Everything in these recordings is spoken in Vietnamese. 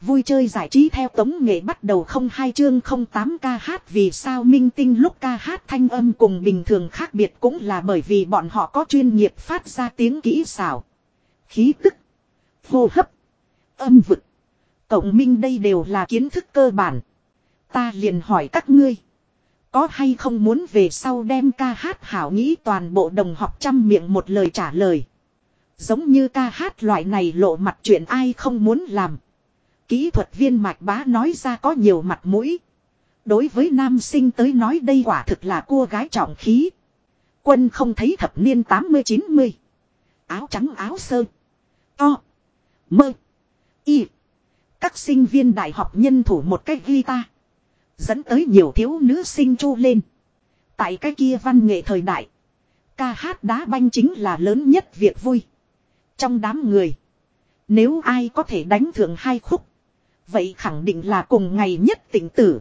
Vui chơi giải trí theo tống nghệ bắt đầu không hai chương không tám ca hát vì sao minh tinh lúc ca hát thanh âm cùng bình thường khác biệt cũng là bởi vì bọn họ có chuyên nghiệp phát ra tiếng kỹ xảo. Khí tức, hô hấp, âm vực. Cộng minh đây đều là kiến thức cơ bản. Ta liền hỏi các ngươi. Có hay không muốn về sau đem ca hát hảo nghĩ toàn bộ đồng học trăm miệng một lời trả lời. Giống như ca hát loại này lộ mặt chuyện ai không muốn làm. Kỹ thuật viên mạch bá nói ra có nhiều mặt mũi. Đối với nam sinh tới nói đây quả thực là cô gái trọng khí. Quân không thấy thập niên 80-90. Áo trắng áo sơ. To. Mơ. Y. Các sinh viên đại học nhân thủ một cái guitar. Dẫn tới nhiều thiếu nữ sinh chu lên. Tại cái kia văn nghệ thời đại. Ca hát đá banh chính là lớn nhất việc vui. Trong đám người. Nếu ai có thể đánh thượng hai khúc. Vậy khẳng định là cùng ngày nhất tỉnh tử.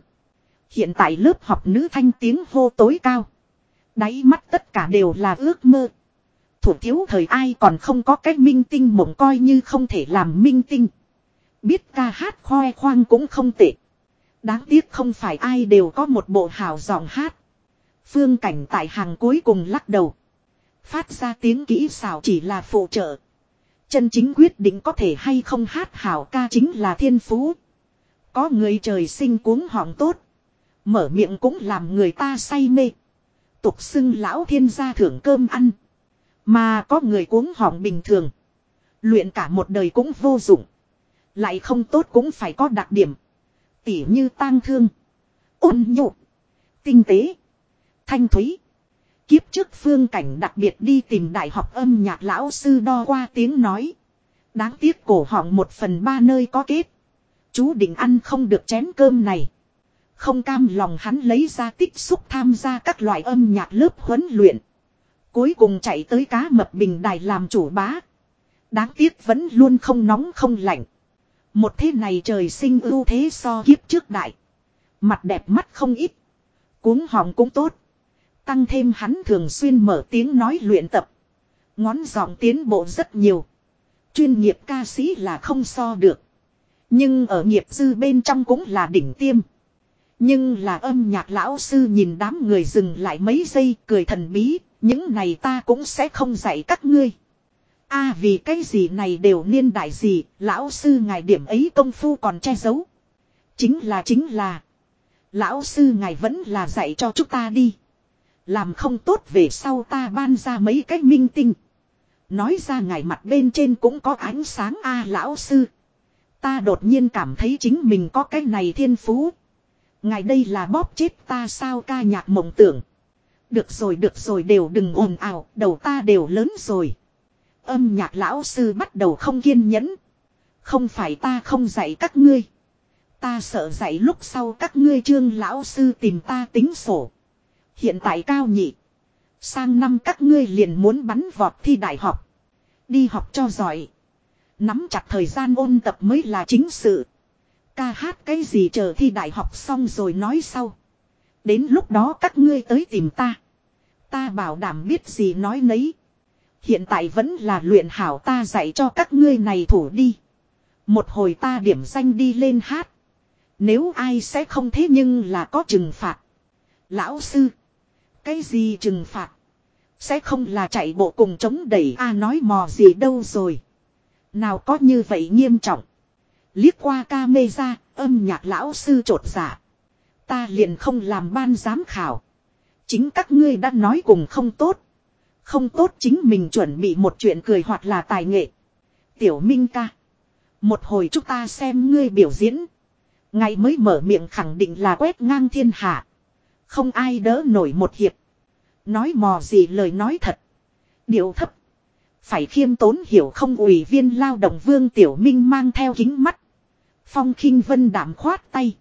Hiện tại lớp học nữ thanh tiếng hô tối cao. Đáy mắt tất cả đều là ước mơ. Thủ thiếu thời ai còn không có cái minh tinh mộng coi như không thể làm minh tinh. Biết ca hát khoe khoang cũng không tệ. Đáng tiếc không phải ai đều có một bộ hào giọng hát. Phương cảnh tại hàng cuối cùng lắc đầu. Phát ra tiếng kỹ xào chỉ là phụ trợ. Chân chính quyết định có thể hay không hát hảo ca chính là thiên phú. Có người trời sinh cuống họng tốt. Mở miệng cũng làm người ta say mê. Tục xưng lão thiên gia thưởng cơm ăn. Mà có người cuống họng bình thường. Luyện cả một đời cũng vô dụng. Lại không tốt cũng phải có đặc điểm. Tỉ như tang thương. Ôn nhục. Tinh tế. Thanh thúy. Kiếp trước phương cảnh đặc biệt đi tìm đại học âm nhạc lão sư đo qua tiếng nói. Đáng tiếc cổ họng một phần ba nơi có kết. Chú định ăn không được chén cơm này. Không cam lòng hắn lấy ra tích xúc tham gia các loại âm nhạc lớp huấn luyện. Cuối cùng chạy tới cá mập bình đài làm chủ bá. Đáng tiếc vẫn luôn không nóng không lạnh. Một thế này trời sinh ưu thế so kiếp trước đại. Mặt đẹp mắt không ít. cuốn họng cũng tốt. Tăng thêm hắn thường xuyên mở tiếng nói luyện tập. Ngón giọng tiến bộ rất nhiều. Chuyên nghiệp ca sĩ là không so được. Nhưng ở nghiệp dư bên trong cũng là đỉnh tiêm. Nhưng là âm nhạc lão sư nhìn đám người dừng lại mấy giây cười thần bí. Những này ta cũng sẽ không dạy các ngươi. a vì cái gì này đều niên đại gì, lão sư ngài điểm ấy công phu còn che giấu. Chính là chính là. Lão sư ngài vẫn là dạy cho chúng ta đi. Làm không tốt về sau ta ban ra mấy cái minh tinh. Nói ra ngài mặt bên trên cũng có ánh sáng a lão sư. Ta đột nhiên cảm thấy chính mình có cái này thiên phú. Ngài đây là bóp chết ta sao ca nhạc mộng tưởng. Được rồi được rồi đều đừng ồn ào, đầu ta đều lớn rồi. Âm nhạc lão sư bắt đầu không kiên nhẫn. Không phải ta không dạy các ngươi. Ta sợ dạy lúc sau các ngươi trương lão sư tìm ta tính sổ. Hiện tại cao nhị. Sang năm các ngươi liền muốn bắn vọt thi đại học. Đi học cho giỏi. Nắm chặt thời gian ôn tập mới là chính sự. Ca hát cái gì chờ thi đại học xong rồi nói sau. Đến lúc đó các ngươi tới tìm ta. Ta bảo đảm biết gì nói nấy. Hiện tại vẫn là luyện hảo ta dạy cho các ngươi này thủ đi. Một hồi ta điểm danh đi lên hát. Nếu ai sẽ không thế nhưng là có trừng phạt. Lão sư. Cái gì trừng phạt? Sẽ không là chạy bộ cùng chống đẩy a nói mò gì đâu rồi. Nào có như vậy nghiêm trọng. Liếc qua ca mê ra, âm nhạc lão sư trột giả. Ta liền không làm ban giám khảo. Chính các ngươi đã nói cùng không tốt. Không tốt chính mình chuẩn bị một chuyện cười hoặc là tài nghệ. Tiểu Minh ca. Một hồi chúng ta xem ngươi biểu diễn. Ngày mới mở miệng khẳng định là quét ngang thiên hạ. Không ai đỡ nổi một hiệp. Nói mò gì lời nói thật. điều thấp. Phải khiêm tốn hiểu không ủy viên lao động vương tiểu minh mang theo kính mắt. Phong khinh vân đảm khoát tay.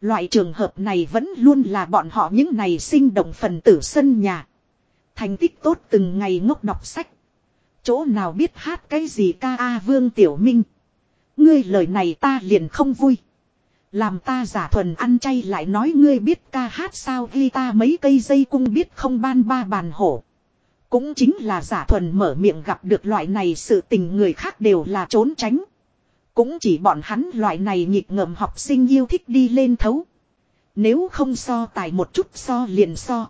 Loại trường hợp này vẫn luôn là bọn họ những này sinh động phần tử sân nhà. Thành tích tốt từng ngày ngốc đọc sách. Chỗ nào biết hát cái gì ca a vương tiểu minh. Ngươi lời này ta liền không vui. Làm ta giả thuần ăn chay lại nói ngươi biết ca hát sao ghi ta mấy cây dây cung biết không ban ba bàn hổ. Cũng chính là giả thuần mở miệng gặp được loại này sự tình người khác đều là trốn tránh. Cũng chỉ bọn hắn loại này nhịp ngợm học sinh yêu thích đi lên thấu. Nếu không so tài một chút so liền so.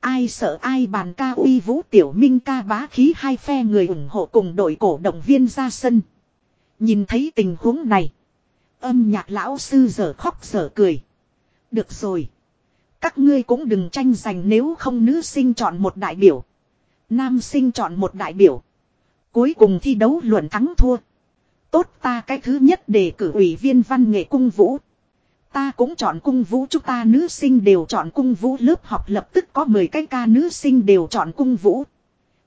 Ai sợ ai bàn ca uy vũ tiểu minh ca bá khí hai phe người ủng hộ cùng đội cổ động viên ra sân. Nhìn thấy tình huống này. Âm nhạc lão sư giờ khóc giờ cười. Được rồi. Các ngươi cũng đừng tranh giành nếu không nữ sinh chọn một đại biểu. Nam sinh chọn một đại biểu. Cuối cùng thi đấu luận thắng thua. Tốt ta cái thứ nhất để cử ủy viên văn nghệ cung vũ. Ta cũng chọn cung vũ, chúng ta nữ sinh đều chọn cung vũ lớp học lập tức có 10 cái ca nữ sinh đều chọn cung vũ.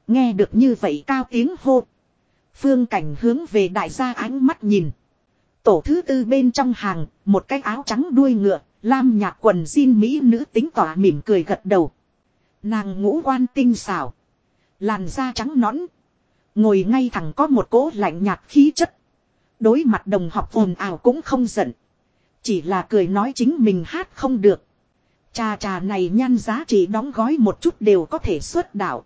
Nghe được như vậy cao tiếng hô. Phương cảnh hướng về đại gia ánh mắt nhìn. Tổ thứ tư bên trong hàng, một cái áo trắng đuôi ngựa, lam nhạt quần jean mỹ nữ tính tỏa mỉm cười gật đầu. Nàng ngũ quan tinh xảo. Làn da trắng nõn. Ngồi ngay thẳng có một cỗ lạnh nhạt khí chất. Đối mặt đồng học ồn ào cũng không giận. Chỉ là cười nói chính mình hát không được. Trà trà này nhan giá trị đóng gói một chút đều có thể xuất đạo.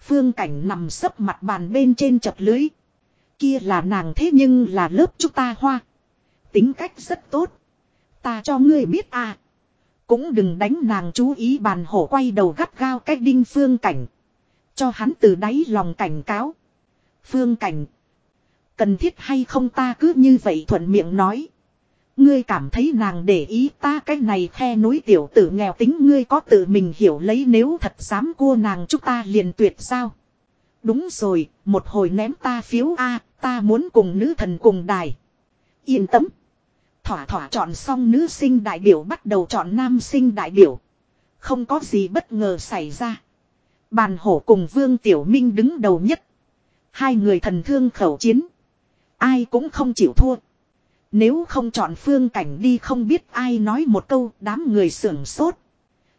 Phương cảnh nằm sấp mặt bàn bên trên chập lưới. Kia là nàng thế nhưng là lớp chúng ta hoa. Tính cách rất tốt. Ta cho ngươi biết à. Cũng đừng đánh nàng chú ý bàn hổ quay đầu gắt gao cách đinh phương cảnh. Cho hắn từ đáy lòng cảnh cáo. Phương cảnh. Cần thiết hay không ta cứ như vậy thuận miệng nói. Ngươi cảm thấy nàng để ý ta cái này khe núi tiểu tử nghèo tính ngươi có tự mình hiểu lấy nếu thật dám cua nàng chúng ta liền tuyệt sao. Đúng rồi, một hồi ném ta phiếu A, ta muốn cùng nữ thần cùng đài. Yên tâm. Thỏa thỏa chọn xong nữ sinh đại biểu bắt đầu chọn nam sinh đại biểu. Không có gì bất ngờ xảy ra. Bàn hổ cùng Vương Tiểu Minh đứng đầu nhất. Hai người thần thương khẩu chiến. Ai cũng không chịu thua. Nếu không chọn phương cảnh đi không biết ai nói một câu, đám người sưởng sốt.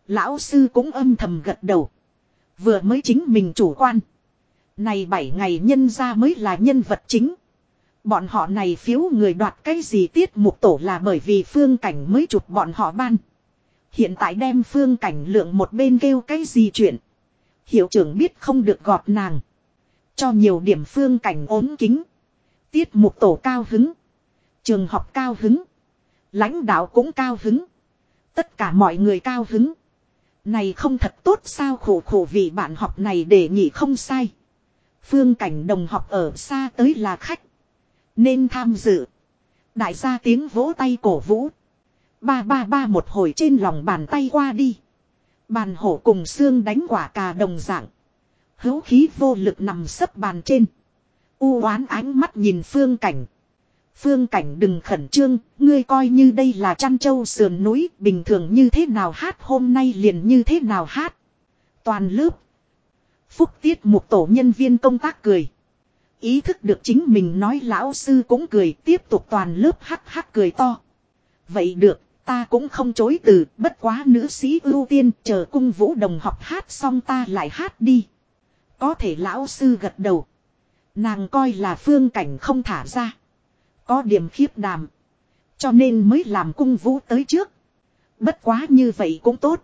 Lão sư cũng âm thầm gật đầu. Vừa mới chính mình chủ quan. Này bảy ngày nhân ra mới là nhân vật chính. Bọn họ này phiếu người đoạt cái gì tiết mục tổ là bởi vì phương cảnh mới chụp bọn họ ban. Hiện tại đem phương cảnh lượng một bên kêu cái gì chuyện. Hiệu trưởng biết không được gọt nàng. Cho nhiều điểm phương cảnh ốm kính. Tiết mục tổ cao hứng. Trường học cao hứng. Lãnh đạo cũng cao hứng. Tất cả mọi người cao hứng. Này không thật tốt sao khổ khổ vì bạn học này để nghỉ không sai. Phương cảnh đồng học ở xa tới là khách. Nên tham dự. Đại gia tiếng vỗ tay cổ vũ. Ba ba ba một hồi trên lòng bàn tay qua đi. Bàn hổ cùng xương đánh quả cà đồng dạng. Hấu khí vô lực nằm sấp bàn trên. U oán ánh mắt nhìn phương cảnh. Phương cảnh đừng khẩn trương, ngươi coi như đây là chăn trâu sườn núi, bình thường như thế nào hát hôm nay liền như thế nào hát. Toàn lớp. Phúc tiết một tổ nhân viên công tác cười. Ý thức được chính mình nói lão sư cũng cười tiếp tục toàn lớp hắc hắc cười to. Vậy được, ta cũng không chối từ, bất quá nữ sĩ ưu tiên chờ cung vũ đồng học hát xong ta lại hát đi. Có thể lão sư gật đầu. Nàng coi là phương cảnh không thả ra. Có điểm khiếp đàm. Cho nên mới làm cung vũ tới trước. Bất quá như vậy cũng tốt.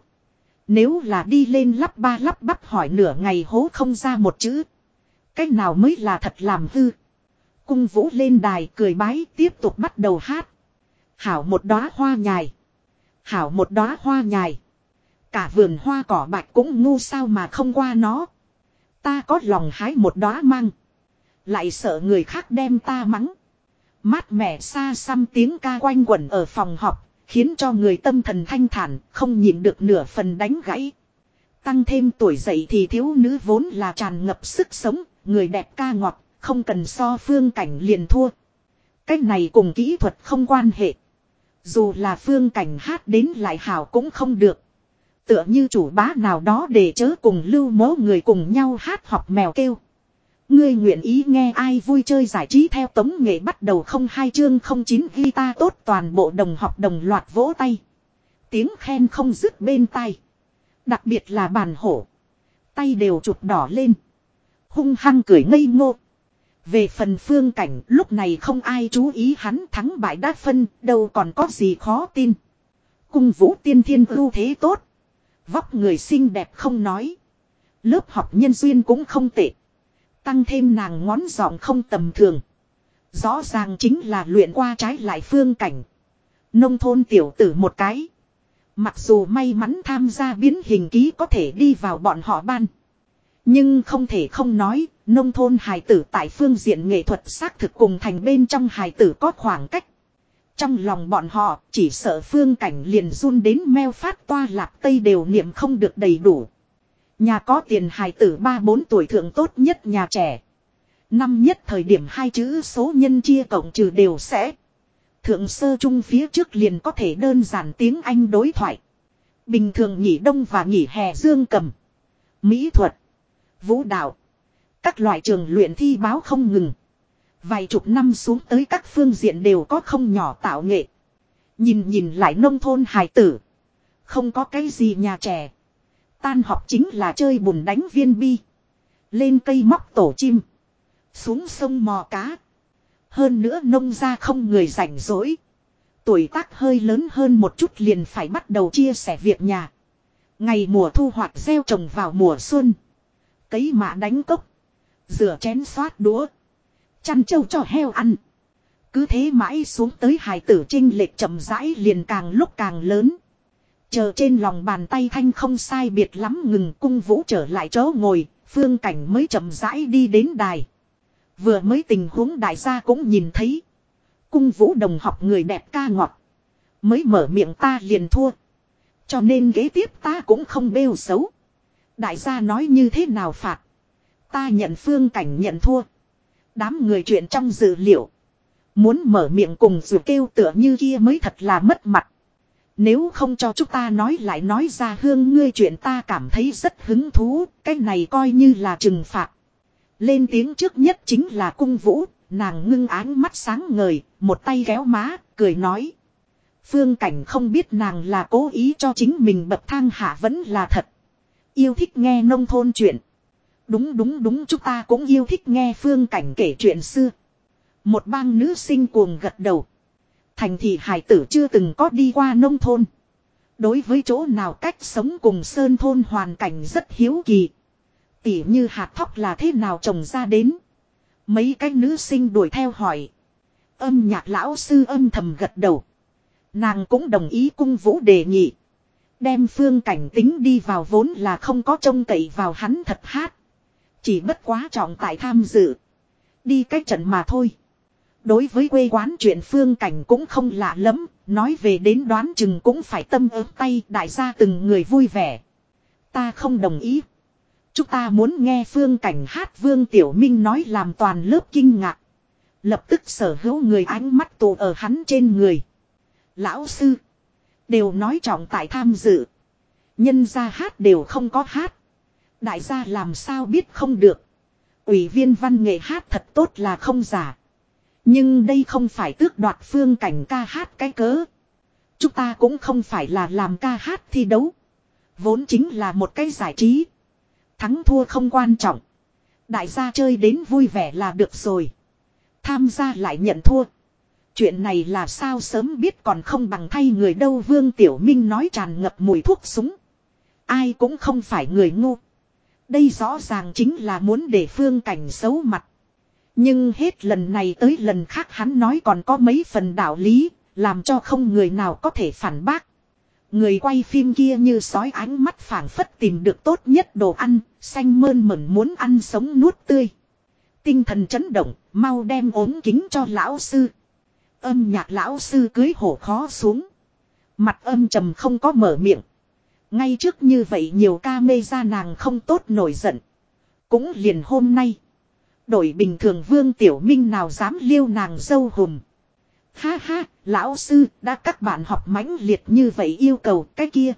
Nếu là đi lên lắp ba lắp bắp hỏi nửa ngày hố không ra một chữ. Cách nào mới là thật làm hư. Cung vũ lên đài cười bái tiếp tục bắt đầu hát. Hảo một đóa hoa nhài. Hảo một đóa hoa nhài. Cả vườn hoa cỏ bạch cũng ngu sao mà không qua nó. Ta có lòng hái một đóa mang. Lại sợ người khác đem ta mắng. Mát mẻ xa xăm tiếng ca quanh quẩn ở phòng họp, khiến cho người tâm thần thanh thản, không nhịn được nửa phần đánh gãy. Tăng thêm tuổi dậy thì thiếu nữ vốn là tràn ngập sức sống, người đẹp ca ngọt, không cần so phương cảnh liền thua. Cách này cùng kỹ thuật không quan hệ. Dù là phương cảnh hát đến lại hảo cũng không được. Tựa như chủ bá nào đó để chớ cùng lưu mố người cùng nhau hát hoặc mèo kêu. Ngươi nguyện ý nghe ai vui chơi giải trí theo tống nghệ bắt đầu không hai chương không chín ta tốt toàn bộ đồng học đồng loạt vỗ tay. Tiếng khen không dứt bên tay. Đặc biệt là bàn hổ. Tay đều chụp đỏ lên. Hung hăng cười ngây ngô. Về phần phương cảnh, lúc này không ai chú ý hắn thắng bại đát phân, đâu còn có gì khó tin. Cung vũ tiên thiên ưu thế tốt. Vóc người xinh đẹp không nói. Lớp học nhân duyên cũng không tệ. Tăng thêm nàng ngón giọng không tầm thường. Rõ ràng chính là luyện qua trái lại phương cảnh. Nông thôn tiểu tử một cái. Mặc dù may mắn tham gia biến hình ký có thể đi vào bọn họ ban. Nhưng không thể không nói, nông thôn hài tử tại phương diện nghệ thuật xác thực cùng thành bên trong hài tử có khoảng cách. Trong lòng bọn họ chỉ sợ phương cảnh liền run đến meo phát toa lạp tây đều niệm không được đầy đủ. Nhà có tiền hài tử 3-4 tuổi thượng tốt nhất nhà trẻ. Năm nhất thời điểm hai chữ số nhân chia cộng trừ đều sẽ. Thượng sơ trung phía trước liền có thể đơn giản tiếng Anh đối thoại. Bình thường nghỉ đông và nghỉ hè dương cầm. Mỹ thuật. Vũ đạo. Các loại trường luyện thi báo không ngừng. Vài chục năm xuống tới các phương diện đều có không nhỏ tạo nghệ. Nhìn nhìn lại nông thôn hài tử. Không có cái gì nhà trẻ. Tan học chính là chơi bùn đánh viên bi. Lên cây móc tổ chim. Xuống sông mò cá. Hơn nữa nông ra không người rảnh rỗi. Tuổi tác hơi lớn hơn một chút liền phải bắt đầu chia sẻ việc nhà. Ngày mùa thu hoạch gieo trồng vào mùa xuân. Cấy mạ đánh cốc. Rửa chén xoát đũa. Chăn trâu cho heo ăn. Cứ thế mãi xuống tới hài tử trinh lệch chậm rãi liền càng lúc càng lớn. Chờ trên lòng bàn tay thanh không sai biệt lắm ngừng cung vũ trở lại chỗ ngồi, phương cảnh mới chậm rãi đi đến đài. Vừa mới tình huống đại gia cũng nhìn thấy. Cung vũ đồng học người đẹp ca ngọt. Mới mở miệng ta liền thua. Cho nên ghế tiếp ta cũng không bêu xấu. Đại gia nói như thế nào phạt. Ta nhận phương cảnh nhận thua. Đám người chuyện trong dự liệu. Muốn mở miệng cùng dù kêu tựa như kia mới thật là mất mặt. Nếu không cho chúng ta nói lại nói ra hương ngươi chuyện ta cảm thấy rất hứng thú, cái này coi như là trừng phạt. Lên tiếng trước nhất chính là cung vũ, nàng ngưng áng mắt sáng ngời, một tay kéo má, cười nói. Phương cảnh không biết nàng là cố ý cho chính mình bậc thang hạ vẫn là thật. Yêu thích nghe nông thôn chuyện. Đúng đúng đúng chúng ta cũng yêu thích nghe phương cảnh kể chuyện xưa. Một bang nữ sinh cuồng gật đầu. Thành thị hải tử chưa từng có đi qua nông thôn. Đối với chỗ nào cách sống cùng sơn thôn hoàn cảnh rất hiếu kỳ. Tỉ như hạt thóc là thế nào trồng ra đến. Mấy cái nữ sinh đuổi theo hỏi. Âm nhạc lão sư âm thầm gật đầu. Nàng cũng đồng ý cung vũ đề nghị. Đem phương cảnh tính đi vào vốn là không có trông cậy vào hắn thật hát. Chỉ bất quá trọng tại tham dự. Đi cách trận mà thôi. Đối với quê quán chuyện phương cảnh cũng không lạ lắm, nói về đến đoán chừng cũng phải tâm ớt tay đại gia từng người vui vẻ. Ta không đồng ý. Chúng ta muốn nghe phương cảnh hát Vương Tiểu Minh nói làm toàn lớp kinh ngạc. Lập tức sở hữu người ánh mắt tụ ở hắn trên người. Lão sư. Đều nói trọng tại tham dự. Nhân gia hát đều không có hát. Đại gia làm sao biết không được. Ủy viên văn nghệ hát thật tốt là không giả. Nhưng đây không phải tước đoạt phương cảnh ca hát cái cớ. Chúng ta cũng không phải là làm ca hát thi đấu. Vốn chính là một cái giải trí. Thắng thua không quan trọng. Đại gia chơi đến vui vẻ là được rồi. Tham gia lại nhận thua. Chuyện này là sao sớm biết còn không bằng thay người đâu Vương Tiểu Minh nói tràn ngập mùi thuốc súng. Ai cũng không phải người ngu. Đây rõ ràng chính là muốn để phương cảnh xấu mặt. Nhưng hết lần này tới lần khác hắn nói còn có mấy phần đạo lý, làm cho không người nào có thể phản bác. Người quay phim kia như sói ánh mắt phảng phất tìm được tốt nhất đồ ăn, xanh mơn mẩn muốn ăn sống nuốt tươi. Tinh thần chấn động, mau đem ốm kính cho lão sư. Âm nhạc lão sư cưới hổ khó xuống. Mặt âm trầm không có mở miệng. Ngay trước như vậy nhiều ca mê ra nàng không tốt nổi giận. Cũng liền hôm nay. Đổi bình thường vương tiểu minh nào dám liêu nàng dâu hùm. Ha ha, lão sư, đã các bạn học mãnh liệt như vậy yêu cầu cái kia.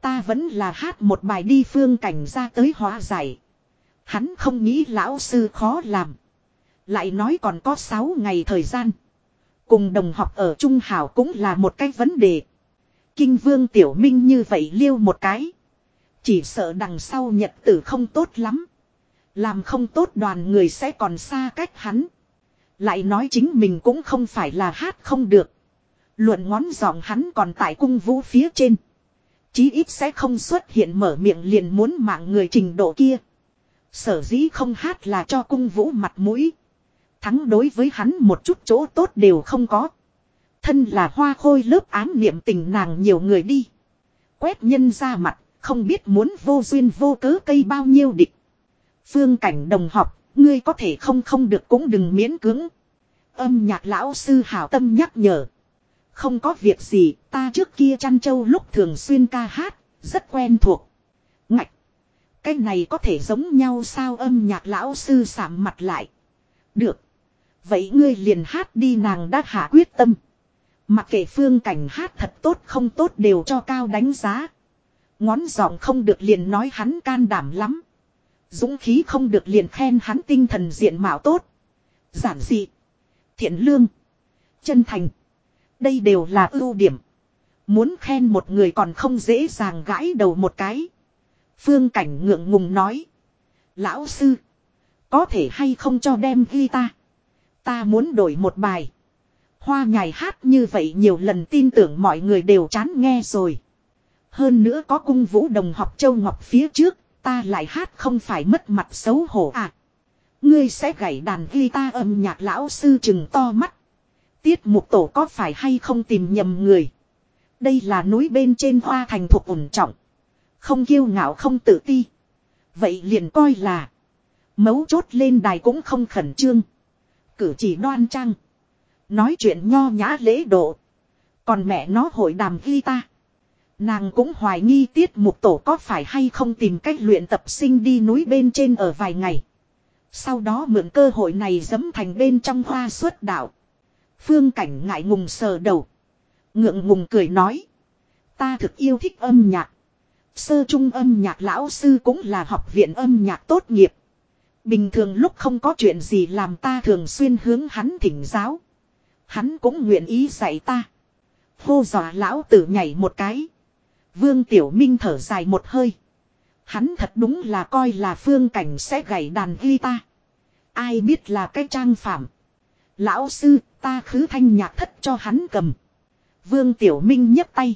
Ta vẫn là hát một bài đi phương cảnh ra tới hóa giải. Hắn không nghĩ lão sư khó làm. Lại nói còn có 6 ngày thời gian. Cùng đồng học ở Trung Hảo cũng là một cái vấn đề. Kinh vương tiểu minh như vậy liêu một cái. Chỉ sợ đằng sau nhật tử không tốt lắm. Làm không tốt đoàn người sẽ còn xa cách hắn. Lại nói chính mình cũng không phải là hát không được. Luận ngón giọng hắn còn tại cung vũ phía trên. Chí ít sẽ không xuất hiện mở miệng liền muốn mạng người trình độ kia. Sở dĩ không hát là cho cung vũ mặt mũi. Thắng đối với hắn một chút chỗ tốt đều không có. Thân là hoa khôi lớp ám niệm tình nàng nhiều người đi. Quét nhân ra mặt, không biết muốn vô duyên vô cớ cây bao nhiêu địch. Phương cảnh đồng học, ngươi có thể không không được cũng đừng miễn cưỡng. Âm nhạc lão sư hảo tâm nhắc nhở. Không có việc gì, ta trước kia chăn trâu lúc thường xuyên ca hát, rất quen thuộc. Ngạch! Cái này có thể giống nhau sao âm nhạc lão sư sạm mặt lại. Được. Vậy ngươi liền hát đi nàng đã hạ quyết tâm. Mặc kệ phương cảnh hát thật tốt không tốt đều cho cao đánh giá. Ngón giọng không được liền nói hắn can đảm lắm. Dũng khí không được liền khen hắn tinh thần diện mạo tốt. Giản dị. Thiện lương. Chân thành. Đây đều là ưu điểm. Muốn khen một người còn không dễ dàng gãi đầu một cái. Phương cảnh ngượng ngùng nói. Lão sư. Có thể hay không cho đem ghi ta. Ta muốn đổi một bài. Hoa nhài hát như vậy nhiều lần tin tưởng mọi người đều chán nghe rồi. Hơn nữa có cung vũ đồng học châu ngọc phía trước, ta lại hát không phải mất mặt xấu hổ à. Ngươi sẽ gảy đàn guitar âm nhạc lão sư chừng to mắt. Tiết mục tổ có phải hay không tìm nhầm người. Đây là núi bên trên hoa thành thuộc ổn trọng. Không kiêu ngạo không tự ti. Vậy liền coi là. Mấu chốt lên đài cũng không khẩn trương. Cử chỉ đoan trang. Nói chuyện nho nhã lễ độ. Còn mẹ nó hội đàm ghi ta. Nàng cũng hoài nghi tiết mục tổ có phải hay không tìm cách luyện tập sinh đi núi bên trên ở vài ngày. Sau đó mượn cơ hội này dấm thành bên trong hoa xuất đạo. Phương cảnh ngại ngùng sờ đầu. Ngượng ngùng cười nói. Ta thực yêu thích âm nhạc. Sơ trung âm nhạc lão sư cũng là học viện âm nhạc tốt nghiệp. Bình thường lúc không có chuyện gì làm ta thường xuyên hướng hắn thỉnh giáo. Hắn cũng nguyện ý dạy ta. Hô dọa lão tử nhảy một cái. Vương Tiểu Minh thở dài một hơi. Hắn thật đúng là coi là phương cảnh sẽ gảy đàn guitar. Ai biết là cái trang phạm. Lão sư, ta khứ thanh nhạc thất cho hắn cầm. Vương Tiểu Minh nhấc tay.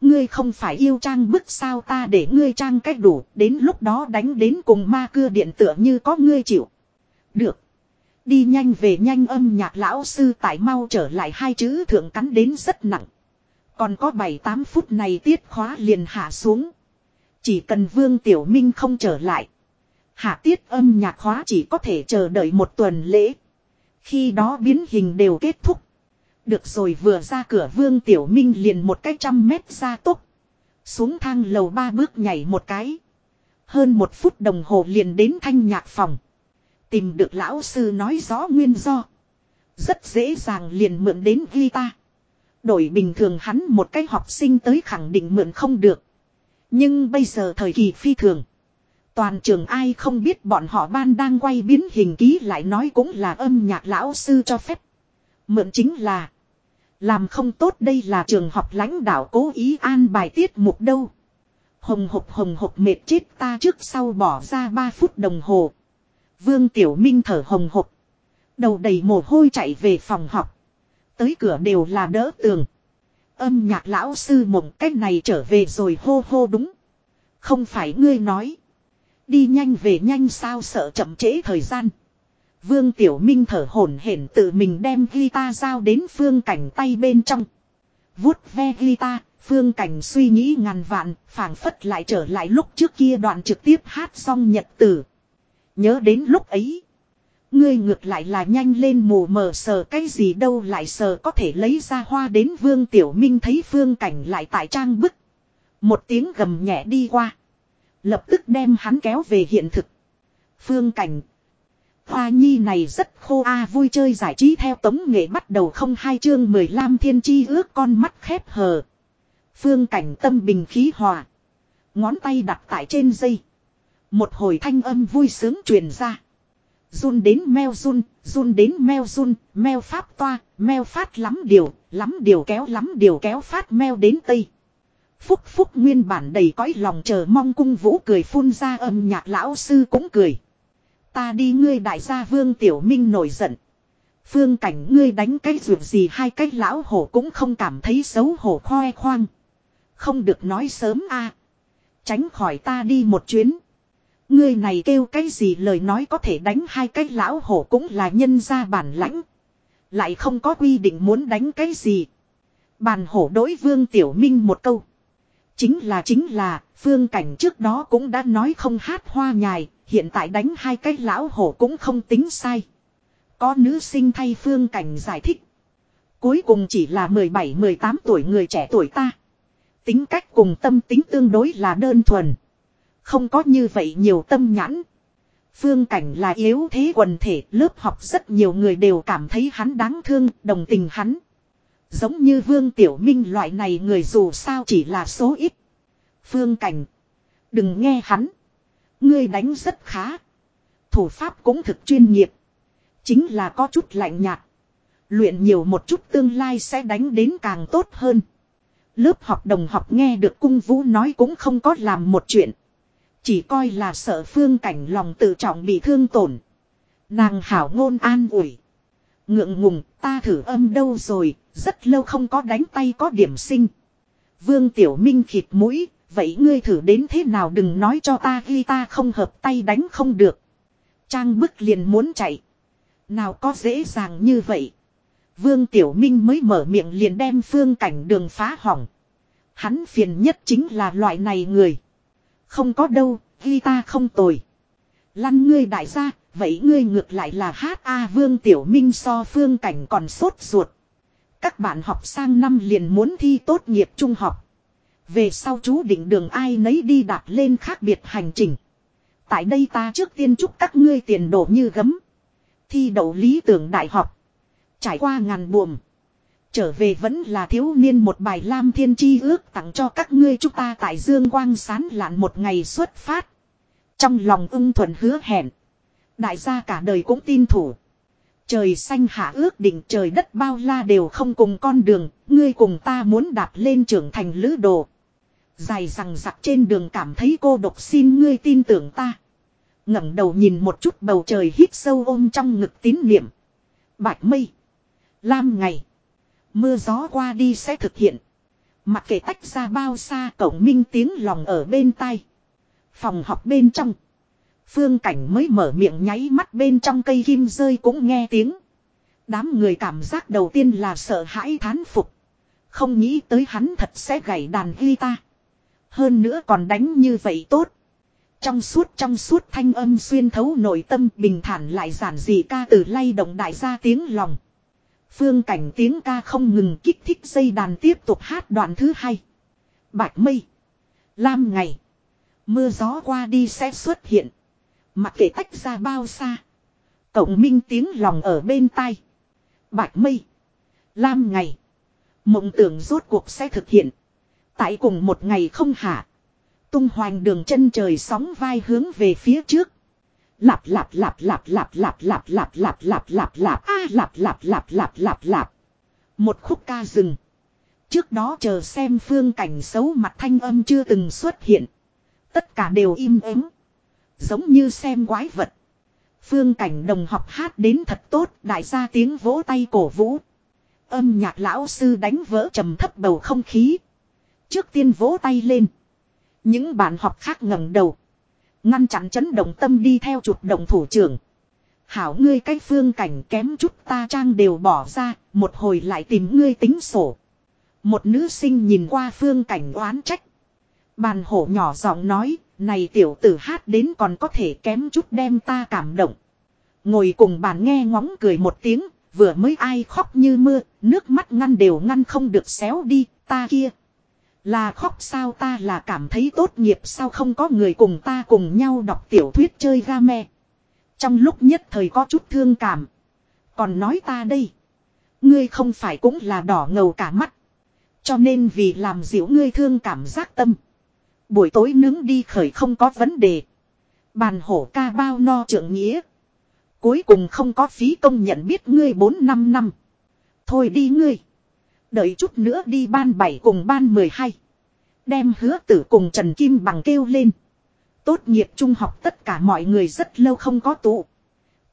Ngươi không phải yêu trang bức sao ta để ngươi trang cách đủ, đến lúc đó đánh đến cùng ma cưa điện tựa như có ngươi chịu. Được. Đi nhanh về nhanh âm nhạc lão sư tại mau trở lại hai chữ thượng cắn đến rất nặng. Còn có 7-8 phút này tiết khóa liền hạ xuống. Chỉ cần Vương Tiểu Minh không trở lại. Hạ tiết âm nhạc khóa chỉ có thể chờ đợi một tuần lễ. Khi đó biến hình đều kết thúc. Được rồi vừa ra cửa Vương Tiểu Minh liền một cách trăm mét ra tốc. Xuống thang lầu ba bước nhảy một cái. Hơn một phút đồng hồ liền đến thanh nhạc phòng. Tìm được lão sư nói rõ nguyên do. Rất dễ dàng liền mượn đến guitar. Đổi bình thường hắn một cái học sinh tới khẳng định mượn không được. Nhưng bây giờ thời kỳ phi thường. Toàn trường ai không biết bọn họ ban đang quay biến hình ký lại nói cũng là âm nhạc lão sư cho phép. Mượn chính là. Làm không tốt đây là trường học lãnh đạo cố ý an bài tiết mục đâu. Hồng hộc hồng hộc mệt chết ta trước sau bỏ ra 3 phút đồng hồ. Vương Tiểu Minh thở hồng hộc. Đầu đầy mồ hôi chạy về phòng học. Tới cửa đều là đỡ tường. Âm nhạc lão sư mộng cách này trở về rồi hô hô đúng. Không phải ngươi nói. Đi nhanh về nhanh sao sợ chậm trễ thời gian. Vương Tiểu Minh thở hổn hển tự mình đem guitar giao đến phương cảnh tay bên trong. Vuốt ve guitar, phương cảnh suy nghĩ ngàn vạn, phảng phất lại trở lại lúc trước kia đoạn trực tiếp hát xong nhật tử. Nhớ đến lúc ấy. Ngươi ngược lại là nhanh lên mù mờ sờ cái gì đâu lại sờ có thể lấy ra hoa đến vương tiểu minh thấy phương cảnh lại tại trang bức. Một tiếng gầm nhẹ đi qua. Lập tức đem hắn kéo về hiện thực. Phương cảnh. Hoa nhi này rất khô a à, vui chơi giải trí theo tống nghệ bắt đầu không hai chương mười lăm thiên chi ước con mắt khép hờ. Phương cảnh tâm bình khí hòa. Ngón tay đặt tại trên dây. Một hồi thanh âm vui sướng truyền ra. Run đến meo run, run đến meo run, meo pháp toa, meo phát lắm điều, lắm điều kéo lắm điều kéo phát meo đến tây. Phúc phúc nguyên bản đầy cõi lòng chờ mong cung vũ cười phun ra âm nhạc lão sư cũng cười. Ta đi ngươi đại gia vương tiểu minh nổi giận. Phương cảnh ngươi đánh cái ruột gì hai cái lão hổ cũng không cảm thấy xấu hổ khoe khoang. Không được nói sớm a Tránh khỏi ta đi một chuyến. Ngươi này kêu cái gì lời nói có thể đánh hai cái lão hổ cũng là nhân gia bản lãnh. Lại không có quy định muốn đánh cái gì. Bàn hổ đối vương tiểu minh một câu. Chính là chính là, phương cảnh trước đó cũng đã nói không hát hoa nhài, hiện tại đánh hai cái lão hổ cũng không tính sai. Có nữ sinh thay phương cảnh giải thích. Cuối cùng chỉ là 17-18 tuổi người trẻ tuổi ta. Tính cách cùng tâm tính tương đối là đơn thuần. Không có như vậy nhiều tâm nhãn. Phương cảnh là yếu thế quần thể, lớp học rất nhiều người đều cảm thấy hắn đáng thương, đồng tình hắn. Giống như Vương Tiểu Minh loại này người dù sao chỉ là số ít. Phương cảnh. Đừng nghe hắn. Ngươi đánh rất khá. Thủ pháp cũng thực chuyên nghiệp. Chính là có chút lạnh nhạt. Luyện nhiều một chút tương lai sẽ đánh đến càng tốt hơn. Lớp học đồng học nghe được cung vũ nói cũng không có làm một chuyện. Chỉ coi là sợ phương cảnh lòng tự trọng bị thương tổn. Nàng hảo ngôn an ủi. Ngượng ngùng ta thử âm đâu rồi, rất lâu không có đánh tay có điểm sinh. Vương Tiểu Minh khịt mũi, vậy ngươi thử đến thế nào đừng nói cho ta ghi ta không hợp tay đánh không được. Trang bức liền muốn chạy. Nào có dễ dàng như vậy. Vương Tiểu Minh mới mở miệng liền đem phương cảnh đường phá hỏng. Hắn phiền nhất chính là loại này người. Không có đâu, ghi ta không tồi. Lăn ngươi đại gia, vậy ngươi ngược lại là hát A Vương Tiểu Minh so phương cảnh còn sốt ruột. Các bạn học sang năm liền muốn thi tốt nghiệp trung học. Về sau chú định đường ai nấy đi đạp lên khác biệt hành trình. Tại đây ta trước tiên chúc các ngươi tiền đổ như gấm. Thi đậu lý tưởng đại học. Trải qua ngàn buồm. Trở về vẫn là thiếu niên một bài lam thiên chi ước tặng cho các ngươi chúng ta tại dương quang sán lạn một ngày xuất phát. Trong lòng ưng thuận hứa hẹn. Đại gia cả đời cũng tin thủ. Trời xanh hạ ước định trời đất bao la đều không cùng con đường, ngươi cùng ta muốn đạp lên trưởng thành lữ đồ. Dài rằng giặc trên đường cảm thấy cô độc xin ngươi tin tưởng ta. ngẩng đầu nhìn một chút bầu trời hít sâu ôm trong ngực tín niệm. Bạch mây. Lam ngày. Mưa gió qua đi sẽ thực hiện. Mặc kệ tách ra bao xa cổng minh tiếng lòng ở bên tai. Phòng học bên trong. Phương cảnh mới mở miệng nháy mắt bên trong cây kim rơi cũng nghe tiếng. Đám người cảm giác đầu tiên là sợ hãi thán phục. Không nghĩ tới hắn thật sẽ gảy đàn guitar. Hơn nữa còn đánh như vậy tốt. Trong suốt trong suốt thanh âm xuyên thấu nội tâm bình thản lại giản dị ca từ lay động đại gia tiếng lòng. Phương cảnh tiếng ca không ngừng kích thích dây đàn tiếp tục hát đoạn thứ hai. Bạch mây. Lam ngày. Mưa gió qua đi sẽ xuất hiện. Mặc kệ tách ra bao xa. Cộng minh tiếng lòng ở bên tai. Bạch mây. Lam ngày. Mộng tưởng rốt cuộc sẽ thực hiện. Tại cùng một ngày không hạ. Tung hoành đường chân trời sóng vai hướng về phía trước. Lạp lạp lạp lạp lạp lạp lạp lạp lạp lạp lạp lạp a lạp lạp lạp lạp lạp lạp. Một khúc ca rừng. Trước đó chờ xem phương cảnh xấu mặt thanh âm chưa từng xuất hiện. Tất cả đều im ắng. Giống như xem quái vật. Phương cảnh đồng học hát đến thật tốt, đại gia tiếng vỗ tay cổ vũ. Âm nhạc lão sư đánh vỡ trầm thấp bầu không khí. Trước tiên vỗ tay lên. Những bạn học khác ngẩng đầu. Ngăn chặn chấn động tâm đi theo chụp động thủ trưởng. Hảo ngươi cái phương cảnh kém chút ta trang đều bỏ ra, một hồi lại tìm ngươi tính sổ. Một nữ sinh nhìn qua phương cảnh oán trách. Bàn hổ nhỏ giọng nói, này tiểu tử hát đến còn có thể kém chút đem ta cảm động. Ngồi cùng bàn nghe ngóng cười một tiếng, vừa mới ai khóc như mưa, nước mắt ngăn đều ngăn không được xéo đi, ta kia. Là khóc sao ta là cảm thấy tốt nghiệp sao không có người cùng ta cùng nhau đọc tiểu thuyết chơi game. Trong lúc nhất thời có chút thương cảm. Còn nói ta đây. Ngươi không phải cũng là đỏ ngầu cả mắt. Cho nên vì làm dịu ngươi thương cảm giác tâm. Buổi tối nướng đi khởi không có vấn đề. Bàn hổ ca bao no trưởng nghĩa. Cuối cùng không có phí công nhận biết ngươi 4 năm năm. Thôi đi ngươi. Đợi chút nữa đi ban 7 cùng ban 12. Đem hứa tử cùng Trần Kim bằng kêu lên. Tốt nghiệp trung học tất cả mọi người rất lâu không có tụ.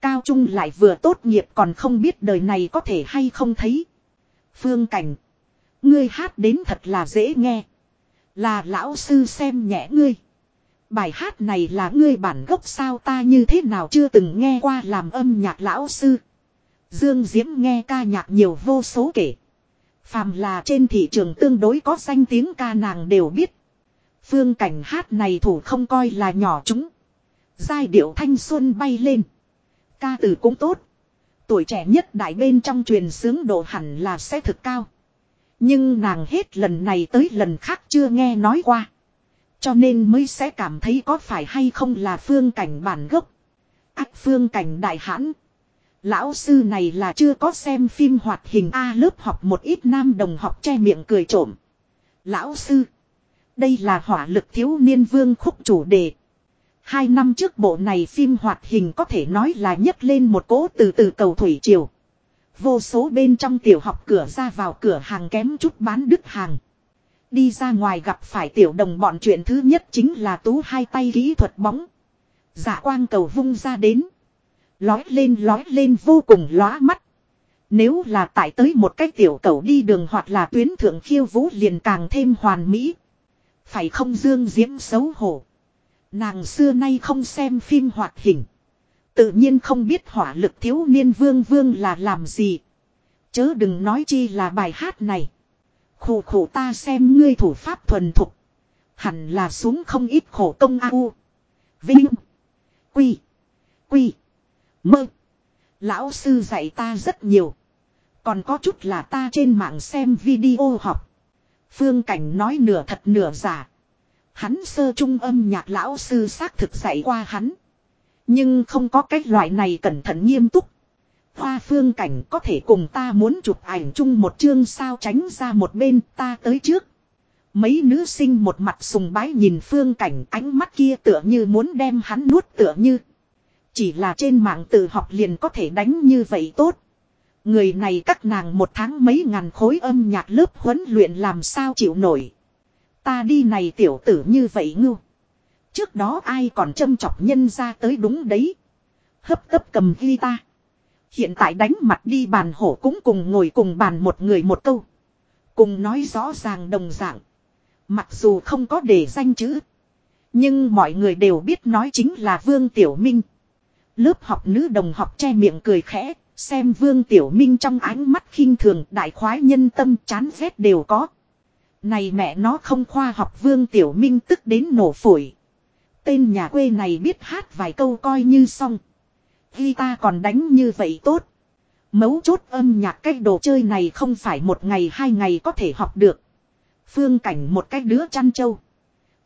Cao trung lại vừa tốt nghiệp còn không biết đời này có thể hay không thấy. Phương Cảnh. Ngươi hát đến thật là dễ nghe. Là lão sư xem nhẹ ngươi. Bài hát này là ngươi bản gốc sao ta như thế nào chưa từng nghe qua làm âm nhạc lão sư. Dương Diễm nghe ca nhạc nhiều vô số kể. Phàm là trên thị trường tương đối có danh tiếng ca nàng đều biết. Phương cảnh hát này thủ không coi là nhỏ chúng. Giai điệu thanh xuân bay lên. Ca từ cũng tốt. Tuổi trẻ nhất đại bên trong truyền sướng độ hẳn là sẽ thực cao. Nhưng nàng hết lần này tới lần khác chưa nghe nói qua. Cho nên mới sẽ cảm thấy có phải hay không là phương cảnh bản gốc. Ác phương cảnh đại hãn. Lão sư này là chưa có xem phim hoạt hình A lớp học một ít nam đồng học che miệng cười trộm. Lão sư. Đây là hỏa lực thiếu niên vương khúc chủ đề. Hai năm trước bộ này phim hoạt hình có thể nói là nhấc lên một cỗ từ từ cầu thủy triều. Vô số bên trong tiểu học cửa ra vào cửa hàng kém chút bán đứt hàng. Đi ra ngoài gặp phải tiểu đồng bọn chuyện thứ nhất chính là tú hai tay kỹ thuật bóng. Dạ quang cầu vung ra đến. Lói lên lói lên, vô cùng lóa mắt. Nếu là tại tới một cái tiểu cầu đi đường hoặc là tuyến thượng khiêu vũ liền càng thêm hoàn mỹ. Phải không dương diễm xấu hổ. Nàng xưa nay không xem phim hoạt hình. Tự nhiên không biết hỏa lực thiếu niên vương vương là làm gì. Chớ đừng nói chi là bài hát này. Khổ khổ ta xem ngươi thủ pháp thuần thục. Hẳn là xuống không ít khổ công a u. Vinh. Quy. Quy. Mơ. Lão sư dạy ta rất nhiều. Còn có chút là ta trên mạng xem video học. Phương Cảnh nói nửa thật nửa giả. Hắn sơ trung âm nhạc lão sư xác thực dạy qua hắn. Nhưng không có cách loại này cẩn thận nghiêm túc. Hoa phương cảnh có thể cùng ta muốn chụp ảnh chung một chương sao tránh ra một bên ta tới trước. Mấy nữ sinh một mặt sùng bái nhìn phương cảnh ánh mắt kia tựa như muốn đem hắn nuốt tựa như. Chỉ là trên mạng tự học liền có thể đánh như vậy tốt. Người này các nàng một tháng mấy ngàn khối âm nhạc lớp huấn luyện làm sao chịu nổi. Ta đi này tiểu tử như vậy ngưu. Trước đó ai còn châm chọc nhân ra tới đúng đấy. Hấp tấp cầm guitar. Hiện tại đánh mặt đi bàn hổ cũng cùng ngồi cùng bàn một người một câu. Cùng nói rõ ràng đồng dạng. Mặc dù không có để danh chữ. Nhưng mọi người đều biết nói chính là Vương Tiểu Minh. Lớp học nữ đồng học che miệng cười khẽ. Xem Vương Tiểu Minh trong ánh mắt khinh thường, đại khoái nhân tâm chán ghét đều có. Này mẹ nó không khoa học, Vương Tiểu Minh tức đến nổ phổi. Tên nhà quê này biết hát vài câu coi như xong. ta còn đánh như vậy tốt. Mấu chốt âm nhạc cái đồ chơi này không phải một ngày hai ngày có thể học được. Phương cảnh một cái đứa chăn trâu.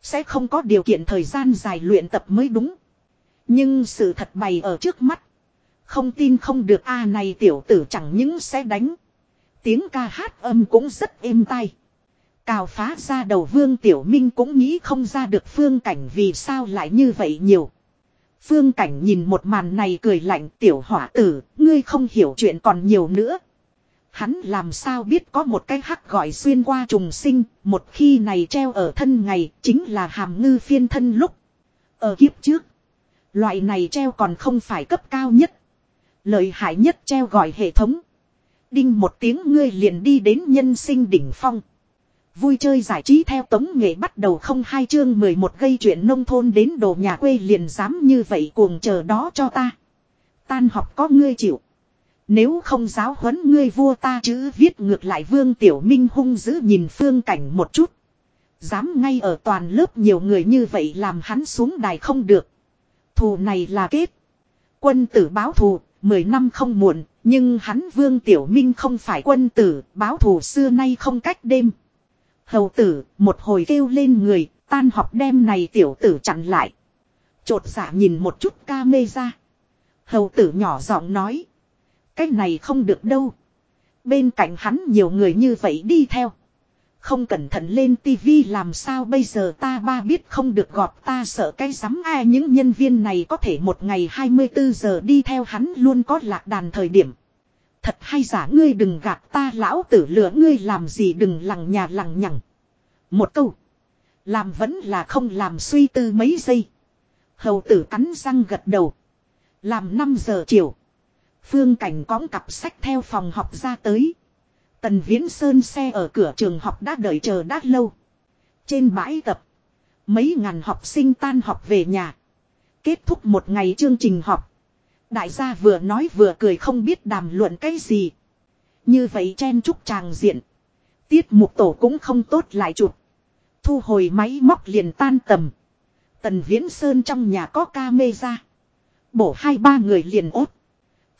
Sẽ không có điều kiện thời gian dài luyện tập mới đúng. Nhưng sự thật bày ở trước mắt. Không tin không được a này tiểu tử chẳng những sẽ đánh. Tiếng ca hát âm cũng rất êm tai. Cào phá ra đầu vương tiểu minh cũng nghĩ không ra được phương cảnh vì sao lại như vậy nhiều. Phương cảnh nhìn một màn này cười lạnh tiểu hỏa tử, ngươi không hiểu chuyện còn nhiều nữa. Hắn làm sao biết có một cái hắc gọi xuyên qua trùng sinh, một khi này treo ở thân ngày, chính là hàm ngư phiên thân lúc. Ở kiếp trước, loại này treo còn không phải cấp cao nhất. Lợi hại nhất treo gọi hệ thống. Đinh một tiếng ngươi liền đi đến nhân sinh đỉnh phong. Vui chơi giải trí theo tống nghệ bắt đầu không hai chương 11 gây chuyện nông thôn đến đồ nhà quê liền dám như vậy cuồng chờ đó cho ta. Tan học có ngươi chịu. Nếu không giáo huấn ngươi vua ta chữ viết ngược lại vương tiểu minh hung dữ nhìn phương cảnh một chút. Dám ngay ở toàn lớp nhiều người như vậy làm hắn xuống đài không được. Thù này là kết. Quân tử báo thù, 10 năm không muộn, nhưng hắn vương tiểu minh không phải quân tử, báo thù xưa nay không cách đêm. Hầu tử, một hồi kêu lên người, tan học đem này tiểu tử chặn lại. Chột giả nhìn một chút ca mê ra. Hầu tử nhỏ giọng nói. Cái này không được đâu. Bên cạnh hắn nhiều người như vậy đi theo. Không cẩn thận lên tivi làm sao bây giờ ta ba biết không được gọt ta sợ cái rắm ai những nhân viên này có thể một ngày 24 giờ đi theo hắn luôn có lạc đàn thời điểm. Thật hay giả ngươi đừng gạt ta lão tử lửa ngươi làm gì đừng lằng nhà lằng nhằng. Một câu. Làm vẫn là không làm suy tư mấy giây. Hầu tử cắn răng gật đầu. Làm 5 giờ chiều. Phương Cảnh cõng cặp sách theo phòng học ra tới. Tần Viễn Sơn xe ở cửa trường học đã đợi chờ đã lâu. Trên bãi tập. Mấy ngàn học sinh tan học về nhà. Kết thúc một ngày chương trình học. Đại gia vừa nói vừa cười không biết đàm luận cái gì. Như vậy chen chúc tràng diện. Tiết mục tổ cũng không tốt lại chụp. Thu hồi máy móc liền tan tầm. Tần Viễn Sơn trong nhà có ca mê ra. Bổ hai ba người liền ốt.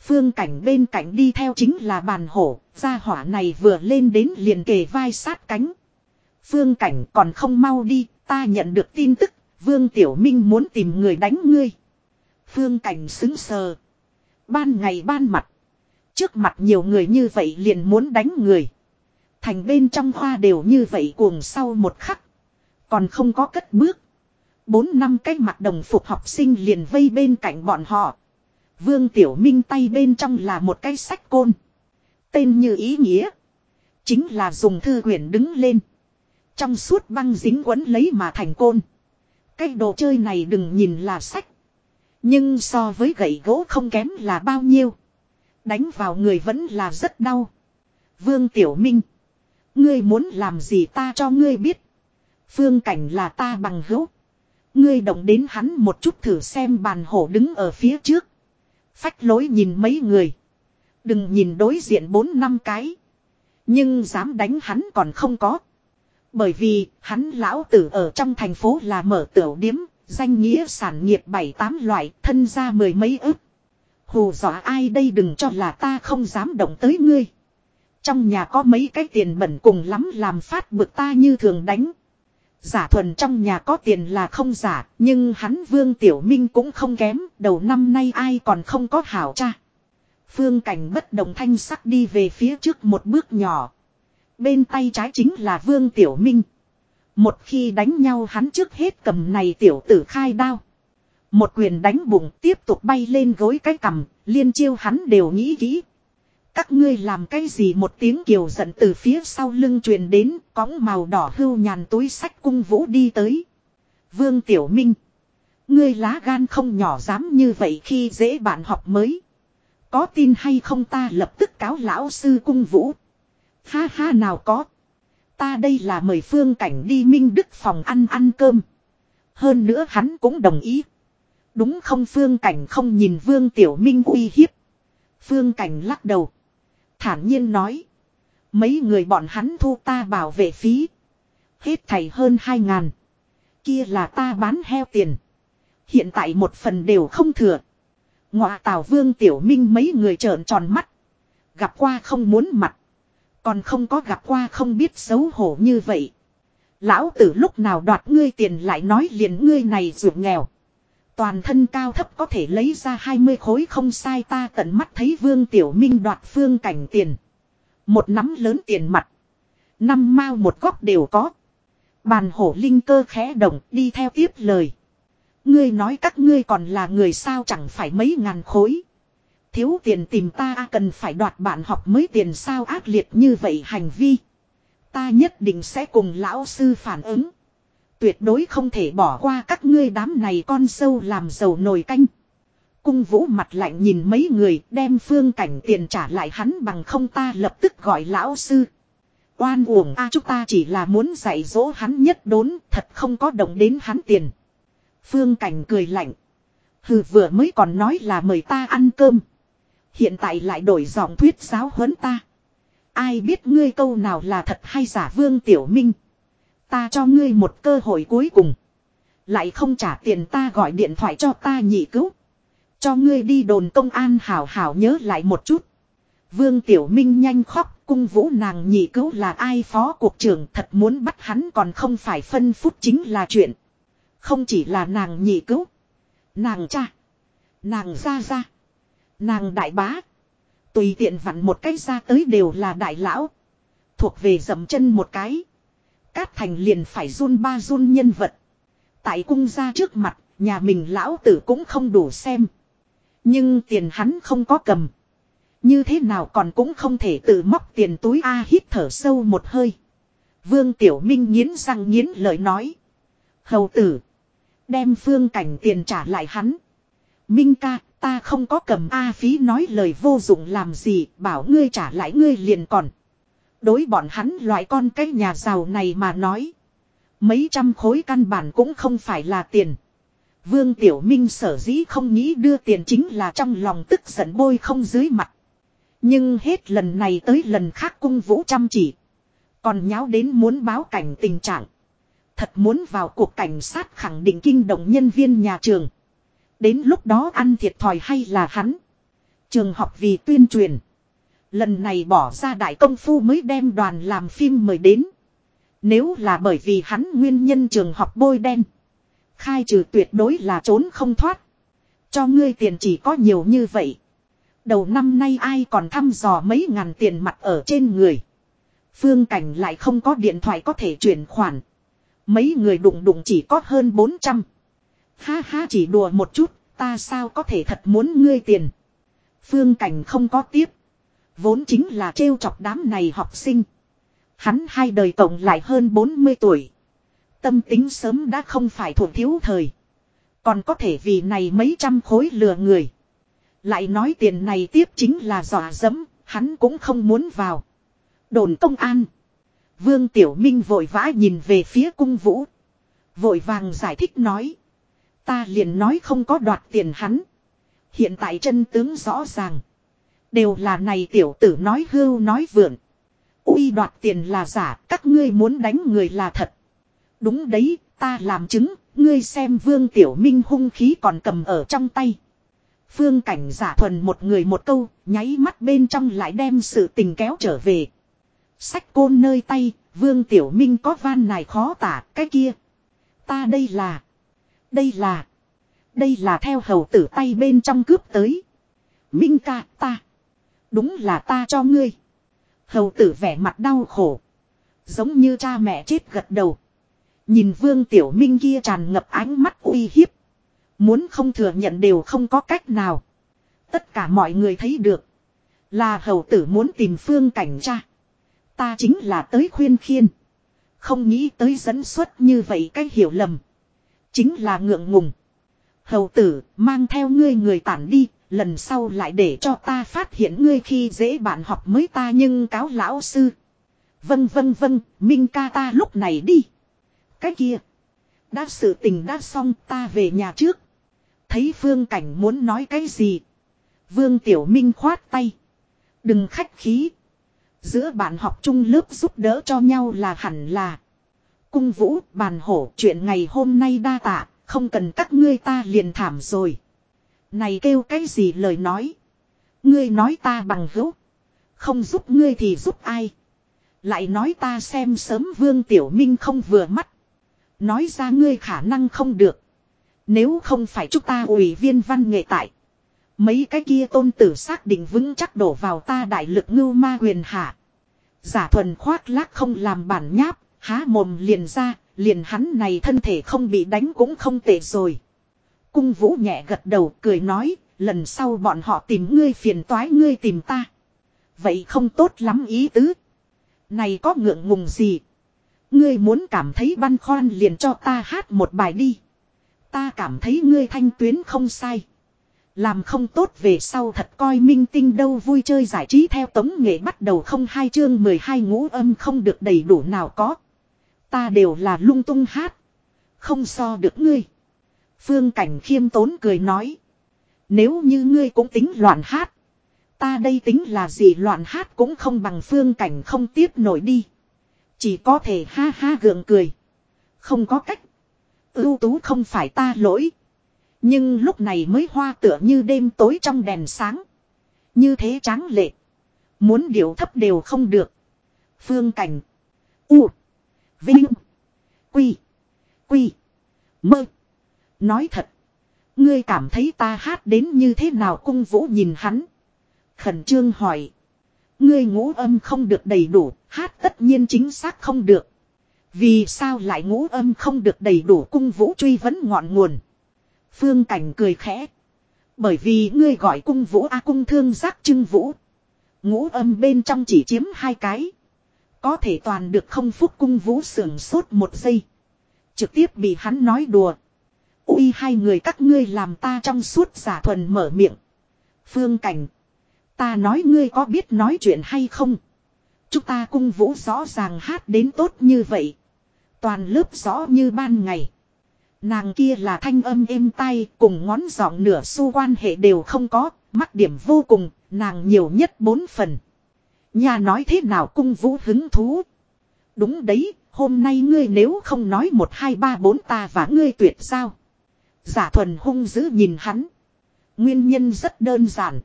Phương cảnh bên cạnh đi theo chính là bàn hổ. Gia hỏa này vừa lên đến liền kề vai sát cánh. Phương cảnh còn không mau đi. Ta nhận được tin tức. Vương Tiểu Minh muốn tìm người đánh ngươi. Phương cảnh xứng sờ. Ban ngày ban mặt. Trước mặt nhiều người như vậy liền muốn đánh người. Thành bên trong hoa đều như vậy cuồng sau một khắc. Còn không có cất bước. Bốn năm cái mặt đồng phục học sinh liền vây bên cạnh bọn họ. Vương Tiểu Minh tay bên trong là một cái sách côn. Tên như ý nghĩa. Chính là dùng thư quyển đứng lên. Trong suốt băng dính quấn lấy mà thành côn. Cái đồ chơi này đừng nhìn là sách. Nhưng so với gậy gỗ không kém là bao nhiêu. Đánh vào người vẫn là rất đau. Vương Tiểu Minh. Ngươi muốn làm gì ta cho ngươi biết. Phương cảnh là ta bằng hữu. Ngươi động đến hắn một chút thử xem bàn hổ đứng ở phía trước. Phách lối nhìn mấy người. Đừng nhìn đối diện bốn năm cái. Nhưng dám đánh hắn còn không có. Bởi vì hắn lão tử ở trong thành phố là mở tiểu điếm, danh nghĩa sản nghiệp bảy tám loại, thân ra mười mấy ức. Hù dọa ai đây đừng cho là ta không dám động tới ngươi. Trong nhà có mấy cái tiền bẩn cùng lắm làm phát bực ta như thường đánh. Giả thuần trong nhà có tiền là không giả, nhưng hắn Vương Tiểu Minh cũng không kém, đầu năm nay ai còn không có hảo cha. Phương cảnh bất đồng thanh sắc đi về phía trước một bước nhỏ. Bên tay trái chính là Vương Tiểu Minh. Một khi đánh nhau hắn trước hết cầm này tiểu tử khai đao. Một quyền đánh bụng tiếp tục bay lên gối cái cầm, liên chiêu hắn đều nghĩ kỹ. Các ngươi làm cái gì một tiếng kiều giận từ phía sau lưng truyền đến, cõng màu đỏ hưu nhàn túi sách cung vũ đi tới. Vương Tiểu Minh. Ngươi lá gan không nhỏ dám như vậy khi dễ bạn học mới. Có tin hay không ta lập tức cáo lão sư cung vũ. Ha ha nào có. Ta đây là mời phương cảnh đi Minh Đức phòng ăn ăn cơm. Hơn nữa hắn cũng đồng ý. Đúng không phương cảnh không nhìn vương tiểu minh uy hiếp. Phương cảnh lắc đầu. Thản nhiên nói. Mấy người bọn hắn thu ta bảo vệ phí. Hết thầy hơn hai ngàn. Kia là ta bán heo tiền. Hiện tại một phần đều không thừa. Ngọa tào vương tiểu minh mấy người trợn tròn mắt. Gặp qua không muốn mặt. Còn không có gặp qua không biết xấu hổ như vậy. Lão tử lúc nào đoạt ngươi tiền lại nói liền ngươi này ruột nghèo. Toàn thân cao thấp có thể lấy ra 20 khối không sai ta tận mắt thấy Vương Tiểu Minh đoạt phương cảnh tiền. Một nắm lớn tiền mặt. Năm mao một góc đều có. Bàn hổ linh cơ khẽ động, đi theo tiếp lời. Ngươi nói các ngươi còn là người sao chẳng phải mấy ngàn khối. Thiếu tiền tìm ta cần phải đoạt bạn học mới tiền sao ác liệt như vậy hành vi. Ta nhất định sẽ cùng lão sư phản ứng. Tuyệt đối không thể bỏ qua các ngươi đám này con sâu làm dầu nồi canh. Cung vũ mặt lạnh nhìn mấy người, đem phương cảnh tiền trả lại hắn bằng không ta lập tức gọi lão sư. Oan uổng, a, chúng ta chỉ là muốn dạy dỗ hắn nhất đốn, thật không có động đến hắn tiền. Phương cảnh cười lạnh. Hừ, vừa mới còn nói là mời ta ăn cơm. Hiện tại lại đổi giọng thuyết giáo huấn ta. Ai biết ngươi câu nào là thật hay giả vương tiểu minh. Ta cho ngươi một cơ hội cuối cùng. Lại không trả tiền ta gọi điện thoại cho ta nhị cứu. Cho ngươi đi đồn công an hảo hảo nhớ lại một chút. Vương Tiểu Minh nhanh khóc, cung vũ nàng nhị cứu là ai phó cuộc trưởng, thật muốn bắt hắn còn không phải phân phút chính là chuyện. Không chỉ là nàng nhị cứu. Nàng cha. Nàng ra ra. Nàng đại bá. Tùy tiện vặn một cái ra tới đều là đại lão. Thuộc về dầm chân một cái. Cát thành liền phải run ba run nhân vật. Tại cung ra trước mặt, nhà mình lão tử cũng không đủ xem. Nhưng tiền hắn không có cầm. Như thế nào còn cũng không thể tự móc tiền túi A hít thở sâu một hơi. Vương Tiểu Minh nghiến răng nghiến lời nói. Hầu tử. Đem phương cảnh tiền trả lại hắn. Minh ca, ta không có cầm A phí nói lời vô dụng làm gì, bảo ngươi trả lại ngươi liền còn. Đối bọn hắn loại con cái nhà giàu này mà nói. Mấy trăm khối căn bản cũng không phải là tiền. Vương Tiểu Minh sở dĩ không nghĩ đưa tiền chính là trong lòng tức giận bôi không dưới mặt. Nhưng hết lần này tới lần khác cung vũ chăm chỉ. Còn nháo đến muốn báo cảnh tình trạng. Thật muốn vào cuộc cảnh sát khẳng định kinh động nhân viên nhà trường. Đến lúc đó ăn thiệt thòi hay là hắn. Trường học vì tuyên truyền. Lần này bỏ ra đại công phu mới đem đoàn làm phim mời đến. Nếu là bởi vì hắn nguyên nhân trường học bôi đen. Khai trừ tuyệt đối là trốn không thoát. Cho ngươi tiền chỉ có nhiều như vậy. Đầu năm nay ai còn thăm dò mấy ngàn tiền mặt ở trên người. Phương Cảnh lại không có điện thoại có thể chuyển khoản. Mấy người đụng đụng chỉ có hơn 400. Ha ha chỉ đùa một chút, ta sao có thể thật muốn ngươi tiền. Phương Cảnh không có tiếp. Vốn chính là trêu chọc đám này học sinh. Hắn hai đời tổng lại hơn 40 tuổi. Tâm tính sớm đã không phải thuộc thiếu thời. Còn có thể vì này mấy trăm khối lừa người. Lại nói tiền này tiếp chính là dọa dẫm, hắn cũng không muốn vào. Đồn công an. Vương Tiểu Minh vội vã nhìn về phía cung vũ. Vội vàng giải thích nói. Ta liền nói không có đoạt tiền hắn. Hiện tại chân tướng rõ ràng. Đều là này tiểu tử nói hưu nói vượn. uy đoạt tiền là giả, các ngươi muốn đánh người là thật. Đúng đấy, ta làm chứng, ngươi xem vương tiểu minh hung khí còn cầm ở trong tay. Phương cảnh giả thuần một người một câu, nháy mắt bên trong lại đem sự tình kéo trở về. Sách côn nơi tay, vương tiểu minh có van này khó tả, cái kia. Ta đây là, đây là, đây là theo hầu tử tay bên trong cướp tới. Minh ca, ta, đúng là ta cho ngươi. Hầu tử vẻ mặt đau khổ. Giống như cha mẹ chết gật đầu. Nhìn vương tiểu minh kia tràn ngập ánh mắt uy hiếp. Muốn không thừa nhận đều không có cách nào. Tất cả mọi người thấy được. Là hầu tử muốn tìm phương cảnh cha. Ta chính là tới khuyên khiên. Không nghĩ tới dẫn xuất như vậy cách hiểu lầm. Chính là ngượng ngùng. Hầu tử, mang theo ngươi người tản đi. Lần sau lại để cho ta phát hiện ngươi khi dễ bạn học mới ta nhưng cáo lão sư. Vâng vâng vâng, Minh ca ta lúc này đi. Cái kia. Đã sự tình đã xong ta về nhà trước. Thấy phương cảnh muốn nói cái gì. Vương Tiểu Minh khoát tay. Đừng khách khí. Giữa bạn học chung lớp giúp đỡ cho nhau là hẳn là. Cung vũ, bàn hổ, chuyện ngày hôm nay đa tạ, không cần các ngươi ta liền thảm rồi. Này kêu cái gì lời nói. Ngươi nói ta bằng hữu. Không giúp ngươi thì giúp ai. Lại nói ta xem sớm Vương Tiểu Minh không vừa mắt. Nói ra ngươi khả năng không được. Nếu không phải chúng ta ủy viên văn nghệ tại. Mấy cái kia tôn tử xác định vững chắc đổ vào ta đại lực ngưu ma huyền hạ. Giả thuần khoác lác không làm bản nháp, há mồm liền ra, liền hắn này thân thể không bị đánh cũng không tệ rồi. Cung vũ nhẹ gật đầu cười nói, lần sau bọn họ tìm ngươi phiền toái ngươi tìm ta. Vậy không tốt lắm ý tứ. Này có ngượng ngùng gì. Ngươi muốn cảm thấy băn khoăn liền cho ta hát một bài đi. Ta cảm thấy ngươi thanh tuyến không sai. Làm không tốt về sau thật coi minh tinh đâu vui chơi giải trí theo tống nghệ bắt đầu không hai chương 12 ngũ âm không được đầy đủ nào có. Ta đều là lung tung hát. Không so được ngươi. Phương Cảnh khiêm tốn cười nói. Nếu như ngươi cũng tính loạn hát. Ta đây tính là gì loạn hát cũng không bằng phương cảnh không tiếp nổi đi. Chỉ có thể ha ha gượng cười. Không có cách. Ưu tú không phải ta lỗi. Nhưng lúc này mới hoa tựa như đêm tối trong đèn sáng. Như thế tráng lệ. Muốn điệu thấp đều không được. Phương cảnh. U. Vinh. Quy. Quy. Mơ. Nói thật. Ngươi cảm thấy ta hát đến như thế nào cung vũ nhìn hắn. Khẩn trương hỏi. Ngươi ngũ âm không được đầy đủ, hát tất nhiên chính xác không được. Vì sao lại ngũ âm không được đầy đủ cung vũ truy vấn ngọn nguồn. Phương Cảnh cười khẽ. Bởi vì ngươi gọi cung vũ a cung thương giác trưng vũ. Ngũ âm bên trong chỉ chiếm hai cái. Có thể toàn được không phúc cung vũ sưởng sốt một giây. Trực tiếp bị hắn nói đùa uy hai người các ngươi làm ta trong suốt giả thuần mở miệng. Phương Cảnh. Ta nói ngươi có biết nói chuyện hay không? Chúng ta cung vũ rõ ràng hát đến tốt như vậy. Toàn lớp rõ như ban ngày. Nàng kia là thanh âm êm tai cùng ngón giọng nửa xu quan hệ đều không có, mắc điểm vô cùng, nàng nhiều nhất bốn phần. Nhà nói thế nào cung vũ hứng thú. Đúng đấy, hôm nay ngươi nếu không nói một hai ba bốn ta và ngươi tuyệt sao. Giả thuần hung dữ nhìn hắn. Nguyên nhân rất đơn giản.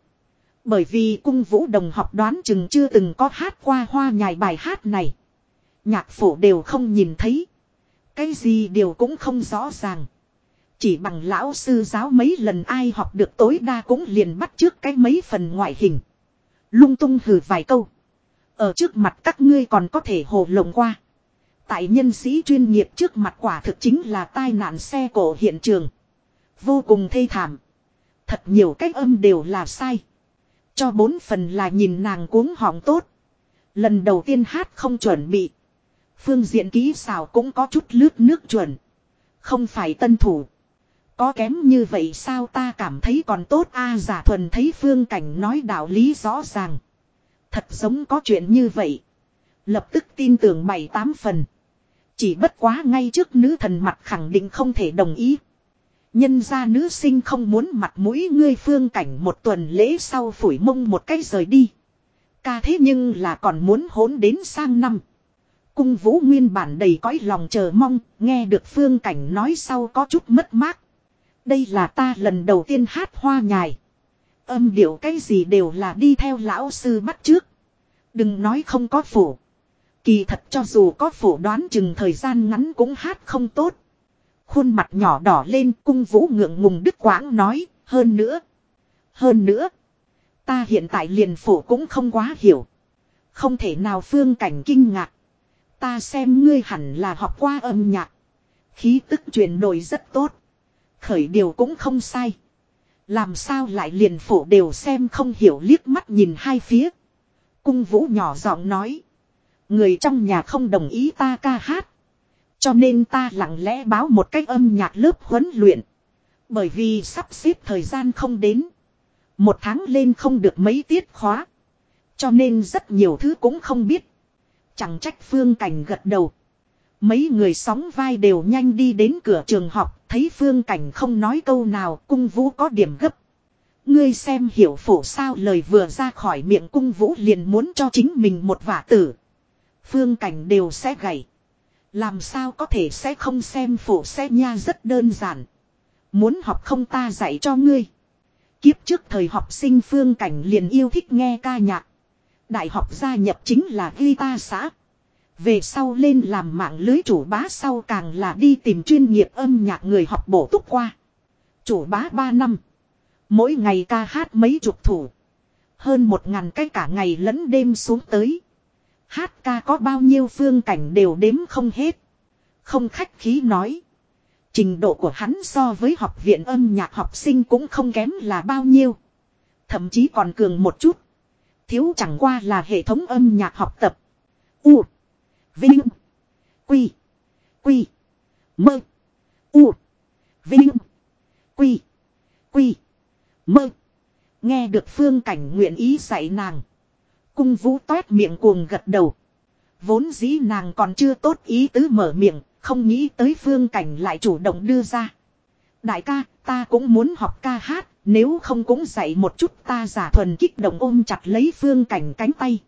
Bởi vì cung vũ đồng học đoán chừng chưa từng có hát qua hoa nhài bài hát này. Nhạc phổ đều không nhìn thấy. Cái gì đều cũng không rõ ràng. Chỉ bằng lão sư giáo mấy lần ai học được tối đa cũng liền bắt trước cái mấy phần ngoại hình. Lung tung hừ vài câu. Ở trước mặt các ngươi còn có thể hồ lồng qua. Tại nhân sĩ chuyên nghiệp trước mặt quả thực chính là tai nạn xe cổ hiện trường. Vô cùng thê thảm. Thật nhiều cách âm đều là sai. Cho bốn phần là nhìn nàng cuống họng tốt. Lần đầu tiên hát không chuẩn bị. Phương diện ký xào cũng có chút lướt nước chuẩn. Không phải tân thủ. Có kém như vậy sao ta cảm thấy còn tốt a giả thuần thấy phương cảnh nói đạo lý rõ ràng. Thật giống có chuyện như vậy. Lập tức tin tưởng bảy tám phần. Chỉ bất quá ngay trước nữ thần mặt khẳng định không thể đồng ý. Nhân gia nữ sinh không muốn mặt mũi ngươi phương cảnh một tuần lễ sau phủi mông một cái rời đi. Ca thế nhưng là còn muốn hốn đến sang năm. Cung vũ nguyên bản đầy cõi lòng chờ mong, nghe được phương cảnh nói sau có chút mất mát. Đây là ta lần đầu tiên hát hoa nhài. Âm điệu cái gì đều là đi theo lão sư bắt trước. Đừng nói không có phủ. Kỳ thật cho dù có phủ đoán chừng thời gian ngắn cũng hát không tốt. Khuôn mặt nhỏ đỏ lên cung vũ ngượng ngùng đứt quãng nói, hơn nữa. Hơn nữa. Ta hiện tại liền phủ cũng không quá hiểu. Không thể nào phương cảnh kinh ngạc. Ta xem ngươi hẳn là học qua âm nhạc. Khí tức chuyển đổi rất tốt. Khởi điều cũng không sai. Làm sao lại liền phổ đều xem không hiểu liếc mắt nhìn hai phía. Cung vũ nhỏ giọng nói. Người trong nhà không đồng ý ta ca hát. Cho nên ta lặng lẽ báo một cách âm nhạc lớp huấn luyện. Bởi vì sắp xếp thời gian không đến. Một tháng lên không được mấy tiết khóa. Cho nên rất nhiều thứ cũng không biết. Chẳng trách phương cảnh gật đầu. Mấy người sóng vai đều nhanh đi đến cửa trường học, thấy phương cảnh không nói câu nào, cung vũ có điểm gấp. Ngươi xem hiểu phổ sao lời vừa ra khỏi miệng cung vũ liền muốn cho chính mình một vả tử. Phương cảnh đều sẽ gầy. Làm sao có thể sẽ không xem phổ sẽ nha rất đơn giản. Muốn học không ta dạy cho ngươi. Kiếp trước thời học sinh phương cảnh liền yêu thích nghe ca nhạc. Đại học gia nhập chính là guitar xã. Về sau lên làm mạng lưới chủ bá sau càng là đi tìm chuyên nghiệp âm nhạc người học bổ túc qua. Chủ bá 3 năm. Mỗi ngày ca hát mấy chục thủ. Hơn một ngàn cái cả ngày lẫn đêm xuống tới. Hát ca có bao nhiêu phương cảnh đều đếm không hết. Không khách khí nói. Trình độ của hắn so với học viện âm nhạc học sinh cũng không kém là bao nhiêu. Thậm chí còn cường một chút. Thiếu chẳng qua là hệ thống âm nhạc học tập. U. Vinh. Quy. Quy. Mơ. U. Vinh. Quy. Quy. Mơ. Nghe được phương cảnh nguyện ý dạy nàng. Cung vũ toét miệng cuồng gật đầu. Vốn dĩ nàng còn chưa tốt ý tứ mở miệng, không nghĩ tới phương cảnh lại chủ động đưa ra. Đại ca, ta cũng muốn học ca hát, nếu không cũng dạy một chút ta giả thuần kích động ôm chặt lấy phương cảnh cánh tay.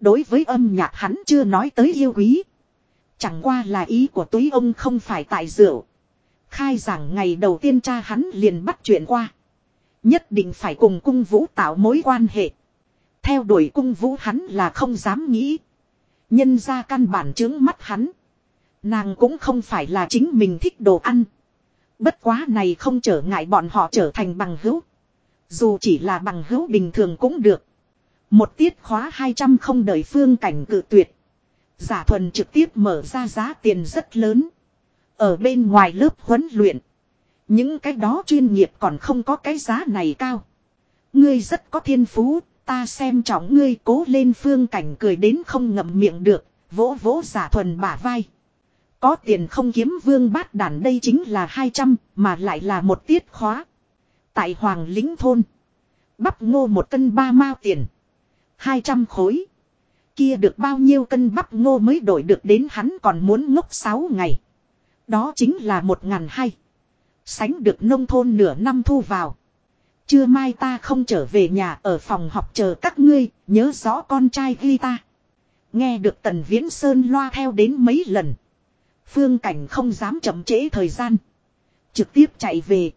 Đối với âm nhạc hắn chưa nói tới yêu quý. Chẳng qua là ý của túy ông không phải tại rượu. Khai giảng ngày đầu tiên cha hắn liền bắt chuyện qua. Nhất định phải cùng cung vũ tạo mối quan hệ. Theo đuổi cung vũ hắn là không dám nghĩ. Nhân ra căn bản chứng mắt hắn. Nàng cũng không phải là chính mình thích đồ ăn. Bất quá này không trở ngại bọn họ trở thành bằng hữu. Dù chỉ là bằng hữu bình thường cũng được. Một tiết khóa 200 không đợi phương cảnh cự tuyệt. Giả thuần trực tiếp mở ra giá tiền rất lớn. Ở bên ngoài lớp huấn luyện. Những cái đó chuyên nghiệp còn không có cái giá này cao. Ngươi rất có thiên phú, ta xem trọng ngươi cố lên phương cảnh cười đến không ngậm miệng được, vỗ vỗ giả thuần bả vai. Có tiền không kiếm vương bát đàn đây chính là 200, mà lại là một tiết khóa. Tại Hoàng Lính Thôn, bắp ngô một cân ba mao tiền. 200 khối. Kia được bao nhiêu cân bắp ngô mới đổi được đến hắn còn muốn ngốc 6 ngày. Đó chính là một ngàn hai. Sánh được nông thôn nửa năm thu vào. Trưa mai ta không trở về nhà ở phòng học chờ các ngươi, nhớ rõ con trai ghi ta. Nghe được Tần Viễn Sơn loa theo đến mấy lần. Phương Cảnh không dám chậm trễ thời gian. Trực tiếp chạy về.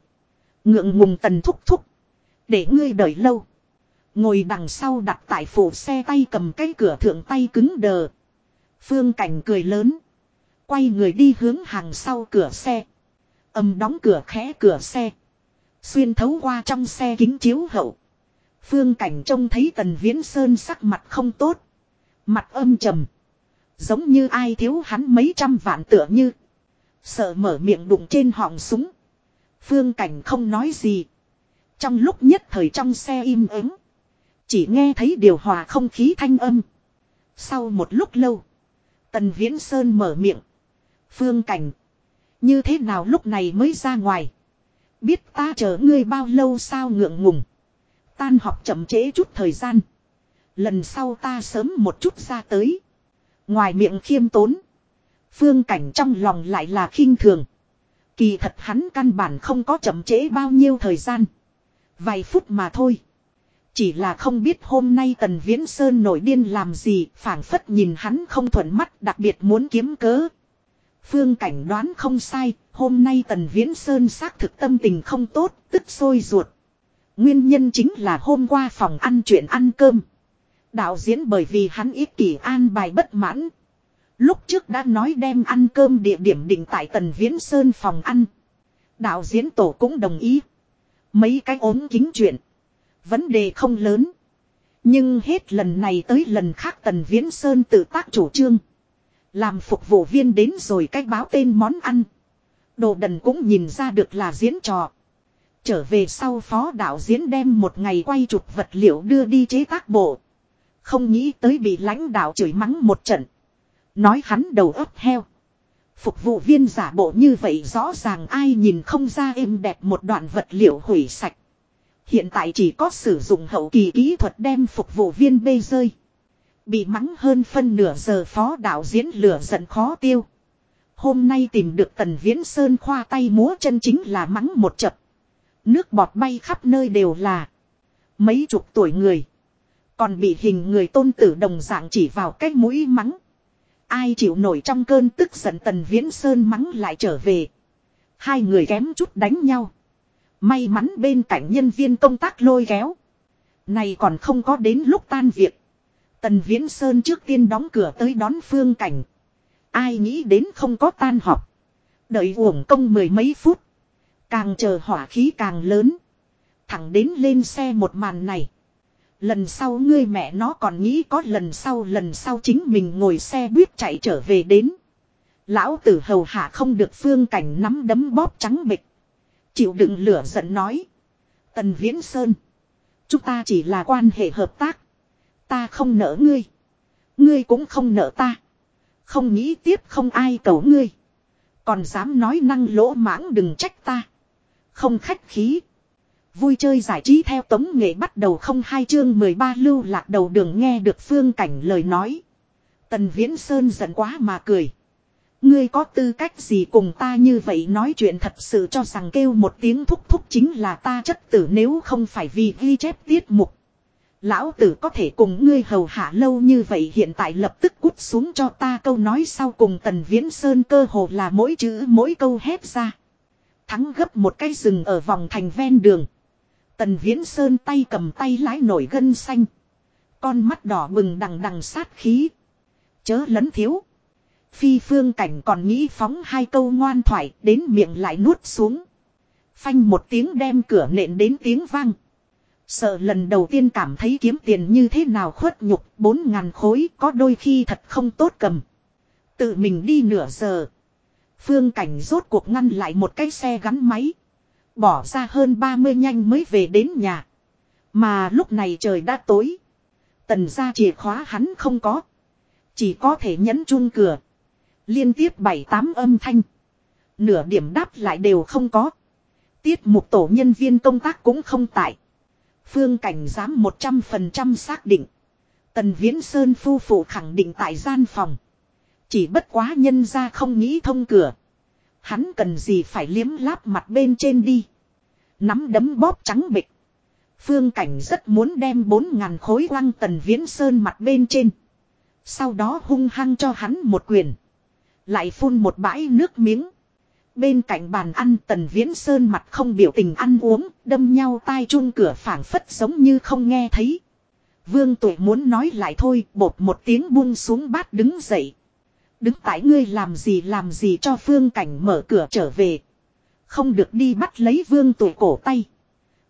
Ngượng ngùng Tần thúc thúc. Để ngươi đợi lâu. Ngồi đằng sau đặt tại phủ xe tay cầm cái cửa thượng tay cứng đờ. Phương Cảnh cười lớn. Quay người đi hướng hàng sau cửa xe. Âm đóng cửa khẽ cửa xe. Xuyên thấu qua trong xe kính chiếu hậu. Phương Cảnh trông thấy Tần Viễn Sơn sắc mặt không tốt. Mặt âm trầm. Giống như ai thiếu hắn mấy trăm vạn tựa như. Sợ mở miệng đụng trên họng súng. Phương Cảnh không nói gì. Trong lúc nhất thời trong xe im ắng. Chỉ nghe thấy điều hòa không khí thanh âm. Sau một lúc lâu. Tần Viễn Sơn mở miệng. Phương Cảnh. Như thế nào lúc này mới ra ngoài. Biết ta chờ ngươi bao lâu sao ngượng ngùng. Tan học chậm trễ chút thời gian. Lần sau ta sớm một chút ra tới. Ngoài miệng khiêm tốn. Phương cảnh trong lòng lại là khinh thường. Kỳ thật hắn căn bản không có chậm trễ bao nhiêu thời gian. Vài phút mà thôi. Chỉ là không biết hôm nay Tần Viễn Sơn nổi điên làm gì, phảng phất nhìn hắn không thuận mắt đặc biệt muốn kiếm cớ. Phương cảnh đoán không sai, hôm nay Tần Viễn Sơn xác thực tâm tình không tốt, tức sôi ruột. Nguyên nhân chính là hôm qua phòng ăn chuyện ăn cơm. Đạo diễn bởi vì hắn ít kỷ an bài bất mãn. Lúc trước đã nói đem ăn cơm địa điểm định tại Tần Viễn Sơn phòng ăn. Đạo diễn tổ cũng đồng ý. Mấy cái ốm kính chuyện. Vấn đề không lớn. Nhưng hết lần này tới lần khác Tần Viễn Sơn tự tác chủ trương. Làm phục vụ viên đến rồi cách báo tên món ăn. Đồ đần cũng nhìn ra được là diễn trò. Trở về sau phó đạo diễn đem một ngày quay chụp vật liệu đưa đi chế tác bộ. Không nghĩ tới bị lãnh đạo chửi mắng một trận. Nói hắn đầu ấp heo. Phục vụ viên giả bộ như vậy rõ ràng ai nhìn không ra êm đẹp một đoạn vật liệu hủy sạch. Hiện tại chỉ có sử dụng hậu kỳ kỹ thuật đem phục vụ viên bê rơi. Bị mắng hơn phân nửa giờ phó đạo diễn lửa giận khó tiêu. Hôm nay tìm được Tần Viễn Sơn khoa tay múa chân chính là mắng một chập. Nước bọt bay khắp nơi đều là. Mấy chục tuổi người. Còn bị hình người tôn tử đồng dạng chỉ vào cái mũi mắng. Ai chịu nổi trong cơn tức giận Tần Viễn Sơn mắng lại trở về. Hai người kém chút đánh nhau. May mắn bên cạnh nhân viên công tác lôi kéo. Này còn không có đến lúc tan việc. Tần Viễn Sơn trước tiên đóng cửa tới đón phương cảnh. Ai nghĩ đến không có tan học. Đợi uổng công mười mấy phút. Càng chờ hỏa khí càng lớn. Thẳng đến lên xe một màn này. Lần sau ngươi mẹ nó còn nghĩ có lần sau lần sau chính mình ngồi xe buýt chạy trở về đến. Lão tử hầu hạ không được phương cảnh nắm đấm bóp trắng bịch. Chịu đựng lửa giận nói. Tần Viễn Sơn. Chúng ta chỉ là quan hệ hợp tác. Ta không nợ ngươi. Ngươi cũng không nợ ta. Không nghĩ tiếp không ai cầu ngươi. Còn dám nói năng lỗ mãng đừng trách ta. Không khách khí. Vui chơi giải trí theo tống nghệ bắt đầu không hai chương 13 lưu lạc đầu đường nghe được phương cảnh lời nói. Tần Viễn Sơn giận quá mà cười. Ngươi có tư cách gì cùng ta như vậy nói chuyện thật sự cho rằng kêu một tiếng thúc thúc chính là ta chất tử nếu không phải vì ghi chép tiết mục. Lão tử có thể cùng ngươi hầu hạ lâu như vậy hiện tại lập tức cút xuống cho ta câu nói sau cùng tần viễn sơn cơ hồ là mỗi chữ, mỗi câu hét ra. Thắng gấp một cái rừng ở vòng thành ven đường. Tần viễn sơn tay cầm tay lái nổi gân xanh. Con mắt đỏ bừng đằng đằng sát khí. Chớ lấn thiếu. Phi phương cảnh còn nghĩ phóng hai câu ngoan thoại, đến miệng lại nuốt xuống. Phanh một tiếng đem cửa nện đến tiếng vang. Sợ lần đầu tiên cảm thấy kiếm tiền như thế nào khuất nhục, bốn ngàn khối có đôi khi thật không tốt cầm. Tự mình đi nửa giờ. Phương cảnh rốt cuộc ngăn lại một cái xe gắn máy. Bỏ ra hơn 30 nhanh mới về đến nhà. Mà lúc này trời đã tối. Tần ra chìa khóa hắn không có. Chỉ có thể nhấn chun cửa. Liên tiếp bảy tám âm thanh. Nửa điểm đáp lại đều không có. Tiết mục tổ nhân viên công tác cũng không tại. Phương cảnh dám 100% xác định. Tần Viễn Sơn phu phụ khẳng định tại gian phòng. Chỉ bất quá nhân ra không nghĩ thông cửa. Hắn cần gì phải liếm láp mặt bên trên đi. Nắm đấm bóp trắng bịch. Phương Cảnh rất muốn đem bốn ngàn khối quăng Tần Viễn Sơn mặt bên trên. Sau đó hung hăng cho hắn một quyền. Lại phun một bãi nước miếng. Bên cạnh bàn ăn Tần Viễn Sơn mặt không biểu tình ăn uống, đâm nhau tai chung cửa phảng phất giống như không nghe thấy. Vương tuổi muốn nói lại thôi, bột một tiếng buông xuống bát đứng dậy. Đứng tại ngươi làm gì làm gì cho phương cảnh mở cửa trở về. Không được đi bắt lấy vương tuổi cổ tay.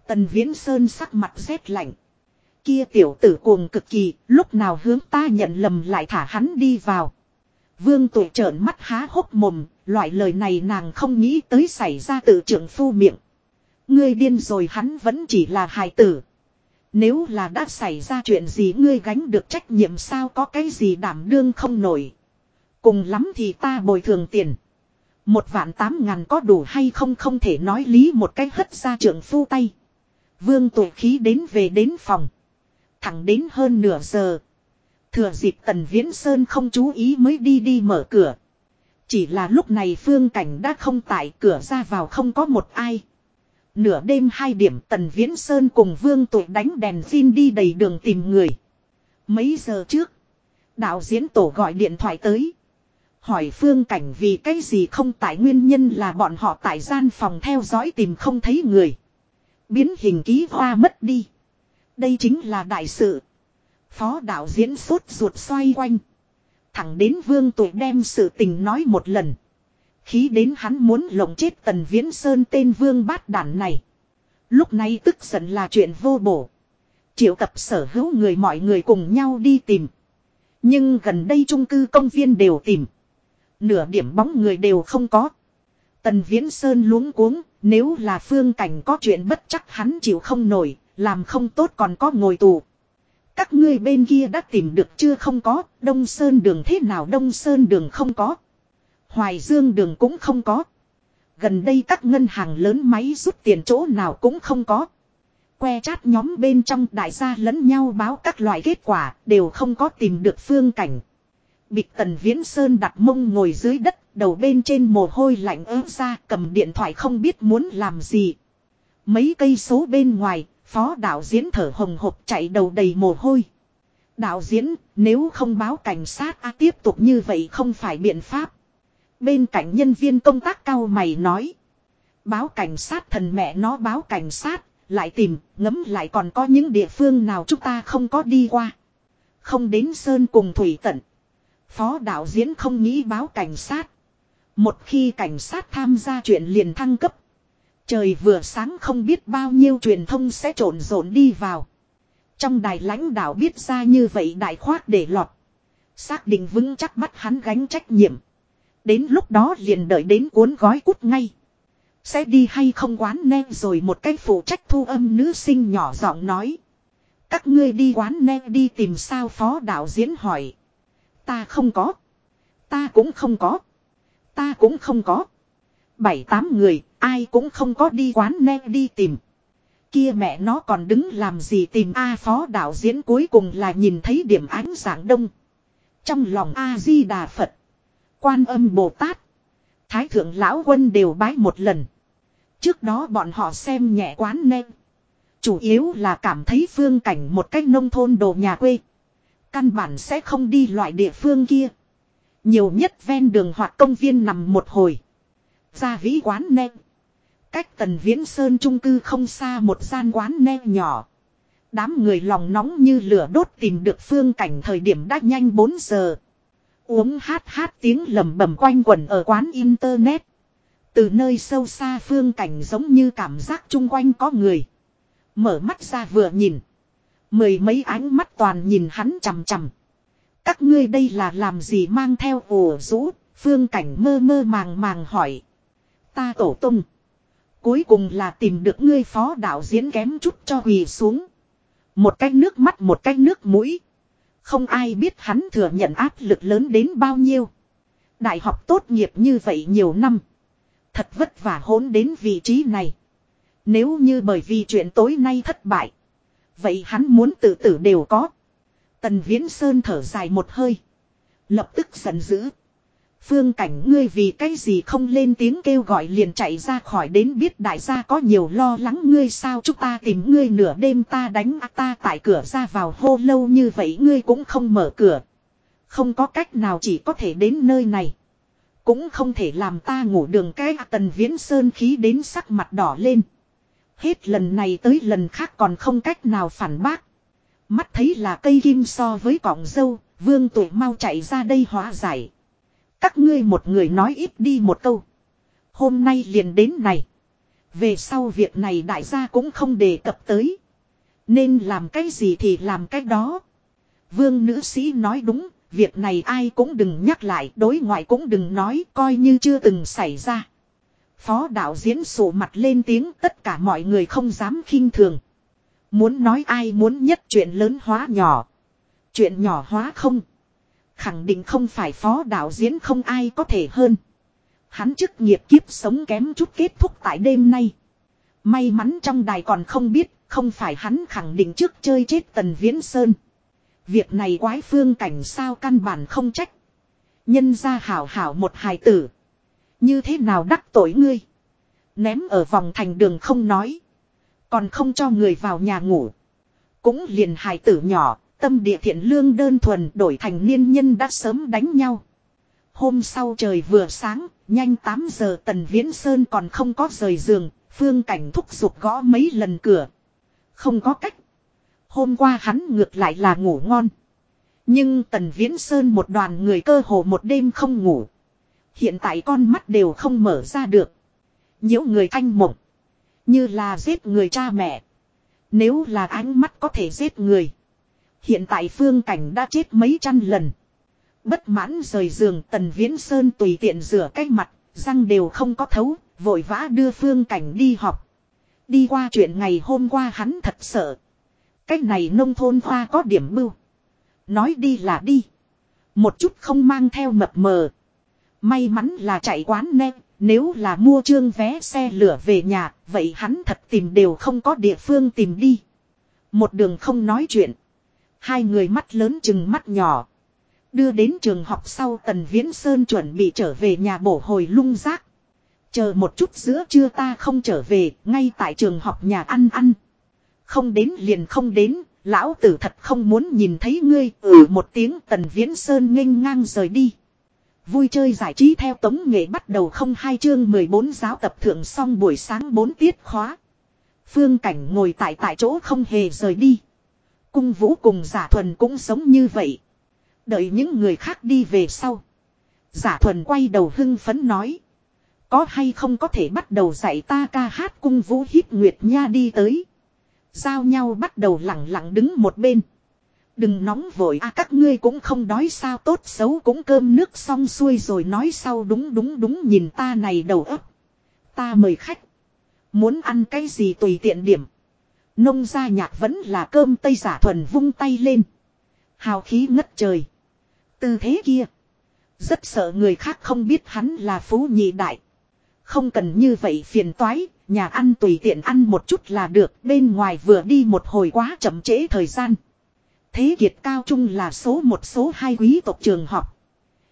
Tần Viễn Sơn sắc mặt rét lạnh. Kia tiểu tử cuồng cực kỳ, lúc nào hướng ta nhận lầm lại thả hắn đi vào. Vương tuổi trợn mắt há hốc mồm, loại lời này nàng không nghĩ tới xảy ra từ trưởng phu miệng. Ngươi điên rồi hắn vẫn chỉ là hài tử. Nếu là đã xảy ra chuyện gì ngươi gánh được trách nhiệm sao có cái gì đảm đương không nổi. Cùng lắm thì ta bồi thường tiền. Một vạn tám ngàn có đủ hay không không thể nói lý một cách hất ra trưởng phu tay. Vương tuổi khí đến về đến phòng. Thẳng đến hơn nửa giờ. Thừa dịp Tần Viễn Sơn không chú ý mới đi đi mở cửa. Chỉ là lúc này phương cảnh đã không tại cửa ra vào không có một ai. Nửa đêm hai điểm Tần Viễn Sơn cùng Vương Tụi đánh đèn xin đi đầy đường tìm người. Mấy giờ trước, đạo diễn tổ gọi điện thoại tới. Hỏi phương cảnh vì cái gì không tại nguyên nhân là bọn họ tại gian phòng theo dõi tìm không thấy người. Biến hình ký hoa mất đi. Đây chính là đại sự. Phó đạo diễn sốt ruột xoay quanh. Thẳng đến vương tuổi đem sự tình nói một lần. Khí đến hắn muốn lộng chết tần viễn sơn tên vương bát đản này. Lúc này tức giận là chuyện vô bổ. Triệu tập sở hữu người mọi người cùng nhau đi tìm. Nhưng gần đây trung cư công viên đều tìm. Nửa điểm bóng người đều không có. Tần Viễn Sơn luống cuống, nếu là phương cảnh có chuyện bất chắc hắn chịu không nổi, làm không tốt còn có ngồi tù. Các ngươi bên kia đã tìm được chưa không có, Đông Sơn đường thế nào Đông Sơn đường không có. Hoài Dương đường cũng không có. Gần đây các ngân hàng lớn máy rút tiền chỗ nào cũng không có. Que chat nhóm bên trong đại gia lẫn nhau báo các loại kết quả đều không có tìm được phương cảnh. Bịch tần viễn sơn đặt mông ngồi dưới đất, đầu bên trên mồ hôi lạnh ớt ra cầm điện thoại không biết muốn làm gì. Mấy cây số bên ngoài, phó đạo diễn thở hồng hộc chạy đầu đầy mồ hôi. Đạo diễn, nếu không báo cảnh sát a tiếp tục như vậy không phải biện pháp. Bên cạnh nhân viên công tác cao mày nói. Báo cảnh sát thần mẹ nó báo cảnh sát, lại tìm, ngấm lại còn có những địa phương nào chúng ta không có đi qua. Không đến Sơn cùng Thủy Tận. Phó đạo diễn không nghĩ báo cảnh sát. Một khi cảnh sát tham gia chuyện liền thăng cấp. Trời vừa sáng không biết bao nhiêu truyền thông sẽ trộn rộn đi vào. Trong đài lãnh đạo biết ra như vậy đại khoát để lọt. Xác định vững chắc bắt hắn gánh trách nhiệm. Đến lúc đó liền đợi đến cuốn gói cút ngay. Sẽ đi hay không quán nem rồi một cái phụ trách thu âm nữ sinh nhỏ giọng nói. Các ngươi đi quán nem đi tìm sao phó đạo diễn hỏi. Ta không có. Ta cũng không có. Ta cũng không có. Bảy tám người, ai cũng không có đi quán nem đi tìm. Kia mẹ nó còn đứng làm gì tìm A phó đạo diễn cuối cùng là nhìn thấy điểm ánh sáng đông. Trong lòng A-di-đà Phật. Quan âm Bồ Tát. Thái thượng lão quân đều bái một lần. Trước đó bọn họ xem nhẹ quán nem. Chủ yếu là cảm thấy phương cảnh một cách nông thôn đồ nhà quê. Căn bản sẽ không đi loại địa phương kia. Nhiều nhất ven đường hoặc công viên nằm một hồi. Ra vĩ quán nem. Cách tần viễn sơn trung cư không xa một gian quán neo nhỏ. Đám người lòng nóng như lửa đốt tìm được phương cảnh thời điểm đã nhanh 4 giờ. Uống hát hát tiếng lầm bầm quanh quẩn ở quán internet. Từ nơi sâu xa phương cảnh giống như cảm giác chung quanh có người. Mở mắt ra vừa nhìn. Mười mấy ánh mắt toàn nhìn hắn chằm chằm. Các ngươi đây là làm gì mang theo ổ rũ, phương cảnh mơ mơ màng màng hỏi. Ta tổ tung. Cuối cùng là tìm được ngươi phó đạo diễn kém chút cho quỳ xuống. Một cái nước mắt, một cái nước mũi. Không ai biết hắn thừa nhận áp lực lớn đến bao nhiêu. Đại học tốt nghiệp như vậy nhiều năm. Thật vất vả hỗn đến vị trí này. Nếu như bởi vì chuyện tối nay thất bại. Vậy hắn muốn tự tử đều có. Tần Viễn Sơn thở dài một hơi. Lập tức giận dữ. Phương cảnh ngươi vì cái gì không lên tiếng kêu gọi liền chạy ra khỏi đến biết đại gia có nhiều lo lắng ngươi sao chúng ta tìm ngươi nửa đêm ta đánh ta tại cửa ra vào hô lâu như vậy ngươi cũng không mở cửa. Không có cách nào chỉ có thể đến nơi này. Cũng không thể làm ta ngủ đường cái tần viễn sơn khí đến sắc mặt đỏ lên. Hết lần này tới lần khác còn không cách nào phản bác. Mắt thấy là cây kim so với cọng dâu, vương tuổi mau chạy ra đây hóa giải. Các ngươi một người nói ít đi một câu. Hôm nay liền đến này. Về sau việc này đại gia cũng không đề cập tới. Nên làm cái gì thì làm cái đó. Vương nữ sĩ nói đúng, việc này ai cũng đừng nhắc lại, đối ngoại cũng đừng nói, coi như chưa từng xảy ra. Phó đạo diễn sổ mặt lên tiếng tất cả mọi người không dám khinh thường. Muốn nói ai muốn nhất chuyện lớn hóa nhỏ. Chuyện nhỏ hóa không. Khẳng định không phải phó đạo diễn không ai có thể hơn. Hắn chức nghiệp kiếp sống kém chút kết thúc tại đêm nay. May mắn trong đài còn không biết, không phải hắn khẳng định trước chơi chết Tần Viễn Sơn. Việc này quái phương cảnh sao căn bản không trách. Nhân ra hảo hảo một hài tử. Như thế nào đắc tội ngươi. Ném ở vòng thành đường không nói. Còn không cho người vào nhà ngủ. Cũng liền hài tử nhỏ, tâm địa thiện lương đơn thuần đổi thành niên nhân đã sớm đánh nhau. Hôm sau trời vừa sáng, nhanh 8 giờ Tần Viễn Sơn còn không có rời giường, phương cảnh thúc giục gõ mấy lần cửa. Không có cách. Hôm qua hắn ngược lại là ngủ ngon. Nhưng Tần Viễn Sơn một đoàn người cơ hồ một đêm không ngủ. Hiện tại con mắt đều không mở ra được. Nhiễu người thanh mộng. Như là giết người cha mẹ. Nếu là ánh mắt có thể giết người. Hiện tại phương cảnh đã chết mấy trăm lần. Bất mãn rời giường tần viễn sơn tùy tiện rửa cái mặt, răng đều không có thấu, vội vã đưa phương cảnh đi học. Đi qua chuyện ngày hôm qua hắn thật sợ. cách này nông thôn hoa có điểm bưu. Nói đi là đi. Một chút không mang theo mập mờ. May mắn là chạy quán nem, nếu là mua trương vé xe lửa về nhà, vậy hắn thật tìm đều không có địa phương tìm đi. Một đường không nói chuyện. Hai người mắt lớn chừng mắt nhỏ. Đưa đến trường học sau Tần Viễn Sơn chuẩn bị trở về nhà bổ hồi lung rác. Chờ một chút giữa trưa ta không trở về, ngay tại trường học nhà ăn ăn. Không đến liền không đến, lão tử thật không muốn nhìn thấy ngươi, ừ một tiếng Tần Viễn Sơn nghênh ngang rời đi. Vui chơi giải trí theo tống nghệ bắt đầu không hai chương 14 giáo tập thượng xong buổi sáng 4 tiết khóa. Phương Cảnh ngồi tại tại chỗ không hề rời đi. Cung vũ cùng giả thuần cũng sống như vậy. Đợi những người khác đi về sau. Giả thuần quay đầu hưng phấn nói. Có hay không có thể bắt đầu dạy ta ca hát cung vũ hít nguyệt nha đi tới. Giao nhau bắt đầu lặng lặng đứng một bên. Đừng nóng vội a, các ngươi cũng không đói sao, tốt xấu cũng cơm nước xong xuôi rồi nói sau đúng đúng đúng nhìn ta này đầu ấp. Ta mời khách. Muốn ăn cái gì tùy tiện điểm. Nông gia nhạc vẫn là cơm tây giả thuần vung tay lên. Hào khí ngất trời. Tư thế kia. Rất sợ người khác không biết hắn là phú nhị đại. Không cần như vậy phiền toái, nhà ăn tùy tiện ăn một chút là được, bên ngoài vừa đi một hồi quá chậm trễ thời gian. Thế kiệt cao trung là số một số hai quý tộc trường học.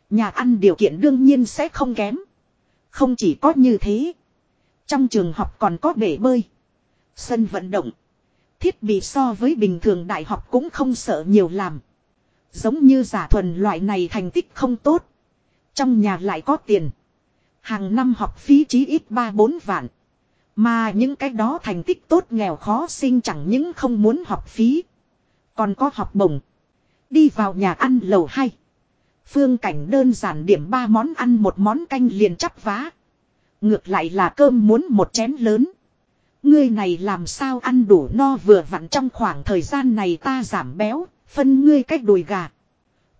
Nhà ăn điều kiện đương nhiên sẽ không kém. Không chỉ có như thế. Trong trường học còn có bể bơi. Sân vận động. Thiết bị so với bình thường đại học cũng không sợ nhiều làm. Giống như giả thuần loại này thành tích không tốt. Trong nhà lại có tiền. Hàng năm học phí chí ít 3-4 vạn. Mà những cái đó thành tích tốt nghèo khó sinh chẳng những không muốn học phí. Còn có học bổng. Đi vào nhà ăn lầu 2. Phương cảnh đơn giản điểm ba món ăn một món canh liền chắp vá. Ngược lại là cơm muốn một chén lớn. Ngươi này làm sao ăn đủ no vừa vặn trong khoảng thời gian này ta giảm béo, phân ngươi cách đùi gà.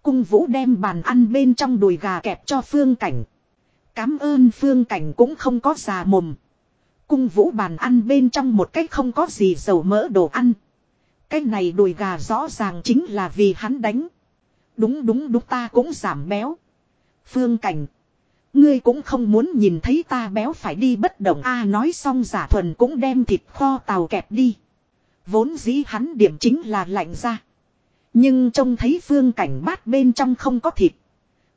Cung vũ đem bàn ăn bên trong đùi gà kẹp cho phương cảnh. Cám ơn phương cảnh cũng không có già mồm. Cung vũ bàn ăn bên trong một cách không có gì dầu mỡ đồ ăn. Cái này đùi gà rõ ràng chính là vì hắn đánh. Đúng đúng đúng ta cũng giảm béo. Phương cảnh. Ngươi cũng không muốn nhìn thấy ta béo phải đi bất động a nói xong giả thuần cũng đem thịt kho tàu kẹp đi. Vốn dĩ hắn điểm chính là lạnh ra. Nhưng trông thấy phương cảnh bát bên trong không có thịt.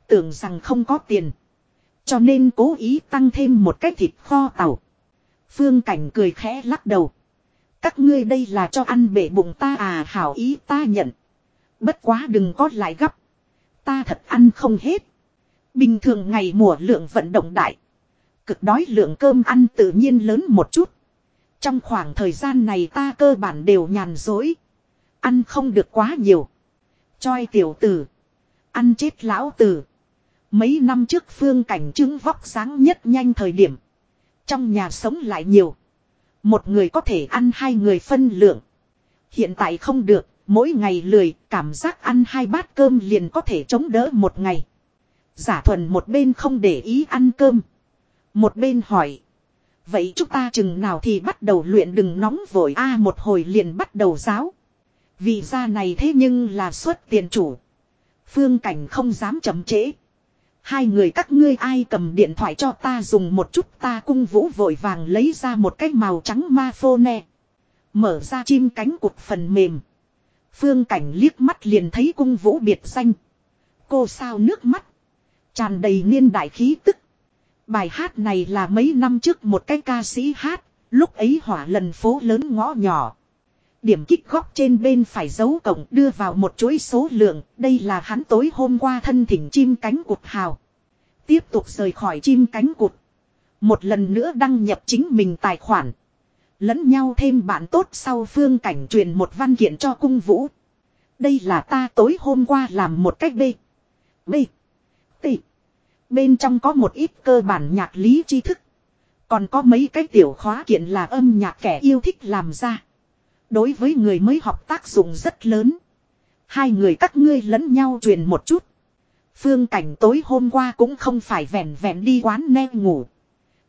Tưởng rằng không có tiền. Cho nên cố ý tăng thêm một cái thịt kho tàu. Phương cảnh cười khẽ lắc đầu. Các ngươi đây là cho ăn bể bụng ta à hảo ý ta nhận. Bất quá đừng có lại gấp. Ta thật ăn không hết. Bình thường ngày mùa lượng vận động đại. Cực đói lượng cơm ăn tự nhiên lớn một chút. Trong khoảng thời gian này ta cơ bản đều nhàn dối. Ăn không được quá nhiều. Choi tiểu tử. Ăn chết lão tử. Mấy năm trước phương cảnh trứng vóc sáng nhất nhanh thời điểm. Trong nhà sống lại nhiều. Một người có thể ăn hai người phân lượng. Hiện tại không được, mỗi ngày lười, cảm giác ăn hai bát cơm liền có thể chống đỡ một ngày. Giả thuần một bên không để ý ăn cơm. Một bên hỏi. Vậy chúng ta chừng nào thì bắt đầu luyện đừng nóng vội a à, một hồi liền bắt đầu giáo. Vì ra này thế nhưng là xuất tiền chủ. Phương cảnh không dám chậm trễ. Hai người các ngươi ai cầm điện thoại cho ta dùng một chút ta cung vũ vội vàng lấy ra một cái màu trắng ma phô nè. Mở ra chim cánh cụt phần mềm. Phương cảnh liếc mắt liền thấy cung vũ biệt danh. Cô sao nước mắt. Tràn đầy niên đại khí tức. Bài hát này là mấy năm trước một cái ca sĩ hát. Lúc ấy hỏa lần phố lớn ngõ nhỏ. Điểm kích góc trên bên phải dấu cổng đưa vào một chuỗi số lượng, đây là hắn tối hôm qua thân thỉnh chim cánh cụt hào. Tiếp tục rời khỏi chim cánh cụt. Một lần nữa đăng nhập chính mình tài khoản. Lẫn nhau thêm bạn tốt sau phương cảnh truyền một văn kiện cho cung vũ. Đây là ta tối hôm qua làm một cách bê. Bê. Bên trong có một ít cơ bản nhạc lý tri thức. Còn có mấy cái tiểu khóa kiện là âm nhạc kẻ yêu thích làm ra. Đối với người mới học tác dụng rất lớn. Hai người các ngươi lẫn nhau truyền một chút. Phương cảnh tối hôm qua cũng không phải vẹn vẹn đi quán ne ngủ.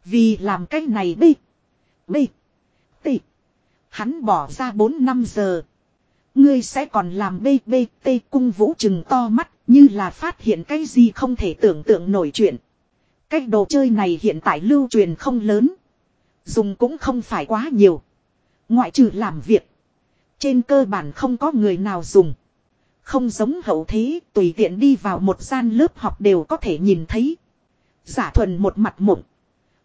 Vì làm cái này bi. Bi. Tị. Hắn bỏ ra 4 năm giờ. Ngươi sẽ còn làm bê bê tê cung vũ trừng to mắt như là phát hiện cái gì không thể tưởng tượng nổi chuyện. Cái đồ chơi này hiện tại lưu truyền không lớn. Dùng cũng không phải quá nhiều. Ngoại trừ làm việc. Trên cơ bản không có người nào dùng. Không giống hậu thế, tùy tiện đi vào một gian lớp học đều có thể nhìn thấy. Giả thuần một mặt mộng.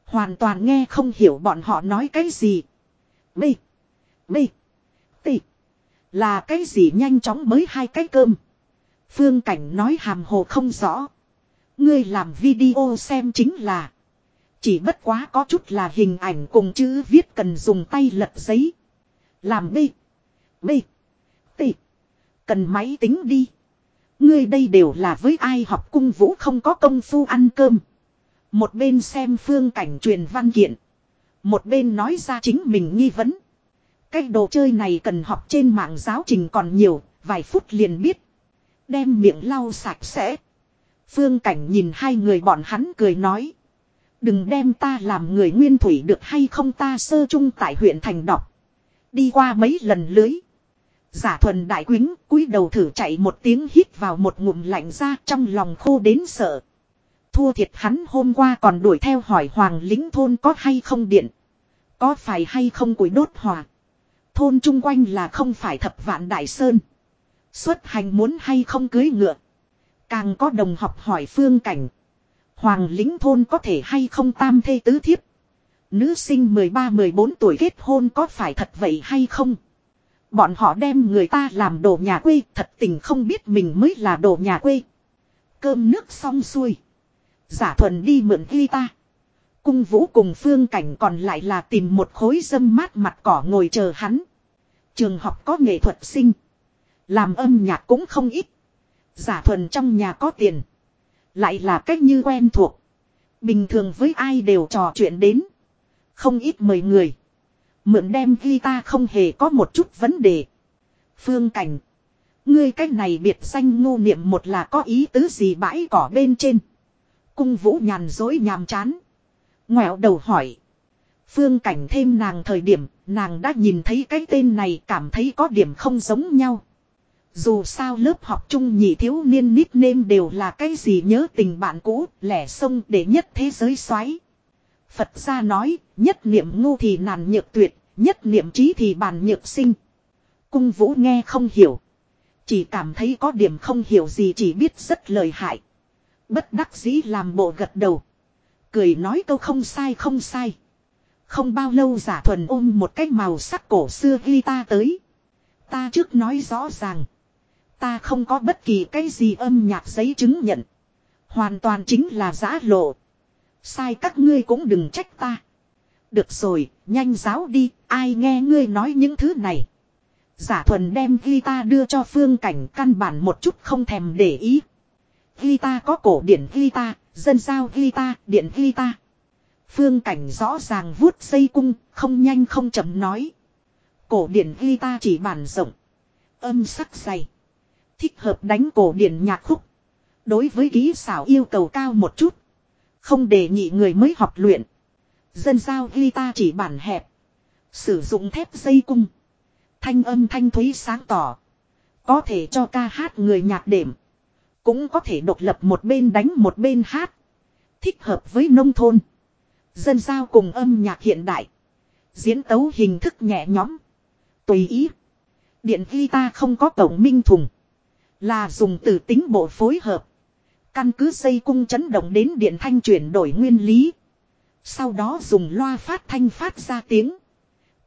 Hoàn toàn nghe không hiểu bọn họ nói cái gì. Bê. Bê. Tị. Là cái gì nhanh chóng mới hai cái cơm. Phương Cảnh nói hàm hồ không rõ. Ngươi làm video xem chính là. Chỉ bất quá có chút là hình ảnh cùng chữ viết cần dùng tay lật giấy. Làm bê. Bê. Tị. Cần máy tính đi. Ngươi đây đều là với ai học cung vũ không có công phu ăn cơm. Một bên xem phương cảnh truyền văn kiện. Một bên nói ra chính mình nghi vấn. Cái đồ chơi này cần học trên mạng giáo trình còn nhiều, vài phút liền biết. Đem miệng lau sạch sẽ. Phương cảnh nhìn hai người bọn hắn cười nói. Đừng đem ta làm người nguyên thủy được hay không ta sơ chung tại huyện thành đọc. Đi qua mấy lần lưới. Giả thuần đại quính cúi đầu thử chạy một tiếng hít vào một ngụm lạnh ra trong lòng khô đến sợ. Thua thiệt hắn hôm qua còn đuổi theo hỏi hoàng lính thôn có hay không điện. Có phải hay không củi đốt hòa. Thôn chung quanh là không phải thập vạn đại sơn. Xuất hành muốn hay không cưới ngựa. Càng có đồng học hỏi phương cảnh. Hoàng lính thôn có thể hay không tam thê tứ thiếp. Nữ sinh 13-14 tuổi kết hôn có phải thật vậy hay không? Bọn họ đem người ta làm đồ nhà quê, thật tình không biết mình mới là đồ nhà quê. Cơm nước xong xuôi. Giả thuần đi mượn ta Cung vũ cùng phương cảnh còn lại là tìm một khối dâm mát mặt cỏ ngồi chờ hắn. Trường học có nghệ thuật sinh. Làm âm nhạc cũng không ít. Giả thuần trong nhà có tiền. Lại là cách như quen thuộc. Bình thường với ai đều trò chuyện đến. Không ít mời người. Mượn đem guitar không hề có một chút vấn đề. Phương cảnh. Ngươi cách này biệt danh ngu niệm một là có ý tứ gì bãi cỏ bên trên. Cung vũ nhàn dối nhàm chán. Ngoẹo đầu hỏi. Phương cảnh thêm nàng thời điểm, nàng đã nhìn thấy cái tên này cảm thấy có điểm không giống nhau. Dù sao lớp học chung nhị thiếu niên nickname đều là cái gì nhớ tình bạn cũ, lẻ sông để nhất thế giới xoáy. Phật gia nói, nhất niệm ngu thì nàn nhược tuyệt, nhất niệm trí thì bàn nhược sinh. Cung vũ nghe không hiểu. Chỉ cảm thấy có điểm không hiểu gì chỉ biết rất lời hại. Bất đắc dĩ làm bộ gật đầu. Cười nói câu không sai không sai. Không bao lâu giả thuần ôm một cái màu sắc cổ xưa ghi ta tới. Ta trước nói rõ ràng. Ta không có bất kỳ cái gì âm nhạc giấy chứng nhận. Hoàn toàn chính là giã lộ. Sai các ngươi cũng đừng trách ta. Được rồi, nhanh giáo đi, ai nghe ngươi nói những thứ này. Giả thuần đem guitar đưa cho phương cảnh căn bản một chút không thèm để ý. Guitar có cổ điển guitar, dân giao guitar, điện guitar. Phương cảnh rõ ràng vuốt dây cung, không nhanh không chậm nói. Cổ điển guitar chỉ bản rộng. Âm sắc dày. Thích hợp đánh cổ điển nhạc khúc. Đối với ký xảo yêu cầu cao một chút. Không để nhị người mới học luyện. Dân giao guitar chỉ bản hẹp. Sử dụng thép dây cung. Thanh âm thanh thúy sáng tỏ. Có thể cho ca hát người nhạc đệm. Cũng có thể độc lập một bên đánh một bên hát. Thích hợp với nông thôn. Dân giao cùng âm nhạc hiện đại. Diễn tấu hình thức nhẹ nhõm. Tùy ý. Điện guitar không có cổng minh thùng. Là dùng từ tính bộ phối hợp. Căn cứ xây cung chấn động đến điện thanh chuyển đổi nguyên lý. Sau đó dùng loa phát thanh phát ra tiếng.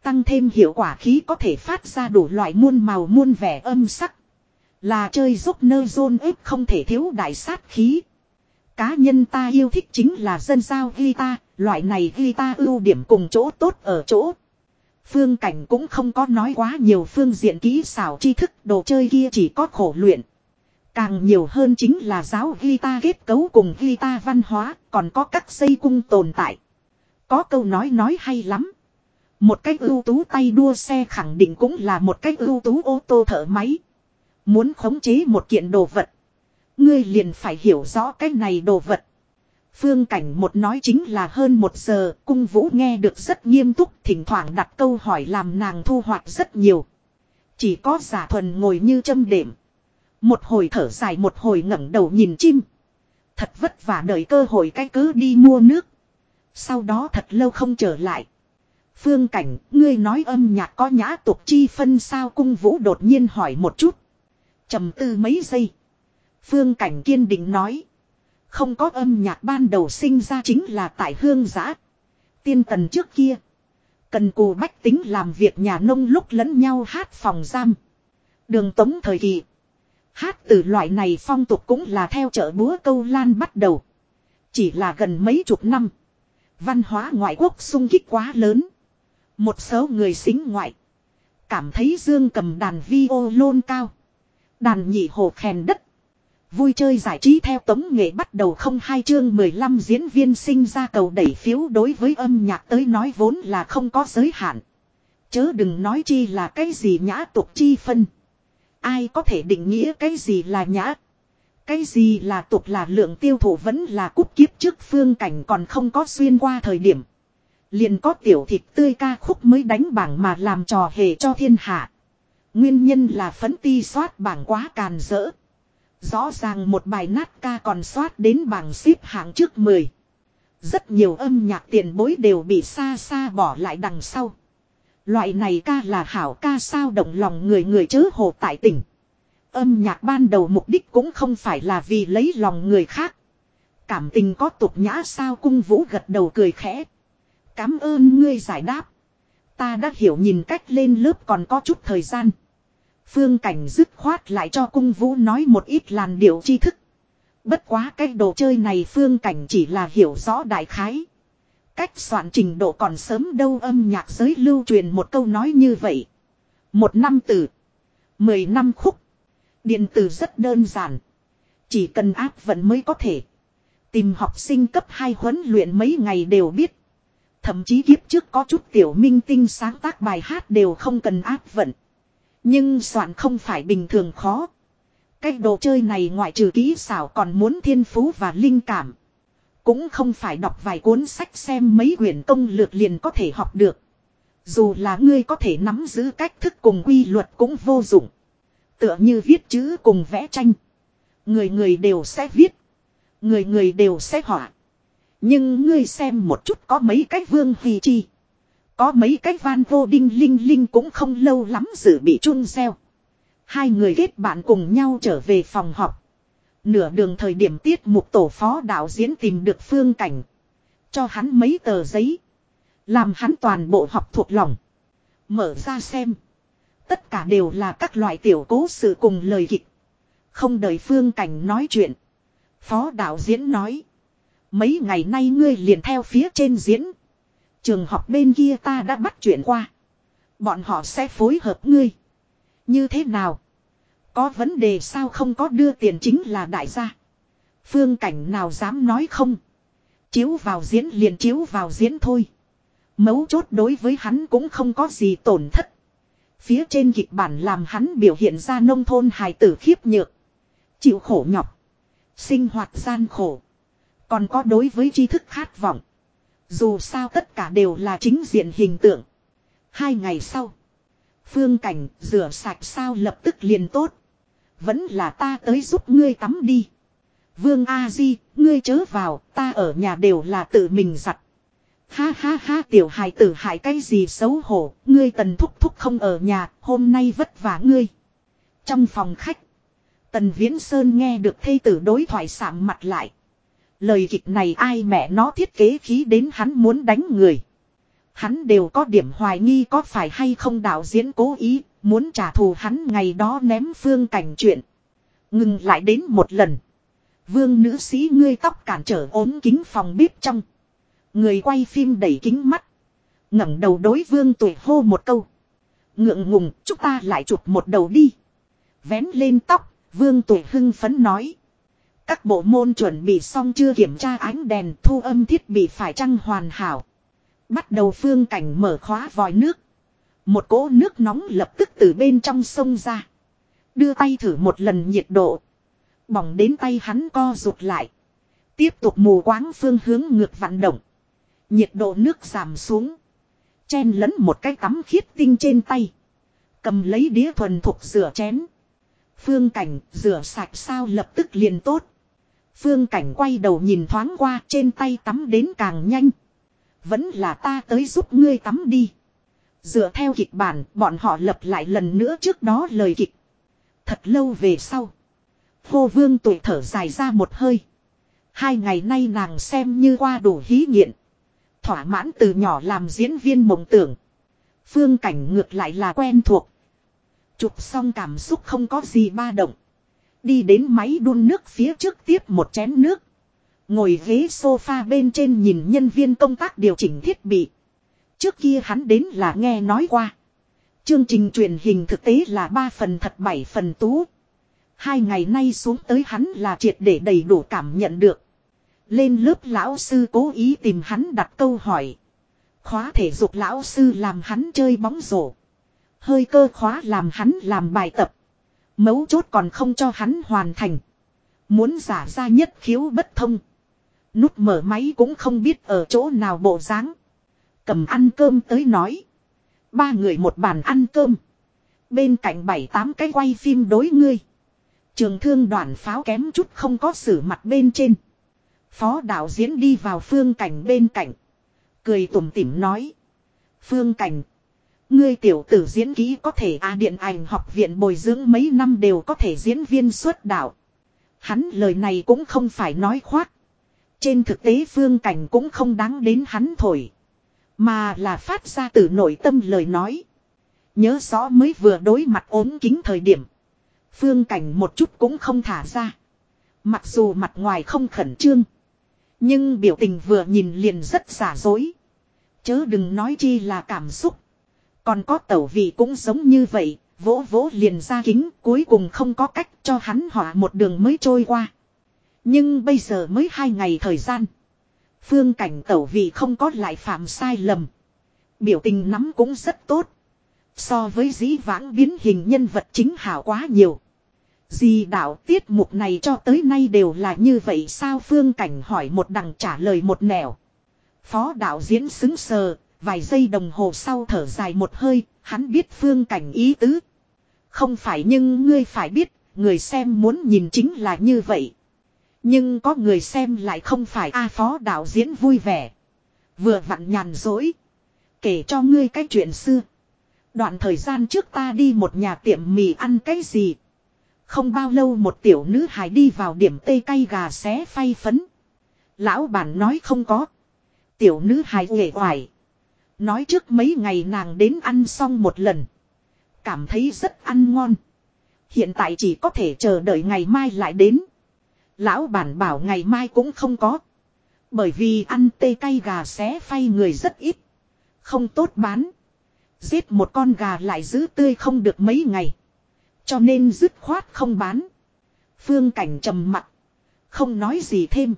Tăng thêm hiệu quả khí có thể phát ra đủ loại muôn màu muôn vẻ âm sắc. Là chơi giúp nơ rôn ếp không thể thiếu đại sát khí. Cá nhân ta yêu thích chính là dân giao guitar, loại này guitar ưu điểm cùng chỗ tốt ở chỗ. Phương Cảnh cũng không có nói quá nhiều phương diện kỹ xảo tri thức đồ chơi kia chỉ có khổ luyện. Càng nhiều hơn chính là giáo guitar kết cấu cùng guitar văn hóa, còn có các xây cung tồn tại. Có câu nói nói hay lắm. Một cách ưu tú tay đua xe khẳng định cũng là một cách ưu tú ô tô thở máy. Muốn khống chế một kiện đồ vật. Ngươi liền phải hiểu rõ cái này đồ vật. Phương cảnh một nói chính là hơn một giờ, cung vũ nghe được rất nghiêm túc, thỉnh thoảng đặt câu hỏi làm nàng thu hoạch rất nhiều. Chỉ có giả thuần ngồi như châm đệm. Một hồi thở dài một hồi ngẩng đầu nhìn chim. Thật vất vả đợi cơ hội cái cứ đi mua nước. Sau đó thật lâu không trở lại. Phương cảnh, ngươi nói âm nhạc có nhã tục chi phân sao cung vũ đột nhiên hỏi một chút. trầm tư mấy giây. Phương cảnh kiên định nói. Không có âm nhạc ban đầu sinh ra chính là tại hương giã. Tiên tần trước kia. Cần cù bách tính làm việc nhà nông lúc lẫn nhau hát phòng giam. Đường tống thời kỳ. Hát từ loại này phong tục cũng là theo chợ búa câu lan bắt đầu. Chỉ là gần mấy chục năm. Văn hóa ngoại quốc sung kích quá lớn. Một số người xính ngoại. Cảm thấy dương cầm đàn vi ô lôn cao. Đàn nhị hồ khèn đất. Vui chơi giải trí theo tống nghệ bắt đầu không hai chương 15 diễn viên sinh ra cầu đẩy phiếu đối với âm nhạc tới nói vốn là không có giới hạn. Chớ đừng nói chi là cái gì nhã tục chi phân. Ai có thể định nghĩa cái gì là nhã. Cái gì là tục là lượng tiêu thụ vẫn là cúp kiếp trước phương cảnh còn không có xuyên qua thời điểm. Liền có tiểu thịt tươi ca khúc mới đánh bảng mà làm trò hề cho thiên hạ. Nguyên nhân là phấn ti soát bảng quá càn rỡ. Rõ ràng một bài nát ca còn soát đến bảng xếp hạng trước 10. Rất nhiều âm nhạc tiền bối đều bị xa xa bỏ lại đằng sau. Loại này ca là hảo ca sao động lòng người người chớ hồ tại tỉnh. Âm nhạc ban đầu mục đích cũng không phải là vì lấy lòng người khác. Cảm tình có tục nhã sao cung vũ gật đầu cười khẽ. Cám ơn ngươi giải đáp. Ta đã hiểu nhìn cách lên lớp còn có chút thời gian. Phương cảnh dứt khoát lại cho cung vũ nói một ít làn điệu tri thức. Bất quá cái đồ chơi này phương cảnh chỉ là hiểu rõ đại khái. Cách soạn trình độ còn sớm đâu âm nhạc giới lưu truyền một câu nói như vậy. Một năm từ. Mười năm khúc. Điện tử rất đơn giản. Chỉ cần áp vận mới có thể. Tìm học sinh cấp 2 huấn luyện mấy ngày đều biết. Thậm chí kiếp trước có chút tiểu minh tinh sáng tác bài hát đều không cần áp vận. Nhưng soạn không phải bình thường khó. Cái đồ chơi này ngoại trừ kỹ xảo còn muốn thiên phú và linh cảm. Cũng không phải đọc vài cuốn sách xem mấy quyển công lược liền có thể học được. Dù là ngươi có thể nắm giữ cách thức cùng quy luật cũng vô dụng. Tựa như viết chữ cùng vẽ tranh. Người người đều sẽ viết. Người người đều sẽ họa. Nhưng ngươi xem một chút có mấy cách vương vì chi. Có mấy cách van vô đinh linh linh cũng không lâu lắm dự bị chun xeo. Hai người kết bạn cùng nhau trở về phòng họp. Nửa đường thời điểm tiết mục tổ phó đạo diễn tìm được phương cảnh. Cho hắn mấy tờ giấy. Làm hắn toàn bộ học thuộc lòng. Mở ra xem. Tất cả đều là các loại tiểu cố sự cùng lời kịch. Không đợi phương cảnh nói chuyện. Phó đạo diễn nói. Mấy ngày nay ngươi liền theo phía trên diễn. Trường học bên kia ta đã bắt chuyện qua. Bọn họ sẽ phối hợp ngươi. Như thế nào? Có vấn đề sao không có đưa tiền chính là đại gia. Phương cảnh nào dám nói không? Chiếu vào diễn liền chiếu vào diễn thôi. Mấu chốt đối với hắn cũng không có gì tổn thất. Phía trên kịch bản làm hắn biểu hiện ra nông thôn hài tử khiếp nhược. Chịu khổ nhọc. Sinh hoạt gian khổ. Còn có đối với tri thức khát vọng. Dù sao tất cả đều là chính diện hình tượng. Hai ngày sau. Phương cảnh rửa sạch sao lập tức liền tốt. Vẫn là ta tới giúp ngươi tắm đi. Vương A Di, ngươi chớ vào, ta ở nhà đều là tự mình giặt. Ha ha ha tiểu hài tử hại cái gì xấu hổ, ngươi tần thúc thúc không ở nhà, hôm nay vất vả ngươi. Trong phòng khách, tần viễn sơn nghe được thây tử đối thoại sạm mặt lại. Lời kịch này ai mẹ nó thiết kế khí đến hắn muốn đánh người. Hắn đều có điểm hoài nghi có phải hay không đạo diễn cố ý, muốn trả thù hắn ngày đó ném phương cảnh chuyện. Ngừng lại đến một lần. Vương nữ sĩ ngươi tóc cản trở ốm kính phòng bếp trong. Người quay phim đẩy kính mắt. ngẩng đầu đối vương tuổi hô một câu. Ngượng ngùng, chúng ta lại chụp một đầu đi. Vén lên tóc, vương tuổi hưng phấn nói. Các bộ môn chuẩn bị xong chưa kiểm tra ánh đèn thu âm thiết bị phải chăng hoàn hảo. Bắt đầu phương cảnh mở khóa vòi nước. Một cỗ nước nóng lập tức từ bên trong sông ra. Đưa tay thử một lần nhiệt độ. Bỏng đến tay hắn co rụt lại. Tiếp tục mù quáng phương hướng ngược vận động. Nhiệt độ nước giảm xuống. Chen lẫn một cái tắm khiết tinh trên tay. Cầm lấy đĩa thuần thục rửa chén. Phương cảnh rửa sạch sao lập tức liền tốt. Phương cảnh quay đầu nhìn thoáng qua trên tay tắm đến càng nhanh. Vẫn là ta tới giúp ngươi tắm đi. Dựa theo kịch bản, bọn họ lập lại lần nữa trước đó lời kịch. Thật lâu về sau. Hô vương tuổi thở dài ra một hơi. Hai ngày nay nàng xem như qua đủ hí nghiện. Thỏa mãn từ nhỏ làm diễn viên mộng tưởng. Phương cảnh ngược lại là quen thuộc. Chụp xong cảm xúc không có gì ba động. Đi đến máy đun nước phía trước tiếp một chén nước. Ngồi ghế sofa bên trên nhìn nhân viên công tác điều chỉnh thiết bị. Trước kia hắn đến là nghe nói qua. Chương trình truyền hình thực tế là 3 phần thật 7 phần tú. Hai ngày nay xuống tới hắn là triệt để đầy đủ cảm nhận được. Lên lớp lão sư cố ý tìm hắn đặt câu hỏi. Khóa thể dục lão sư làm hắn chơi bóng rổ. Hơi cơ khóa làm hắn làm bài tập. Mấu chốt còn không cho hắn hoàn thành. Muốn giả ra nhất khiếu bất thông. Nút mở máy cũng không biết ở chỗ nào bộ dáng Cầm ăn cơm tới nói. Ba người một bàn ăn cơm. Bên cạnh bảy tám cái quay phim đối ngươi. Trường thương đoàn pháo kém chút không có xử mặt bên trên. Phó đạo diễn đi vào phương cảnh bên cạnh. Cười tủm tỉm nói. Phương cảnh. Ngươi tiểu tử diễn kỹ có thể à điện ảnh học viện bồi dưỡng mấy năm đều có thể diễn viên xuất đạo. Hắn lời này cũng không phải nói khoác. Trên thực tế phương cảnh cũng không đáng đến hắn thổi. Mà là phát ra từ nội tâm lời nói. Nhớ rõ mới vừa đối mặt ốm kính thời điểm. Phương cảnh một chút cũng không thả ra. Mặc dù mặt ngoài không khẩn trương. Nhưng biểu tình vừa nhìn liền rất giả dối. Chớ đừng nói chi là cảm xúc. Còn có tẩu vị cũng giống như vậy. Vỗ vỗ liền ra kính cuối cùng không có cách cho hắn họa một đường mới trôi qua. Nhưng bây giờ mới hai ngày thời gian. Phương cảnh tẩu vị không có lại phạm sai lầm. Biểu tình nắm cũng rất tốt. So với dĩ vãng biến hình nhân vật chính hảo quá nhiều. Di đạo tiết mục này cho tới nay đều là như vậy sao phương cảnh hỏi một đằng trả lời một nẻo. Phó đạo diễn xứng sờ, vài giây đồng hồ sau thở dài một hơi, hắn biết phương cảnh ý tứ. Không phải nhưng ngươi phải biết, người xem muốn nhìn chính là như vậy. Nhưng có người xem lại không phải A phó đạo diễn vui vẻ. Vừa vặn nhàn dối. Kể cho ngươi cái chuyện xưa. Đoạn thời gian trước ta đi một nhà tiệm mì ăn cái gì. Không bao lâu một tiểu nữ hài đi vào điểm tây cay gà xé phay phấn. Lão bản nói không có. Tiểu nữ hài uể oải. Nói trước mấy ngày nàng đến ăn xong một lần. Cảm thấy rất ăn ngon. Hiện tại chỉ có thể chờ đợi ngày mai lại đến. Lão bản bảo ngày mai cũng không có. Bởi vì ăn tê cay gà xé phay người rất ít. Không tốt bán. Giết một con gà lại giữ tươi không được mấy ngày. Cho nên dứt khoát không bán. Phương cảnh trầm mặt. Không nói gì thêm.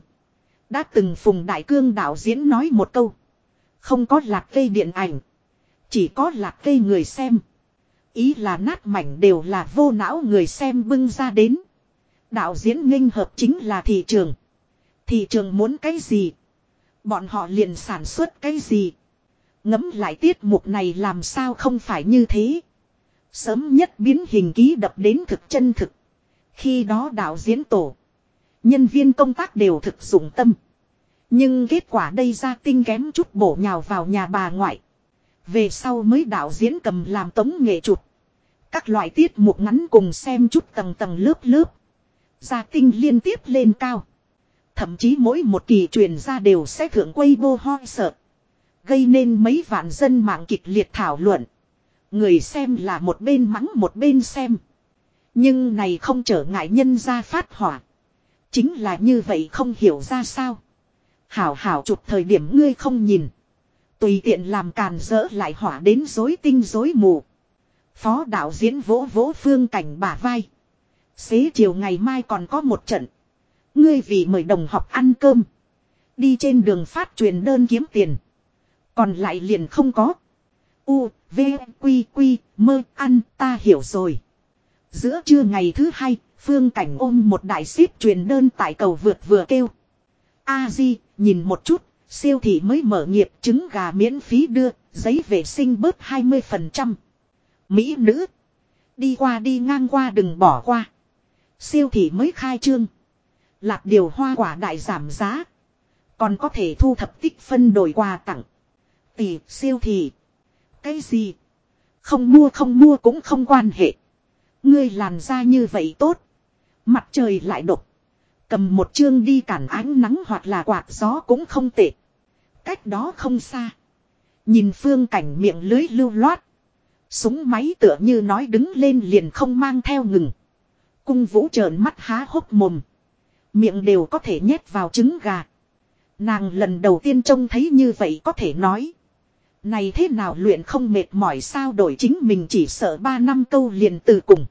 Đã từng phùng đại cương đạo diễn nói một câu. Không có lạc cây điện ảnh. Chỉ có lạc cây người xem. Ý là nát mảnh đều là vô não người xem bưng ra đến. Đạo diễn nghênh hợp chính là thị trường. Thị trường muốn cái gì? Bọn họ liền sản xuất cái gì? Ngấm lại tiết mục này làm sao không phải như thế? Sớm nhất biến hình ký đập đến thực chân thực. Khi đó đạo diễn tổ. Nhân viên công tác đều thực dụng tâm. Nhưng kết quả đây ra tinh kém chút bổ nhào vào nhà bà ngoại. Về sau mới đạo diễn cầm làm tống nghệ chụp. Các loại tiết mục ngắn cùng xem chút tầng tầng lớp lớp. Gia tinh liên tiếp lên cao. Thậm chí mỗi một kỳ truyền ra đều sẽ thượng quay vô ho sợ. Gây nên mấy vạn dân mạng kịch liệt thảo luận. Người xem là một bên mắng một bên xem. Nhưng này không trở ngại nhân ra phát hỏa. Chính là như vậy không hiểu ra sao. Hảo hảo chụp thời điểm ngươi không nhìn. Tùy tiện làm càn rỡ lại hỏa đến dối tinh dối mù. Phó đạo diễn vỗ vỗ phương cảnh bả vai. Xế chiều ngày mai còn có một trận. Ngươi vì mời đồng học ăn cơm. Đi trên đường phát truyền đơn kiếm tiền. Còn lại liền không có. U, V, Quy, Quy, mơ, ăn, ta hiểu rồi. Giữa trưa ngày thứ hai, Phương Cảnh ôm một đại ship truyền đơn tại cầu vượt vừa kêu. A Di, nhìn một chút, siêu thị mới mở nghiệp trứng gà miễn phí đưa, giấy vệ sinh bớt 20%. Mỹ nữ. Đi qua đi ngang qua đừng bỏ qua. Siêu thị mới khai trương. lạp điều hoa quả đại giảm giá. Còn có thể thu thập tích phân đổi quà tặng. Tỷ siêu thị. Cái gì? Không mua không mua cũng không quan hệ. Ngươi làn da như vậy tốt. Mặt trời lại độc. Cầm một chương đi cản ánh nắng hoặc là quạt gió cũng không tệ. Cách đó không xa. Nhìn phương cảnh miệng lưới lưu loát. Súng máy tựa như nói đứng lên liền không mang theo ngừng. Cung vũ trợn mắt há hốc mồm. Miệng đều có thể nhét vào trứng gà. Nàng lần đầu tiên trông thấy như vậy có thể nói. Này thế nào luyện không mệt mỏi sao đổi chính mình chỉ sợ 3 năm câu liền từ cùng.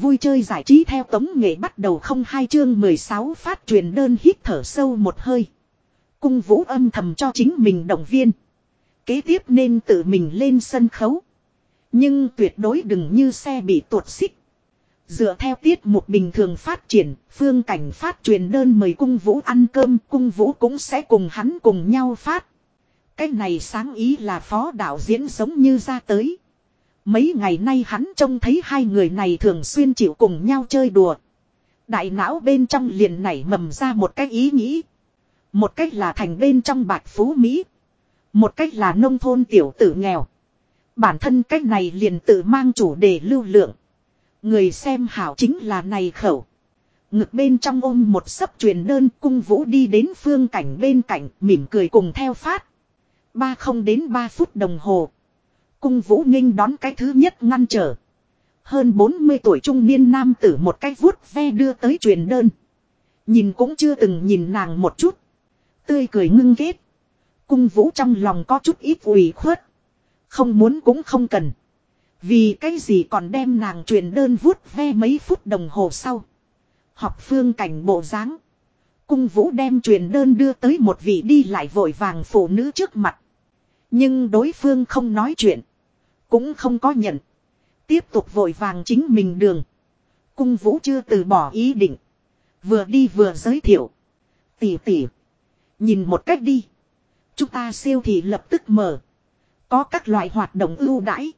Vui chơi giải trí theo tống nghệ bắt đầu không hai chương 16 phát truyền đơn hít thở sâu một hơi. Cung vũ âm thầm cho chính mình động viên. Kế tiếp nên tự mình lên sân khấu. Nhưng tuyệt đối đừng như xe bị tuột xích. Dựa theo tiết mục bình thường phát triển, phương cảnh phát truyền đơn mời cung vũ ăn cơm, cung vũ cũng sẽ cùng hắn cùng nhau phát. Cái này sáng ý là phó đạo diễn giống như ra tới. Mấy ngày nay hắn trông thấy hai người này thường xuyên chịu cùng nhau chơi đùa. Đại não bên trong liền nảy mầm ra một cái ý nghĩ. Một cách là thành bên trong bạch phú Mỹ. Một cách là nông thôn tiểu tử nghèo. Bản thân cách này liền tự mang chủ đề lưu lượng. Người xem hảo chính là này khẩu. Ngực bên trong ôm một sấp truyền đơn cung vũ đi đến phương cảnh bên cạnh mỉm cười cùng theo phát. Ba không đến ba phút đồng hồ. Cung vũ nghinh đón cái thứ nhất ngăn trở. Hơn 40 tuổi trung niên nam tử một cái vuốt ve đưa tới truyền đơn. Nhìn cũng chưa từng nhìn nàng một chút. Tươi cười ngưng ghét. Cung vũ trong lòng có chút ít ủy khuất. Không muốn cũng không cần. Vì cái gì còn đem nàng truyền đơn vuốt ve mấy phút đồng hồ sau. Học phương cảnh bộ dáng Cung vũ đem truyền đơn đưa tới một vị đi lại vội vàng phụ nữ trước mặt. Nhưng đối phương không nói chuyện. Cũng không có nhận. Tiếp tục vội vàng chính mình đường. Cung vũ chưa từ bỏ ý định. Vừa đi vừa giới thiệu. Tỉ tỉ. Nhìn một cách đi. Chúng ta siêu thị lập tức mở. Có các loại hoạt động ưu đãi.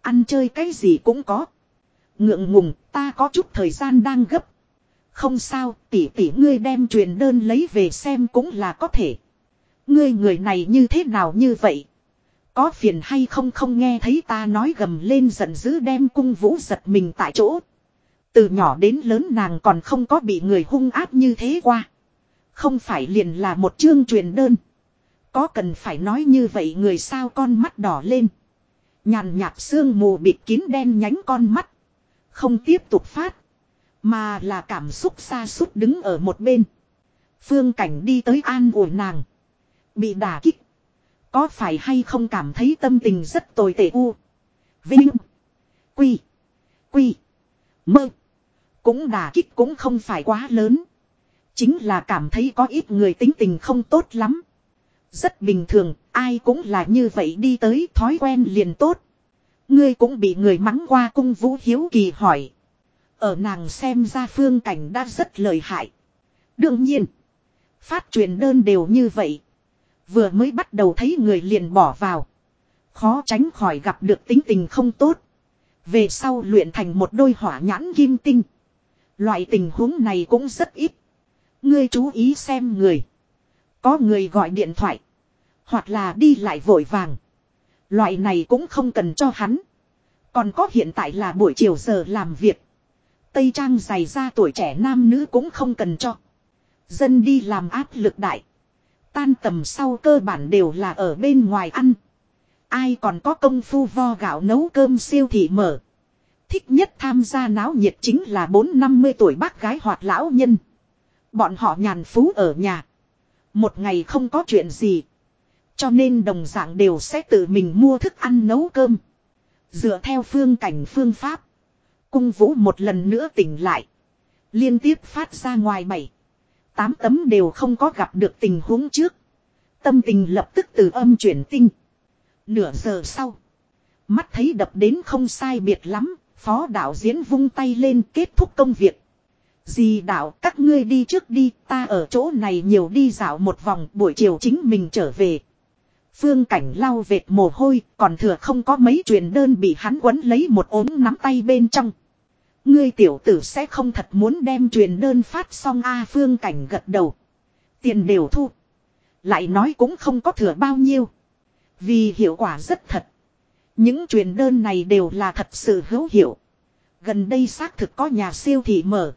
Ăn chơi cái gì cũng có. Ngượng ngùng, ta có chút thời gian đang gấp. Không sao tỷ tỷ ngươi đem truyền đơn lấy về xem cũng là có thể. Ngươi người này như thế nào như vậy. Có phiền hay không không nghe thấy ta nói gầm lên giận dữ đem cung vũ giật mình tại chỗ. Từ nhỏ đến lớn nàng còn không có bị người hung áp như thế qua. Không phải liền là một chương truyền đơn. Có cần phải nói như vậy người sao con mắt đỏ lên. Nhàn nhạt sương mù bịt kín đen nhánh con mắt. Không tiếp tục phát. Mà là cảm xúc xa sút đứng ở một bên. Phương cảnh đi tới an ủi nàng. Bị đả kích. Có phải hay không cảm thấy tâm tình rất tồi tệ u. Vinh. Quy. Quy. Mơ. Cũng đả kích cũng không phải quá lớn. Chính là cảm thấy có ít người tính tình không tốt lắm. Rất bình thường, ai cũng là như vậy đi tới thói quen liền tốt. Ngươi cũng bị người mắng qua cung vũ hiếu kỳ hỏi. Ở nàng xem ra phương cảnh đã rất lợi hại. Đương nhiên, phát truyền đơn đều như vậy. Vừa mới bắt đầu thấy người liền bỏ vào. Khó tránh khỏi gặp được tính tình không tốt. Về sau luyện thành một đôi hỏa nhãn kim tinh. Loại tình huống này cũng rất ít. Ngươi chú ý xem người. Có người gọi điện thoại. Hoặc là đi lại vội vàng. Loại này cũng không cần cho hắn. Còn có hiện tại là buổi chiều giờ làm việc. Tây trang dày ra tuổi trẻ nam nữ cũng không cần cho. Dân đi làm áp lực đại. Tan tầm sau cơ bản đều là ở bên ngoài ăn. Ai còn có công phu vo gạo nấu cơm siêu thị mở. Thích nhất tham gia náo nhiệt chính là 4-50 tuổi bác gái hoặc lão nhân. Bọn họ nhàn phú ở nhà. Một ngày không có chuyện gì. Cho nên đồng dạng đều sẽ tự mình mua thức ăn nấu cơm. Dựa theo phương cảnh phương pháp. Cung vũ một lần nữa tỉnh lại. Liên tiếp phát ra ngoài bảy. Tám tấm đều không có gặp được tình huống trước. Tâm tình lập tức từ âm chuyển tinh. Nửa giờ sau. Mắt thấy đập đến không sai biệt lắm. Phó đạo diễn vung tay lên kết thúc công việc. Dì đạo, các ngươi đi trước đi, ta ở chỗ này nhiều đi dạo một vòng, buổi chiều chính mình trở về. Phương cảnh lau vệt mồ hôi, còn thừa không có mấy truyền đơn bị hắn quấn lấy một ốm nắm tay bên trong. Ngươi tiểu tử sẽ không thật muốn đem truyền đơn phát xong a phương cảnh gật đầu. Tiền đều thu. Lại nói cũng không có thừa bao nhiêu. Vì hiệu quả rất thật. Những truyền đơn này đều là thật sự hữu hiệu. Gần đây xác thực có nhà siêu thị mở.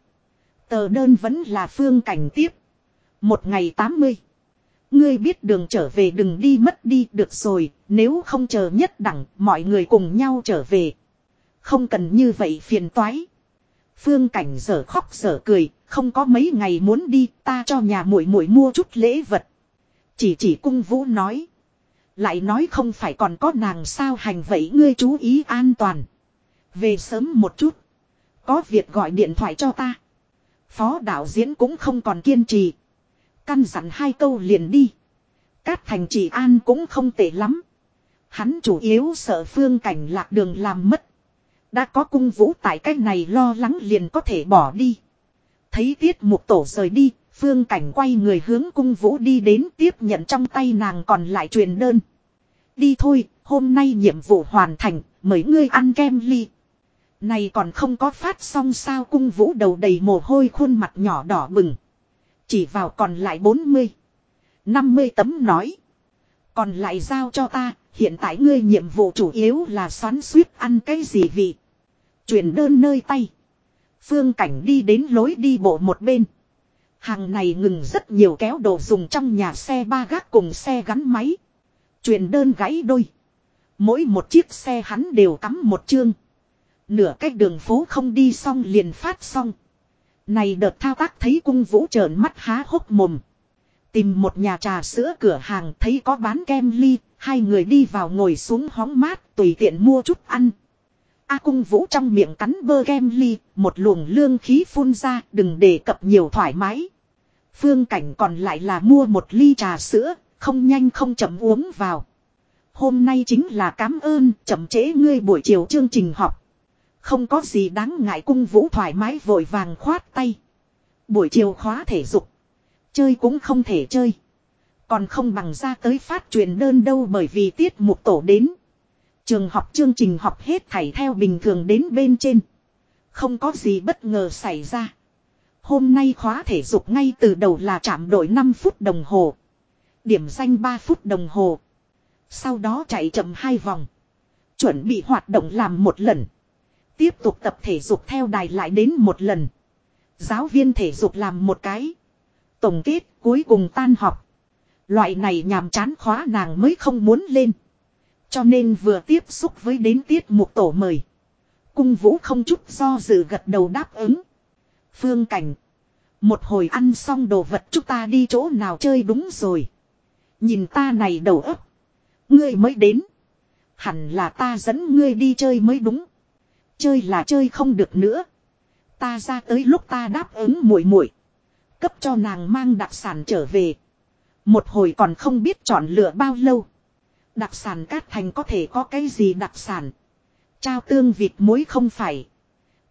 Tờ đơn vẫn là phương cảnh tiếp. Một ngày 80. Ngươi biết đường trở về đừng đi mất đi được rồi, nếu không chờ nhất đẳng, mọi người cùng nhau trở về. Không cần như vậy phiền toái. Phương cảnh giờ khóc giờ cười, không có mấy ngày muốn đi, ta cho nhà muội muội mua chút lễ vật. Chỉ chỉ cung vũ nói. Lại nói không phải còn có nàng sao hành vậy ngươi chú ý an toàn. Về sớm một chút. Có việc gọi điện thoại cho ta. Phó đạo diễn cũng không còn kiên trì. Căn dặn hai câu liền đi. Cát thành trị an cũng không tệ lắm. Hắn chủ yếu sợ phương cảnh lạc đường làm mất. Đã có cung vũ tại cách này lo lắng liền có thể bỏ đi. Thấy tiết mục tổ rời đi, phương cảnh quay người hướng cung vũ đi đến tiếp nhận trong tay nàng còn lại truyền đơn. Đi thôi, hôm nay nhiệm vụ hoàn thành, mời ngươi ăn kem ly. Này còn không có phát xong sao cung vũ đầu đầy mồ hôi khuôn mặt nhỏ đỏ bừng. Chỉ vào còn lại 40. 50 tấm nói. Còn lại giao cho ta, hiện tại ngươi nhiệm vụ chủ yếu là xoắn suýt ăn cái gì vị. Chuyển đơn nơi tay. Phương cảnh đi đến lối đi bộ một bên. Hàng này ngừng rất nhiều kéo đồ dùng trong nhà xe ba gác cùng xe gắn máy. Chuyển đơn gãy đôi. Mỗi một chiếc xe hắn đều cắm một chương. Nửa cách đường phố không đi xong liền phát xong. Này đợt thao tác thấy cung vũ trợn mắt há hốc mồm. Tìm một nhà trà sữa cửa hàng thấy có bán kem ly, hai người đi vào ngồi xuống hóng mát tùy tiện mua chút ăn. A cung vũ trong miệng cắn bơ kem ly, một luồng lương khí phun ra đừng để cập nhiều thoải mái. Phương cảnh còn lại là mua một ly trà sữa, không nhanh không chậm uống vào. Hôm nay chính là cảm ơn chậm chế ngươi buổi chiều chương trình học. Không có gì đáng ngại cung vũ thoải mái vội vàng khoát tay. Buổi chiều khóa thể dục. Chơi cũng không thể chơi. Còn không bằng ra tới phát truyền đơn đâu bởi vì tiết mục tổ đến. Trường học chương trình học hết thảy theo bình thường đến bên trên. Không có gì bất ngờ xảy ra. Hôm nay khóa thể dục ngay từ đầu là chạm đội 5 phút đồng hồ. Điểm danh 3 phút đồng hồ. Sau đó chạy chậm hai vòng. Chuẩn bị hoạt động làm một lần. Tiếp tục tập thể dục theo đài lại đến một lần. Giáo viên thể dục làm một cái. Tổng kết cuối cùng tan học. Loại này nhàm chán khóa nàng mới không muốn lên. Cho nên vừa tiếp xúc với đến tiết mục tổ mời. Cung vũ không chút do dự gật đầu đáp ứng. Phương cảnh. Một hồi ăn xong đồ vật chúng ta đi chỗ nào chơi đúng rồi. Nhìn ta này đầu ấp. Ngươi mới đến. Hẳn là ta dẫn ngươi đi chơi mới đúng. Chơi là chơi không được nữa. Ta ra tới lúc ta đáp ứng muội muội, cấp cho nàng mang đặc sản trở về. Một hồi còn không biết chọn lựa bao lâu. Đặc sản cát thành có thể có cái gì đặc sản. Trao tương vịt muối không phải.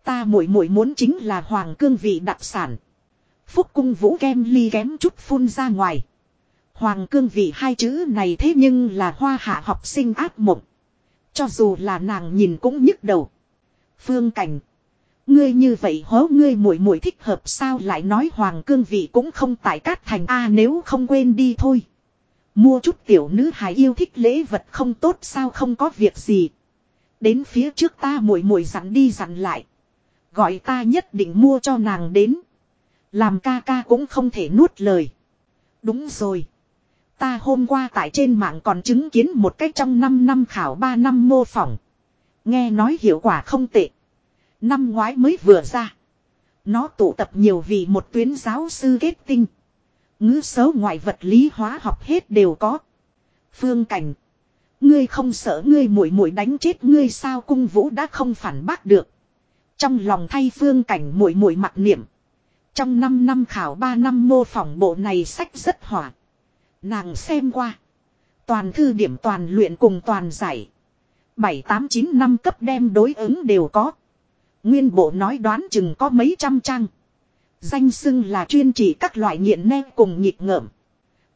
Ta muội muội muốn chính là hoàng cương vị đặc sản. Phúc cung vũ kem ly kém chút phun ra ngoài. Hoàng cương vị hai chữ này thế nhưng là hoa hạ học sinh ác mộng. Cho dù là nàng nhìn cũng nhức đầu. Phương cảnh. Ngươi như vậy hố ngươi muội muội thích hợp sao lại nói hoàng cương vị cũng không tại cát thành a, nếu không quên đi thôi. Mua chút tiểu nữ hài yêu thích lễ vật không tốt sao không có việc gì. Đến phía trước ta muội muội dặn đi dặn lại. Gọi ta nhất định mua cho nàng đến. Làm ca ca cũng không thể nuốt lời. Đúng rồi. Ta hôm qua tại trên mạng còn chứng kiến một cách trong 5 năm khảo 3 năm mô phỏng. Nghe nói hiệu quả không tệ. Năm ngoái mới vừa ra. Nó tụ tập nhiều vì một tuyến giáo sư kết tinh. Ngữ số ngoại vật lý hóa học hết đều có. Phương cảnh. Ngươi không sợ ngươi muội muội đánh chết ngươi sao cung vũ đã không phản bác được. Trong lòng thay phương cảnh muội muội mặc niệm. Trong 5 năm khảo 3 năm mô phỏng bộ này sách rất hỏa. Nàng xem qua. Toàn thư điểm toàn luyện cùng toàn giải. 7 8 9 năm cấp đem đối ứng đều có. Nguyên bộ nói đoán chừng có mấy trăm trang. Danh xưng là chuyên chỉ các loại nghiện ne cùng nhịp ngợm.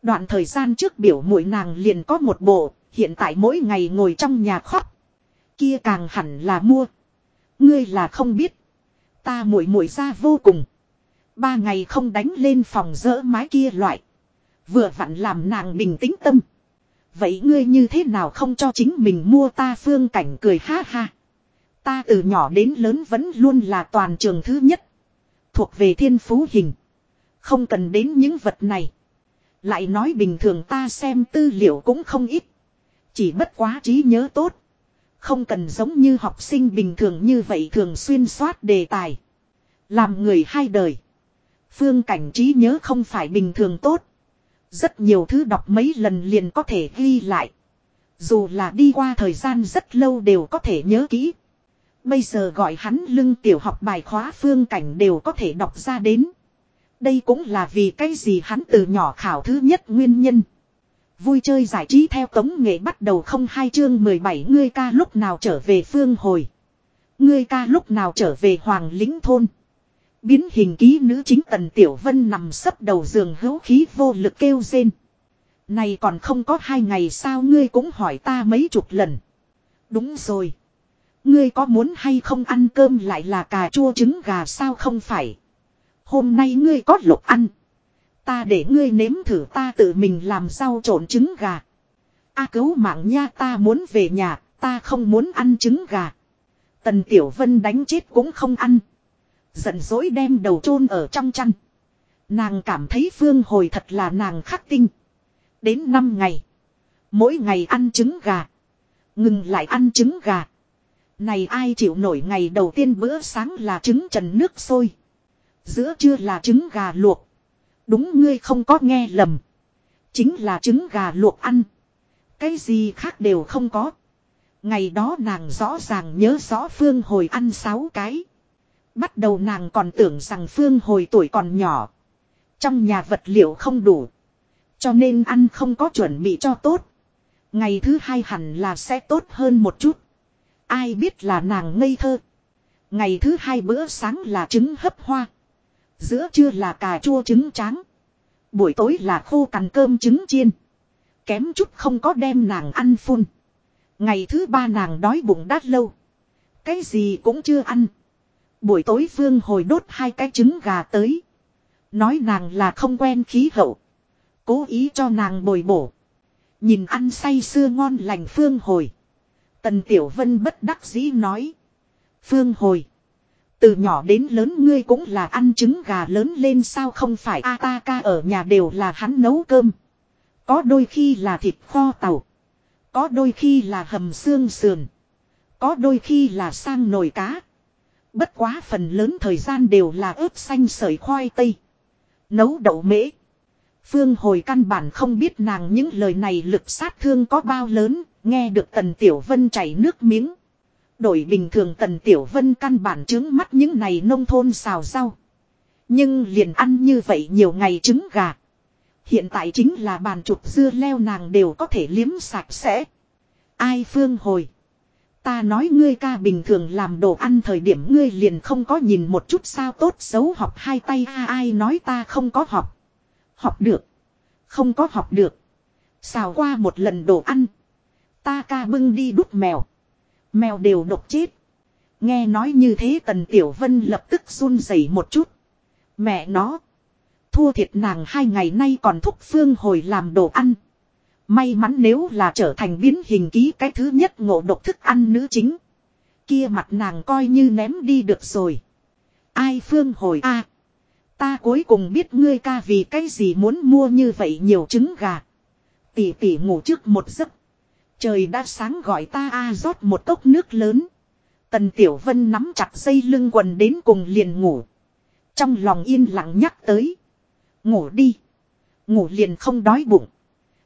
Đoạn thời gian trước biểu mũi nàng liền có một bộ, hiện tại mỗi ngày ngồi trong nhà khóc. Kia càng hẳn là mua. Ngươi là không biết. Ta muội muội ra vô cùng. Ba ngày không đánh lên phòng dỡ mái kia loại. Vừa vặn làm nàng bình tĩnh tâm. Vậy ngươi như thế nào không cho chính mình mua ta phương cảnh cười ha ha. Ta từ nhỏ đến lớn vẫn luôn là toàn trường thứ nhất. Thuộc về thiên phú hình. Không cần đến những vật này. Lại nói bình thường ta xem tư liệu cũng không ít. Chỉ bất quá trí nhớ tốt. Không cần giống như học sinh bình thường như vậy thường xuyên soát đề tài. Làm người hai đời. Phương cảnh trí nhớ không phải bình thường tốt. Rất nhiều thứ đọc mấy lần liền có thể ghi lại. Dù là đi qua thời gian rất lâu đều có thể nhớ kỹ. Bây giờ gọi hắn lưng tiểu học bài khóa phương cảnh đều có thể đọc ra đến. Đây cũng là vì cái gì hắn từ nhỏ khảo thứ nhất nguyên nhân. Vui chơi giải trí theo tống nghệ bắt đầu không hai chương 17 ngươi ca lúc nào trở về phương hồi. Ngươi ca lúc nào trở về hoàng lĩnh thôn. Biến hình ký nữ chính tần tiểu vân nằm sấp đầu giường hữu khí vô lực kêu rên. Này còn không có hai ngày sao ngươi cũng hỏi ta mấy chục lần. Đúng rồi. Ngươi có muốn hay không ăn cơm lại là cà chua trứng gà sao không phải. Hôm nay ngươi có lục ăn. Ta để ngươi nếm thử ta tự mình làm rau trộn trứng gà. A cứu mạng nha ta muốn về nhà, ta không muốn ăn trứng gà. Tần Tiểu Vân đánh chết cũng không ăn. Giận dỗi đem đầu chôn ở trong chăn. Nàng cảm thấy phương hồi thật là nàng khắc tinh. Đến 5 ngày. Mỗi ngày ăn trứng gà. Ngừng lại ăn trứng gà. Này ai chịu nổi ngày đầu tiên bữa sáng là trứng trần nước sôi. Giữa trưa là trứng gà luộc. Đúng ngươi không có nghe lầm. Chính là trứng gà luộc ăn. Cái gì khác đều không có. Ngày đó nàng rõ ràng nhớ rõ Phương Hồi ăn 6 cái. Bắt đầu nàng còn tưởng rằng Phương Hồi tuổi còn nhỏ. Trong nhà vật liệu không đủ. Cho nên ăn không có chuẩn bị cho tốt. Ngày thứ hai hẳn là sẽ tốt hơn một chút. Ai biết là nàng ngây thơ. Ngày thứ hai bữa sáng là trứng hấp hoa. Giữa trưa là cà chua trứng tráng. Buổi tối là khô cằn cơm trứng chiên. Kém chút không có đem nàng ăn phun. Ngày thứ ba nàng đói bụng đát lâu. Cái gì cũng chưa ăn. Buổi tối Phương hồi đốt hai cái trứng gà tới. Nói nàng là không quen khí hậu. Cố ý cho nàng bồi bổ. Nhìn ăn say sưa ngon lành Phương Hồi. Tần Tiểu Vân bất đắc dĩ nói. Phương Hồi. Từ nhỏ đến lớn ngươi cũng là ăn trứng gà lớn lên sao không phải a ta ca ở nhà đều là hắn nấu cơm. Có đôi khi là thịt kho tàu. Có đôi khi là hầm xương sườn. Có đôi khi là sang nồi cá. Bất quá phần lớn thời gian đều là ướp xanh sợi khoai tây. Nấu đậu mễ. Phương hồi căn bản không biết nàng những lời này lực sát thương có bao lớn, nghe được Tần Tiểu Vân chảy nước miếng. Đổi bình thường Tần Tiểu Vân căn bản trứng mắt những này nông thôn xào rau. Nhưng liền ăn như vậy nhiều ngày trứng gà. Hiện tại chính là bàn chụp dưa leo nàng đều có thể liếm sạch sẽ. Ai phương hồi. Ta nói ngươi ca bình thường làm đồ ăn thời điểm ngươi liền không có nhìn một chút sao tốt xấu học hai tay a ai nói ta không có học. Học được. Không có học được. Xào qua một lần đồ ăn. Ta ca bưng đi đút mèo. Mèo đều độc chết. Nghe nói như thế Tần Tiểu Vân lập tức run rẩy một chút. Mẹ nó. Thua thiệt nàng hai ngày nay còn thúc phương hồi làm đồ ăn. May mắn nếu là trở thành biến hình ký cái thứ nhất ngộ độc thức ăn nữ chính. Kia mặt nàng coi như ném đi được rồi. Ai phương hồi a Ta cuối cùng biết ngươi ca vì cái gì muốn mua như vậy nhiều trứng gà. Tỷ tỷ ngủ trước một giấc. Trời đã sáng gọi ta a rót một cốc nước lớn. Tần Tiểu Vân nắm chặt dây lưng quần đến cùng liền ngủ. Trong lòng yên lặng nhắc tới. Ngủ đi. Ngủ liền không đói bụng.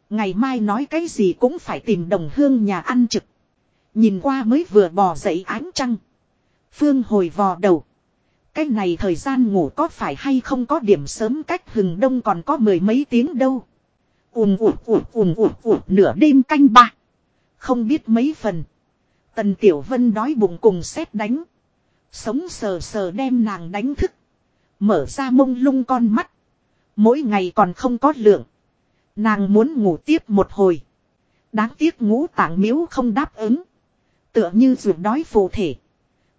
Ngày mai nói cái gì cũng phải tìm đồng hương nhà ăn trực. Nhìn qua mới vừa bò dậy ánh trăng. Phương hồi vò đầu. Cái này thời gian ngủ có phải hay không có điểm sớm cách hừng đông còn có mười mấy tiếng đâu. Ùm ụt ụt ùm ụt ụt nửa đêm canh ba. Không biết mấy phần. Tần Tiểu Vân đói bụng cùng xét đánh. Sống sờ sờ đem nàng đánh thức. Mở ra mông lung con mắt. Mỗi ngày còn không có lượng. Nàng muốn ngủ tiếp một hồi. Đáng tiếc ngũ tạng miếu không đáp ứng. Tựa như ruột đói phù thể.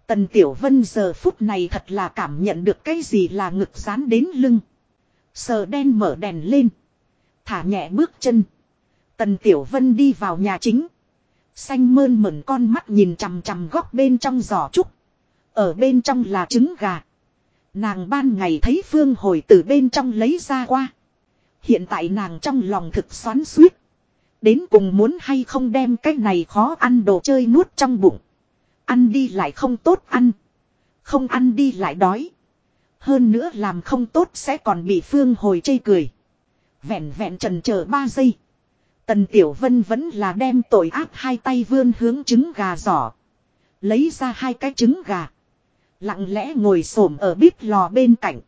Tần Tiểu Vân giờ phút này thật là cảm nhận được cái gì là ngực dán đến lưng. Sờ đen mở đèn lên. Thả nhẹ bước chân. Tần Tiểu Vân đi vào nhà chính. Xanh mơn mẩn con mắt nhìn chằm chằm góc bên trong giỏ trúc. Ở bên trong là trứng gà. Nàng ban ngày thấy Phương hồi từ bên trong lấy ra qua. Hiện tại nàng trong lòng thực xoắn suýt. Đến cùng muốn hay không đem cái này khó ăn đồ chơi nuốt trong bụng. Ăn đi lại không tốt ăn. Không ăn đi lại đói. Hơn nữa làm không tốt sẽ còn bị Phương hồi chây cười. Vẹn vẹn trần chờ ba giây. Tần Tiểu Vân vẫn là đem tội ác hai tay vươn hướng trứng gà giỏ. Lấy ra hai cái trứng gà. Lặng lẽ ngồi xổm ở bếp lò bên cạnh.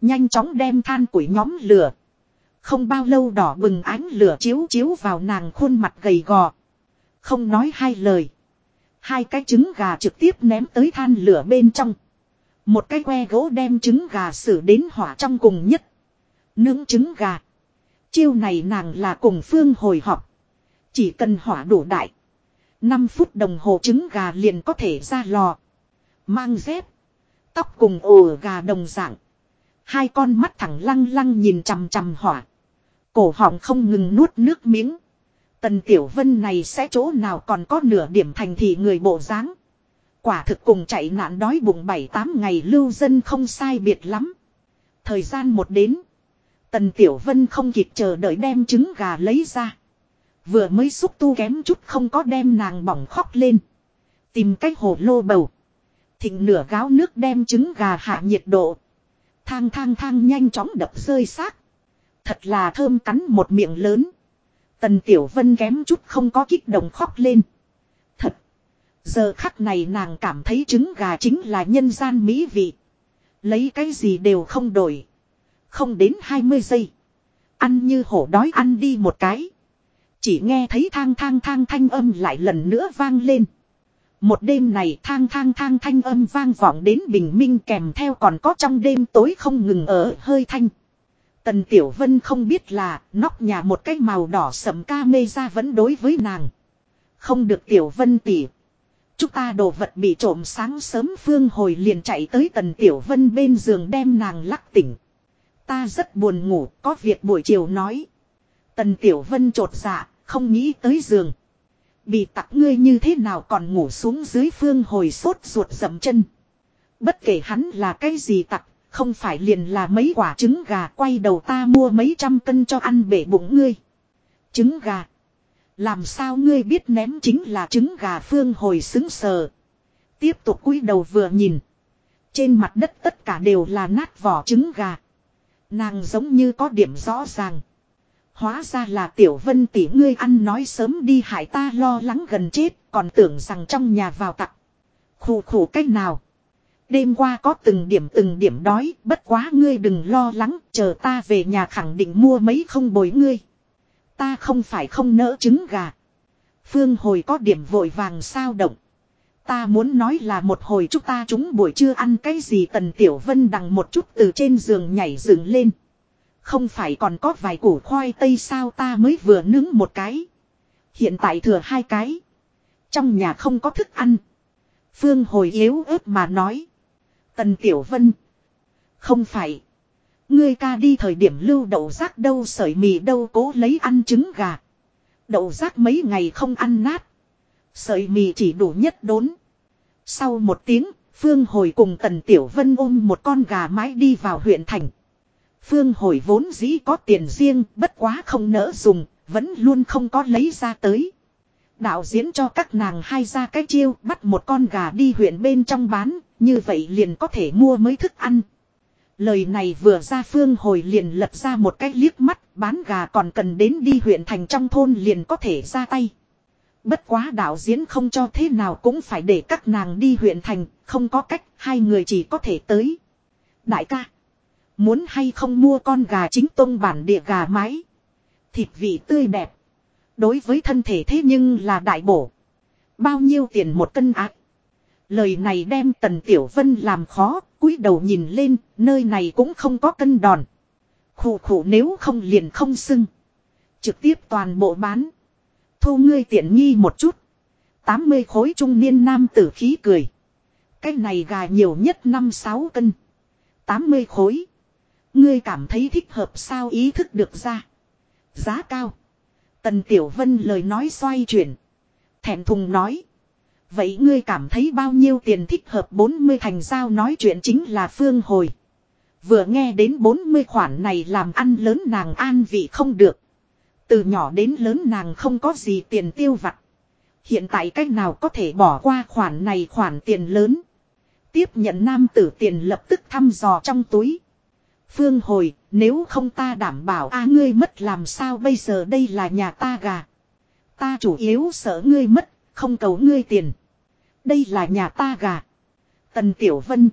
Nhanh chóng đem than củi nhóm lửa. Không bao lâu đỏ bừng ánh lửa chiếu chiếu vào nàng khuôn mặt gầy gò. Không nói hai lời. Hai cái trứng gà trực tiếp ném tới than lửa bên trong. Một cái que gỗ đem trứng gà xử đến hỏa trong cùng nhất. Nướng trứng gà. Chiêu này nàng là cùng phương hồi họp. Chỉ cần hỏa đủ đại. 5 phút đồng hồ trứng gà liền có thể ra lò. Mang dép. Tóc cùng ổ gà đồng dạng. Hai con mắt thẳng lăng lăng nhìn chằm chằm hỏa. Cổ họng không ngừng nuốt nước miếng. Tần Tiểu Vân này sẽ chỗ nào còn có nửa điểm thành thị người bộ dáng Quả thực cùng chạy nạn đói bụng bảy tám ngày lưu dân không sai biệt lắm. Thời gian một đến. Tần Tiểu Vân không kịp chờ đợi đem trứng gà lấy ra. Vừa mới xúc tu kém chút không có đem nàng bỏng khóc lên. Tìm cái hồ lô bầu. Thịnh nửa gáo nước đem trứng gà hạ nhiệt độ. Thang thang thang nhanh chóng đập rơi xác. Thật là thơm cắn một miệng lớn. Tần Tiểu Vân kém chút không có kích động khóc lên. Thật. Giờ khắc này nàng cảm thấy trứng gà chính là nhân gian mỹ vị. Lấy cái gì đều không đổi. Không đến 20 giây. Ăn như hổ đói ăn đi một cái. Chỉ nghe thấy thang thang thang thanh âm lại lần nữa vang lên. Một đêm này thang thang thang thanh âm vang vọng đến bình minh kèm theo còn có trong đêm tối không ngừng ở hơi thanh. Tần Tiểu Vân không biết là nóc nhà một cái màu đỏ sẫm ca mê ra vẫn đối với nàng. Không được Tiểu Vân tỉ. Chúng ta đồ vật bị trộm sáng sớm Phương hồi liền chạy tới Tần Tiểu Vân bên giường đem nàng lắc tỉnh. Ta rất buồn ngủ, có việc buổi chiều nói. Tần Tiểu Vân trột dạ, không nghĩ tới giường. Bị tặc ngươi như thế nào còn ngủ xuống dưới phương hồi sốt ruột dậm chân. Bất kể hắn là cái gì tặc, không phải liền là mấy quả trứng gà quay đầu ta mua mấy trăm cân cho ăn bể bụng ngươi. Trứng gà. Làm sao ngươi biết ném chính là trứng gà phương hồi xứng sờ. Tiếp tục cúi đầu vừa nhìn. Trên mặt đất tất cả đều là nát vỏ trứng gà. Nàng giống như có điểm rõ ràng. Hóa ra là tiểu vân tỷ ngươi ăn nói sớm đi hại ta lo lắng gần chết, còn tưởng rằng trong nhà vào tặc. Khủ khủ cách nào. Đêm qua có từng điểm từng điểm đói, bất quá ngươi đừng lo lắng, chờ ta về nhà khẳng định mua mấy không bồi ngươi. Ta không phải không nỡ trứng gà. Phương hồi có điểm vội vàng sao động. Ta muốn nói là một hồi chúng ta chúng buổi trưa ăn cái gì tần tiểu vân đằng một chút từ trên giường nhảy dựng lên. Không phải còn có vài củ khoai tây sao ta mới vừa nướng một cái. Hiện tại thừa hai cái. Trong nhà không có thức ăn. Phương hồi yếu ớt mà nói. Tần Tiểu Vân. Không phải. Ngươi ca đi thời điểm lưu đậu rác đâu sợi mì đâu cố lấy ăn trứng gà. Đậu rác mấy ngày không ăn nát. Sợi mì chỉ đủ nhất đốn. Sau một tiếng, Phương hồi cùng Tần Tiểu Vân ôm một con gà mái đi vào huyện thành. Phương hồi vốn dĩ có tiền riêng, bất quá không nỡ dùng, vẫn luôn không có lấy ra tới. Đạo diễn cho các nàng hai ra cái chiêu, bắt một con gà đi huyện bên trong bán, như vậy liền có thể mua mới thức ăn. Lời này vừa ra phương hồi liền lật ra một cái liếc mắt, bán gà còn cần đến đi huyện thành trong thôn liền có thể ra tay. Bất quá đạo diễn không cho thế nào cũng phải để các nàng đi huyện thành, không có cách, hai người chỉ có thể tới. Đại ca. Muốn hay không mua con gà chính tông bản địa gà mái. Thịt vị tươi đẹp. Đối với thân thể thế nhưng là đại bổ. Bao nhiêu tiền một cân ác. Lời này đem Tần Tiểu Vân làm khó, cúi đầu nhìn lên, nơi này cũng không có cân đòn. Khủ khủ nếu không liền không xưng. Trực tiếp toàn bộ bán. Thu ngươi tiện nghi một chút. 80 khối trung niên nam tử khí cười. Cái này gà nhiều nhất 5-6 cân. 80 khối. Ngươi cảm thấy thích hợp sao ý thức được ra. Giá cao. Tần Tiểu Vân lời nói xoay chuyển. Thẹn thùng nói. Vậy ngươi cảm thấy bao nhiêu tiền thích hợp 40 thành giao nói chuyện chính là phương hồi. Vừa nghe đến 40 khoản này làm ăn lớn nàng an vị không được. Từ nhỏ đến lớn nàng không có gì tiền tiêu vặt. Hiện tại cách nào có thể bỏ qua khoản này khoản tiền lớn. Tiếp nhận nam tử tiền lập tức thăm dò trong túi. Phương hồi, nếu không ta đảm bảo a ngươi mất làm sao bây giờ đây là nhà ta gà. Ta chủ yếu sợ ngươi mất, không cầu ngươi tiền. Đây là nhà ta gà. Tần Tiểu Vân.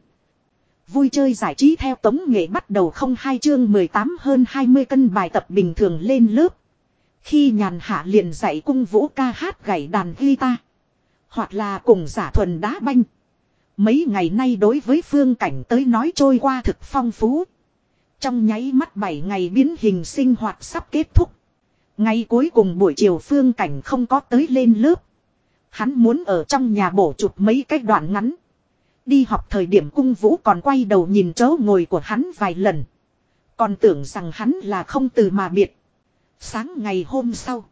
Vui chơi giải trí theo tống nghệ bắt đầu không hai chương 18 hơn 20 cân bài tập bình thường lên lớp. Khi nhàn hạ liền dạy cung vũ ca hát gảy đàn guitar. Hoặc là cùng giả thuần đá banh. Mấy ngày nay đối với phương cảnh tới nói trôi qua thực phong phú. Trong nháy mắt 7 ngày biến hình sinh hoạt sắp kết thúc. Ngày cuối cùng buổi chiều phương cảnh không có tới lên lớp. Hắn muốn ở trong nhà bổ chụp mấy cái đoạn ngắn. Đi học thời điểm cung vũ còn quay đầu nhìn chỗ ngồi của hắn vài lần. Còn tưởng rằng hắn là không từ mà biệt. Sáng ngày hôm sau.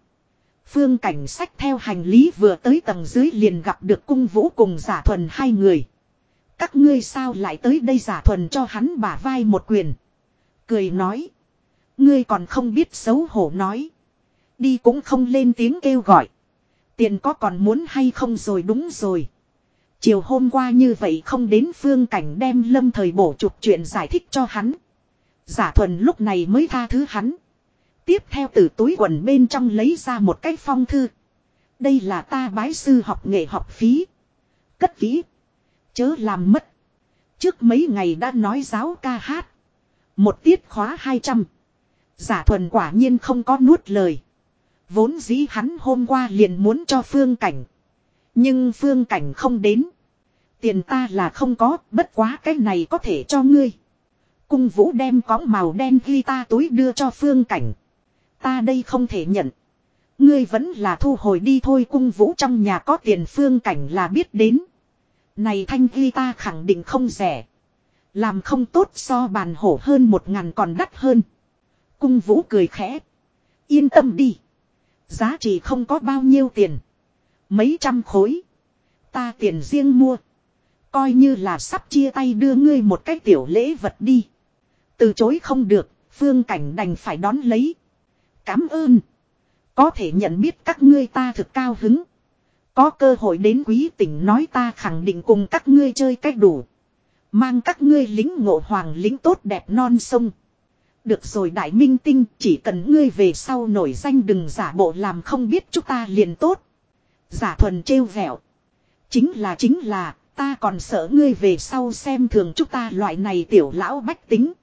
Phương cảnh sách theo hành lý vừa tới tầng dưới liền gặp được cung vũ cùng giả thuần hai người. Các ngươi sao lại tới đây giả thuần cho hắn bả vai một quyền. Cười nói. Ngươi còn không biết xấu hổ nói. Đi cũng không lên tiếng kêu gọi. Tiền có còn muốn hay không rồi đúng rồi. Chiều hôm qua như vậy không đến phương cảnh đem lâm thời bổ chụp chuyện giải thích cho hắn. Giả thuần lúc này mới tha thứ hắn. Tiếp theo từ túi quần bên trong lấy ra một cái phong thư. Đây là ta bái sư học nghệ học phí. Cất kỹ. Chớ làm mất. Trước mấy ngày đã nói giáo ca hát. Một tiết khóa 200. Giả thuần quả nhiên không có nuốt lời. Vốn dĩ hắn hôm qua liền muốn cho phương cảnh. Nhưng phương cảnh không đến. Tiền ta là không có, bất quá cái này có thể cho ngươi. Cung vũ đem cõng màu đen ghi ta túi đưa cho phương cảnh. Ta đây không thể nhận. Ngươi vẫn là thu hồi đi thôi cung vũ trong nhà có tiền phương cảnh là biết đến. Này thanh ghi ta khẳng định không rẻ. Làm không tốt so bàn hổ hơn một ngàn còn đắt hơn. Cung vũ cười khẽ. Yên tâm đi. Giá trị không có bao nhiêu tiền. Mấy trăm khối. Ta tiền riêng mua. Coi như là sắp chia tay đưa ngươi một cái tiểu lễ vật đi. Từ chối không được, phương cảnh đành phải đón lấy. Cám ơn. Có thể nhận biết các ngươi ta thực cao hứng. Có cơ hội đến quý tỉnh nói ta khẳng định cùng các ngươi chơi cách đủ. Mang các ngươi lính ngộ hoàng lính tốt đẹp non sông. Được rồi đại minh tinh chỉ cần ngươi về sau nổi danh đừng giả bộ làm không biết chúng ta liền tốt. Giả thuần trêu vẹo. Chính là chính là ta còn sợ ngươi về sau xem thường chúng ta loại này tiểu lão bách tính.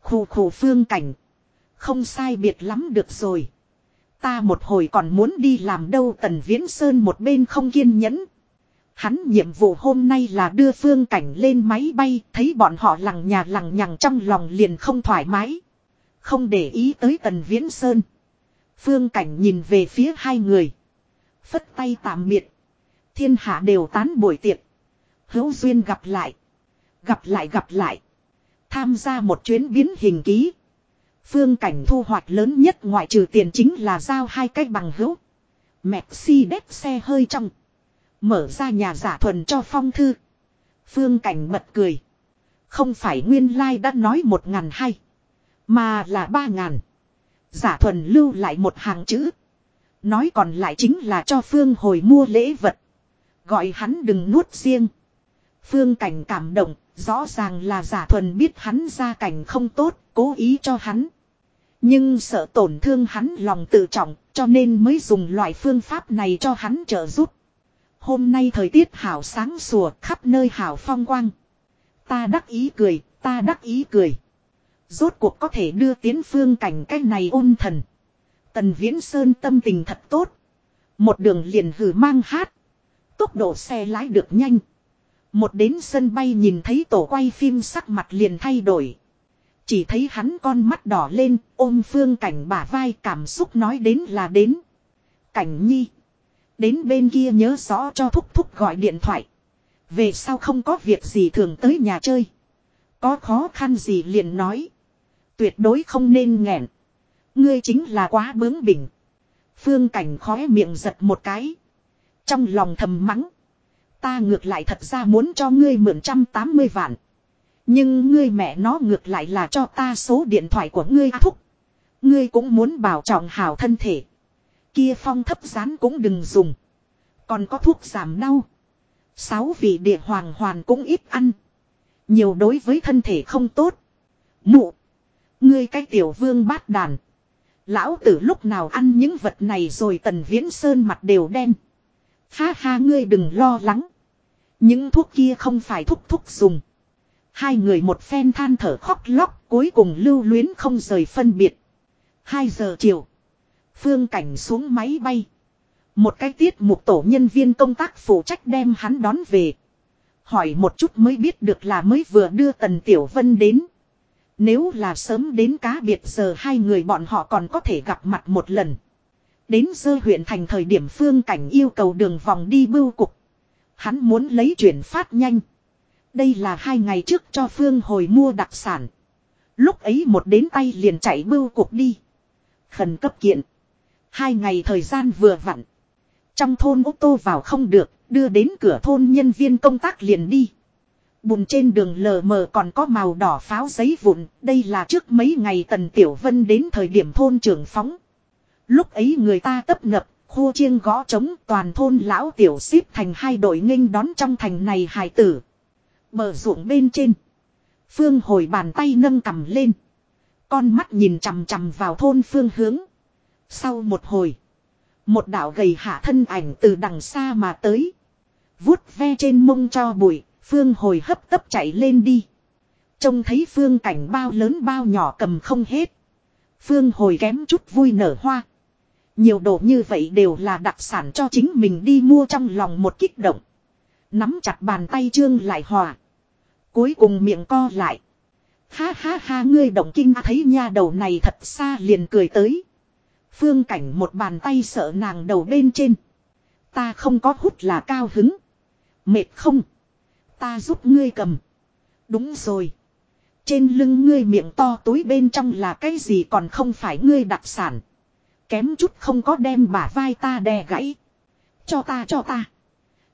Khù khù phương cảnh. Không sai biệt lắm được rồi. Ta một hồi còn muốn đi làm đâu tần viễn sơn một bên không kiên nhẫn. Hắn nhiệm vụ hôm nay là đưa phương cảnh lên máy bay, thấy bọn họ lằng nhà lằng nhằng trong lòng liền không thoải mái. Không để ý tới tần viễn sơn. Phương cảnh nhìn về phía hai người. Phất tay tạm biệt. Thiên hạ đều tán buổi tiệc. Hữu duyên gặp lại. Gặp lại gặp lại. Tham gia một chuyến biến hình ký. Phương cảnh thu hoạch lớn nhất ngoại trừ tiền chính là giao hai cách bằng hữu. Mercedes xe hơi trong. Mở ra nhà giả thuần cho phong thư. Phương cảnh bật cười. Không phải nguyên lai like đã nói một ngàn hay. Mà là ba ngàn. Giả thuần lưu lại một hàng chữ. Nói còn lại chính là cho Phương hồi mua lễ vật. Gọi hắn đừng nuốt riêng. Phương cảnh cảm động, rõ ràng là giả thuần biết hắn ra cảnh không tốt, cố ý cho hắn. Nhưng sợ tổn thương hắn lòng tự trọng, cho nên mới dùng loại phương pháp này cho hắn trợ giúp. Hôm nay thời tiết hảo sáng sủa khắp nơi hảo phong quang. Ta đắc ý cười, ta đắc ý cười. Rốt cuộc có thể đưa tiến phương cảnh cái này ôn thần. Tần Viễn Sơn tâm tình thật tốt. Một đường liền hử mang hát. Tốc độ xe lái được nhanh. Một đến sân bay nhìn thấy tổ quay phim sắc mặt liền thay đổi. Chỉ thấy hắn con mắt đỏ lên, ôm phương cảnh bả vai cảm xúc nói đến là đến. Cảnh nhi. Đến bên kia nhớ rõ cho thúc thúc gọi điện thoại. Về sau không có việc gì thường tới nhà chơi. Có khó khăn gì liền nói. Tuyệt đối không nên nghẹn. Ngươi chính là quá bướng bỉnh. Phương cảnh khóe miệng giật một cái. Trong lòng thầm mắng. Ta ngược lại thật ra muốn cho ngươi mượn trăm tám mươi vạn. Nhưng ngươi mẹ nó ngược lại là cho ta số điện thoại của ngươi thúc. Ngươi cũng muốn bảo trọng hảo thân thể. Kia phong thấp rán cũng đừng dùng. Còn có thuốc giảm đau. Sáu vị địa hoàng hoàn cũng ít ăn. Nhiều đối với thân thể không tốt. Mụ. Ngươi cái tiểu vương bát đàn. Lão tử lúc nào ăn những vật này rồi tần viễn sơn mặt đều đen. Ha ha, ngươi đừng lo lắng. Những thuốc kia không phải thuốc thúc dùng. Hai người một phen than thở khóc lóc, cuối cùng lưu luyến không rời phân biệt. Hai giờ chiều. Phương cảnh xuống máy bay. Một cái tiết mục tổ nhân viên công tác phụ trách đem hắn đón về. Hỏi một chút mới biết được là mới vừa đưa Tần Tiểu Vân đến. Nếu là sớm đến cá biệt giờ hai người bọn họ còn có thể gặp mặt một lần. Đến dơ huyện thành thời điểm phương cảnh yêu cầu đường vòng đi bưu cục. Hắn muốn lấy chuyển phát nhanh. Đây là hai ngày trước cho Phương hồi mua đặc sản. Lúc ấy một đến tay liền chạy bưu cục đi. Khẩn cấp kiện. Hai ngày thời gian vừa vặn. Trong thôn ô tô vào không được, đưa đến cửa thôn nhân viên công tác liền đi. Bùn trên đường lờ mờ còn có màu đỏ pháo giấy vụn, đây là trước mấy ngày Tần Tiểu Vân đến thời điểm thôn trưởng phóng. Lúc ấy người ta tấp nập, khu chiêng gõ trống toàn thôn lão tiểu xếp thành hai đội nghênh đón trong thành này hài tử. Bờ ruộng bên trên. Phương hồi bàn tay nâng cầm lên. Con mắt nhìn chằm chằm vào thôn phương hướng. Sau một hồi. Một đạo gầy hạ thân ảnh từ đằng xa mà tới. Vuốt ve trên mông cho bụi. Phương hồi hấp tấp chạy lên đi. Trông thấy phương cảnh bao lớn bao nhỏ cầm không hết. Phương hồi kém chút vui nở hoa. Nhiều đồ như vậy đều là đặc sản cho chính mình đi mua trong lòng một kích động. Nắm chặt bàn tay trương lại hòa. Cuối cùng miệng co lại. Ha ha ha, ngươi động kinh thấy nha, đầu này thật xa, liền cười tới. Phương cảnh một bàn tay sợ nàng đầu bên trên. Ta không có hút là cao hứng. Mệt không. Ta giúp ngươi cầm. Đúng rồi. Trên lưng ngươi miệng to túi bên trong là cái gì còn không phải ngươi đặc sản. Kém chút không có đem bả vai ta đè gãy. Cho ta cho ta.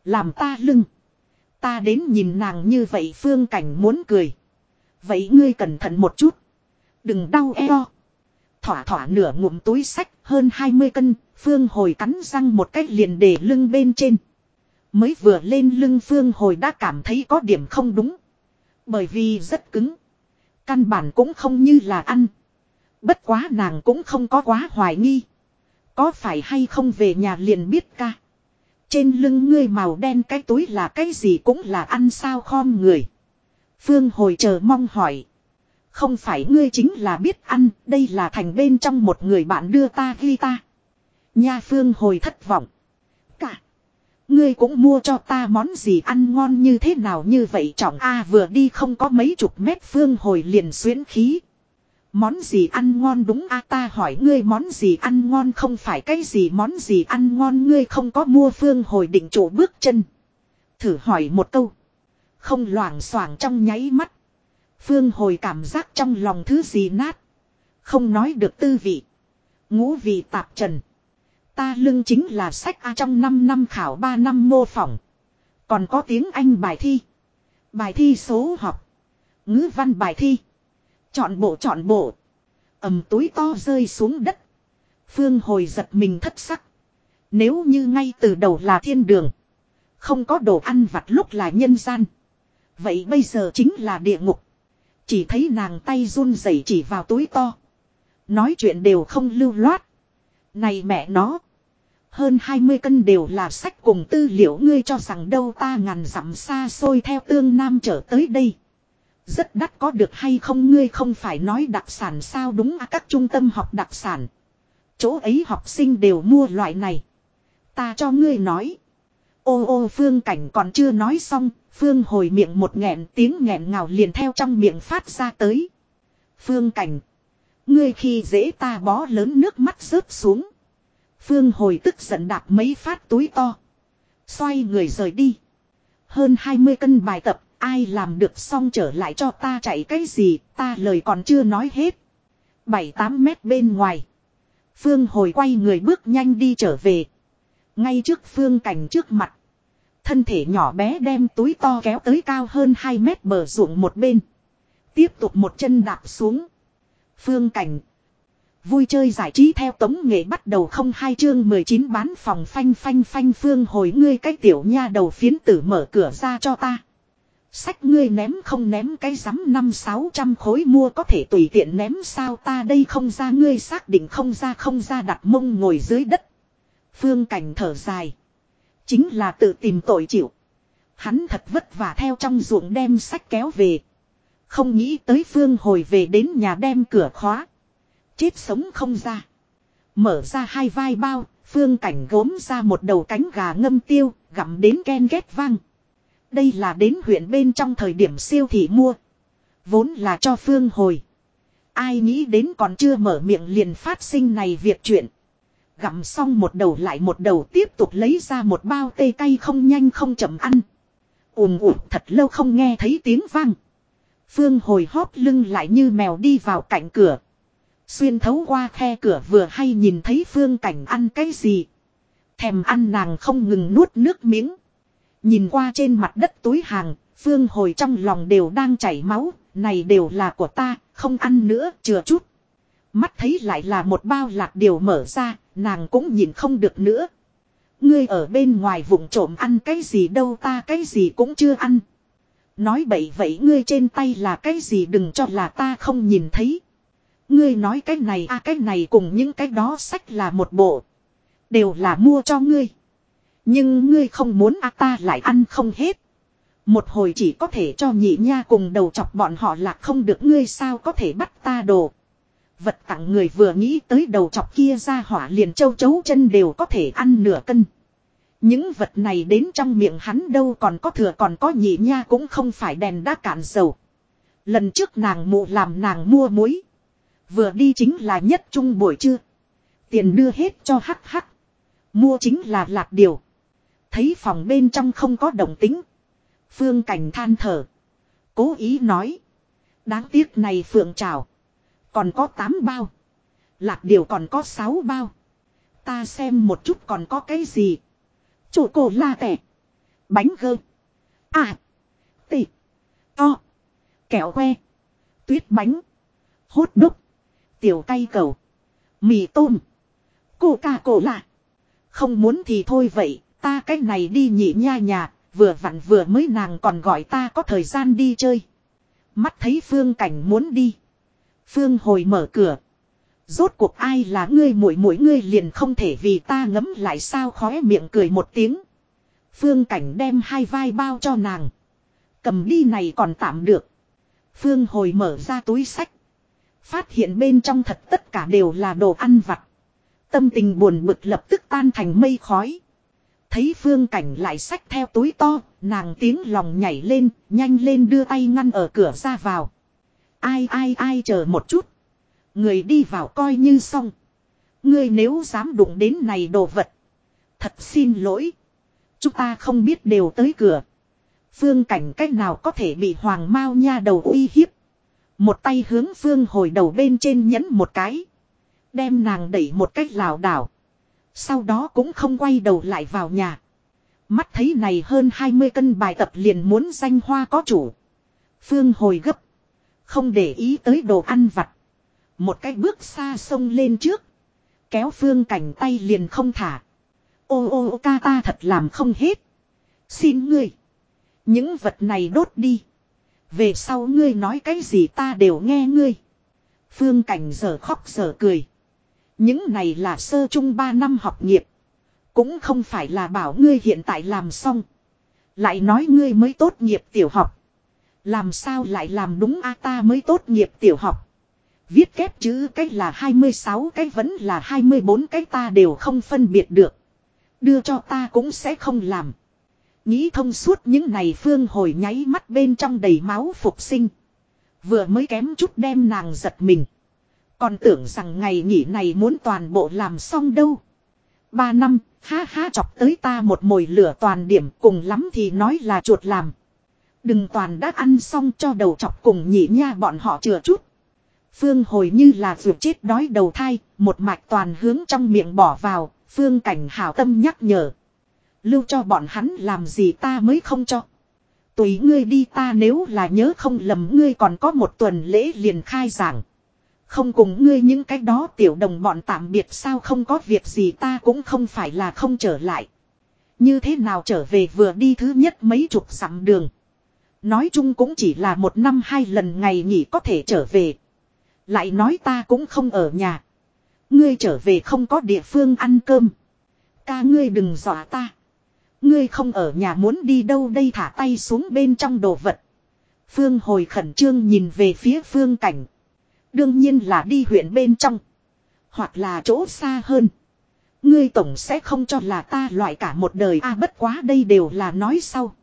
Làm ta lưng. Ta đến nhìn nàng như vậy phương cảnh muốn cười. Vậy ngươi cẩn thận một chút. Đừng đau eo. Thỏa thỏa nửa ngụm túi sách hơn 20 cân. Phương hồi cắn răng một cách liền để lưng bên trên. Mới vừa lên lưng phương hồi đã cảm thấy có điểm không đúng. Bởi vì rất cứng. Căn bản cũng không như là ăn. Bất quá nàng cũng không có quá hoài nghi. Có phải hay không về nhà liền biết ca. Trên lưng ngươi màu đen cái túi là cái gì cũng là ăn sao khom người. Phương hồi chờ mong hỏi. Không phải ngươi chính là biết ăn, đây là thành bên trong một người bạn đưa ta ghi ta. Nha Phương hồi thất vọng. Ngươi cũng mua cho ta món gì ăn ngon như thế nào như vậy trọng A vừa đi không có mấy chục mét Phương hồi liền xuyến khí. Món gì ăn ngon đúng a ta hỏi ngươi món gì ăn ngon không phải cái gì món gì ăn ngon ngươi không có mua phương hồi định chỗ bước chân. Thử hỏi một câu. Không loảng xoảng trong nháy mắt. Phương hồi cảm giác trong lòng thứ gì nát. Không nói được tư vị. Ngũ vị tạp trần. Ta lưng chính là sách A trong 5 năm khảo 3 năm mô phỏng. Còn có tiếng Anh bài thi. Bài thi số học. Ngữ văn bài thi. Chọn bộ chọn bộ. ầm túi to rơi xuống đất. Phương hồi giật mình thất sắc. Nếu như ngay từ đầu là thiên đường. Không có đồ ăn vặt lúc là nhân gian. Vậy bây giờ chính là địa ngục. Chỉ thấy nàng tay run rẩy chỉ vào túi to. Nói chuyện đều không lưu loát. Này mẹ nó. Hơn 20 cân đều là sách cùng tư liệu ngươi cho rằng đâu ta ngàn dặm xa xôi theo tương nam trở tới đây. Rất đắt có được hay không ngươi không phải nói đặc sản sao đúng à các trung tâm học đặc sản. Chỗ ấy học sinh đều mua loại này. Ta cho ngươi nói. Ô ô phương cảnh còn chưa nói xong, phương hồi miệng một nghẹn tiếng nghẹn ngào liền theo trong miệng phát ra tới. Phương cảnh. Ngươi khi dễ ta bó lớn nước mắt rớt xuống. Phương hồi tức giận đạp mấy phát túi to. Xoay người rời đi. Hơn 20 cân bài tập, ai làm được xong trở lại cho ta chạy cái gì, ta lời còn chưa nói hết. 7-8 mét bên ngoài. Phương hồi quay người bước nhanh đi trở về. Ngay trước phương cảnh trước mặt. Thân thể nhỏ bé đem túi to kéo tới cao hơn 2 mét bờ ruộng một bên. Tiếp tục một chân đạp xuống. Phương cảnh Vui chơi giải trí theo tống nghệ bắt đầu không hai chương 19 bán phòng phanh phanh phanh phương hồi ngươi cái tiểu nha đầu phiến tử mở cửa ra cho ta. Sách ngươi ném không ném cái rắm năm sáu trăm khối mua có thể tùy tiện ném sao ta đây không ra ngươi xác định không ra không ra đặt mông ngồi dưới đất. Phương cảnh thở dài. Chính là tự tìm tội chịu. Hắn thật vất vả theo trong ruộng đem sách kéo về. Không nghĩ tới phương hồi về đến nhà đem cửa khóa. Chết sống không ra. Mở ra hai vai bao, phương cảnh gốm ra một đầu cánh gà ngâm tiêu, gặm đến ken ghét vang. Đây là đến huyện bên trong thời điểm siêu thị mua. Vốn là cho phương hồi. Ai nghĩ đến còn chưa mở miệng liền phát sinh này việc chuyện. Gặm xong một đầu lại một đầu tiếp tục lấy ra một bao tê cay không nhanh không chậm ăn. ùm ùm thật lâu không nghe thấy tiếng vang. Phương hồi hóp lưng lại như mèo đi vào cạnh cửa. Xuyên thấu qua khe cửa vừa hay nhìn thấy phương cảnh ăn cái gì. Thèm ăn nàng không ngừng nuốt nước miếng. Nhìn qua trên mặt đất túi hàng, phương hồi trong lòng đều đang chảy máu, này đều là của ta, không ăn nữa, chừa chút. Mắt thấy lại là một bao lạc điều mở ra, nàng cũng nhìn không được nữa. Ngươi ở bên ngoài vùng trộm ăn cái gì đâu ta cái gì cũng chưa ăn. Nói bậy vậy ngươi trên tay là cái gì đừng cho là ta không nhìn thấy. Ngươi nói cái này a à, cái này cùng những cái đó sách là một bộ. Đều là mua cho ngươi. Nhưng ngươi không muốn a à, ta lại ăn không hết. Một hồi chỉ có thể cho nhị nha cùng đầu chọc bọn họ là không được ngươi sao có thể bắt ta đồ. Vật tặng người vừa nghĩ tới đầu chọc kia ra hỏa liền châu chấu chân đều có thể ăn nửa cân. Những vật này đến trong miệng hắn đâu còn có thừa còn có nhị nha cũng không phải đèn đã cạn dầu. Lần trước nàng mụ làm nàng mua muối. Vừa đi chính là nhất trung buổi trưa. Tiền đưa hết cho hắc hắc. Mua chính là lạc điều. Thấy phòng bên trong không có động tính. Phương cảnh than thở. Cố ý nói. Đáng tiếc này phượng trào. Còn có 8 bao. Lạc điều còn có 6 bao. Ta xem một chút còn có cái gì. Chủ cổ la tẻ. Bánh gơ. À. Tị. To. Kẹo que. Tuyết bánh. Hốt đúc. Tiểu cay cầu. Mì tôm. Cô ca cổ lạ. Không muốn thì thôi vậy. Ta cách này đi nhị nha nhà. Vừa vặn vừa mới nàng còn gọi ta có thời gian đi chơi. Mắt thấy phương cảnh muốn đi. Phương hồi mở cửa. Rốt cuộc ai là ngươi mỗi mỗi ngươi liền không thể vì ta ngấm lại sao khóe miệng cười một tiếng. Phương cảnh đem hai vai bao cho nàng. Cầm đi này còn tạm được. Phương hồi mở ra túi sách. Phát hiện bên trong thật tất cả đều là đồ ăn vặt. Tâm tình buồn bực lập tức tan thành mây khói. Thấy phương cảnh lại sách theo túi to, nàng tiếng lòng nhảy lên, nhanh lên đưa tay ngăn ở cửa ra vào. Ai ai ai chờ một chút. Người đi vào coi như xong. Ngươi nếu dám đụng đến này đồ vật. Thật xin lỗi. Chúng ta không biết đều tới cửa. Phương cảnh cách nào có thể bị hoàng mao nha đầu uy hiếp. Một tay hướng phương hồi đầu bên trên nhấn một cái. Đem nàng đẩy một cách lảo đảo. Sau đó cũng không quay đầu lại vào nhà. Mắt thấy này hơn 20 cân bài tập liền muốn danh hoa có chủ. Phương hồi gấp. Không để ý tới đồ ăn vặt. Một cái bước xa sông lên trước. Kéo phương cảnh tay liền không thả. Ô ô, ca ta thật làm không hết. Xin ngươi. Những vật này đốt đi. Về sau ngươi nói cái gì ta đều nghe ngươi. Phương cảnh giờ khóc giờ cười. Những này là sơ trung 3 năm học nghiệp. Cũng không phải là bảo ngươi hiện tại làm xong. Lại nói ngươi mới tốt nghiệp tiểu học. Làm sao lại làm đúng a ta mới tốt nghiệp tiểu học. Viết kép chữ cách là 26 cái vẫn là 24 cái ta đều không phân biệt được. Đưa cho ta cũng sẽ không làm. Nghĩ thông suốt những này phương hồi nháy mắt bên trong đầy máu phục sinh. Vừa mới kém chút đem nàng giật mình. Còn tưởng rằng ngày nghỉ này muốn toàn bộ làm xong đâu. Ba năm, ha ha chọc tới ta một mồi lửa toàn điểm cùng lắm thì nói là chuột làm. Đừng toàn đã ăn xong cho đầu chọc cùng nhị nha bọn họ chừa chút. Phương hồi như là ruột chết đói đầu thai, một mạch toàn hướng trong miệng bỏ vào, phương cảnh hảo tâm nhắc nhở. Lưu cho bọn hắn làm gì ta mới không cho. Tùy ngươi đi ta nếu là nhớ không lầm ngươi còn có một tuần lễ liền khai giảng. Không cùng ngươi những cái đó tiểu đồng bọn tạm biệt sao không có việc gì ta cũng không phải là không trở lại. Như thế nào trở về vừa đi thứ nhất mấy chục dặm đường. Nói chung cũng chỉ là một năm hai lần ngày nghỉ có thể trở về. Lại nói ta cũng không ở nhà. Ngươi trở về không có địa phương ăn cơm. Ca ngươi đừng dọa ta. Ngươi không ở nhà muốn đi đâu đây thả tay xuống bên trong đồ vật. Phương hồi khẩn trương nhìn về phía phương cảnh. Đương nhiên là đi huyện bên trong. Hoặc là chỗ xa hơn. Ngươi tổng sẽ không cho là ta loại cả một đời a à, bất quá đây đều là nói sau.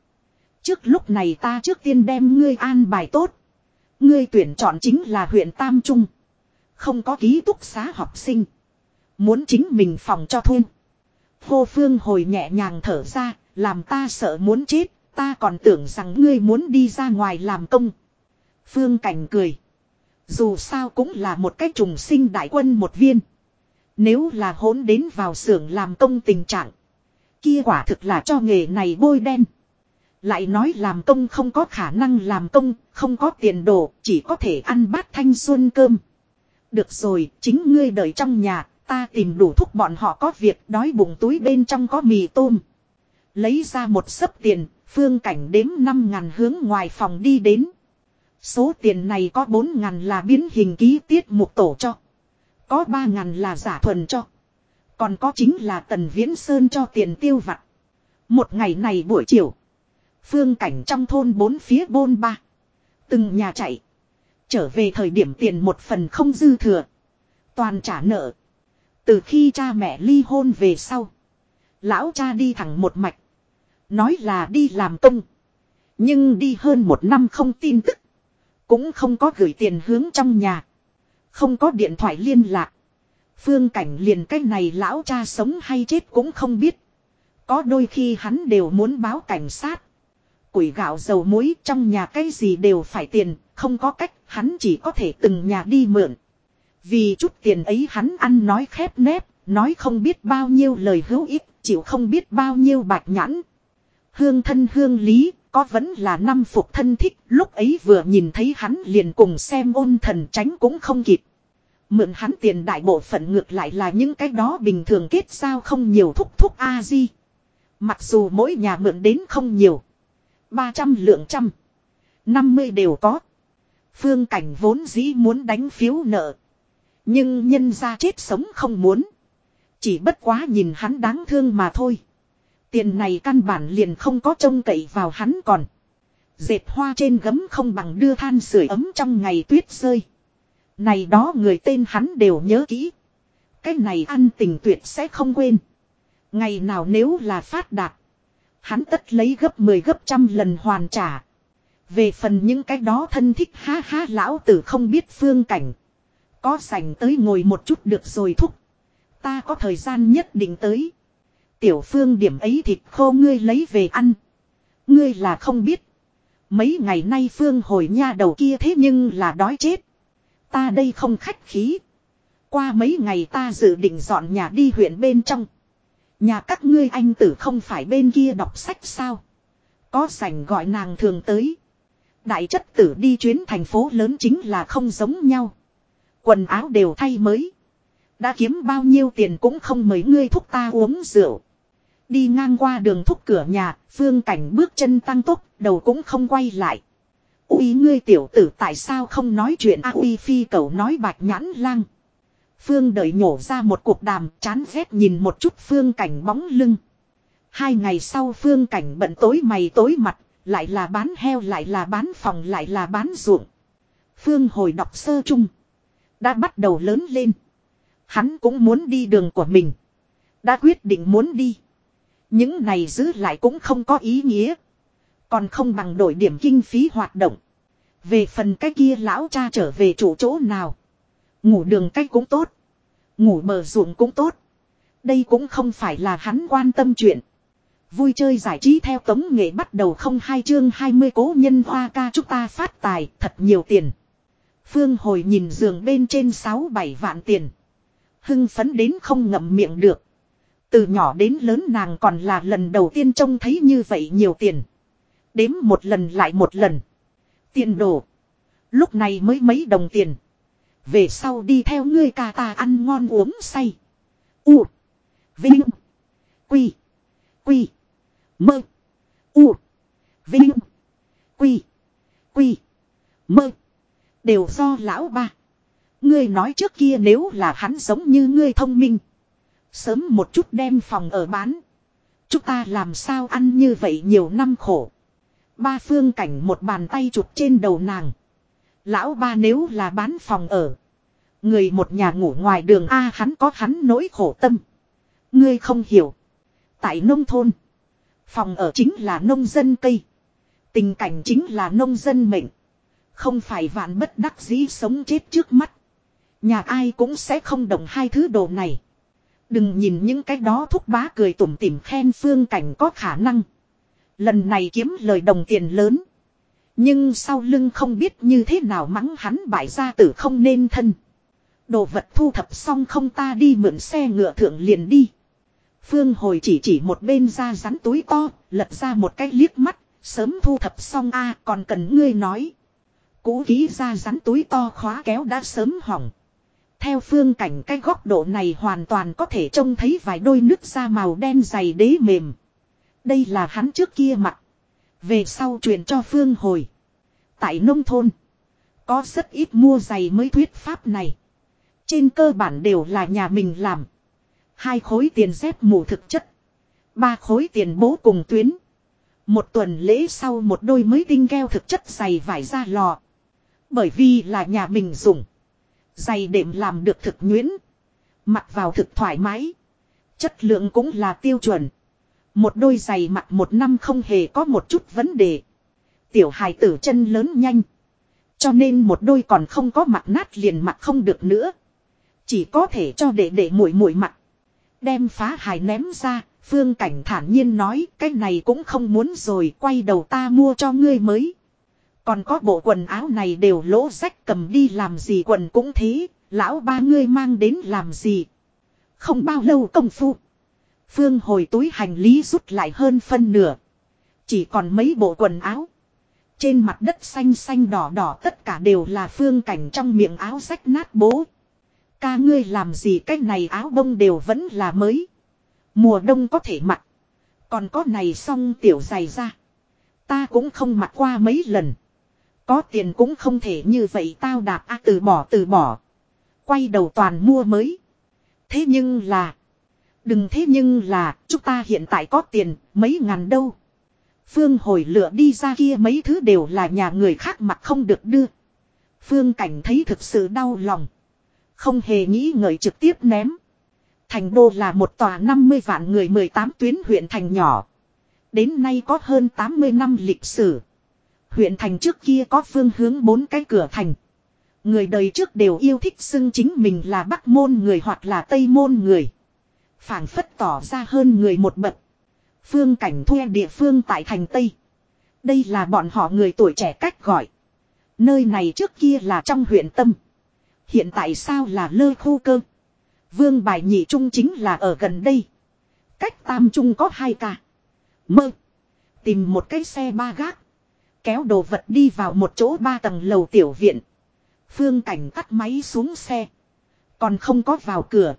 Trước lúc này ta trước tiên đem ngươi an bài tốt. Ngươi tuyển chọn chính là huyện Tam Trung. Không có ký túc xá học sinh. Muốn chính mình phòng cho thuê. Hô phương hồi nhẹ nhàng thở ra, làm ta sợ muốn chết, ta còn tưởng rằng ngươi muốn đi ra ngoài làm công. Phương Cảnh cười. Dù sao cũng là một cách trùng sinh đại quân một viên. Nếu là hỗn đến vào xưởng làm công tình trạng. Kia quả thực là cho nghề này bôi đen. Lại nói làm công không có khả năng làm công, không có tiền đồ, chỉ có thể ăn bát thanh xuân cơm. Được rồi, chính ngươi đợi trong nhà, ta tìm đủ thuốc bọn họ có việc đói bụng túi bên trong có mì tôm. Lấy ra một sấp tiền, phương cảnh đếm 5 ngàn hướng ngoài phòng đi đến. Số tiền này có 4 ngàn là biến hình ký tiết mục tổ cho. Có 3 ngàn là giả thuần cho. Còn có chính là Tần Viễn Sơn cho tiền tiêu vặt. Một ngày này buổi chiều. Phương cảnh trong thôn bốn phía bôn ba. Từng nhà chạy. Trở về thời điểm tiền một phần không dư thừa. Toàn trả nợ. Từ khi cha mẹ ly hôn về sau. Lão cha đi thẳng một mạch. Nói là đi làm công. Nhưng đi hơn một năm không tin tức. Cũng không có gửi tiền hướng trong nhà. Không có điện thoại liên lạc. Phương cảnh liền cái này lão cha sống hay chết cũng không biết. Có đôi khi hắn đều muốn báo cảnh sát. Củi gạo dầu muối trong nhà cái gì đều phải tiền, không có cách, hắn chỉ có thể từng nhà đi mượn. Vì chút tiền ấy hắn ăn nói khép nép, nói không biết bao nhiêu lời hữu ích, chịu không biết bao nhiêu bạch nhãn. Hương thân hương lý, có vẫn là năm phục thân thích, lúc ấy vừa nhìn thấy hắn liền cùng xem ôn thần tránh cũng không kịp. Mượn hắn tiền đại bộ phận ngược lại là những cái đó bình thường kết sao không nhiều thúc thúc A-di. Mặc dù mỗi nhà mượn đến không nhiều. 300 lượng trăm. 50 đều có. Phương cảnh vốn dĩ muốn đánh phiếu nợ. Nhưng nhân ra chết sống không muốn. Chỉ bất quá nhìn hắn đáng thương mà thôi. Tiền này căn bản liền không có trông cậy vào hắn còn. Dệt hoa trên gấm không bằng đưa than sưởi ấm trong ngày tuyết rơi. Này đó người tên hắn đều nhớ kỹ. Cái này ăn tình tuyệt sẽ không quên. Ngày nào nếu là phát đạt. Hắn tất lấy gấp 10 gấp trăm lần hoàn trả. Về phần những cái đó thân thích ha ha lão tử không biết phương cảnh. Có sành tới ngồi một chút được rồi thúc. Ta có thời gian nhất định tới. Tiểu phương điểm ấy thịt khô ngươi lấy về ăn. Ngươi là không biết. Mấy ngày nay phương hồi nha đầu kia thế nhưng là đói chết. Ta đây không khách khí. Qua mấy ngày ta dự định dọn nhà đi huyện bên trong. Nhà các ngươi anh tử không phải bên kia đọc sách sao. Có sành gọi nàng thường tới. Đại chất tử đi chuyến thành phố lớn chính là không giống nhau. Quần áo đều thay mới. Đã kiếm bao nhiêu tiền cũng không mấy ngươi thúc ta uống rượu. Đi ngang qua đường thúc cửa nhà, phương cảnh bước chân tăng tốc, đầu cũng không quay lại. Úi ngươi tiểu tử tại sao không nói chuyện A uy phi cầu nói bạch nhãn lang. Phương đợi nhổ ra một cuộc đàm chán ghét nhìn một chút phương cảnh bóng lưng. Hai ngày sau phương cảnh bận tối mày tối mặt, lại là bán heo lại là bán phòng lại là bán ruộng. Phương hồi đọc sơ chung. Đã bắt đầu lớn lên. Hắn cũng muốn đi đường của mình. Đã quyết định muốn đi. Những này giữ lại cũng không có ý nghĩa. Còn không bằng đổi điểm kinh phí hoạt động. Về phần cái kia lão cha trở về chủ chỗ nào. Ngủ đường cách cũng tốt. Ngủ bờ ruộng cũng tốt. Đây cũng không phải là hắn quan tâm chuyện. Vui chơi giải trí theo tống nghệ bắt đầu không hai chương 20 cố nhân hoa ca chúng ta phát tài, thật nhiều tiền. Phương hồi nhìn giường bên trên 6-7 vạn tiền. Hưng phấn đến không ngậm miệng được. Từ nhỏ đến lớn nàng còn là lần đầu tiên trông thấy như vậy nhiều tiền. Đếm một lần lại một lần. Tiền đồ. Lúc này mới mấy đồng tiền. Về sau đi theo ngươi ca ta ăn ngon uống say. U. Vinh. Quy. Quy. Mơ. U. Vinh. Quy. Quy. Mơ. Đều do lão ba. Ngươi nói trước kia nếu là hắn giống như ngươi thông minh. Sớm một chút đem phòng ở bán. Chúng ta làm sao ăn như vậy nhiều năm khổ. Ba phương cảnh một bàn tay chụp trên đầu nàng. Lão ba nếu là bán phòng ở. Người một nhà ngủ ngoài đường A, hắn có hắn nỗi khổ tâm. Ngươi không hiểu. Tại nông thôn. Phòng ở chính là nông dân cây. Tình cảnh chính là nông dân mệnh. Không phải vạn bất đắc dĩ sống chết trước mắt. Nhà ai cũng sẽ không đồng hai thứ đồ này. Đừng nhìn những cái đó thúc bá cười tủm tỉm khen phương cảnh có khả năng. Lần này kiếm lời đồng tiền lớn. Nhưng sau lưng không biết như thế nào mắng hắn bại ra tử không nên thân. Đồ vật thu thập xong không ta đi mượn xe ngựa thượng liền đi. Phương hồi chỉ chỉ một bên ra rắn túi to, lật ra một cái liếc mắt, sớm thu thập xong a còn cần ngươi nói. Cú ký ra rắn túi to khóa kéo đã sớm hỏng. Theo phương cảnh cái góc độ này hoàn toàn có thể trông thấy vài đôi nước da màu đen dày đế mềm. Đây là hắn trước kia mặc. Về sau truyền cho phương hồi. Tại nông thôn. Có rất ít mua giày mới thuyết pháp này. Trên cơ bản đều là nhà mình làm. Hai khối tiền dép mù thực chất. Ba khối tiền bố cùng tuyến. Một tuần lễ sau một đôi mới tinh keo thực chất giày vải ra lò. Bởi vì là nhà mình dùng. Giày đệm làm được thực nhuyễn. Mặc vào thực thoải mái. Chất lượng cũng là tiêu chuẩn. Một đôi giày mặc một năm không hề có một chút vấn đề. Tiểu hài tử chân lớn nhanh. Cho nên một đôi còn không có mặt nát liền mặc không được nữa. Chỉ có thể cho đệ để muội muội mặc. Đem phá hài ném ra, phương cảnh thản nhiên nói cái này cũng không muốn rồi quay đầu ta mua cho ngươi mới. Còn có bộ quần áo này đều lỗ rách cầm đi làm gì quần cũng thế, lão ba ngươi mang đến làm gì. Không bao lâu công phu. Phương hồi túi hành lý rút lại hơn phân nửa. Chỉ còn mấy bộ quần áo. Trên mặt đất xanh xanh đỏ đỏ tất cả đều là phương cảnh trong miệng áo rách nát bố. Ca ngươi làm gì cách này áo bông đều vẫn là mới. Mùa đông có thể mặc. Còn có này xong tiểu dày ra. Ta cũng không mặc qua mấy lần. Có tiền cũng không thể như vậy tao đạp a từ bỏ từ bỏ. Quay đầu toàn mua mới. Thế nhưng là. Đừng thế nhưng là, chúng ta hiện tại có tiền, mấy ngàn đâu. Phương hồi lựa đi ra kia mấy thứ đều là nhà người khác mà không được đưa. Phương cảnh thấy thực sự đau lòng. Không hề nghĩ ngợi trực tiếp ném. Thành đô là một tòa 50 vạn người 18 tuyến huyện thành nhỏ. Đến nay có hơn 80 năm lịch sử. Huyện thành trước kia có phương hướng bốn cái cửa thành. Người đời trước đều yêu thích xưng chính mình là Bắc môn người hoặc là Tây môn người. phảng phất tỏ ra hơn người một bậc. Phương cảnh thuê địa phương tại thành Tây. Đây là bọn họ người tuổi trẻ cách gọi. Nơi này trước kia là trong huyện Tâm. Hiện tại sao là lơ khu cơ. Vương bài nhị trung chính là ở gần đây. Cách tam trung có hai ca. Mơ. Tìm một cái xe ba gác. Kéo đồ vật đi vào một chỗ ba tầng lầu tiểu viện. Phương cảnh cắt máy xuống xe. Còn không có vào cửa.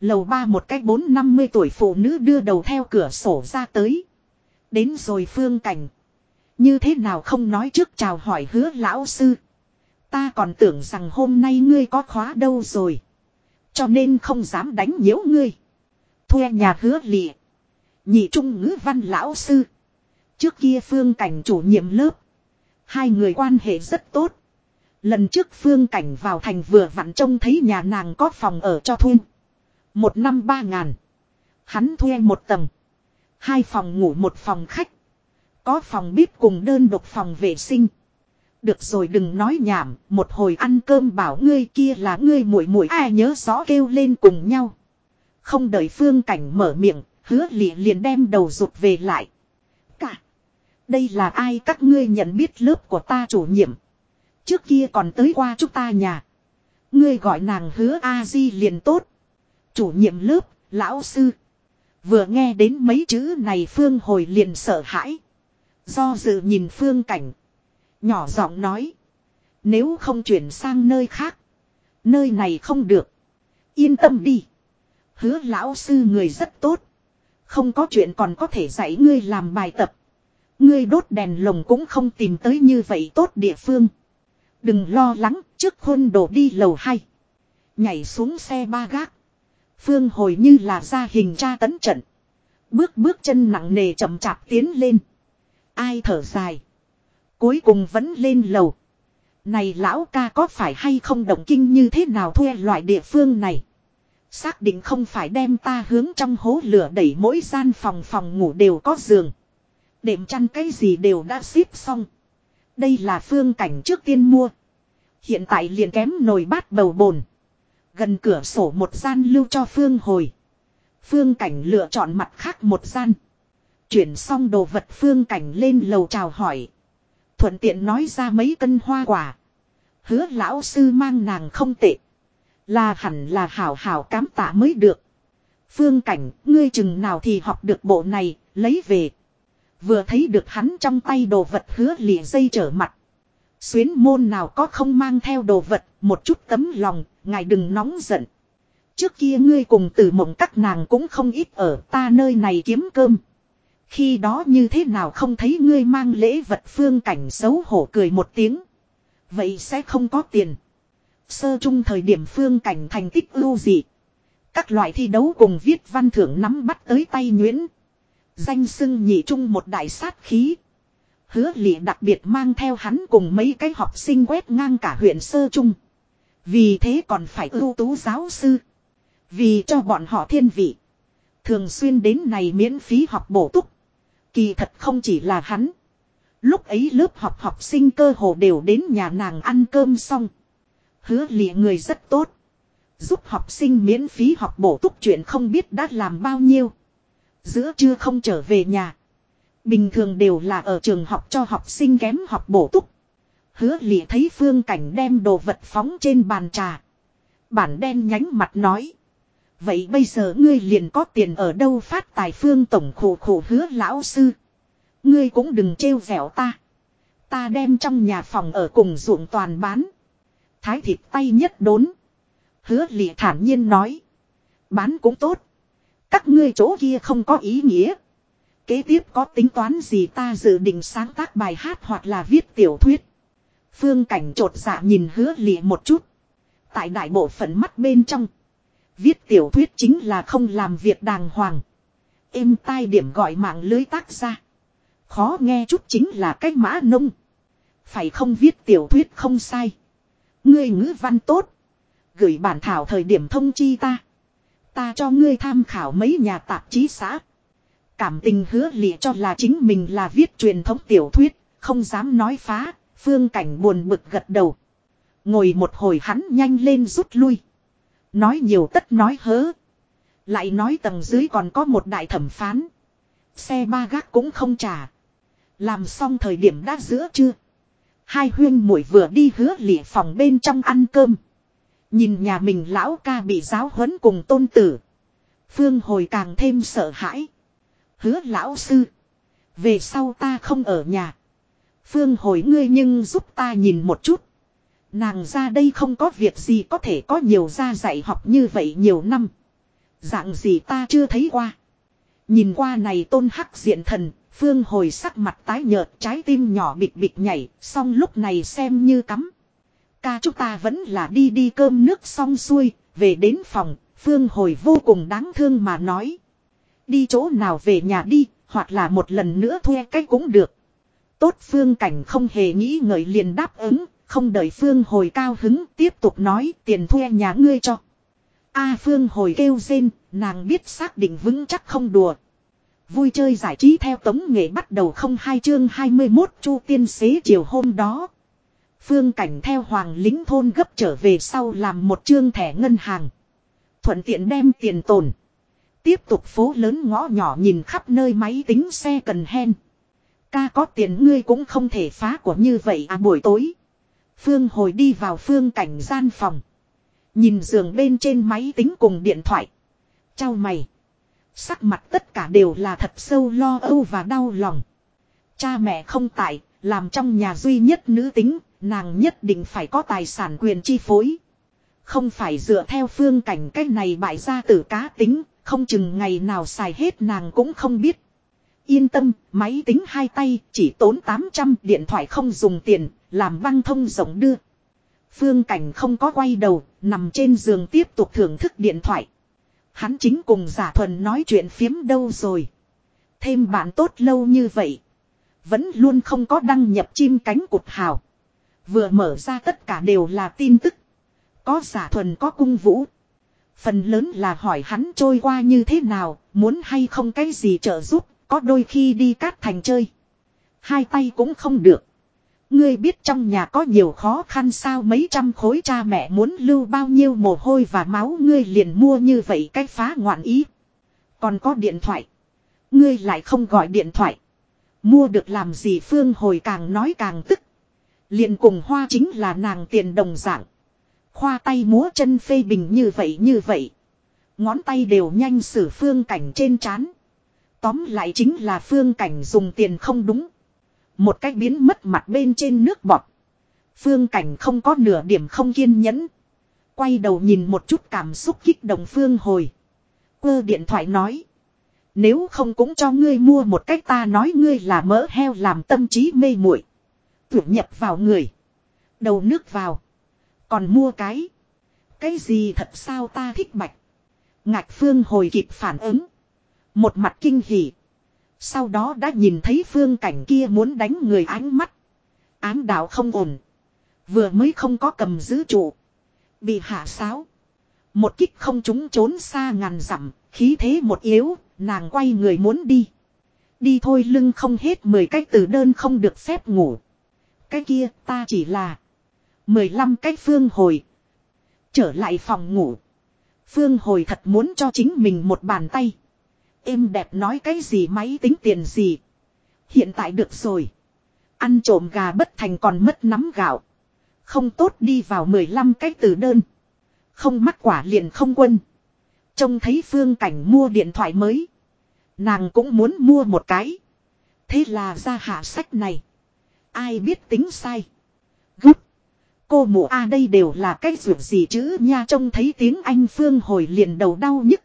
Lầu ba một cái bốn năm mươi tuổi phụ nữ đưa đầu theo cửa sổ ra tới. Đến rồi phương cảnh. Như thế nào không nói trước chào hỏi hứa lão sư. Ta còn tưởng rằng hôm nay ngươi có khóa đâu rồi. Cho nên không dám đánh nhiễu ngươi. Thuê nhà hứa lịa. Nhị trung ngữ văn lão sư. Trước kia phương cảnh chủ nhiệm lớp. Hai người quan hệ rất tốt. Lần trước phương cảnh vào thành vừa vặn trông thấy nhà nàng có phòng ở cho thuê. Một năm ba ngàn. Hắn thuê một tầng. Hai phòng ngủ một phòng khách. Có phòng bếp cùng đơn độc phòng vệ sinh. Được rồi đừng nói nhảm, một hồi ăn cơm bảo ngươi kia là ngươi muội muội ai nhớ rõ kêu lên cùng nhau. Không đợi phương cảnh mở miệng, hứa lị liền đem đầu rụt về lại. Đây là ai các ngươi nhận biết lớp của ta chủ nhiệm. Trước kia còn tới qua chúng ta nhà. Ngươi gọi nàng hứa A-di liền tốt. Chủ nhiệm lớp, lão sư. Vừa nghe đến mấy chữ này Phương hồi liền sợ hãi. Do dự nhìn Phương cảnh. Nhỏ giọng nói. Nếu không chuyển sang nơi khác. Nơi này không được. Yên tâm đi. Hứa lão sư người rất tốt. Không có chuyện còn có thể dạy ngươi làm bài tập. Ngươi đốt đèn lồng cũng không tìm tới như vậy tốt địa phương. Đừng lo lắng, trước hôn đổ đi lầu hay. Nhảy xuống xe ba gác. Phương hồi như là ra hình tra tấn trận. Bước bước chân nặng nề chậm chạp tiến lên. Ai thở dài. Cuối cùng vẫn lên lầu. Này lão ca có phải hay không động kinh như thế nào thuê loại địa phương này. Xác định không phải đem ta hướng trong hố lửa đẩy mỗi gian phòng phòng ngủ đều có giường. Đệm chăn cái gì đều đã xếp xong. Đây là phương cảnh trước tiên mua. Hiện tại liền kém nồi bát bầu bồn. Gần cửa sổ một gian lưu cho Phương hồi. Phương cảnh lựa chọn mặt khác một gian. Chuyển xong đồ vật Phương cảnh lên lầu chào hỏi. Thuận tiện nói ra mấy cân hoa quả. Hứa lão sư mang nàng không tệ. Là hẳn là hảo hảo cám tạ mới được. Phương cảnh, ngươi chừng nào thì học được bộ này, lấy về. Vừa thấy được hắn trong tay đồ vật hứa lìa dây trở mặt. Xuyến môn nào có không mang theo đồ vật, một chút tấm lòng, ngài đừng nóng giận. Trước kia ngươi cùng tử mộng các nàng cũng không ít ở ta nơi này kiếm cơm. Khi đó như thế nào không thấy ngươi mang lễ vật phương cảnh xấu hổ cười một tiếng. Vậy sẽ không có tiền. Sơ trung thời điểm phương cảnh thành tích ưu dị. Các loại thi đấu cùng viết văn thưởng nắm bắt tới tay nhuyễn. Danh sưng nhị trung một đại sát khí. Hứa lị đặc biệt mang theo hắn cùng mấy cái học sinh quét ngang cả huyện sơ trung. Vì thế còn phải ưu tú giáo sư. Vì cho bọn họ thiên vị. Thường xuyên đến này miễn phí học bổ túc. Kỳ thật không chỉ là hắn. Lúc ấy lớp học học sinh cơ hồ đều đến nhà nàng ăn cơm xong. Hứa lịa người rất tốt. Giúp học sinh miễn phí học bổ túc chuyện không biết đã làm bao nhiêu. Giữa trưa không trở về nhà. Bình thường đều là ở trường học cho học sinh kém học bổ túc. Hứa lịa thấy phương cảnh đem đồ vật phóng trên bàn trà. Bản đen nhánh mặt nói. Vậy bây giờ ngươi liền có tiền ở đâu phát tài phương tổng khổ khổ hứa lão sư. Ngươi cũng đừng trêu vẻo ta. Ta đem trong nhà phòng ở cùng ruộng toàn bán. Thái thịt tay nhất đốn. Hứa lị thản nhiên nói. Bán cũng tốt. Các ngươi chỗ kia không có ý nghĩa. Kế tiếp có tính toán gì ta dự định sáng tác bài hát hoặc là viết tiểu thuyết. Phương cảnh trột dạ nhìn hứa lịa một chút. Tại đại bộ phận mắt bên trong. Viết tiểu thuyết chính là không làm việc đàng hoàng. Êm tai điểm gọi mạng lưới tác ra. Khó nghe chút chính là cách mã nông. Phải không viết tiểu thuyết không sai. Ngươi ngữ văn tốt. Gửi bản thảo thời điểm thông chi ta. Ta cho ngươi tham khảo mấy nhà tạp chí xã. Cảm tình hứa lịa cho là chính mình là viết truyền thống tiểu thuyết. Không dám nói phá. Phương cảnh buồn bực gật đầu. Ngồi một hồi hắn nhanh lên rút lui. Nói nhiều tất nói hớ. Lại nói tầng dưới còn có một đại thẩm phán. Xe ba gác cũng không trả. Làm xong thời điểm đã giữa chưa. Hai huyên muội vừa đi hứa lịa phòng bên trong ăn cơm. Nhìn nhà mình lão ca bị giáo huấn cùng tôn tử. Phương hồi càng thêm sợ hãi. Hứa lão sư. Về sau ta không ở nhà. Phương hồi ngươi nhưng giúp ta nhìn một chút. Nàng ra đây không có việc gì có thể có nhiều gia dạy học như vậy nhiều năm. Dạng gì ta chưa thấy qua. Nhìn qua này tôn hắc diện thần, phương hồi sắc mặt tái nhợt trái tim nhỏ bịch bịch nhảy, xong lúc này xem như cắm. Ca chúng ta vẫn là đi đi cơm nước xong xuôi, về đến phòng, phương hồi vô cùng đáng thương mà nói. Đi chỗ nào về nhà đi, hoặc là một lần nữa thuê cách cũng được. Tốt phương cảnh không hề nghĩ ngợi liền đáp ứng, không đợi Phương hồi cao hứng tiếp tục nói tiền thuê nhà ngươi cho. A Phương hồi kêu rên, nàng biết xác định vững chắc không đùa. Vui chơi giải trí theo tống nghệ bắt đầu không hai chương 21 chu tiên xế chiều hôm đó. Phương cảnh theo hoàng lính thôn gấp trở về sau làm một chương thẻ ngân hàng. Thuận tiện đem tiền tồn. Tiếp tục phố lớn ngõ nhỏ nhìn khắp nơi máy tính xe cần hen. Ca có tiền ngươi cũng không thể phá của như vậy à buổi tối. Phương hồi đi vào phương cảnh gian phòng. Nhìn giường bên trên máy tính cùng điện thoại. Chào mày. Sắc mặt tất cả đều là thật sâu lo âu và đau lòng. Cha mẹ không tại, làm trong nhà duy nhất nữ tính, nàng nhất định phải có tài sản quyền chi phối. Không phải dựa theo phương cảnh cách này bại ra tử cá tính, không chừng ngày nào xài hết nàng cũng không biết. Yên tâm, máy tính hai tay chỉ tốn 800 điện thoại không dùng tiền, làm băng thông rộng đưa. Phương Cảnh không có quay đầu, nằm trên giường tiếp tục thưởng thức điện thoại. Hắn chính cùng giả thuần nói chuyện phiếm đâu rồi. Thêm bạn tốt lâu như vậy. Vẫn luôn không có đăng nhập chim cánh cụt hào. Vừa mở ra tất cả đều là tin tức. Có giả thuần có cung vũ. Phần lớn là hỏi hắn trôi qua như thế nào, muốn hay không cái gì trợ giúp, có đôi khi đi cát thành chơi. Hai tay cũng không được. Ngươi biết trong nhà có nhiều khó khăn sao mấy trăm khối cha mẹ muốn lưu bao nhiêu mồ hôi và máu ngươi liền mua như vậy cách phá ngoạn ý. Còn có điện thoại. Ngươi lại không gọi điện thoại. Mua được làm gì Phương hồi càng nói càng tức. Liền cùng hoa chính là nàng tiền đồng dạng. Khoa tay múa chân phê bình như vậy như vậy. Ngón tay đều nhanh xử phương cảnh trên chán. Tóm lại chính là phương cảnh dùng tiền không đúng. Một cách biến mất mặt bên trên nước bọt. Phương cảnh không có nửa điểm không kiên nhẫn. Quay đầu nhìn một chút cảm xúc kích động phương hồi. Quơ điện thoại nói. Nếu không cũng cho ngươi mua một cách ta nói ngươi là mỡ heo làm tâm trí mê muội Tuyển nhập vào người. Đầu nước vào. Còn mua cái. Cái gì thật sao ta thích bạch. Ngạch phương hồi kịp phản ứng. Một mặt kinh hỉ. Sau đó đã nhìn thấy phương cảnh kia muốn đánh người ánh mắt. Ám đạo không ổn. Vừa mới không có cầm giữ trụ. Bị hạ sáo. Một kích không trúng trốn xa ngàn dặm, khí thế một yếu, nàng quay người muốn đi. Đi thôi lưng không hết 10 cách từ đơn không được phép ngủ. Cái kia, ta chỉ là 15 cách phương hồi. Trở lại phòng ngủ. Phương hồi thật muốn cho chính mình một bàn tay. Êm đẹp nói cái gì, máy tính tiền gì. Hiện tại được rồi. Ăn trộm gà bất thành còn mất nắm gạo. Không tốt đi vào 15 cách từ đơn. Không mắc quả liền không quân. Trông thấy phương cảnh mua điện thoại mới. Nàng cũng muốn mua một cái. Thế là ra hạ sách này. Ai biết tính sai. Gấp. Cô mụ A đây đều là cái ruột gì chứ nha, trông thấy tiếng Anh Phương hồi liền đầu đau nhức.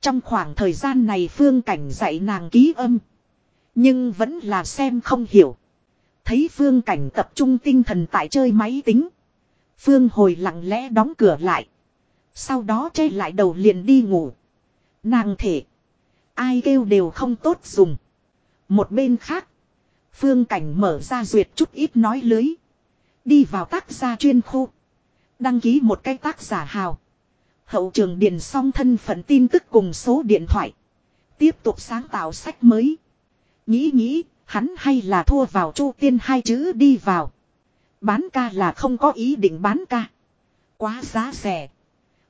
Trong khoảng thời gian này Phương cảnh dạy nàng ký âm. Nhưng vẫn là xem không hiểu. Thấy Phương cảnh tập trung tinh thần tại chơi máy tính. Phương hồi lặng lẽ đóng cửa lại. Sau đó che lại đầu liền đi ngủ. Nàng thể. Ai kêu đều không tốt dùng. Một bên khác. Phương cảnh mở ra duyệt chút ít nói lưới. Đi vào tác gia chuyên khu. Đăng ký một cái tác giả hào. Hậu trường điền xong thân phận tin tức cùng số điện thoại. Tiếp tục sáng tạo sách mới. Nghĩ nghĩ, hắn hay là thua vào chu tiên hai chữ đi vào. Bán ca là không có ý định bán ca. Quá giá rẻ.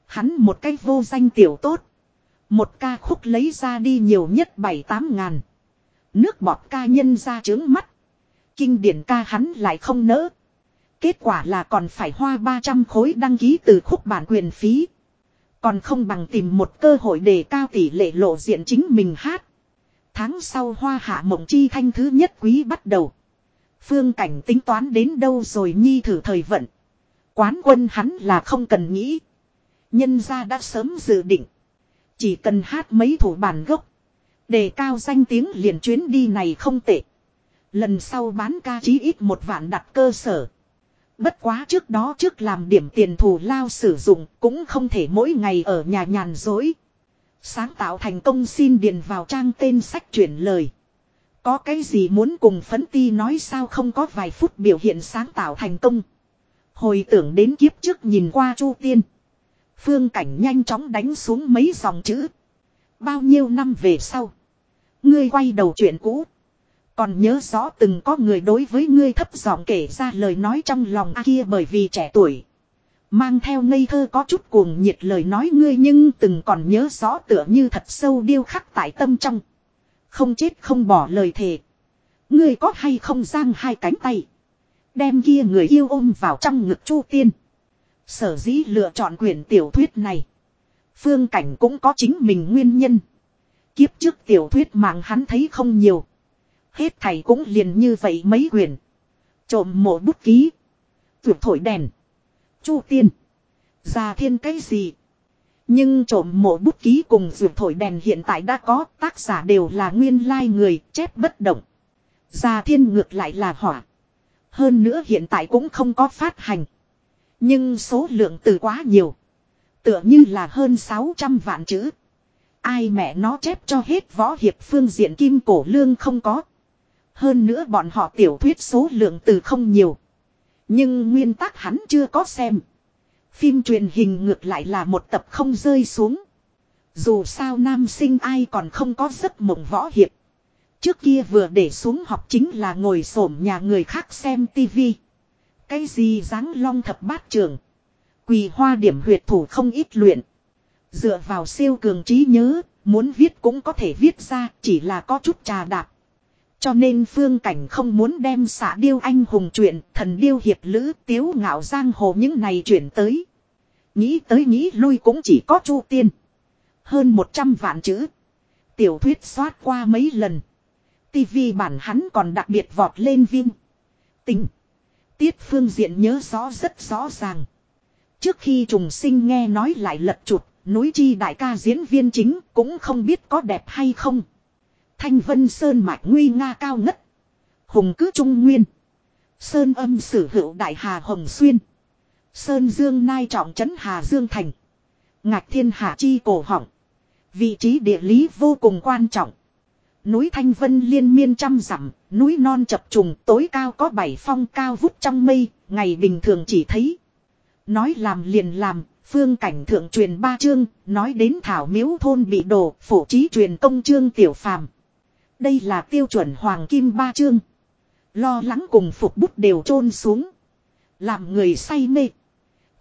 Hắn một cái vô danh tiểu tốt. Một ca khúc lấy ra đi nhiều nhất bảy tám ngàn. Nước bọt ca nhân ra trướng mắt. Kinh điển ca hắn lại không nỡ. Kết quả là còn phải hoa 300 khối đăng ký từ khúc bản quyền phí. Còn không bằng tìm một cơ hội để cao tỷ lệ lộ diện chính mình hát. Tháng sau hoa hạ mộng chi thanh thứ nhất quý bắt đầu. Phương cảnh tính toán đến đâu rồi nhi thử thời vận. Quán quân hắn là không cần nghĩ. Nhân gia đã sớm dự định. Chỉ cần hát mấy thủ bản gốc. Đề cao danh tiếng liền chuyến đi này không tệ. Lần sau bán ca chí ít một vạn đặt cơ sở. Bất quá trước đó trước làm điểm tiền thù lao sử dụng cũng không thể mỗi ngày ở nhà nhàn dối. Sáng tạo thành công xin điền vào trang tên sách chuyển lời. Có cái gì muốn cùng phấn ti nói sao không có vài phút biểu hiện sáng tạo thành công. Hồi tưởng đến kiếp trước nhìn qua Chu Tiên. Phương cảnh nhanh chóng đánh xuống mấy dòng chữ. Bao nhiêu năm về sau. Ngươi quay đầu chuyện cũ. Còn nhớ rõ từng có người đối với ngươi thấp giọng kể ra lời nói trong lòng a kia bởi vì trẻ tuổi. Mang theo ngây thơ có chút cuồng nhiệt lời nói ngươi nhưng từng còn nhớ rõ tựa như thật sâu điêu khắc tại tâm trong. Không chết không bỏ lời thề. Ngươi có hay không giang hai cánh tay. Đem kia người yêu ôm vào trong ngực chu tiên. Sở dĩ lựa chọn quyển tiểu thuyết này. Phương cảnh cũng có chính mình nguyên nhân. Kiếp trước tiểu thuyết mạng hắn thấy không nhiều. Hết thầy cũng liền như vậy mấy quyển. Trộm mộ bút ký. Tuyệt thổi đèn. Chu tiên. Già thiên cái gì. Nhưng trộm mộ bút ký cùng dược thổi đèn hiện tại đã có, tác giả đều là nguyên lai người chép bất động. Già thiên ngược lại là hỏa. Hơn nữa hiện tại cũng không có phát hành. Nhưng số lượng từ quá nhiều. Tựa như là hơn 600 vạn chữ. Ai mẹ nó chép cho hết võ hiệp phương diện kim cổ lương không có. Hơn nữa bọn họ tiểu thuyết số lượng từ không nhiều. Nhưng nguyên tắc hắn chưa có xem. Phim truyền hình ngược lại là một tập không rơi xuống. Dù sao nam sinh ai còn không có giấc mộng võ hiệp. Trước kia vừa để xuống học chính là ngồi xổm nhà người khác xem tivi. Cái gì dáng long thập bát trường. Quỳ hoa điểm huyệt thủ không ít luyện. Dựa vào siêu cường trí nhớ, muốn viết cũng có thể viết ra, chỉ là có chút trà đạp. Cho nên phương cảnh không muốn đem xạ điêu anh hùng chuyện, thần điêu hiệp lữ, tiếu ngạo giang hồ những này chuyển tới. Nghĩ tới nghĩ lui cũng chỉ có chu tiên. Hơn 100 vạn chữ. Tiểu thuyết xoát qua mấy lần. TV bản hắn còn đặc biệt vọt lên viên. Tình. Tiết phương diện nhớ rõ rất rõ ràng. Trước khi trùng sinh nghe nói lại lật chuột, núi chi đại ca diễn viên chính cũng không biết có đẹp hay không. Thanh vân sơn mạch nguy nga cao ngất. Hùng cứ trung nguyên. Sơn âm sử hữu đại hà hồng xuyên. Sơn dương nai trọng trấn hà dương thành. ngạch thiên hạ chi cổ họng. Vị trí địa lý vô cùng quan trọng. Núi Thanh Vân liên miên trăm dặm, núi non chập trùng tối cao có bảy phong cao vút trong mây, ngày bình thường chỉ thấy. Nói làm liền làm, phương cảnh thượng truyền ba chương, nói đến thảo miếu thôn bị đổ, phổ trí truyền công chương tiểu phàm. Đây là tiêu chuẩn hoàng kim ba chương. Lo lắng cùng phục bút đều trôn xuống. Làm người say mê.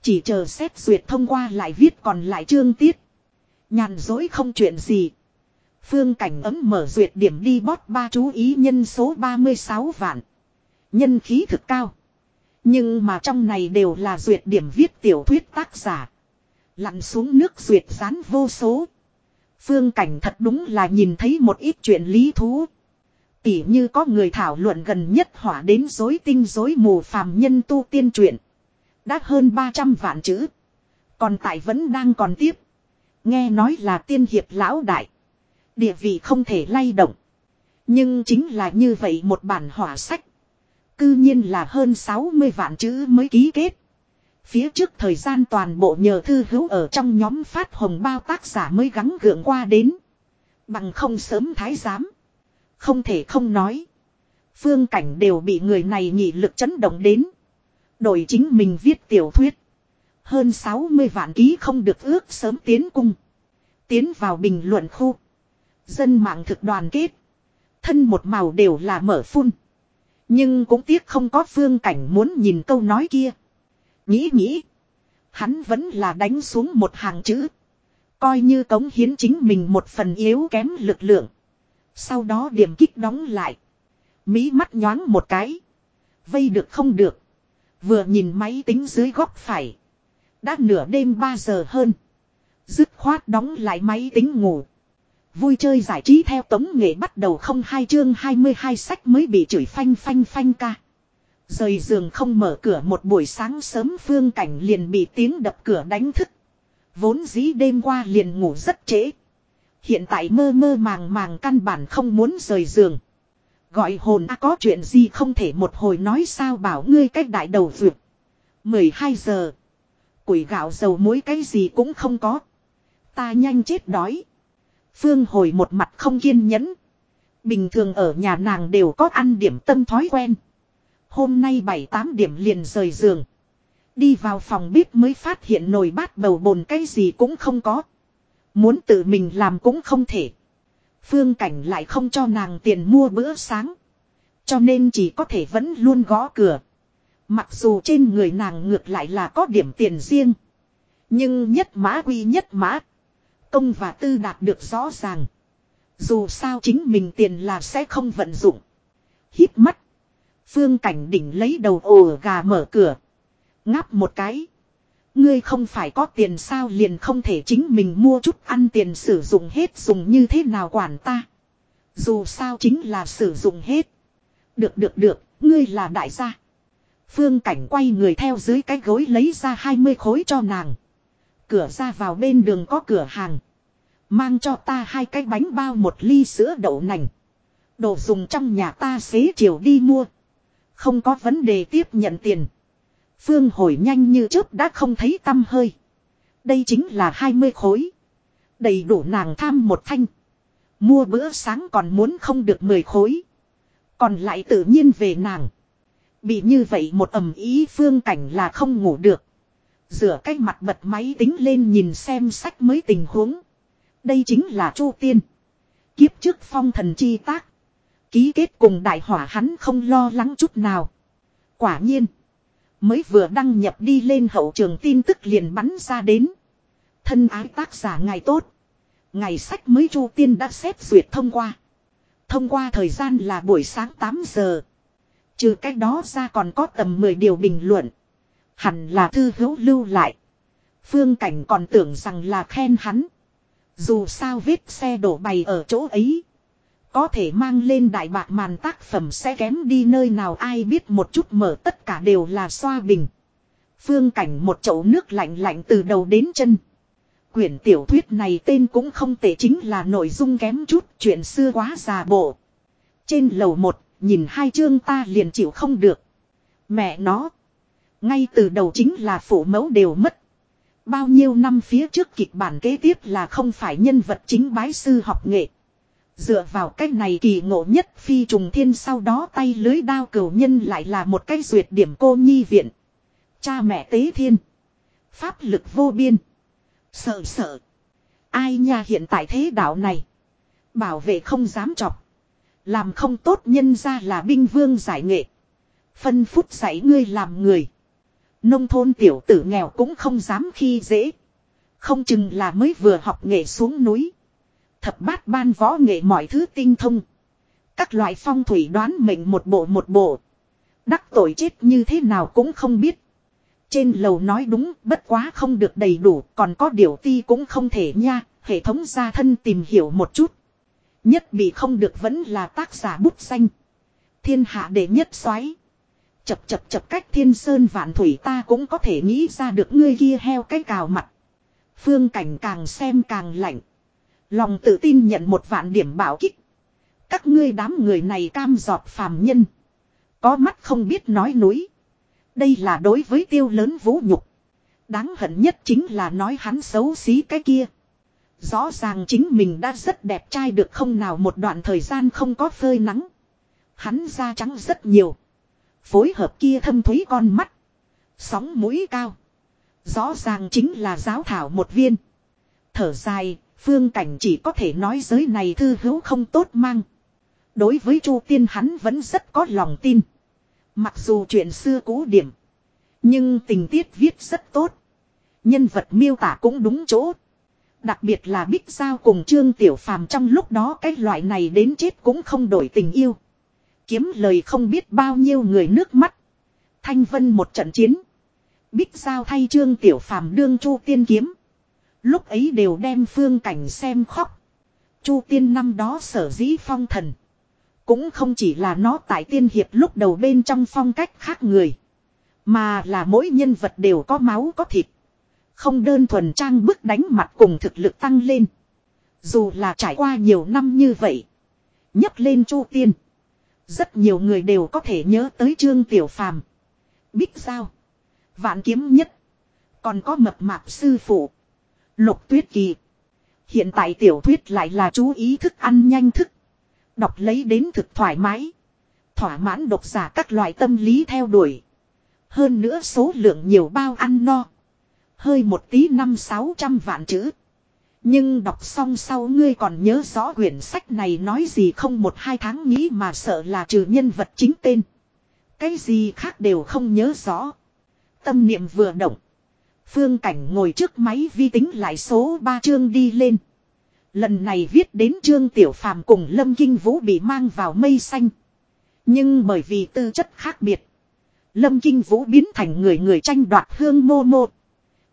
Chỉ chờ xét duyệt thông qua lại viết còn lại chương tiết. Nhàn dối không chuyện gì. Phương cảnh ấm mở duyệt điểm đi bót ba chú ý nhân số 36 vạn. Nhân khí thực cao. Nhưng mà trong này đều là duyệt điểm viết tiểu thuyết tác giả. Lặn xuống nước duyệt rán vô số. Phương cảnh thật đúng là nhìn thấy một ít chuyện lý thú. Tỉ như có người thảo luận gần nhất hỏa đến dối tinh dối mù phàm nhân tu tiên truyện. Đã hơn 300 vạn chữ. Còn tại vẫn đang còn tiếp. Nghe nói là tiên hiệp lão đại. Địa vị không thể lay động. Nhưng chính là như vậy một bản hỏa sách. Cư nhiên là hơn 60 vạn chữ mới ký kết. Phía trước thời gian toàn bộ nhờ thư hữu ở trong nhóm phát hồng bao tác giả mới gắng gượng qua đến. Bằng không sớm thái giám. Không thể không nói. Phương cảnh đều bị người này nhị lực chấn động đến. Đổi chính mình viết tiểu thuyết. Hơn 60 vạn ký không được ước sớm tiến cung. Tiến vào bình luận khu. Dân mạng thực đoàn kết. Thân một màu đều là mở phun. Nhưng cũng tiếc không có phương cảnh muốn nhìn câu nói kia. Nghĩ nghĩ. Hắn vẫn là đánh xuống một hàng chữ. Coi như cống hiến chính mình một phần yếu kém lực lượng. Sau đó điểm kích đóng lại. Mỹ mắt nhoáng một cái. Vây được không được. Vừa nhìn máy tính dưới góc phải. Đã nửa đêm 3 giờ hơn. Dứt khoát đóng lại máy tính ngủ. Vui chơi giải trí theo tống nghệ bắt đầu không hai chương 22 sách mới bị chửi phanh phanh phanh ca. Rời giường không mở cửa một buổi sáng sớm phương cảnh liền bị tiếng đập cửa đánh thức. Vốn dĩ đêm qua liền ngủ rất trễ. Hiện tại mơ mơ màng màng căn bản không muốn rời giường. Gọi hồn à có chuyện gì không thể một hồi nói sao bảo ngươi cách đại đầu vượt. 12 giờ. Quỷ gạo dầu muối cái gì cũng không có. Ta nhanh chết đói. Phương hồi một mặt không kiên nhẫn. Bình thường ở nhà nàng đều có ăn điểm tâm thói quen. Hôm nay 7-8 điểm liền rời giường. Đi vào phòng bếp mới phát hiện nồi bát bầu bồn cái gì cũng không có. Muốn tự mình làm cũng không thể. Phương cảnh lại không cho nàng tiền mua bữa sáng. Cho nên chỉ có thể vẫn luôn gõ cửa. Mặc dù trên người nàng ngược lại là có điểm tiền riêng. Nhưng nhất mã quy nhất mã. Công và tư đạt được rõ ràng. Dù sao chính mình tiền là sẽ không vận dụng. Hít mắt. Phương cảnh đỉnh lấy đầu ổ gà mở cửa. Ngáp một cái. Ngươi không phải có tiền sao liền không thể chính mình mua chút ăn tiền sử dụng hết dùng như thế nào quản ta. Dù sao chính là sử dụng hết. Được được được, ngươi là đại gia. Phương cảnh quay người theo dưới cái gối lấy ra 20 khối cho nàng. Cửa ra vào bên đường có cửa hàng. Mang cho ta hai cái bánh bao một ly sữa đậu nành. Đồ dùng trong nhà ta xế chiều đi mua. Không có vấn đề tiếp nhận tiền. Phương hồi nhanh như chớp đã không thấy tâm hơi. Đây chính là 20 khối. Đầy đủ nàng tham một thanh. Mua bữa sáng còn muốn không được 10 khối. Còn lại tự nhiên về nàng. Bị như vậy một ầm ý phương cảnh là không ngủ được. Rửa cái mặt bật máy tính lên nhìn xem sách mới tình huống. Đây chính là Chu Tiên. Kiếp trước phong thần chi tác. Ký kết cùng đại hỏa hắn không lo lắng chút nào. Quả nhiên. Mới vừa đăng nhập đi lên hậu trường tin tức liền bắn ra đến. Thân ái tác giả ngày tốt. Ngày sách mới Chu Tiên đã xét duyệt thông qua. Thông qua thời gian là buổi sáng 8 giờ. Trừ cách đó ra còn có tầm 10 điều bình luận. Hẳn là thư hữu lưu lại. Phương Cảnh còn tưởng rằng là khen hắn. Dù sao vết xe đổ bày ở chỗ ấy. Có thể mang lên đại bạc màn tác phẩm sẽ kém đi nơi nào ai biết một chút mở tất cả đều là xoa bình. Phương cảnh một chậu nước lạnh lạnh từ đầu đến chân. Quyển tiểu thuyết này tên cũng không tệ chính là nội dung kém chút chuyện xưa quá già bộ. Trên lầu một, nhìn hai chương ta liền chịu không được. Mẹ nó. Ngay từ đầu chính là phụ mẫu đều mất. Bao nhiêu năm phía trước kịch bản kế tiếp là không phải nhân vật chính bái sư học nghệ. Dựa vào cách này kỳ ngộ nhất phi trùng thiên sau đó tay lưới đao cửu nhân lại là một cái duyệt điểm cô nhi viện. Cha mẹ tế thiên. Pháp lực vô biên. Sợ sợ. Ai nha hiện tại thế đạo này. Bảo vệ không dám chọc. Làm không tốt nhân ra là binh vương giải nghệ. Phân phút dạy ngươi làm người. Nông thôn tiểu tử nghèo cũng không dám khi dễ. Không chừng là mới vừa học nghệ xuống núi. Thập bát ban võ nghệ mọi thứ tinh thông. Các loại phong thủy đoán mệnh một bộ một bộ. Đắc tội chết như thế nào cũng không biết. Trên lầu nói đúng, bất quá không được đầy đủ, còn có điều ti cũng không thể nha, hệ thống gia thân tìm hiểu một chút. Nhất bị không được vẫn là tác giả bút xanh. Thiên hạ đệ nhất xoáy. Chập chập chập cách thiên sơn vạn thủy ta cũng có thể nghĩ ra được ngươi kia heo cái cào mặt. Phương cảnh càng xem càng lạnh. Lòng tự tin nhận một vạn điểm bảo kích. Các ngươi đám người này cam giọt phàm nhân. Có mắt không biết nói núi. Đây là đối với tiêu lớn vũ nhục. Đáng hận nhất chính là nói hắn xấu xí cái kia. Rõ ràng chính mình đã rất đẹp trai được không nào một đoạn thời gian không có phơi nắng. Hắn da trắng rất nhiều. Phối hợp kia thâm thúy con mắt. Sóng mũi cao. Rõ ràng chính là giáo thảo một viên. Thở dài, phương cảnh chỉ có thể nói giới này thư hữu không tốt mang. Đối với Chu Tiên hắn vẫn rất có lòng tin. Mặc dù chuyện xưa cũ điểm. Nhưng tình tiết viết rất tốt. Nhân vật miêu tả cũng đúng chỗ. Đặc biệt là Bích Giao cùng Trương Tiểu Phàm trong lúc đó cái loại này đến chết cũng không đổi tình yêu. Kiếm lời không biết bao nhiêu người nước mắt. Thanh Vân một trận chiến. Bích Giao thay Trương Tiểu Phàm đương Chu Tiên kiếm. Lúc ấy đều đem phương cảnh xem khóc. Chu Tiên năm đó sở dĩ phong thần. Cũng không chỉ là nó tại tiên hiệp lúc đầu bên trong phong cách khác người. Mà là mỗi nhân vật đều có máu có thịt. Không đơn thuần trang bức đánh mặt cùng thực lực tăng lên. Dù là trải qua nhiều năm như vậy. nhấc lên Chu Tiên. Rất nhiều người đều có thể nhớ tới Trương Tiểu Phàm, Bích Giao, Vạn Kiếm Nhất, còn có mập mạp sư phụ, Lục Tuyết Kỳ. Hiện tại tiểu thuyết lại là chú ý thức ăn nhanh thức. Đọc lấy đến thực thoải mái. Thỏa mãn độc giả các loại tâm lý theo đuổi. Hơn nữa số lượng nhiều bao ăn no. Hơi một tí năm sáu trăm vạn chữ. Nhưng đọc xong sau ngươi còn nhớ rõ quyển sách này nói gì không một hai tháng nghĩ mà sợ là trừ nhân vật chính tên. Cái gì khác đều không nhớ rõ. Tâm niệm vừa động. Phương Cảnh ngồi trước máy vi tính lại số 3 chương đi lên. Lần này viết đến Trương Tiểu Phàm cùng Lâm Kinh Vũ bị mang vào mây xanh. Nhưng bởi vì tư chất khác biệt. Lâm Kinh Vũ biến thành người người tranh đoạt hương mô mô.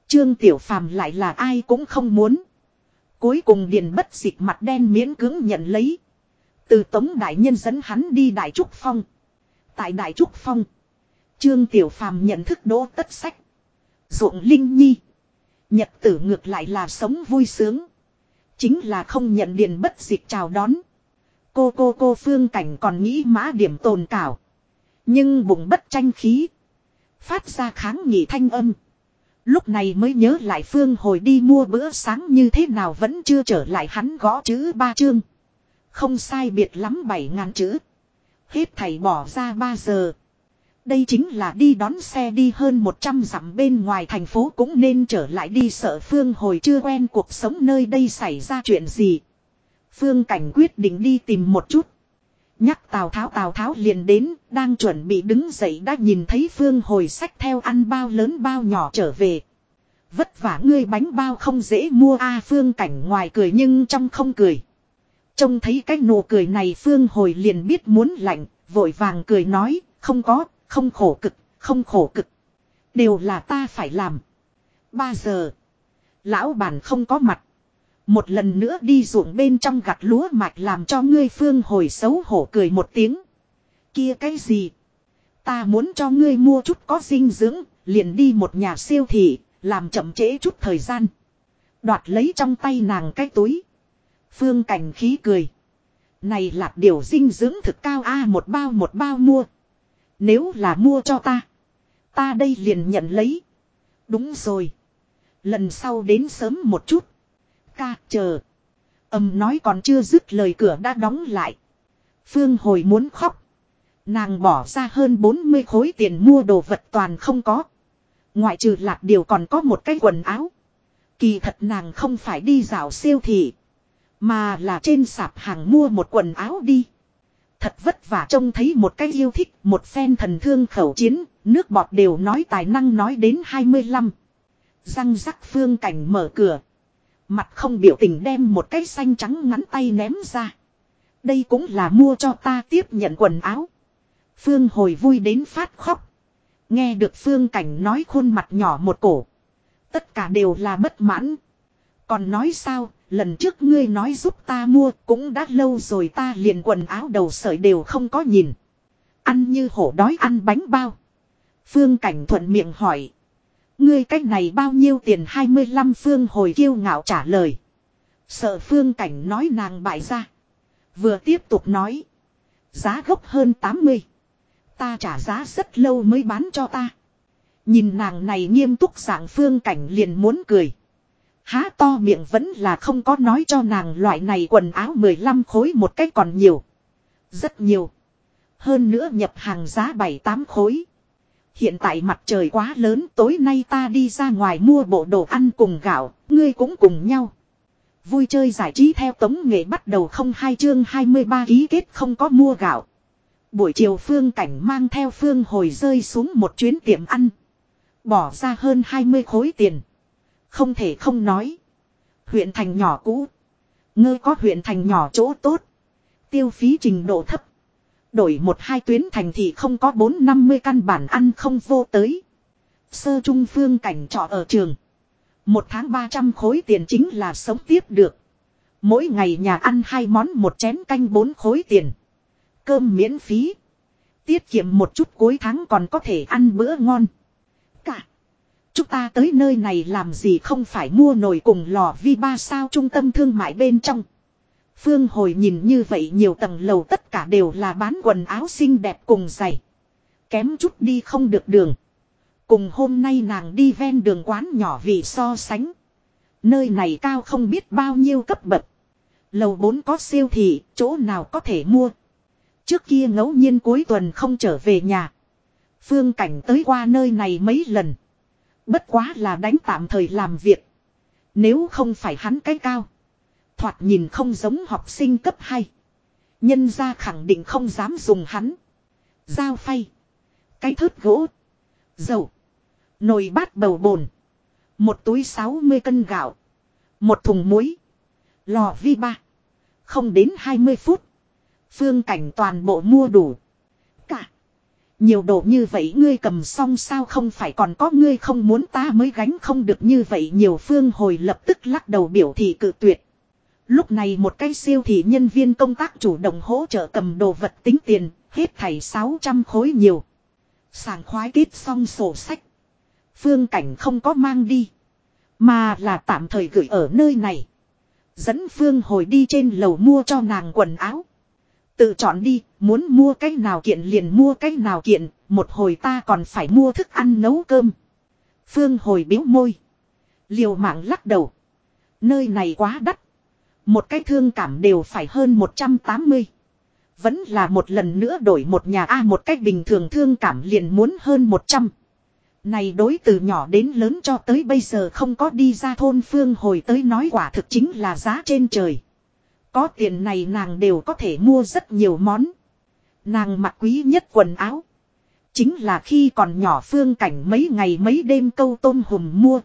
Trương Tiểu Phàm lại là ai cũng không muốn. Cuối cùng Điền bất dịch mặt đen miễn cưỡng nhận lấy. Từ Tống Đại Nhân dẫn hắn đi Đại Trúc Phong. Tại Đại Trúc Phong. Trương Tiểu Phàm nhận thức đỗ tất sách. ruộng Linh Nhi. Nhật tử ngược lại là sống vui sướng. Chính là không nhận điền bất dịch chào đón. Cô cô cô phương cảnh còn nghĩ mã điểm tồn cảo. Nhưng bụng bất tranh khí. Phát ra kháng nghị thanh âm. Lúc này mới nhớ lại Phương hồi đi mua bữa sáng như thế nào vẫn chưa trở lại hắn gõ chữ ba chương. Không sai biệt lắm bảy ngàn chữ. Hết thầy bỏ ra ba giờ. Đây chính là đi đón xe đi hơn 100 dặm bên ngoài thành phố cũng nên trở lại đi sợ Phương hồi chưa quen cuộc sống nơi đây xảy ra chuyện gì. Phương Cảnh quyết định đi tìm một chút. Nhắc Tào Tháo Tào Tháo liền đến, đang chuẩn bị đứng dậy đã nhìn thấy Phương hồi sách theo ăn bao lớn bao nhỏ trở về. Vất vả ngươi bánh bao không dễ mua a Phương cảnh ngoài cười nhưng trong không cười. Trông thấy cái nụ cười này Phương hồi liền biết muốn lạnh, vội vàng cười nói, không có, không khổ cực, không khổ cực. Đều là ta phải làm. Ba giờ. Lão bản không có mặt. Một lần nữa đi ruộng bên trong gặt lúa mạch làm cho ngươi phương hồi xấu hổ cười một tiếng. Kia cái gì? Ta muốn cho ngươi mua chút có dinh dưỡng, liền đi một nhà siêu thị, làm chậm trễ chút thời gian. Đoạt lấy trong tay nàng cái túi. Phương cảnh khí cười. Này là điều dinh dưỡng thực cao a một bao một bao mua. Nếu là mua cho ta. Ta đây liền nhận lấy. Đúng rồi. Lần sau đến sớm một chút. Ca chờ. Âm nói còn chưa dứt lời cửa đã đóng lại. Phương hồi muốn khóc. Nàng bỏ ra hơn 40 khối tiền mua đồ vật toàn không có. Ngoại trừ lạc điều còn có một cái quần áo. Kỳ thật nàng không phải đi dạo siêu thị. Mà là trên sạp hàng mua một quần áo đi. Thật vất vả trông thấy một cái yêu thích, một phen thần thương khẩu chiến, nước bọt đều nói tài năng nói đến 25. Răng rắc phương cảnh mở cửa. Mặt không biểu tình đem một cái xanh trắng ngắn tay ném ra. Đây cũng là mua cho ta tiếp nhận quần áo. Phương hồi vui đến phát khóc. Nghe được phương cảnh nói khuôn mặt nhỏ một cổ. Tất cả đều là bất mãn. Còn nói sao, lần trước ngươi nói giúp ta mua cũng đã lâu rồi ta liền quần áo đầu sợi đều không có nhìn. Ăn như hổ đói ăn bánh bao. Phương Cảnh thuận miệng hỏi. Ngươi cách này bao nhiêu tiền 25 Phương hồi kiêu ngạo trả lời. Sợ Phương Cảnh nói nàng bại ra. Vừa tiếp tục nói. Giá gốc hơn 80. Ta trả giá rất lâu mới bán cho ta. Nhìn nàng này nghiêm túc dạng Phương Cảnh liền muốn cười. Há to miệng vẫn là không có nói cho nàng loại này quần áo 15 khối một cách còn nhiều. Rất nhiều. Hơn nữa nhập hàng giá 7-8 khối. Hiện tại mặt trời quá lớn tối nay ta đi ra ngoài mua bộ đồ ăn cùng gạo, ngươi cũng cùng nhau. Vui chơi giải trí theo tống nghệ bắt đầu không hai chương 23 ký kết không có mua gạo. Buổi chiều phương cảnh mang theo phương hồi rơi xuống một chuyến tiệm ăn. Bỏ ra hơn 20 khối tiền. Không thể không nói. Huyện thành nhỏ cũ. Ngơ có huyện thành nhỏ chỗ tốt. Tiêu phí trình độ thấp. Đổi một hai tuyến thành thì không có bốn năm mươi căn bản ăn không vô tới. Sơ trung phương cảnh trọ ở trường. Một tháng ba trăm khối tiền chính là sống tiếp được. Mỗi ngày nhà ăn hai món một chén canh bốn khối tiền. Cơm miễn phí. Tiết kiệm một chút cuối tháng còn có thể ăn bữa ngon. Cả. Chúng ta tới nơi này làm gì không phải mua nồi cùng lò vi ba sao trung tâm thương mại bên trong. Phương hồi nhìn như vậy nhiều tầng lầu tất cả đều là bán quần áo xinh đẹp cùng giày. Kém chút đi không được đường. Cùng hôm nay nàng đi ven đường quán nhỏ vì so sánh. Nơi này cao không biết bao nhiêu cấp bậc. Lầu 4 có siêu thị, chỗ nào có thể mua. Trước kia ngẫu nhiên cuối tuần không trở về nhà. Phương cảnh tới qua nơi này mấy lần. Bất quá là đánh tạm thời làm việc. Nếu không phải hắn cái cao. Thoạt nhìn không giống học sinh cấp 2. Nhân ra khẳng định không dám dùng hắn. Dao phay. Cái thớt gỗ. Dầu. Nồi bát bầu bồn. Một túi 60 cân gạo. Một thùng muối. Lò vi ba. Không đến 20 phút. Phương cảnh toàn bộ mua đủ. Cả. Nhiều đồ như vậy ngươi cầm xong sao không phải còn có ngươi không muốn ta mới gánh không được như vậy nhiều phương hồi lập tức lắc đầu biểu thị cự tuyệt. Lúc này một cái siêu thị nhân viên công tác chủ động hỗ trợ cầm đồ vật tính tiền, hết thảy 600 khối nhiều. Sàng khoái kết xong sổ sách. Phương cảnh không có mang đi. Mà là tạm thời gửi ở nơi này. Dẫn Phương hồi đi trên lầu mua cho nàng quần áo. Tự chọn đi, muốn mua cái nào kiện liền mua cái nào kiện, một hồi ta còn phải mua thức ăn nấu cơm. Phương hồi biếu môi. Liều mạng lắc đầu. Nơi này quá đắt. Một cái thương cảm đều phải hơn 180. Vẫn là một lần nữa đổi một nhà A, một cách bình thường thương cảm liền muốn hơn 100. Này đối từ nhỏ đến lớn cho tới bây giờ không có đi ra thôn phương hồi tới nói quả thực chính là giá trên trời. Có tiền này nàng đều có thể mua rất nhiều món. Nàng mặc quý nhất quần áo. Chính là khi còn nhỏ phương cảnh mấy ngày mấy đêm câu tôm hùm mua.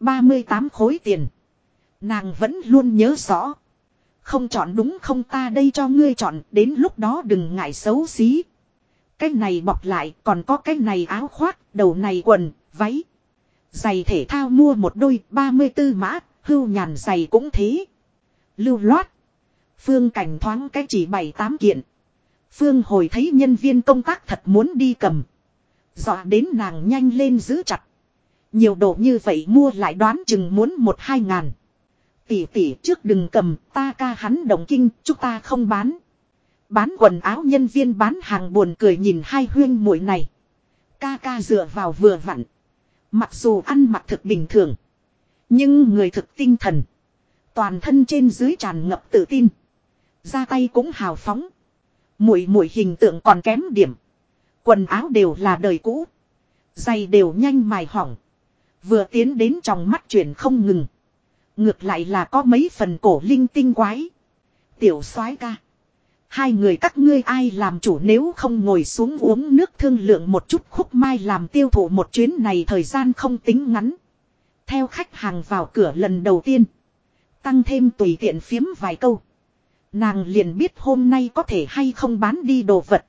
38 khối tiền. Nàng vẫn luôn nhớ rõ. Không chọn đúng không ta đây cho ngươi chọn đến lúc đó đừng ngại xấu xí. Cái này bọc lại còn có cái này áo khoác, đầu này quần, váy. Giày thể thao mua một đôi 34 mã, hưu nhàn giày cũng thế. Lưu loát. Phương cảnh thoáng cái chỉ bảy tám kiện. Phương hồi thấy nhân viên công tác thật muốn đi cầm. Dọa đến nàng nhanh lên giữ chặt. Nhiều đồ như vậy mua lại đoán chừng muốn một hai ngàn. Tỷ tỷ trước đừng cầm, ta ca hắn đồng kinh, chúng ta không bán. Bán quần áo nhân viên bán hàng buồn cười nhìn hai huyên muội này. Ca ca dựa vào vừa vặn. Mặc dù ăn mặc thực bình thường. Nhưng người thực tinh thần. Toàn thân trên dưới tràn ngập tự tin. Ra tay cũng hào phóng. Mũi mũi hình tượng còn kém điểm. Quần áo đều là đời cũ. Giày đều nhanh mài hỏng. Vừa tiến đến trong mắt chuyển không ngừng. Ngược lại là có mấy phần cổ linh tinh quái. Tiểu soái ca. Hai người các ngươi ai làm chủ nếu không ngồi xuống uống nước thương lượng một chút khúc mai làm tiêu thụ một chuyến này thời gian không tính ngắn. Theo khách hàng vào cửa lần đầu tiên. Tăng thêm tùy tiện phiếm vài câu. Nàng liền biết hôm nay có thể hay không bán đi đồ vật.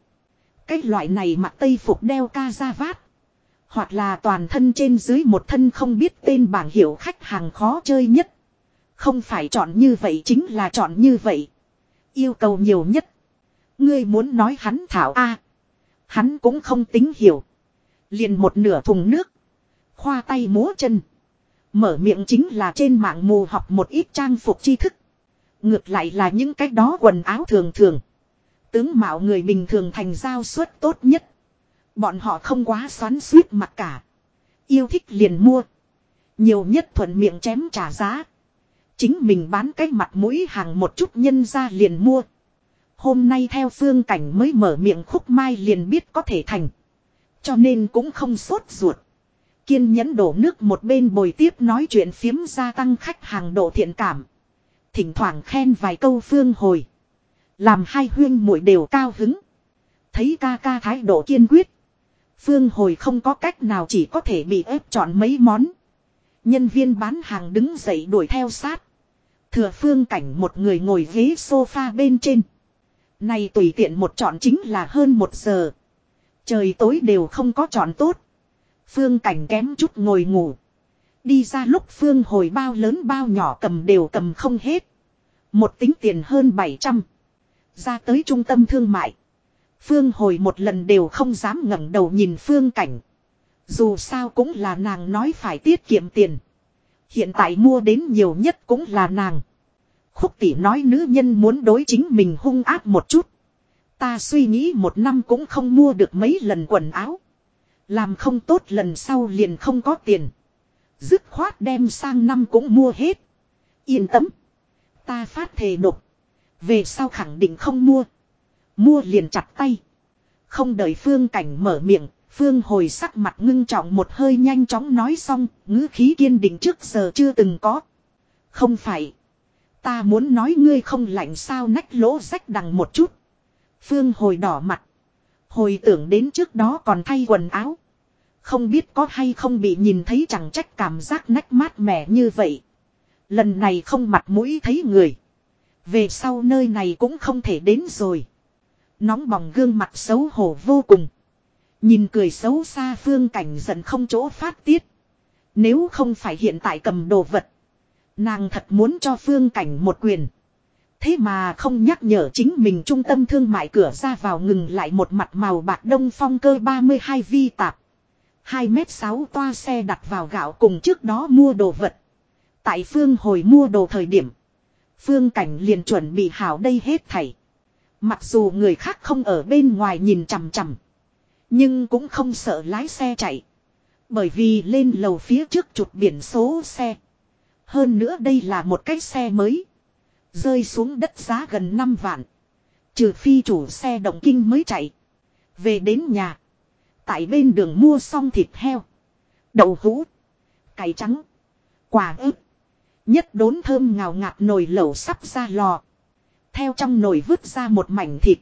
Cái loại này mặc tây phục đeo ca ra vát. Hoặc là toàn thân trên dưới một thân không biết tên bảng hiệu khách hàng khó chơi nhất. Không phải chọn như vậy chính là chọn như vậy. Yêu cầu nhiều nhất. Ngươi muốn nói hắn thảo A. hắn cũng không tính hiểu. Liền một nửa thùng nước. Khoa tay múa chân. Mở miệng chính là trên mạng mù học một ít trang phục tri thức. Ngược lại là những cái đó quần áo thường thường. Tướng mạo người bình thường thành giao suất tốt nhất. Bọn họ không quá xoắn suýt mặt cả. Yêu thích liền mua. Nhiều nhất thuận miệng chém trả giá. Chính mình bán cái mặt mũi hàng một chút nhân ra liền mua. Hôm nay theo phương cảnh mới mở miệng khúc mai liền biết có thể thành. Cho nên cũng không sốt ruột. Kiên nhẫn đổ nước một bên bồi tiếp nói chuyện phiếm gia tăng khách hàng độ thiện cảm. Thỉnh thoảng khen vài câu phương hồi. Làm hai huyên muội đều cao hứng. Thấy ca ca thái độ kiên quyết. Phương hồi không có cách nào chỉ có thể bị ép chọn mấy món. Nhân viên bán hàng đứng dậy đuổi theo sát. Thừa phương cảnh một người ngồi ghế sofa bên trên. Này tùy tiện một chọn chính là hơn một giờ. Trời tối đều không có chọn tốt. Phương cảnh kém chút ngồi ngủ. Đi ra lúc Phương hồi bao lớn bao nhỏ cầm đều cầm không hết. Một tính tiền hơn 700. Ra tới trung tâm thương mại. Phương hồi một lần đều không dám ngẩng đầu nhìn Phương cảnh. Dù sao cũng là nàng nói phải tiết kiệm tiền. Hiện tại mua đến nhiều nhất cũng là nàng. Khúc tỷ nói nữ nhân muốn đối chính mình hung áp một chút. Ta suy nghĩ một năm cũng không mua được mấy lần quần áo. Làm không tốt lần sau liền không có tiền. Dứt khoát đem sang năm cũng mua hết. Yên tâm. Ta phát thề độc. Về sau khẳng định không mua. Mua liền chặt tay. Không đợi phương cảnh mở miệng. Phương hồi sắc mặt ngưng trọng một hơi nhanh chóng nói xong. ngữ khí kiên định trước giờ chưa từng có. Không phải. Ta muốn nói ngươi không lạnh sao nách lỗ rách đằng một chút. Phương hồi đỏ mặt. Hồi tưởng đến trước đó còn thay quần áo. Không biết có hay không bị nhìn thấy chẳng trách cảm giác nách mát mẻ như vậy. Lần này không mặt mũi thấy người. Về sau nơi này cũng không thể đến rồi. Nóng bỏng gương mặt xấu hổ vô cùng. Nhìn cười xấu xa phương cảnh giận không chỗ phát tiết. Nếu không phải hiện tại cầm đồ vật. Nàng thật muốn cho phương cảnh một quyền. Thế mà không nhắc nhở chính mình trung tâm thương mại cửa ra vào ngừng lại một mặt màu bạc đông phong cơ 32 vi tạp. 2 mét 6 toa xe đặt vào gạo cùng trước đó mua đồ vật. Tại phương hồi mua đồ thời điểm. Phương cảnh liền chuẩn bị hảo đây hết thảy. Mặc dù người khác không ở bên ngoài nhìn chằm chằm. Nhưng cũng không sợ lái xe chạy. Bởi vì lên lầu phía trước chụp biển số xe. Hơn nữa đây là một cái xe mới. Rơi xuống đất giá gần 5 vạn. Trừ phi chủ xe động kinh mới chạy. Về đến nhà. Tại bên đường mua xong thịt heo. Đậu hũ. Cải trắng. Quả ướp. Nhất đốn thơm ngào ngạt nồi lẩu sắp ra lò. Theo trong nồi vứt ra một mảnh thịt.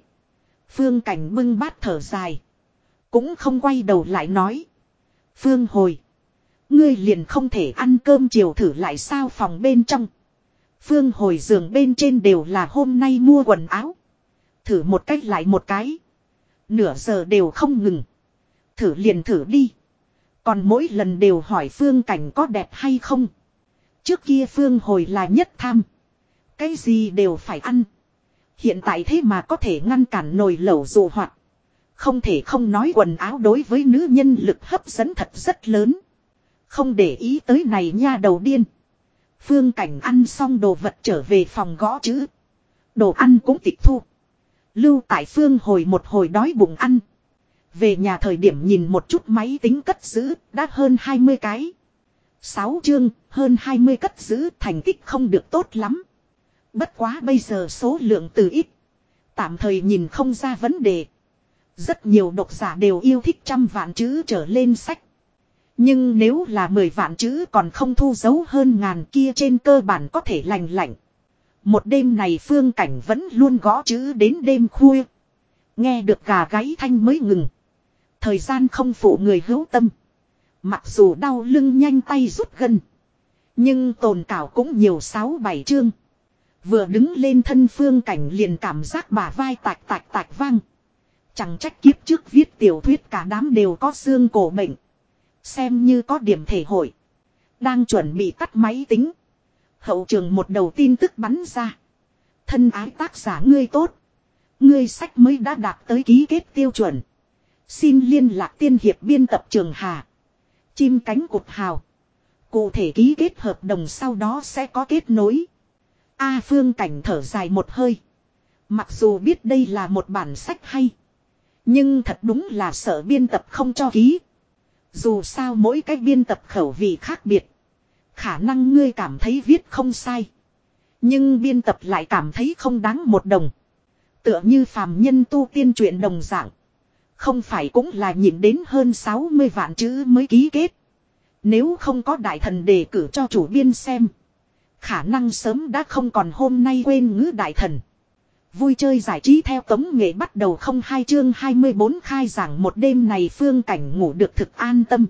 Phương cảnh bưng bát thở dài. Cũng không quay đầu lại nói. Phương hồi. Ngươi liền không thể ăn cơm chiều thử lại sao phòng bên trong. Phương hồi giường bên trên đều là hôm nay mua quần áo. Thử một cách lại một cái. Nửa giờ đều không ngừng. Thử liền thử đi. Còn mỗi lần đều hỏi Phương cảnh có đẹp hay không. Trước kia Phương hồi là nhất tham. Cái gì đều phải ăn. Hiện tại thế mà có thể ngăn cản nồi lẩu dụ hoạt. Không thể không nói quần áo đối với nữ nhân lực hấp dẫn thật rất lớn. Không để ý tới này nha đầu điên. Phương cảnh ăn xong đồ vật trở về phòng gõ chữ. Đồ ăn cũng tịch thu. Lưu tại phương hồi một hồi đói bụng ăn. Về nhà thời điểm nhìn một chút máy tính cất giữ, đã hơn 20 cái. 6 chương, hơn 20 cất giữ thành tích không được tốt lắm. Bất quá bây giờ số lượng từ ít. Tạm thời nhìn không ra vấn đề. Rất nhiều độc giả đều yêu thích trăm vạn chữ trở lên sách. Nhưng nếu là 10 vạn chữ còn không thu dấu hơn ngàn kia trên cơ bản có thể lành lạnh. Một đêm này phương cảnh vẫn luôn gõ chữ đến đêm khuya. Nghe được gà gáy thanh mới ngừng. Thời gian không phụ người hữu tâm. Mặc dù đau lưng nhanh tay rút gân. Nhưng tồn cảo cũng nhiều sáu bảy chương. Vừa đứng lên thân phương cảnh liền cảm giác bà vai tạch tạch tạch vang. Chẳng trách kiếp trước viết tiểu thuyết cả đám đều có xương cổ bệnh. Xem như có điểm thể hội. Đang chuẩn bị tắt máy tính. Hậu trường một đầu tin tức bắn ra. Thân ái tác giả ngươi tốt. Ngươi sách mới đã đạt tới ký kết tiêu chuẩn. Xin liên lạc tiên hiệp biên tập trường Hà. Chim cánh cụt hào. Cụ thể ký kết hợp đồng sau đó sẽ có kết nối. A Phương Cảnh thở dài một hơi. Mặc dù biết đây là một bản sách hay. Nhưng thật đúng là sợ biên tập không cho ký. Dù sao mỗi cái biên tập khẩu vị khác biệt. Khả năng ngươi cảm thấy viết không sai. Nhưng biên tập lại cảm thấy không đáng một đồng. Tựa như phàm nhân tu tiên truyện đồng dạng. Không phải cũng là nhìn đến hơn 60 vạn chữ mới ký kết. Nếu không có đại thần đề cử cho chủ biên xem. Khả năng sớm đã không còn hôm nay quên ngữ đại thần. Vui chơi giải trí theo tống nghệ bắt đầu không hai chương 24 khai giảng một đêm này phương cảnh ngủ được thực an tâm.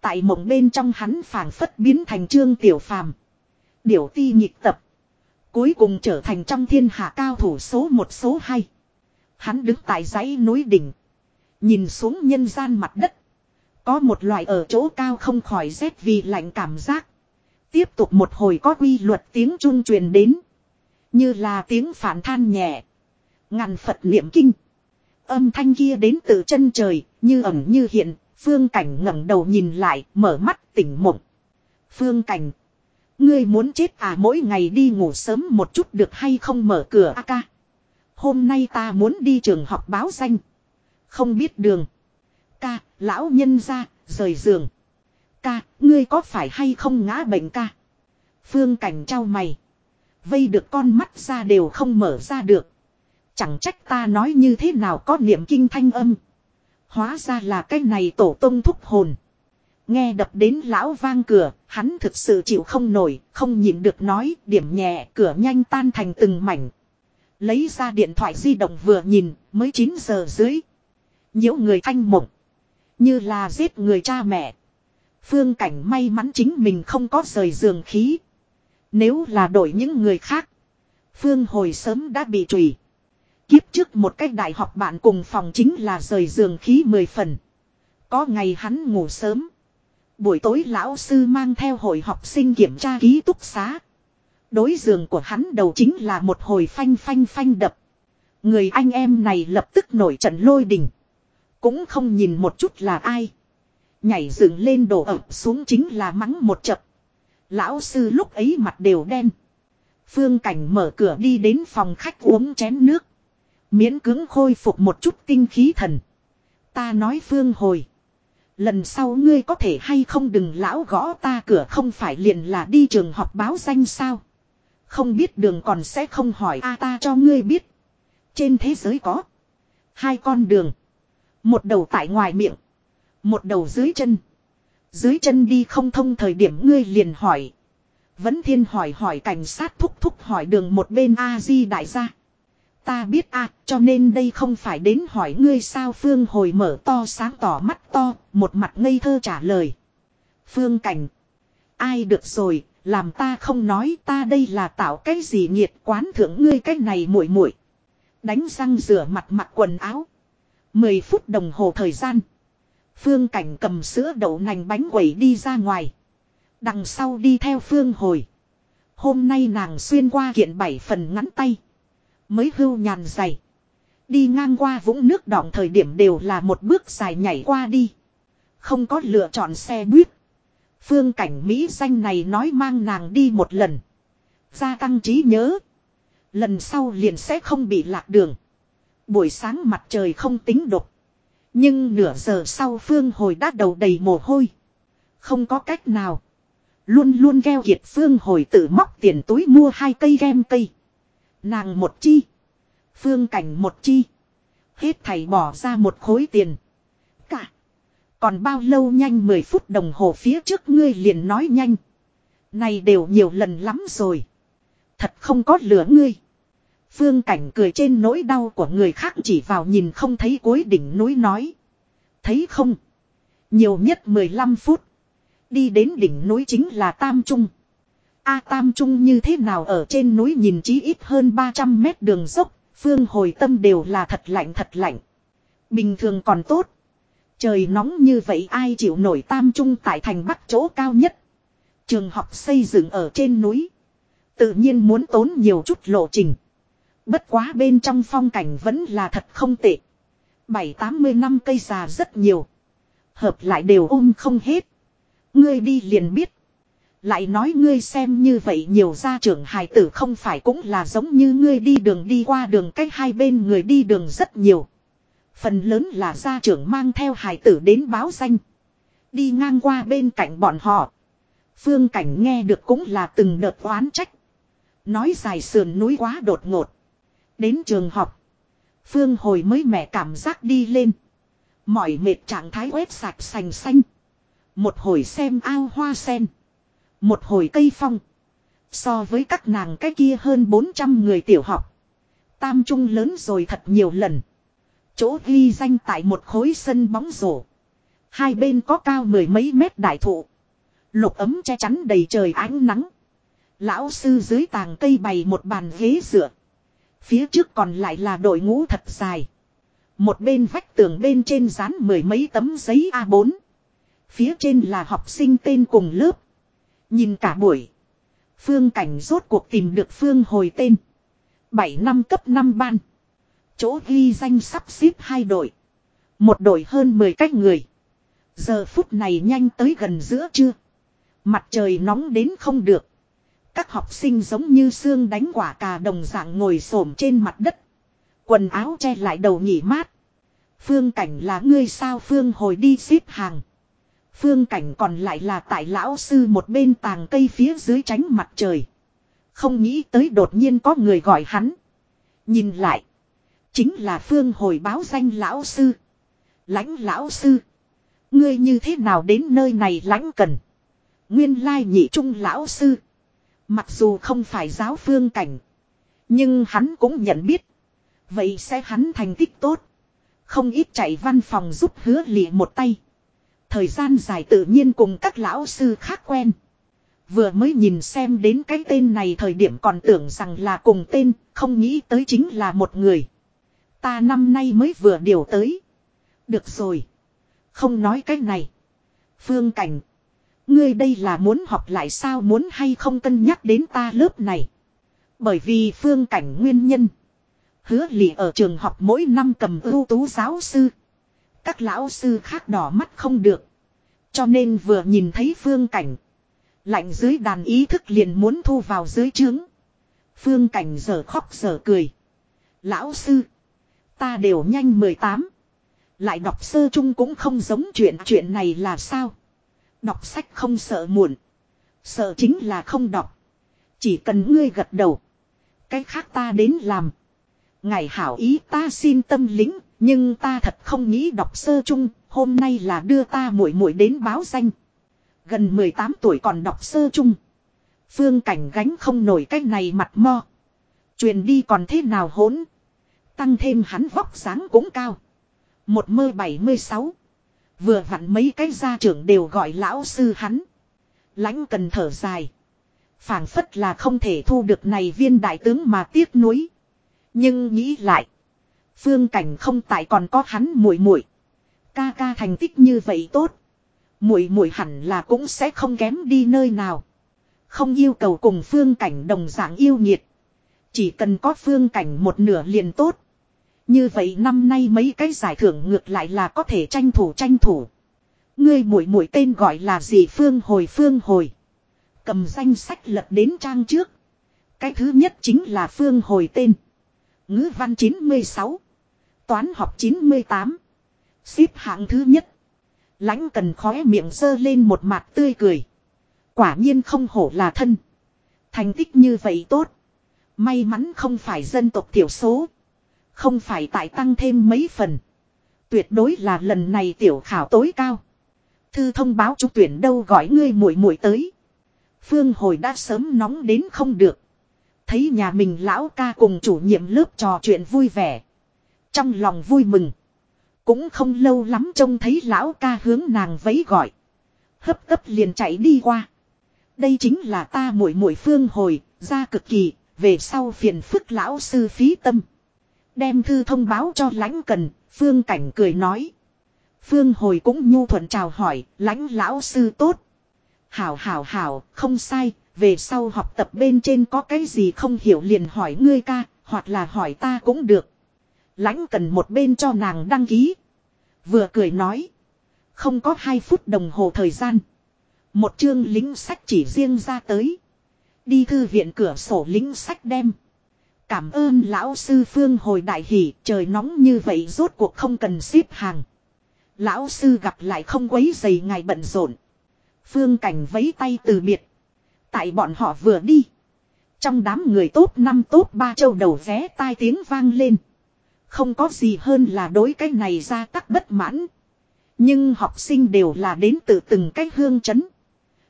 Tại mộng bên trong hắn phảng phất biến thành trương tiểu phàm. Điểu ti nhịp tập. Cuối cùng trở thành trong thiên hạ cao thủ số một số hai. Hắn đứng tại dãy núi đỉnh. Nhìn xuống nhân gian mặt đất. Có một loại ở chỗ cao không khỏi rét vì lạnh cảm giác. Tiếp tục một hồi có quy luật tiếng trung truyền đến. Như là tiếng phản than nhẹ. Ngàn Phật niệm kinh. Âm thanh kia đến từ chân trời, như ẩn như hiện, phương cảnh ngẩng đầu nhìn lại, mở mắt tỉnh mộng. Phương cảnh. Ngươi muốn chết à mỗi ngày đi ngủ sớm một chút được hay không mở cửa a ca. Hôm nay ta muốn đi trường học báo danh. Không biết đường. Ca, lão nhân ra, rời giường. Ca, ngươi có phải hay không ngã bệnh ca? Phương cảnh trao mày. Vây được con mắt ra đều không mở ra được. Chẳng trách ta nói như thế nào có niệm kinh thanh âm. Hóa ra là cái này tổ tông thúc hồn. Nghe đập đến lão vang cửa, hắn thực sự chịu không nổi, không nhịn được nói, điểm nhẹ, cửa nhanh tan thành từng mảnh. Lấy ra điện thoại di động vừa nhìn, mới 9 giờ dưới. Nhiễu người thanh mộng. Như là giết người cha mẹ. Phương cảnh may mắn chính mình không có rời giường khí. Nếu là đổi những người khác. Phương hồi sớm đã bị trùy. Kiếp trước một cách đại học bạn cùng phòng chính là rời giường khí mười phần. Có ngày hắn ngủ sớm. Buổi tối lão sư mang theo hội học sinh kiểm tra ký túc xá. Đối giường của hắn đầu chính là một hồi phanh phanh phanh đập. Người anh em này lập tức nổi trận lôi đình. Cũng không nhìn một chút là ai. Nhảy dựng lên đổ ập xuống chính là mắng một chập. Lão sư lúc ấy mặt đều đen. Phương Cảnh mở cửa đi đến phòng khách uống chén nước. Miễn cứng khôi phục một chút tinh khí thần. Ta nói Phương hồi. Lần sau ngươi có thể hay không đừng lão gõ ta cửa không phải liền là đi trường học báo danh sao. Không biết đường còn sẽ không hỏi a ta cho ngươi biết. Trên thế giới có. Hai con đường. Một đầu tại ngoài miệng. Một đầu dưới chân. Dưới chân đi không thông thời điểm ngươi liền hỏi. Vẫn thiên hỏi hỏi cảnh sát thúc thúc hỏi đường một bên A-di đại gia. Ta biết a cho nên đây không phải đến hỏi ngươi sao Phương hồi mở to sáng tỏ mắt to, một mặt ngây thơ trả lời. Phương cảnh. Ai được rồi, làm ta không nói ta đây là tạo cái gì nhiệt quán thưởng ngươi cái này muội muội Đánh răng rửa mặt mặc quần áo. Mười phút đồng hồ thời gian. Phương cảnh cầm sữa đậu nành bánh quẩy đi ra ngoài. Đằng sau đi theo phương hồi. Hôm nay nàng xuyên qua kiện bảy phần ngắn tay. Mới hưu nhàn dày. Đi ngang qua vũng nước đỏng thời điểm đều là một bước dài nhảy qua đi. Không có lựa chọn xe buýt. Phương cảnh Mỹ danh này nói mang nàng đi một lần. Gia tăng trí nhớ. Lần sau liền sẽ không bị lạc đường. Buổi sáng mặt trời không tính độc. Nhưng nửa giờ sau Phương hồi đã đầu đầy mồ hôi. Không có cách nào. Luôn luôn gheo kiệt Phương hồi tự móc tiền túi mua hai cây gem cây. Nàng một chi. Phương cảnh một chi. Hết thầy bỏ ra một khối tiền. Cả. Còn bao lâu nhanh 10 phút đồng hồ phía trước ngươi liền nói nhanh. Này đều nhiều lần lắm rồi. Thật không có lửa ngươi. Phương cảnh cười trên nỗi đau của người khác chỉ vào nhìn không thấy cuối đỉnh núi nói. Thấy không? Nhiều nhất 15 phút. Đi đến đỉnh núi chính là Tam Trung. A Tam Trung như thế nào ở trên núi nhìn chí ít hơn 300 mét đường dốc, phương hồi tâm đều là thật lạnh thật lạnh. Bình thường còn tốt. Trời nóng như vậy ai chịu nổi tam trung tại thành bắc chỗ cao nhất. Trường học xây dựng ở trên núi. Tự nhiên muốn tốn nhiều chút lộ trình. Bất quá bên trong phong cảnh vẫn là thật không tệ. Bảy tám mươi năm cây già rất nhiều. Hợp lại đều ôm không hết. Ngươi đi liền biết. Lại nói ngươi xem như vậy nhiều gia trưởng hài tử không phải cũng là giống như ngươi đi đường đi qua đường cách hai bên người đi đường rất nhiều. Phần lớn là gia trưởng mang theo hài tử đến báo danh. Đi ngang qua bên cạnh bọn họ. Phương cảnh nghe được cũng là từng đợt oán trách. Nói dài sườn núi quá đột ngột. Đến trường học. Phương hồi mới mẻ cảm giác đi lên. Mỏi mệt trạng thái quét sạch sành xanh. Một hồi xem ao hoa sen. Một hồi cây phong. So với các nàng cái kia hơn 400 người tiểu học. Tam trung lớn rồi thật nhiều lần. Chỗ ghi danh tại một khối sân bóng rổ. Hai bên có cao mười mấy mét đại thụ. Lục ấm che chắn đầy trời ánh nắng. Lão sư dưới tàng cây bày một bàn ghế dựa. Phía trước còn lại là đội ngũ thật dài. Một bên vách tường bên trên dán mười mấy tấm giấy A4. Phía trên là học sinh tên cùng lớp. Nhìn cả buổi. Phương cảnh rốt cuộc tìm được Phương hồi tên. 7 năm cấp 5 ban. Chỗ ghi danh sắp xếp hai đội. Một đội hơn 10 cách người. Giờ phút này nhanh tới gần giữa trưa. Mặt trời nóng đến không được. Các học sinh giống như xương đánh quả cà đồng dạng ngồi xổm trên mặt đất. Quần áo che lại đầu nghỉ mát. Phương cảnh là ngươi sao Phương hồi đi xếp hàng. Phương cảnh còn lại là tại lão sư một bên tàng cây phía dưới tránh mặt trời. Không nghĩ tới đột nhiên có người gọi hắn. Nhìn lại. Chính là Phương hồi báo danh lão sư. Lãnh lão sư. Ngươi như thế nào đến nơi này lãnh cần. Nguyên lai nhị trung lão sư. Mặc dù không phải giáo phương cảnh. Nhưng hắn cũng nhận biết. Vậy sẽ hắn thành tích tốt. Không ít chạy văn phòng giúp hứa lịa một tay. Thời gian dài tự nhiên cùng các lão sư khác quen. Vừa mới nhìn xem đến cái tên này thời điểm còn tưởng rằng là cùng tên, không nghĩ tới chính là một người. Ta năm nay mới vừa điều tới. Được rồi. Không nói cái này. Phương Cảnh. Ngươi đây là muốn học lại sao muốn hay không cân nhắc đến ta lớp này. Bởi vì Phương Cảnh nguyên nhân. Hứa lì ở trường học mỗi năm cầm ưu tú giáo sư. Các lão sư khác đỏ mắt không được. Cho nên vừa nhìn thấy phương cảnh. Lạnh dưới đàn ý thức liền muốn thu vào dưới trướng. Phương cảnh giờ khóc giờ cười. Lão sư. Ta đều nhanh 18. Lại đọc sơ chung cũng không giống chuyện chuyện này là sao. Đọc sách không sợ muộn. Sợ chính là không đọc. Chỉ cần ngươi gật đầu. Cái khác ta đến làm. Ngài hảo ý ta xin tâm lính, nhưng ta thật không nghĩ đọc sơ chung, hôm nay là đưa ta muội muội đến báo danh. Gần 18 tuổi còn đọc sơ chung. Phương cảnh gánh không nổi cái này mặt mo. Truyền đi còn thế nào hỗn. Tăng thêm hắn vóc sáng cũng cao. Một mơ 76. Vừa vặn mấy cái gia trưởng đều gọi lão sư hắn. Lãnh cần thở dài. phảng phất là không thể thu được này viên đại tướng mà tiếc nuối. Nhưng nghĩ lại. Phương cảnh không tại còn có hắn muội muội Ca ca thành tích như vậy tốt. Muội muội hẳn là cũng sẽ không kém đi nơi nào. Không yêu cầu cùng phương cảnh đồng dạng yêu nhiệt. Chỉ cần có phương cảnh một nửa liền tốt. Như vậy năm nay mấy cái giải thưởng ngược lại là có thể tranh thủ tranh thủ. Ngươi mũi mũi tên gọi là gì Phương Hồi Phương Hồi. Cầm danh sách lật đến trang trước. Cái thứ nhất chính là Phương Hồi tên. Ngữ văn 96. Toán học 98. Xếp hạng thứ nhất. Lãnh cần khóe miệng dơ lên một mặt tươi cười. Quả nhiên không hổ là thân. Thành tích như vậy tốt. May mắn không phải dân tộc thiểu số. Không phải tại tăng thêm mấy phần. Tuyệt đối là lần này tiểu khảo tối cao. Thư thông báo trúng tuyển đâu gọi ngươi muội muội tới. Phương hồi đã sớm nóng đến không được. Thấy nhà mình lão ca cùng chủ nhiệm lớp trò chuyện vui vẻ. Trong lòng vui mừng. Cũng không lâu lắm trông thấy lão ca hướng nàng vấy gọi. Hấp tấp liền chạy đi qua. Đây chính là ta muội muội phương hồi, ra cực kỳ, về sau phiền phức lão sư phí tâm. Đem thư thông báo cho lãnh cần, phương cảnh cười nói. Phương hồi cũng nhu thuận chào hỏi, lãnh lão sư tốt. Hảo hảo hảo, không sai, về sau học tập bên trên có cái gì không hiểu liền hỏi ngươi ca, hoặc là hỏi ta cũng được. Lãnh cần một bên cho nàng đăng ký. Vừa cười nói. Không có hai phút đồng hồ thời gian. Một chương lính sách chỉ riêng ra tới. Đi thư viện cửa sổ lính sách đem. Cảm ơn lão sư phương hồi đại hỷ, trời nóng như vậy rốt cuộc không cần xếp hàng. Lão sư gặp lại không quấy dày ngài bận rộn. Phương cảnh vấy tay từ biệt. Tại bọn họ vừa đi. Trong đám người tốt năm tốt ba châu đầu vé tai tiếng vang lên. Không có gì hơn là đối cái này ra tắc bất mãn. Nhưng học sinh đều là đến từ từng cái hương chấn.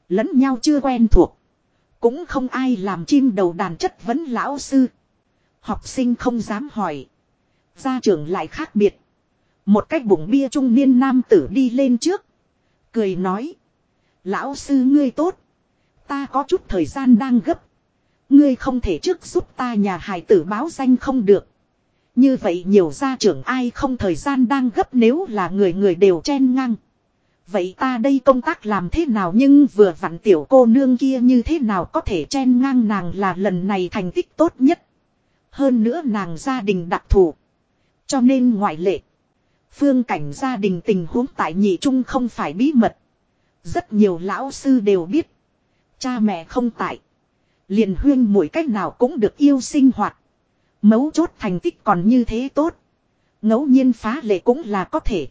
Lẫn nhau chưa quen thuộc. Cũng không ai làm chim đầu đàn chất vấn lão sư. Học sinh không dám hỏi. Gia trưởng lại khác biệt. Một cách bụng bia trung niên nam tử đi lên trước. Cười nói. Lão sư ngươi tốt. Ta có chút thời gian đang gấp. Ngươi không thể trước giúp ta nhà hài tử báo danh không được. Như vậy nhiều gia trưởng ai không thời gian đang gấp nếu là người người đều chen ngang. Vậy ta đây công tác làm thế nào nhưng vừa vặn tiểu cô nương kia như thế nào có thể chen ngang nàng là lần này thành tích tốt nhất. Hơn nữa nàng gia đình đặc thù. Cho nên ngoại lệ. Phương cảnh gia đình tình huống tại nhị trung không phải bí mật. Rất nhiều lão sư đều biết. Cha mẹ không tại. Liền huyên mỗi cách nào cũng được yêu sinh hoạt. Mấu chốt thành tích còn như thế tốt. ngẫu nhiên phá lệ cũng là có thể.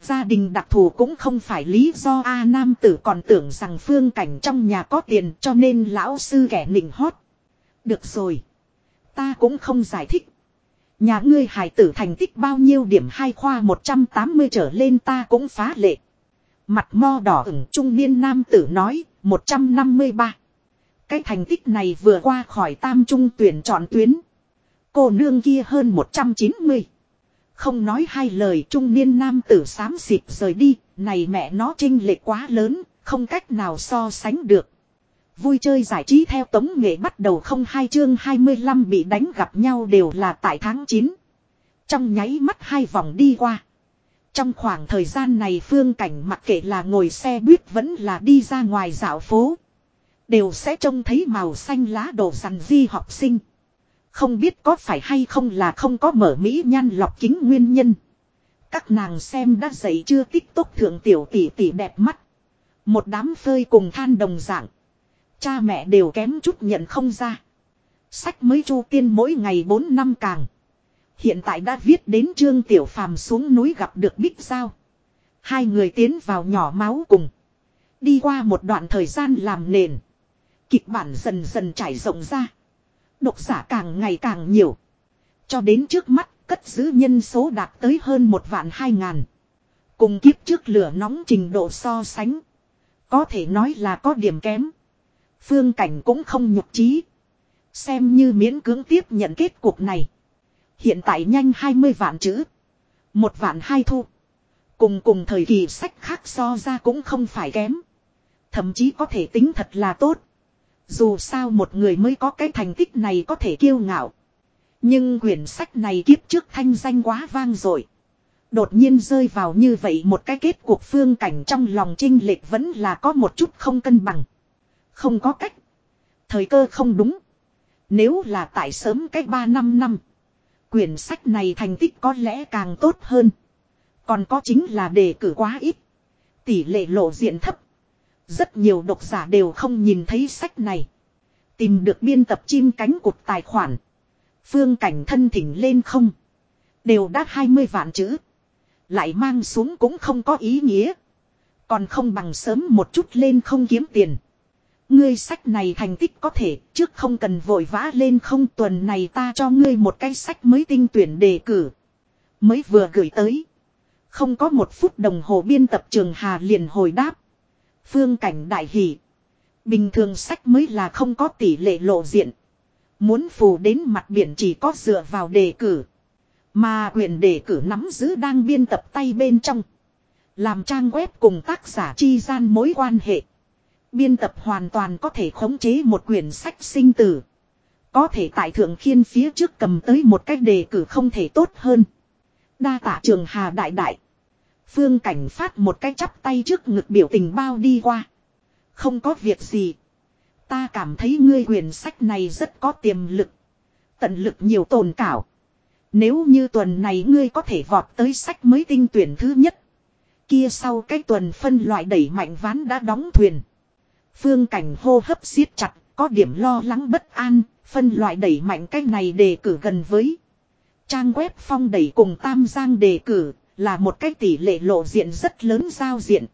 Gia đình đặc thù cũng không phải lý do A Nam tử còn tưởng rằng phương cảnh trong nhà có tiền cho nên lão sư kẻ nịnh hót. Được rồi. Ta cũng không giải thích. Nhà ngươi hải tử thành tích bao nhiêu điểm hai khoa 180 trở lên ta cũng phá lệ. Mặt mo đỏ ửng trung niên nam tử nói 153. Cái thành tích này vừa qua khỏi tam trung tuyển chọn tuyến. Cô nương kia hơn 190. Không nói hai lời trung niên nam tử xám xịt rời đi, này mẹ nó trinh lệ quá lớn, không cách nào so sánh được. Vui chơi giải trí theo tống nghệ bắt đầu không hai chương 25 bị đánh gặp nhau đều là tại tháng 9. Trong nháy mắt hai vòng đi qua. Trong khoảng thời gian này phương cảnh mặc kệ là ngồi xe buýt vẫn là đi ra ngoài dạo phố. Đều sẽ trông thấy màu xanh lá đồ rằn di học sinh. Không biết có phải hay không là không có mở mỹ nhan lọc kính nguyên nhân. Các nàng xem đã dậy chưa tích tốc thượng tiểu tỷ tỷ đẹp mắt. Một đám phơi cùng than đồng dạng. Cha mẹ đều kém chút nhận không ra. Sách mới chu tiên mỗi ngày 4 năm càng. Hiện tại đã viết đến trương tiểu phàm xuống núi gặp được bích sao. Hai người tiến vào nhỏ máu cùng. Đi qua một đoạn thời gian làm nền. Kịch bản dần dần trải rộng ra. Độc giả càng ngày càng nhiều. Cho đến trước mắt, cất giữ nhân số đạt tới hơn một vạn hai ngàn. Cùng kiếp trước lửa nóng trình độ so sánh. Có thể nói là có điểm kém. Phương cảnh cũng không nhục trí. Xem như miễn cưỡng tiếp nhận kết cục này. Hiện tại nhanh 20 vạn chữ. Một vạn hai thu. Cùng cùng thời kỳ sách khác so ra cũng không phải kém. Thậm chí có thể tính thật là tốt. Dù sao một người mới có cái thành tích này có thể kiêu ngạo. Nhưng quyển sách này kiếp trước thanh danh quá vang rồi. Đột nhiên rơi vào như vậy một cái kết cuộc phương cảnh trong lòng trinh lệch vẫn là có một chút không cân bằng. Không có cách. Thời cơ không đúng. Nếu là tại sớm cách 3 năm năm. Quyển sách này thành tích có lẽ càng tốt hơn. Còn có chính là đề cử quá ít. Tỷ lệ lộ diện thấp. Rất nhiều độc giả đều không nhìn thấy sách này. Tìm được biên tập chim cánh cụt tài khoản. Phương cảnh thân thỉnh lên không. Đều đã 20 vạn chữ. Lại mang xuống cũng không có ý nghĩa. Còn không bằng sớm một chút lên không kiếm tiền. Ngươi sách này thành tích có thể, trước không cần vội vã lên không, tuần này ta cho ngươi một cái sách mới tinh tuyển đề cử. Mới vừa gửi tới. Không có một phút đồng hồ biên tập trường Hà liền hồi đáp. Phương cảnh đại hỷ. Bình thường sách mới là không có tỷ lệ lộ diện. Muốn phù đến mặt biển chỉ có dựa vào đề cử. Mà quyền đề cử nắm giữ đang biên tập tay bên trong. Làm trang web cùng tác giả chi gian mối quan hệ. Biên tập hoàn toàn có thể khống chế một quyển sách sinh tử. Có thể tại thượng khiên phía trước cầm tới một cách đề cử không thể tốt hơn. Đa tạ trường hà đại đại. Phương cảnh phát một cái chắp tay trước ngực biểu tình bao đi qua. Không có việc gì. Ta cảm thấy ngươi quyển sách này rất có tiềm lực. Tận lực nhiều tồn cảo. Nếu như tuần này ngươi có thể vọt tới sách mới tinh tuyển thứ nhất. Kia sau cái tuần phân loại đẩy mạnh ván đã đóng thuyền. Phương cảnh hô hấp siết chặt, có điểm lo lắng bất an, phân loại đẩy mạnh cái này đề cử gần với. Trang web phong đẩy cùng tam giang đề cử, là một cái tỷ lệ lộ diện rất lớn giao diện.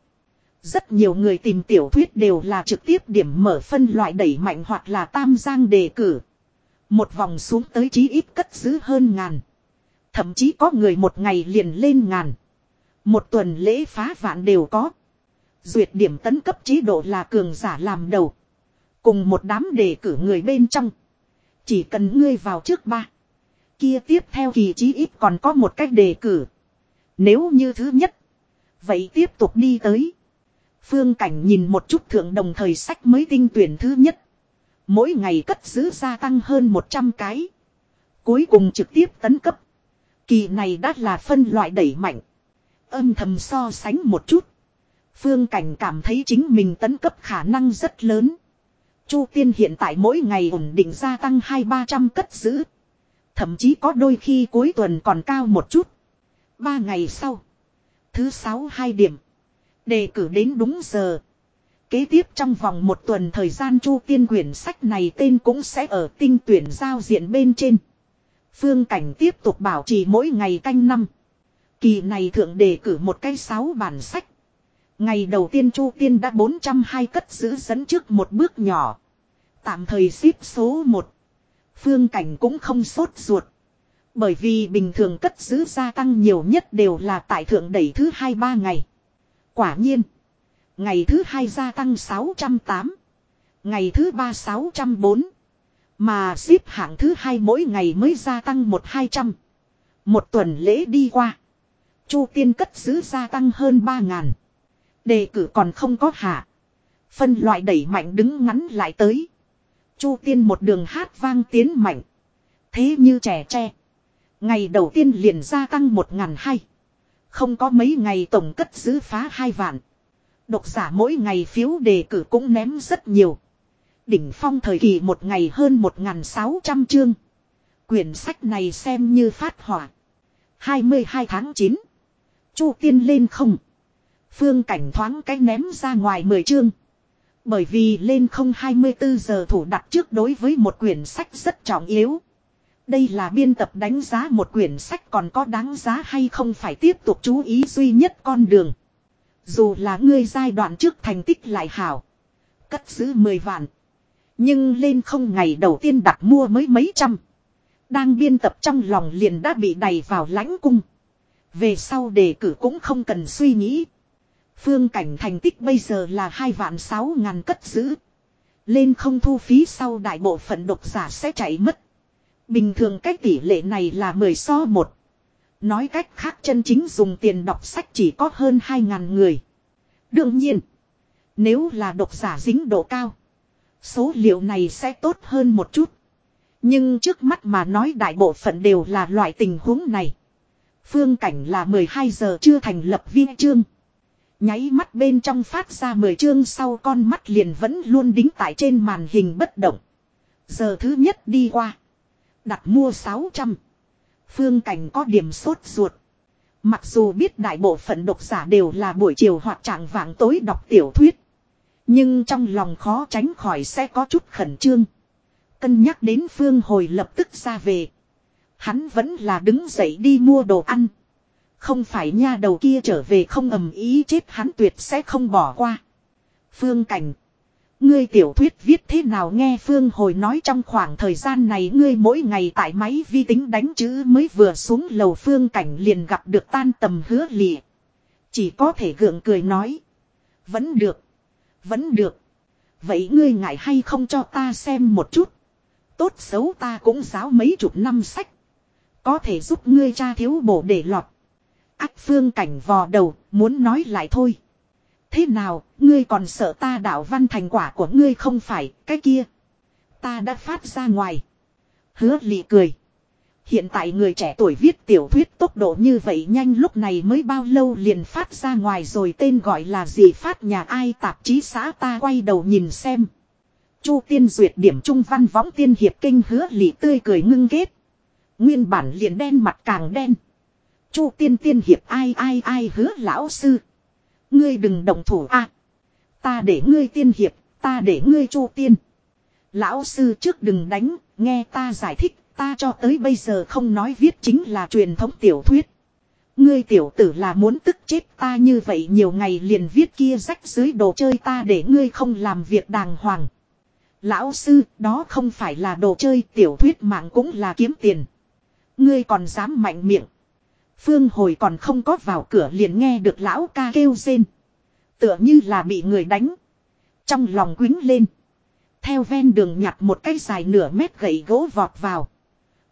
Rất nhiều người tìm tiểu thuyết đều là trực tiếp điểm mở phân loại đẩy mạnh hoặc là tam giang đề cử. Một vòng xuống tới chí ít cất giữ hơn ngàn. Thậm chí có người một ngày liền lên ngàn. Một tuần lễ phá vạn đều có. Duyệt điểm tấn cấp chế độ là cường giả làm đầu. Cùng một đám đề cử người bên trong. Chỉ cần ngươi vào trước ba. Kia tiếp theo kỳ chí ít còn có một cách đề cử. Nếu như thứ nhất. Vậy tiếp tục đi tới. Phương Cảnh nhìn một chút thượng đồng thời sách mới tinh tuyển thứ nhất. Mỗi ngày cất giữ gia tăng hơn 100 cái. Cuối cùng trực tiếp tấn cấp. Kỳ này đã là phân loại đẩy mạnh. Âm thầm so sánh một chút. Phương Cảnh cảm thấy chính mình tấn cấp khả năng rất lớn. Chu Tiên hiện tại mỗi ngày ổn định gia tăng hai ba trăm cất giữ. Thậm chí có đôi khi cuối tuần còn cao một chút. Ba ngày sau. Thứ sáu hai điểm. Đề cử đến đúng giờ. Kế tiếp trong vòng một tuần thời gian chu tiên quyển sách này tên cũng sẽ ở tinh tuyển giao diện bên trên. Phương Cảnh tiếp tục bảo trì mỗi ngày canh năm. Kỳ này thượng đề cử một cái sáu bản sách. Ngày đầu tiên Chu Tiên đã 402 cất giữ dẫn trước một bước nhỏ. Tạm thời xếp số 1. Phương Cảnh cũng không sốt ruột. Bởi vì bình thường cất giữ gia tăng nhiều nhất đều là tại thượng đẩy thứ hai ba ngày. Quả nhiên. Ngày thứ 2 gia tăng 608. Ngày thứ 3 604. Mà xếp hạng thứ 2 mỗi ngày mới gia tăng một hai trăm. Một tuần lễ đi qua. Chu tiên cất giữ gia tăng hơn 3 ngàn. Đề cử còn không có hạ. Phân loại đẩy mạnh đứng ngắn lại tới. Chu tiên một đường hát vang tiến mạnh. Thế như trẻ tre. Ngày đầu tiên liền gia tăng một ngàn hai. Không có mấy ngày tổng cất giữ phá hai vạn. Độc giả mỗi ngày phiếu đề cử cũng ném rất nhiều. Đỉnh phong thời kỳ một ngày hơn một ngàn sáu trăm chương. Quyển sách này xem như phát hỏa. 22 tháng 9. Chu tiên lên không. Phương cảnh thoáng cái ném ra ngoài 10 chương. Bởi vì lên không 24 giờ thủ đặt trước đối với một quyển sách rất trọng yếu. Đây là biên tập đánh giá một quyển sách còn có đáng giá hay không phải tiếp tục chú ý duy nhất con đường. Dù là ngươi giai đoạn trước thành tích lại hảo. Cất giữ 10 vạn. Nhưng lên không ngày đầu tiên đặt mua mới mấy trăm. Đang biên tập trong lòng liền đã bị đầy vào lãnh cung. Về sau đề cử cũng không cần suy nghĩ. Phương cảnh thành tích bây giờ là hai vạn sáu ngàn cất giữ. Lên không thu phí sau đại bộ phận độc giả sẽ chạy mất. Bình thường cách tỷ lệ này là 10 so 1. Nói cách khác chân chính dùng tiền đọc sách chỉ có hơn 2.000 người. Đương nhiên, nếu là độc giả dính độ cao, số liệu này sẽ tốt hơn một chút. Nhưng trước mắt mà nói đại bộ phận đều là loại tình huống này. Phương cảnh là 12 giờ chưa thành lập viên chương. Nháy mắt bên trong phát ra 10 chương sau con mắt liền vẫn luôn đính tại trên màn hình bất động. Giờ thứ nhất đi qua. Đặt mua 600. Phương cảnh có điểm sốt ruột. Mặc dù biết đại bộ phận độc giả đều là buổi chiều hoặc trạng vạng tối đọc tiểu thuyết. Nhưng trong lòng khó tránh khỏi sẽ có chút khẩn trương. Cân nhắc đến Phương hồi lập tức ra về. Hắn vẫn là đứng dậy đi mua đồ ăn. Không phải nha đầu kia trở về không ầm ý chết hắn tuyệt sẽ không bỏ qua. Phương Cảnh. Ngươi tiểu thuyết viết thế nào nghe Phương hồi nói trong khoảng thời gian này ngươi mỗi ngày tại máy vi tính đánh chữ mới vừa xuống lầu Phương Cảnh liền gặp được tan tầm hứa lịa. Chỉ có thể gượng cười nói. Vẫn được. Vẫn được. Vậy ngươi ngại hay không cho ta xem một chút. Tốt xấu ta cũng giáo mấy chục năm sách. Có thể giúp ngươi cha thiếu bổ để lọt. Ác phương cảnh vò đầu, muốn nói lại thôi. Thế nào, ngươi còn sợ ta đạo văn thành quả của ngươi không phải, cái kia. Ta đã phát ra ngoài. Hứa lị cười. Hiện tại người trẻ tuổi viết tiểu thuyết tốc độ như vậy nhanh lúc này mới bao lâu liền phát ra ngoài rồi tên gọi là gì phát nhà ai tạp chí xã ta quay đầu nhìn xem. Chu tiên duyệt điểm trung văn võng tiên hiệp kinh hứa lị tươi cười ngưng kết. Nguyên bản liền đen mặt càng đen. Chu tiên tiên hiệp ai ai ai hứa lão sư. Ngươi đừng động thủ a Ta để ngươi tiên hiệp, ta để ngươi chu tiên. Lão sư trước đừng đánh, nghe ta giải thích, ta cho tới bây giờ không nói viết chính là truyền thống tiểu thuyết. Ngươi tiểu tử là muốn tức chết ta như vậy nhiều ngày liền viết kia rách dưới đồ chơi ta để ngươi không làm việc đàng hoàng. Lão sư, đó không phải là đồ chơi tiểu thuyết mạng cũng là kiếm tiền. Ngươi còn dám mạnh miệng. Phương hồi còn không có vào cửa liền nghe được lão ca kêu rên. Tựa như là bị người đánh. Trong lòng quính lên. Theo ven đường nhặt một cái dài nửa mét gậy gỗ vọt vào.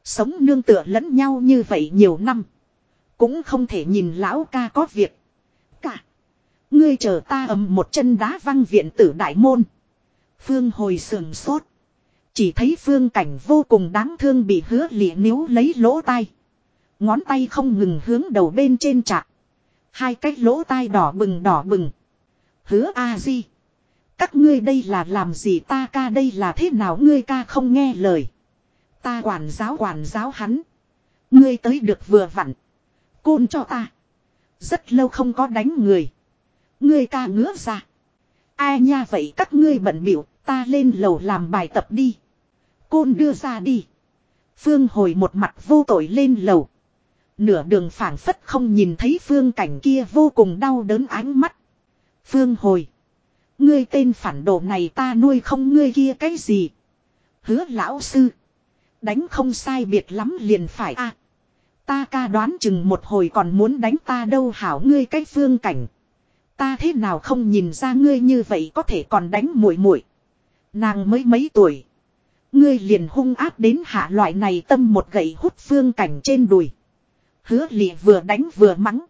Sống nương tựa lẫn nhau như vậy nhiều năm. Cũng không thể nhìn lão ca có việc. Cả. Ngươi chờ ta ầm một chân đá văng viện tử đại môn. Phương hồi sườn sốt. Chỉ thấy phương cảnh vô cùng đáng thương bị hứa lịa níu lấy lỗ tai. Ngón tay không ngừng hướng đầu bên trên chạc. Hai cái lỗ tai đỏ bừng đỏ bừng. Hứa A-di. Các ngươi đây là làm gì ta ca đây là thế nào ngươi ca không nghe lời. Ta quản giáo quản giáo hắn. Ngươi tới được vừa vặn. Côn cho ta. Rất lâu không có đánh người. Ngươi ca ngứa ra. Ai nha vậy các ngươi bận biểu, ta lên lầu làm bài tập đi. Côn đưa ra đi. Phương hồi một mặt vô tội lên lầu. Nửa đường phảng phất không nhìn thấy phương cảnh kia vô cùng đau đớn ánh mắt. Phương hồi. Ngươi tên phản đồ này ta nuôi không ngươi kia cái gì. Hứa lão sư. Đánh không sai biệt lắm liền phải a. ta ca đoán chừng một hồi còn muốn đánh ta đâu hảo ngươi cái phương cảnh. Ta thế nào không nhìn ra ngươi như vậy có thể còn đánh muội muội. Nàng mới mấy tuổi. Ngươi liền hung áp đến hạ loại này tâm một gậy hút phương cảnh trên đùi. Hứa lị vừa đánh vừa mắng.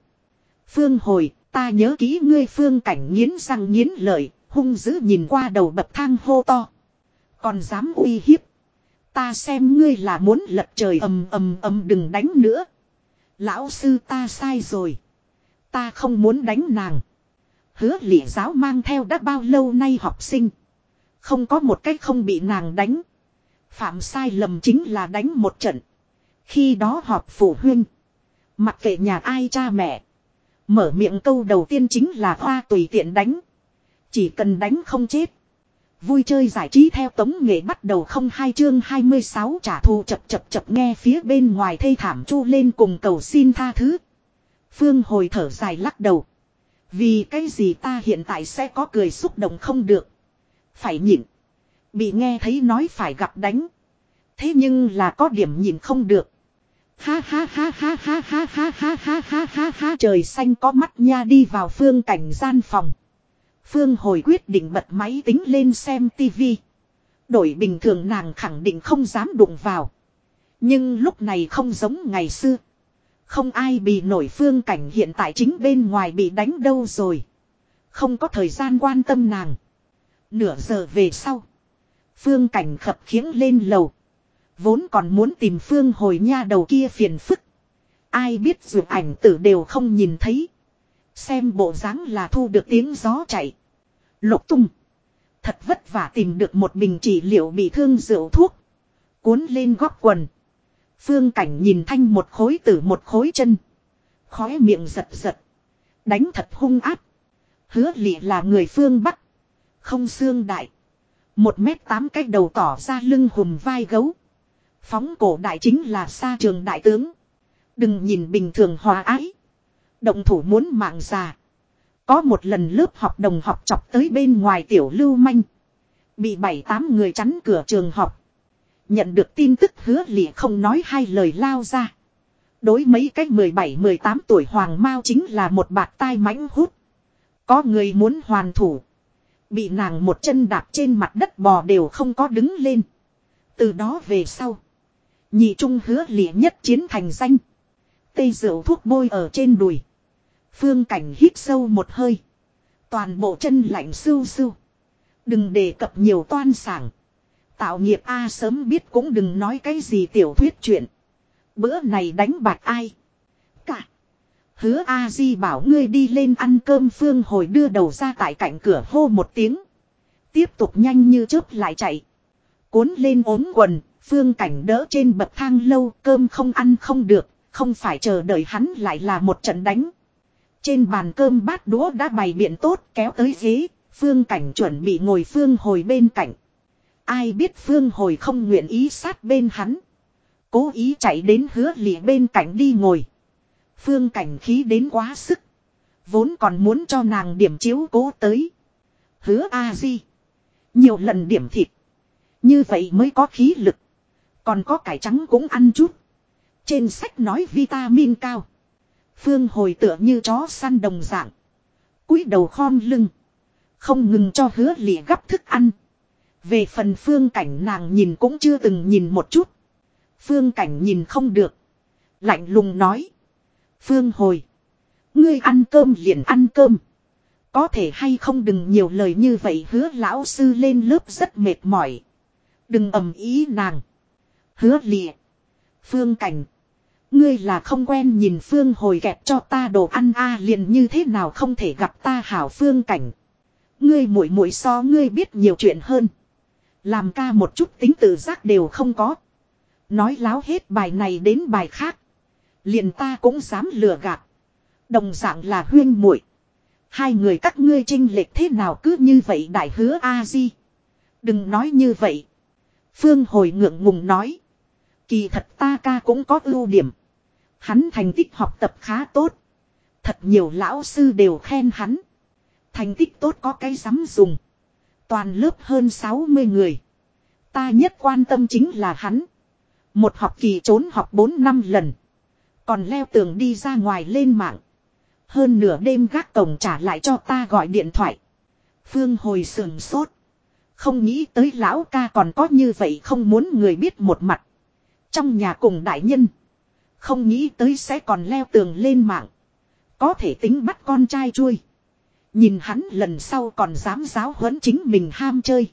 Phương hồi, ta nhớ kỹ ngươi phương cảnh nghiến răng nghiến lợi, hung dữ nhìn qua đầu bậc thang hô to. Còn dám uy hiếp. Ta xem ngươi là muốn lật trời ầm ầm ầm đừng đánh nữa. Lão sư ta sai rồi. Ta không muốn đánh nàng. Hứa lị giáo mang theo đã bao lâu nay học sinh. Không có một cách không bị nàng đánh. Phạm sai lầm chính là đánh một trận. Khi đó họp phụ huynh. Mặc kệ nhà ai cha mẹ. Mở miệng câu đầu tiên chính là hoa tùy tiện đánh. Chỉ cần đánh không chết. Vui chơi giải trí theo tống nghệ bắt đầu không hai chương 26 trả thù chập chập chập nghe phía bên ngoài thây thảm chu lên cùng cầu xin tha thứ. Phương hồi thở dài lắc đầu. Vì cái gì ta hiện tại sẽ có cười xúc động không được. Phải nhịn. Bị nghe thấy nói phải gặp đánh. Thế nhưng là có điểm nhịn không được. Ha ha ha ha ha ha ha ha ha ha ha ha trời xanh có mắt nha đi vào phương cảnh gian phòng. Phương hồi quyết định bật máy tính lên xem tivi. Đổi bình thường nàng khẳng định không dám đụng vào. Nhưng lúc này không giống ngày xưa. Không ai bị nổi phương cảnh hiện tại chính bên ngoài bị đánh đâu rồi. Không có thời gian quan tâm nàng. Nửa giờ về sau. Phương cảnh khập khiễng lên lầu. Vốn còn muốn tìm phương hồi nha đầu kia phiền phức. Ai biết dù ảnh tử đều không nhìn thấy. Xem bộ dáng là thu được tiếng gió chạy. Lục tung. Thật vất vả tìm được một bình trị liệu bị thương rượu thuốc. Cuốn lên góc quần. Phương cảnh nhìn thanh một khối tử một khối chân. Khóe miệng giật giật. Đánh thật hung áp. Hứa lị là người phương Bắc. Không xương đại. Một mét tám cách đầu tỏ ra lưng hùm vai gấu. Phóng cổ đại chính là xa trường đại tướng. Đừng nhìn bình thường hòa ái. Động thủ muốn mạng già. Có một lần lớp học đồng học chọc tới bên ngoài tiểu lưu manh. Bị bảy tám người chắn cửa trường học. Nhận được tin tức hứa lị không nói hai lời lao ra. Đối mấy cách 17-18 tuổi hoàng mao chính là một bạt tai mãnh hút. Có người muốn hoàn thủ. Bị nàng một chân đạp trên mặt đất bò đều không có đứng lên. Từ đó về sau. Nhị trung hứa lịa nhất chiến thành danh. Tây rượu thuốc bôi ở trên đùi. Phương cảnh hít sâu một hơi. Toàn bộ chân lạnh sưu sưu. Đừng đề cập nhiều toan sảng. Tạo nghiệp A sớm biết cũng đừng nói cái gì tiểu thuyết chuyện. Bữa này đánh bạc ai? Cả. Hứa A-di bảo ngươi đi lên ăn cơm phương hồi đưa đầu ra tại cạnh cửa hô một tiếng. Tiếp tục nhanh như chớp lại chạy. Cuốn lên ốm quần, phương cảnh đỡ trên bậc thang lâu cơm không ăn không được, không phải chờ đợi hắn lại là một trận đánh. Trên bàn cơm bát đũa đã bày biện tốt kéo tới ghế, phương cảnh chuẩn bị ngồi phương hồi bên cạnh. Ai biết phương hồi không nguyện ý sát bên hắn. Cố ý chạy đến hứa lì bên cạnh đi ngồi. Phương cảnh khí đến quá sức. Vốn còn muốn cho nàng điểm chiếu cố tới. Hứa A-di. Nhiều lần điểm thịt. Như vậy mới có khí lực. Còn có cải trắng cũng ăn chút. Trên sách nói vitamin cao. Phương hồi tựa như chó săn đồng dạng. cúi đầu khom lưng. Không ngừng cho hứa lịa gấp thức ăn. Về phần phương cảnh nàng nhìn cũng chưa từng nhìn một chút. Phương cảnh nhìn không được. Lạnh lùng nói. Phương hồi. Ngươi ăn cơm liền ăn cơm. Có thể hay không đừng nhiều lời như vậy hứa lão sư lên lớp rất mệt mỏi. Đừng ầm ý nàng. Hứa lịa. Phương cảnh. Ngươi là không quen nhìn phương hồi kẹp cho ta đồ ăn a, liền như thế nào không thể gặp ta hảo phương cảnh. Ngươi muội muội so ngươi biết nhiều chuyện hơn. Làm ca một chút tính tự giác đều không có. Nói láo hết bài này đến bài khác. Liền ta cũng dám lừa gạt. Đồng dạng là huyên muội Hai người các ngươi trinh lệch thế nào cứ như vậy đại hứa A-di. Đừng nói như vậy. Phương hồi ngượng ngùng nói. Kỳ thật ta ca cũng có ưu điểm. Hắn thành tích học tập khá tốt. Thật nhiều lão sư đều khen hắn. Thành tích tốt có cái dám dùng. Toàn lớp hơn 60 người. Ta nhất quan tâm chính là hắn. Một học kỳ trốn học 4 năm lần. Còn leo tường đi ra ngoài lên mạng. Hơn nửa đêm gác cổng trả lại cho ta gọi điện thoại. Phương hồi sườn sốt. Không nghĩ tới lão ca còn có như vậy không muốn người biết một mặt. Trong nhà cùng đại nhân. Không nghĩ tới sẽ còn leo tường lên mạng. Có thể tính bắt con trai chui. Nhìn hắn lần sau còn dám giáo huấn chính mình ham chơi.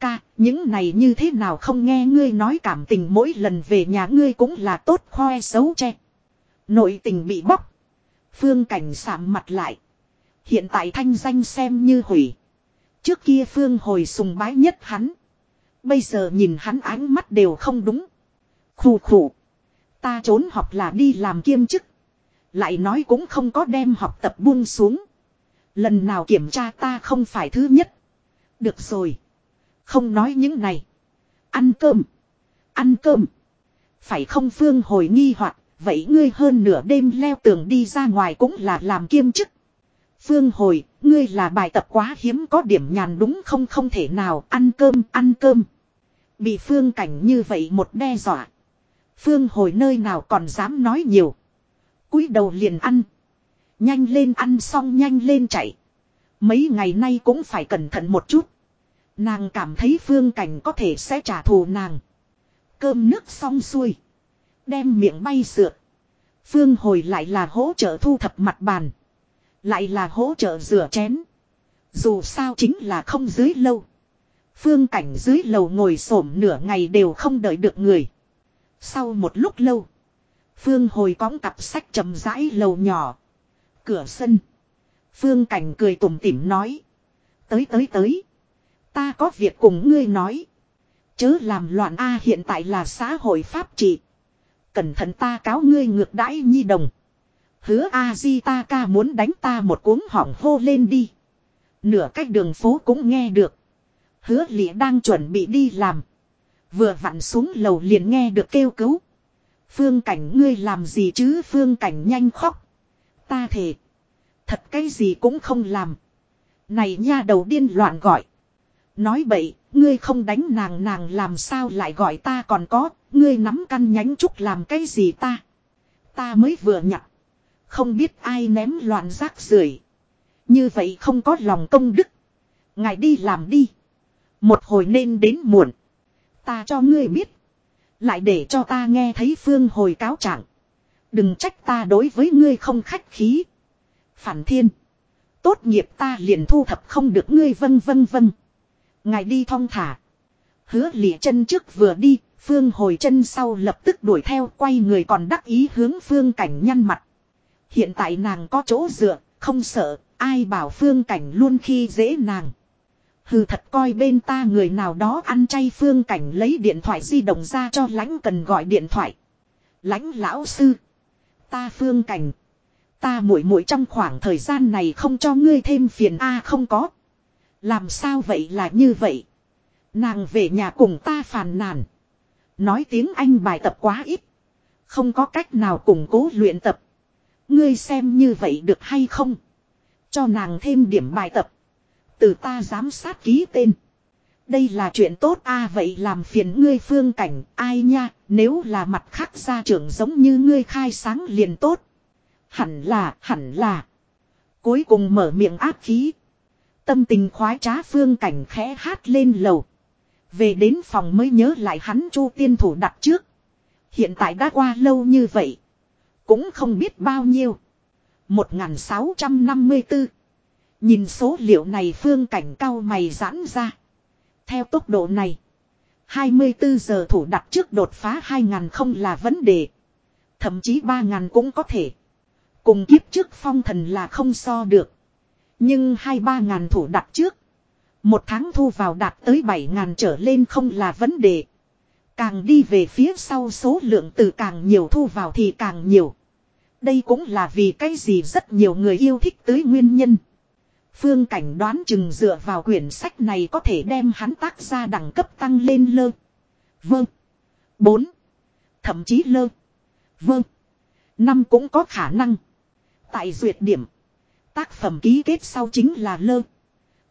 Ca, những này như thế nào không nghe ngươi nói cảm tình mỗi lần về nhà ngươi cũng là tốt khoe xấu che. Nội tình bị bóc. Phương cảnh sạm mặt lại. Hiện tại thanh danh xem như hủy. Trước kia Phương hồi sùng bái nhất hắn. Bây giờ nhìn hắn ánh mắt đều không đúng. Khủ khủ. Ta trốn học là đi làm kiêm chức. Lại nói cũng không có đem học tập buông xuống. Lần nào kiểm tra ta không phải thứ nhất. Được rồi. Không nói những này. Ăn cơm. Ăn cơm. Phải không phương hồi nghi hoặc Vậy ngươi hơn nửa đêm leo tường đi ra ngoài cũng là làm kiêm chức. Phương hồi, ngươi là bài tập quá hiếm có điểm nhàn đúng không không thể nào ăn cơm ăn cơm. Bị phương cảnh như vậy một đe dọa. Phương hồi nơi nào còn dám nói nhiều. cúi đầu liền ăn. Nhanh lên ăn xong nhanh lên chạy. Mấy ngày nay cũng phải cẩn thận một chút. Nàng cảm thấy phương cảnh có thể sẽ trả thù nàng. Cơm nước xong xuôi. Đem miệng bay sượt. Phương hồi lại là hỗ trợ thu thập mặt bàn. Lại là hỗ trợ rửa chén. Dù sao chính là không dưới lâu. Phương cảnh dưới lầu ngồi xổm nửa ngày đều không đợi được người. Sau một lúc lâu. Phương hồi cõng cặp sách chậm rãi lầu nhỏ. Cửa sân. Phương cảnh cười tủm tỉm nói. Tới tới tới. Ta có việc cùng ngươi nói. Chớ làm loạn A, hiện tại là xã hội pháp trị. Cẩn thận ta cáo ngươi ngược đãi nhi đồng. Hứa a di ta ca muốn đánh ta một cuốn hỏng hô lên đi. Nửa cách đường phố cũng nghe được. Hứa lịa đang chuẩn bị đi làm. Vừa vặn xuống lầu liền nghe được kêu cứu. Phương cảnh ngươi làm gì chứ phương cảnh nhanh khóc. Ta thề. Thật cái gì cũng không làm. Này nha đầu điên loạn gọi. Nói bậy, ngươi không đánh nàng nàng làm sao lại gọi ta còn có, ngươi nắm căn nhánh trúc làm cái gì ta. Ta mới vừa nhặt. Không biết ai ném loạn rác rưởi Như vậy không có lòng công đức. Ngài đi làm đi. Một hồi nên đến muộn. Ta cho ngươi biết. Lại để cho ta nghe thấy phương hồi cáo trạng. Đừng trách ta đối với ngươi không khách khí. Phản thiên. Tốt nghiệp ta liền thu thập không được ngươi vân vân vân. Ngài đi thong thả. Hứa lị chân trước vừa đi, Phương hồi chân sau lập tức đuổi theo quay người còn đắc ý hướng Phương cảnh nhăn mặt. Hiện tại nàng có chỗ dựa, không sợ, ai bảo Phương cảnh luôn khi dễ nàng. Hừ thật coi bên ta người nào đó ăn chay Phương cảnh lấy điện thoại di động ra cho lãnh cần gọi điện thoại. Lãnh lão sư. Ta Phương cảnh. Ta muội muội trong khoảng thời gian này không cho ngươi thêm phiền a à, không có. Làm sao vậy là như vậy. Nàng về nhà cùng ta phàn nàn. Nói tiếng Anh bài tập quá ít. Không có cách nào củng cố luyện tập. Ngươi xem như vậy được hay không? Cho nàng thêm điểm bài tập. Từ ta giám sát ký tên. Đây là chuyện tốt, a, vậy làm phiền ngươi phương cảnh, ai nha, nếu là mặt khác gia trưởng giống như ngươi khai sáng liền tốt. Hẳn là hẳn là. Cuối cùng mở miệng áp khí. Tâm tình khoái trá phương cảnh khẽ hát lên lầu. Về đến phòng mới nhớ lại hắn chu tiên thủ đặt trước. Hiện tại đã qua lâu như vậy. Cũng không biết bao nhiêu. 1654. Nhìn số liệu này phương cảnh cao mày giãn ra. Theo tốc độ này. 24 giờ thủ đặt trước đột phá 2.000 không là vấn đề. Thậm chí 3.000 cũng có thể. Cùng kiếp trước phong thần là không so được. Nhưng 2-3 ngàn thủ đặt trước. Một tháng thu vào đạt tới 7 ngàn trở lên không là vấn đề. Càng đi về phía sau số lượng từ càng nhiều thu vào thì càng nhiều. Đây cũng là vì cái gì rất nhiều người yêu thích tới nguyên nhân. Phương cảnh đoán chừng dựa vào quyển sách này có thể đem hắn tác ra đẳng cấp tăng lên lơ. Vâng. Bốn. Thậm chí lơ. Vâng. Năm cũng có khả năng. Tại duyệt điểm. Tác phẩm ký kết sau chính là lơ.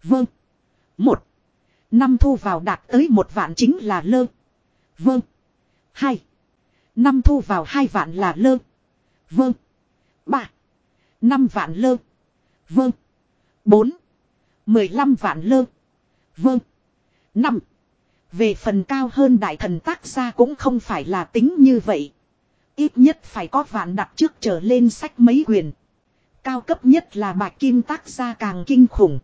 Vâng. Một. Năm thu vào đạt tới một vạn chính là lơ. Vâng. Hai. Năm thu vào hai vạn là lơ. Vâng. Ba. Năm vạn lơ. Vâng. Bốn. Mười lăm vạn lơ. Vâng. Năm. Về phần cao hơn đại thần tác gia cũng không phải là tính như vậy. Ít nhất phải có vạn đặt trước trở lên sách mấy quyền. Cao cấp nhất là bạch kim tác gia càng kinh khủng.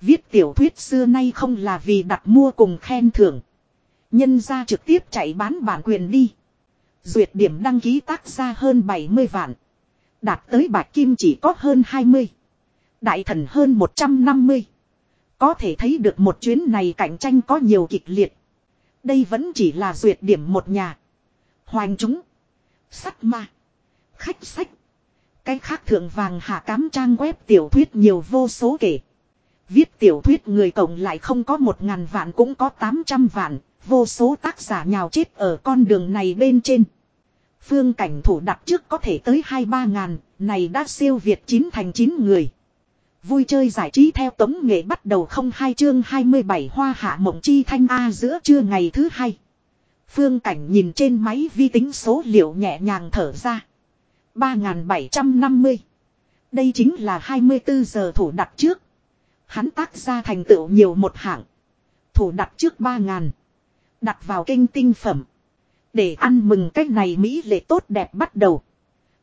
Viết tiểu thuyết xưa nay không là vì đặt mua cùng khen thưởng. Nhân ra trực tiếp chạy bán bản quyền đi. Duyệt điểm đăng ký tác gia hơn 70 vạn. Đạt tới bạch kim chỉ có hơn 20. Đại thần hơn 150. Có thể thấy được một chuyến này cạnh tranh có nhiều kịch liệt. Đây vẫn chỉ là duyệt điểm một nhà. Hoành chúng. Sắt ma. Khách sách. Cái khác thượng vàng hạ cám trang web tiểu thuyết nhiều vô số kể. Viết tiểu thuyết người cộng lại không có một ngàn vạn cũng có tám trăm vạn, vô số tác giả nhào chết ở con đường này bên trên. Phương cảnh thủ đặt trước có thể tới hai ba ngàn, này đã siêu việt chín thành chín người. Vui chơi giải trí theo tống nghệ bắt đầu không hai chương 27 hoa hạ mộng chi thanh A giữa trưa ngày thứ hai. Phương cảnh nhìn trên máy vi tính số liệu nhẹ nhàng thở ra. 3.750. Đây chính là 24 giờ thủ đặt trước. Hắn tác ra thành tựu nhiều một hạng. Thủ đặt trước 3.000. Đặt vào kênh tinh phẩm. Để ăn mừng cách này Mỹ lệ tốt đẹp bắt đầu.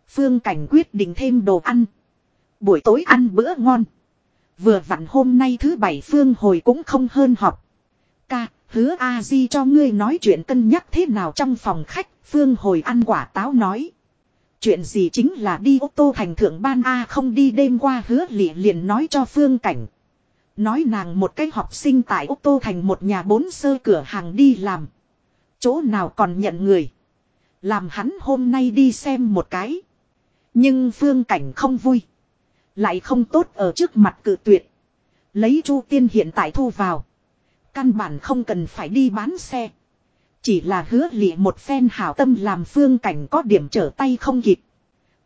Phương Cảnh quyết định thêm đồ ăn. Buổi tối ăn bữa ngon. Vừa vặn hôm nay thứ bảy Phương hồi cũng không hơn học. Ca, hứa A-di cho ngươi nói chuyện cân nhắc thế nào trong phòng khách. Phương hồi ăn quả táo nói. Chuyện gì chính là đi ô tô thành thượng ban A không đi đêm qua hứa lị liền nói cho phương cảnh. Nói nàng một cái học sinh tại ô tô thành một nhà bốn sơ cửa hàng đi làm. Chỗ nào còn nhận người. Làm hắn hôm nay đi xem một cái. Nhưng phương cảnh không vui. Lại không tốt ở trước mặt cự tuyệt. Lấy chu tiên hiện tại thu vào. Căn bản không cần phải đi bán xe. Chỉ là hứa lị một phen hảo tâm làm phương cảnh có điểm trở tay không kịp.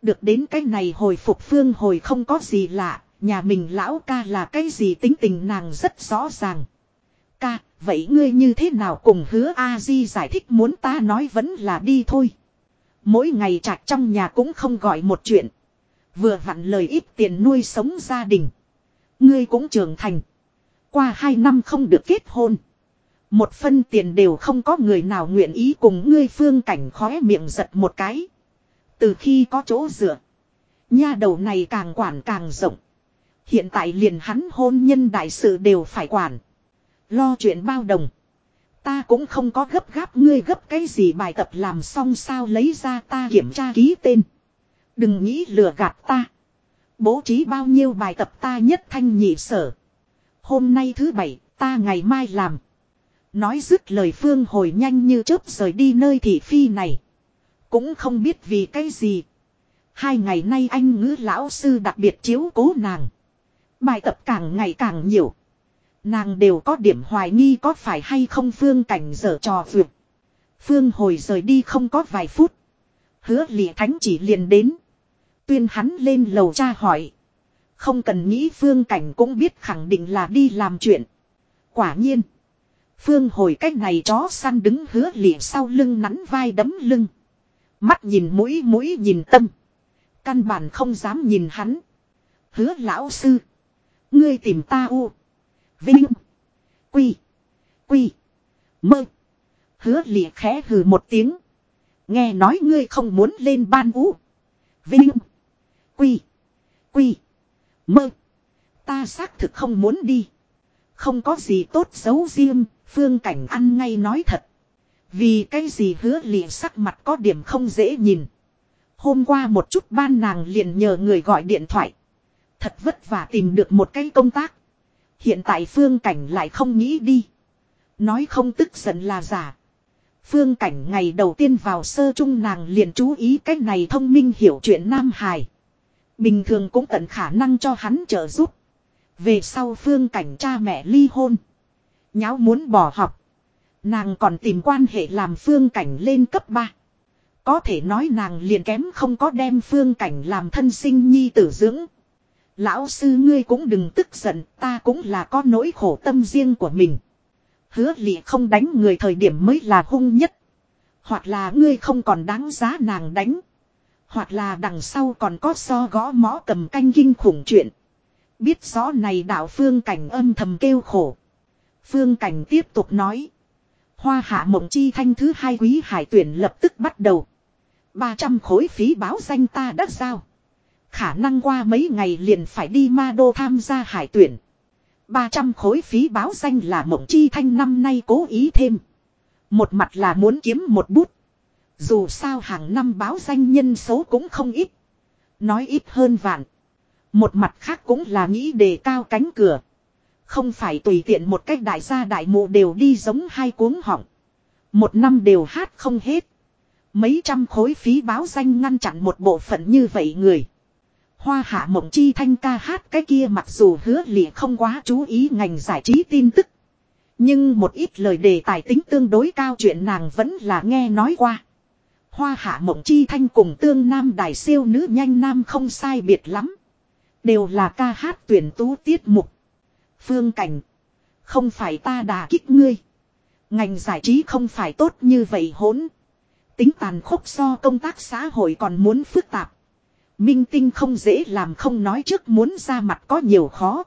Được đến cái này hồi phục phương hồi không có gì lạ, nhà mình lão ca là cái gì tính tình nàng rất rõ ràng. Ca, vậy ngươi như thế nào cùng hứa A-di giải thích muốn ta nói vẫn là đi thôi. Mỗi ngày trạch trong nhà cũng không gọi một chuyện. Vừa vặn lời ít tiền nuôi sống gia đình. Ngươi cũng trưởng thành. Qua hai năm không được kết hôn. Một phân tiền đều không có người nào nguyện ý cùng ngươi phương cảnh khóe miệng giật một cái. Từ khi có chỗ dựa. Nha đầu này càng quản càng rộng. Hiện tại liền hắn hôn nhân đại sự đều phải quản. Lo chuyện bao đồng. Ta cũng không có gấp gáp ngươi gấp cái gì bài tập làm xong sao lấy ra ta kiểm tra ký tên. Đừng nghĩ lừa gạt ta. Bố trí bao nhiêu bài tập ta nhất thanh nhị sở. Hôm nay thứ bảy, ta ngày mai làm. Nói dứt lời phương hồi nhanh như chớp rời đi nơi thị phi này. Cũng không biết vì cái gì. Hai ngày nay anh ngữ lão sư đặc biệt chiếu cố nàng. Bài tập càng ngày càng nhiều. Nàng đều có điểm hoài nghi có phải hay không phương cảnh dở trò vượt. Phương hồi rời đi không có vài phút. Hứa lị thánh chỉ liền đến. Tuyên hắn lên lầu tra hỏi. Không cần nghĩ phương cảnh cũng biết khẳng định là đi làm chuyện. Quả nhiên. Phương hồi cách này chó săn đứng hứa lịa sau lưng nắn vai đấm lưng. Mắt nhìn mũi mũi nhìn tâm. Căn bản không dám nhìn hắn. Hứa lão sư. Ngươi tìm ta u. Vinh. Quy. Quy. Mơ. Hứa lịa khẽ hừ một tiếng. Nghe nói ngươi không muốn lên ban u. Vinh. Quy. Quy. Mơ. Ta xác thực không muốn đi. Không có gì tốt xấu riêng, phương cảnh ăn ngay nói thật. Vì cái gì hứa lịa sắc mặt có điểm không dễ nhìn. Hôm qua một chút ban nàng liền nhờ người gọi điện thoại. Thật vất vả tìm được một cái công tác. Hiện tại phương cảnh lại không nghĩ đi. Nói không tức giận là giả. Phương cảnh ngày đầu tiên vào sơ trung nàng liền chú ý cách này thông minh hiểu chuyện Nam Hải. Bình thường cũng tận khả năng cho hắn trợ giúp. Về sau phương cảnh cha mẹ ly hôn. Nháo muốn bỏ học. Nàng còn tìm quan hệ làm phương cảnh lên cấp 3. Có thể nói nàng liền kém không có đem phương cảnh làm thân sinh nhi tử dưỡng. Lão sư ngươi cũng đừng tức giận, ta cũng là có nỗi khổ tâm riêng của mình. Hứa lị không đánh người thời điểm mới là hung nhất. Hoặc là ngươi không còn đáng giá nàng đánh. Hoặc là đằng sau còn có so gõ mõ cầm canh kinh khủng chuyện. Biết rõ này đạo phương cảnh âm thầm kêu khổ. Phương cảnh tiếp tục nói. Hoa hạ mộng chi thanh thứ hai quý hải tuyển lập tức bắt đầu. 300 khối phí báo danh ta đã giao. Khả năng qua mấy ngày liền phải đi ma đô tham gia hải tuyển. 300 khối phí báo danh là mộng chi thanh năm nay cố ý thêm. Một mặt là muốn kiếm một bút. Dù sao hàng năm báo danh nhân số cũng không ít. Nói ít hơn vạn. Một mặt khác cũng là nghĩ đề cao cánh cửa. Không phải tùy tiện một cách đại gia đại mụ đều đi giống hai cuốn họng. Một năm đều hát không hết. Mấy trăm khối phí báo danh ngăn chặn một bộ phận như vậy người. Hoa hạ mộng chi thanh ca hát cái kia mặc dù hứa lịa không quá chú ý ngành giải trí tin tức. Nhưng một ít lời đề tài tính tương đối cao chuyện nàng vẫn là nghe nói qua. Hoa hạ mộng chi thanh cùng tương nam đài siêu nữ nhanh nam không sai biệt lắm. Đều là ca hát tuyển tú tiết mục. Phương cảnh. Không phải ta đà kích ngươi. Ngành giải trí không phải tốt như vậy hỗn. Tính tàn khốc so công tác xã hội còn muốn phức tạp. Minh tinh không dễ làm không nói trước muốn ra mặt có nhiều khó.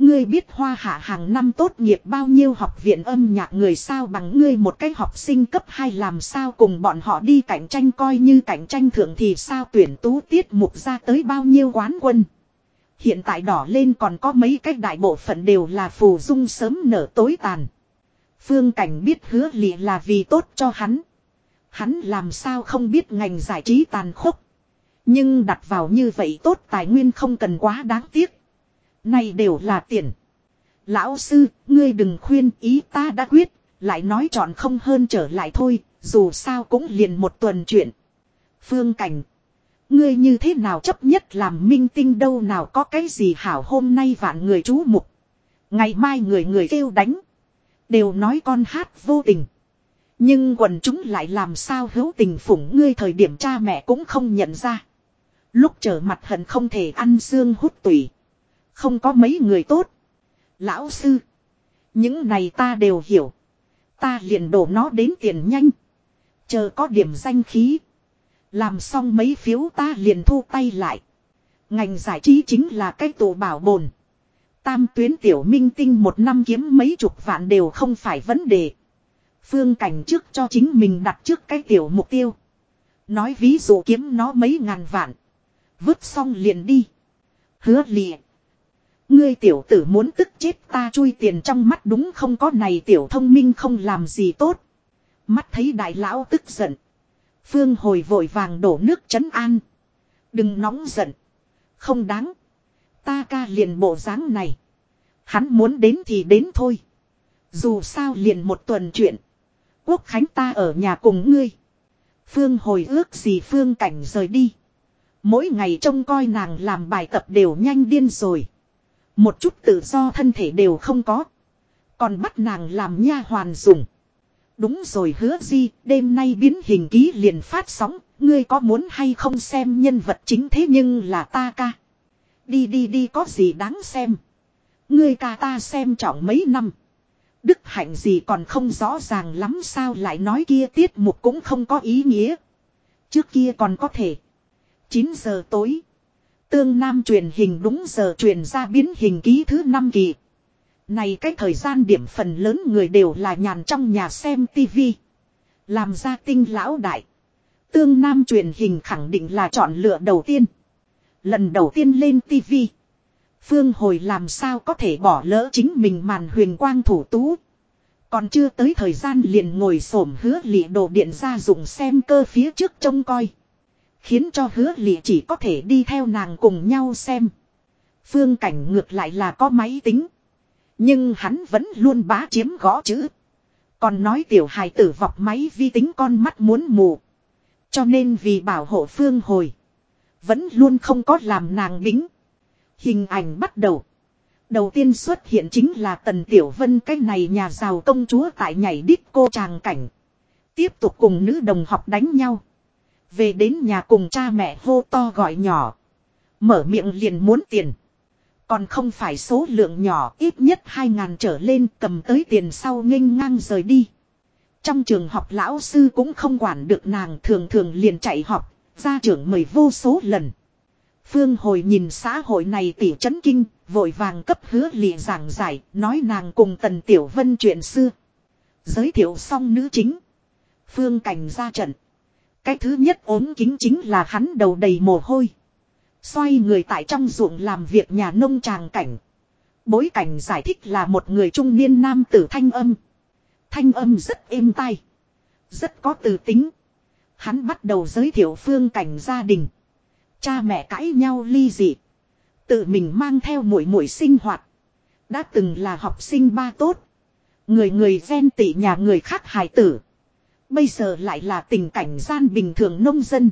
Ngươi biết hoa hạ hàng năm tốt nghiệp bao nhiêu học viện âm nhạc người sao bằng ngươi một cái học sinh cấp 2 làm sao cùng bọn họ đi cạnh tranh coi như cạnh tranh thượng thì sao tuyển tú tiết mục ra tới bao nhiêu quán quân. Hiện tại đỏ lên còn có mấy cách đại bộ phận đều là phù dung sớm nở tối tàn. Phương Cảnh biết hứa lị là vì tốt cho hắn. Hắn làm sao không biết ngành giải trí tàn khốc. Nhưng đặt vào như vậy tốt tài nguyên không cần quá đáng tiếc. Này đều là tiền. Lão sư, ngươi đừng khuyên ý ta đã quyết, lại nói chọn không hơn trở lại thôi, dù sao cũng liền một tuần chuyện. Phương Cảnh. Ngươi như thế nào chấp nhất làm minh tinh đâu nào có cái gì hảo hôm nay vạn người chú mục. Ngày mai người người kêu đánh. Đều nói con hát vô tình. Nhưng quần chúng lại làm sao hữu tình phủng ngươi thời điểm cha mẹ cũng không nhận ra. Lúc trở mặt hận không thể ăn xương hút tủy. Không có mấy người tốt. Lão sư. Những này ta đều hiểu. Ta liền đổ nó đến tiền nhanh. Chờ có điểm danh khí. Làm xong mấy phiếu ta liền thu tay lại. Ngành giải trí chính là cái tổ bảo bồn. Tam tuyến tiểu minh tinh một năm kiếm mấy chục vạn đều không phải vấn đề. Phương cảnh trước cho chính mình đặt trước cái tiểu mục tiêu. Nói ví dụ kiếm nó mấy ngàn vạn. Vứt xong liền đi. Hứa liền. Ngươi tiểu tử muốn tức chết ta chui tiền trong mắt đúng không có này tiểu thông minh không làm gì tốt. Mắt thấy đại lão tức giận. Phương hồi vội vàng đổ nước chấn an. Đừng nóng giận. Không đáng. Ta ca liền bộ dáng này. Hắn muốn đến thì đến thôi. Dù sao liền một tuần chuyện. Quốc Khánh ta ở nhà cùng ngươi. Phương hồi ước gì Phương cảnh rời đi. Mỗi ngày trông coi nàng làm bài tập đều nhanh điên rồi. Một chút tự do thân thể đều không có. Còn bắt nàng làm nha hoàn dùng. Đúng rồi hứa gì, đêm nay biến hình ký liền phát sóng, ngươi có muốn hay không xem nhân vật chính thế nhưng là ta ca. Đi đi đi có gì đáng xem. Ngươi ca ta xem trọng mấy năm. Đức hạnh gì còn không rõ ràng lắm sao lại nói kia tiết mục cũng không có ý nghĩa. Trước kia còn có thể. 9 giờ tối. Tương Nam truyền hình đúng giờ truyền ra biến hình ký thứ 5 kỳ. Này cái thời gian điểm phần lớn người đều là nhàn trong nhà xem tivi. Làm ra tinh lão đại. Tương Nam truyền hình khẳng định là chọn lựa đầu tiên. Lần đầu tiên lên tivi. Phương hồi làm sao có thể bỏ lỡ chính mình màn huyền quang thủ tú. Còn chưa tới thời gian liền ngồi xổm hứa lịa đồ điện ra dùng xem cơ phía trước trông coi. Khiến cho hứa lị chỉ có thể đi theo nàng cùng nhau xem. Phương cảnh ngược lại là có máy tính. Nhưng hắn vẫn luôn bá chiếm gõ chữ. Còn nói tiểu hài tử vọc máy vi tính con mắt muốn mù. Cho nên vì bảo hộ phương hồi. Vẫn luôn không có làm nàng bính. Hình ảnh bắt đầu. Đầu tiên xuất hiện chính là Tần Tiểu Vân cái này nhà giàu công chúa tại nhảy đít cô tràng cảnh. Tiếp tục cùng nữ đồng học đánh nhau. Về đến nhà cùng cha mẹ hô to gọi nhỏ. Mở miệng liền muốn tiền. Còn không phải số lượng nhỏ ít nhất 2.000 trở lên cầm tới tiền sau nghênh ngang rời đi. Trong trường học lão sư cũng không quản được nàng thường thường liền chạy học, gia trưởng mời vô số lần. Phương hồi nhìn xã hội này tỉ chấn kinh, vội vàng cấp hứa lịa giảng giải, nói nàng cùng Tần Tiểu Vân chuyện xưa. Giới thiệu xong nữ chính. Phương cảnh ra trận. Cái thứ nhất ốm kính chính là hắn đầu đầy mồ hôi. Xoay người tại trong ruộng làm việc nhà nông tràng cảnh. Bối cảnh giải thích là một người trung niên nam tử thanh âm. Thanh âm rất êm tai. Rất có từ tính. Hắn bắt đầu giới thiệu phương cảnh gia đình. Cha mẹ cãi nhau ly dị. Tự mình mang theo mũi mũi sinh hoạt. Đã từng là học sinh ba tốt. Người người ghen tị nhà người khác hài tử. Bây giờ lại là tình cảnh gian bình thường nông dân.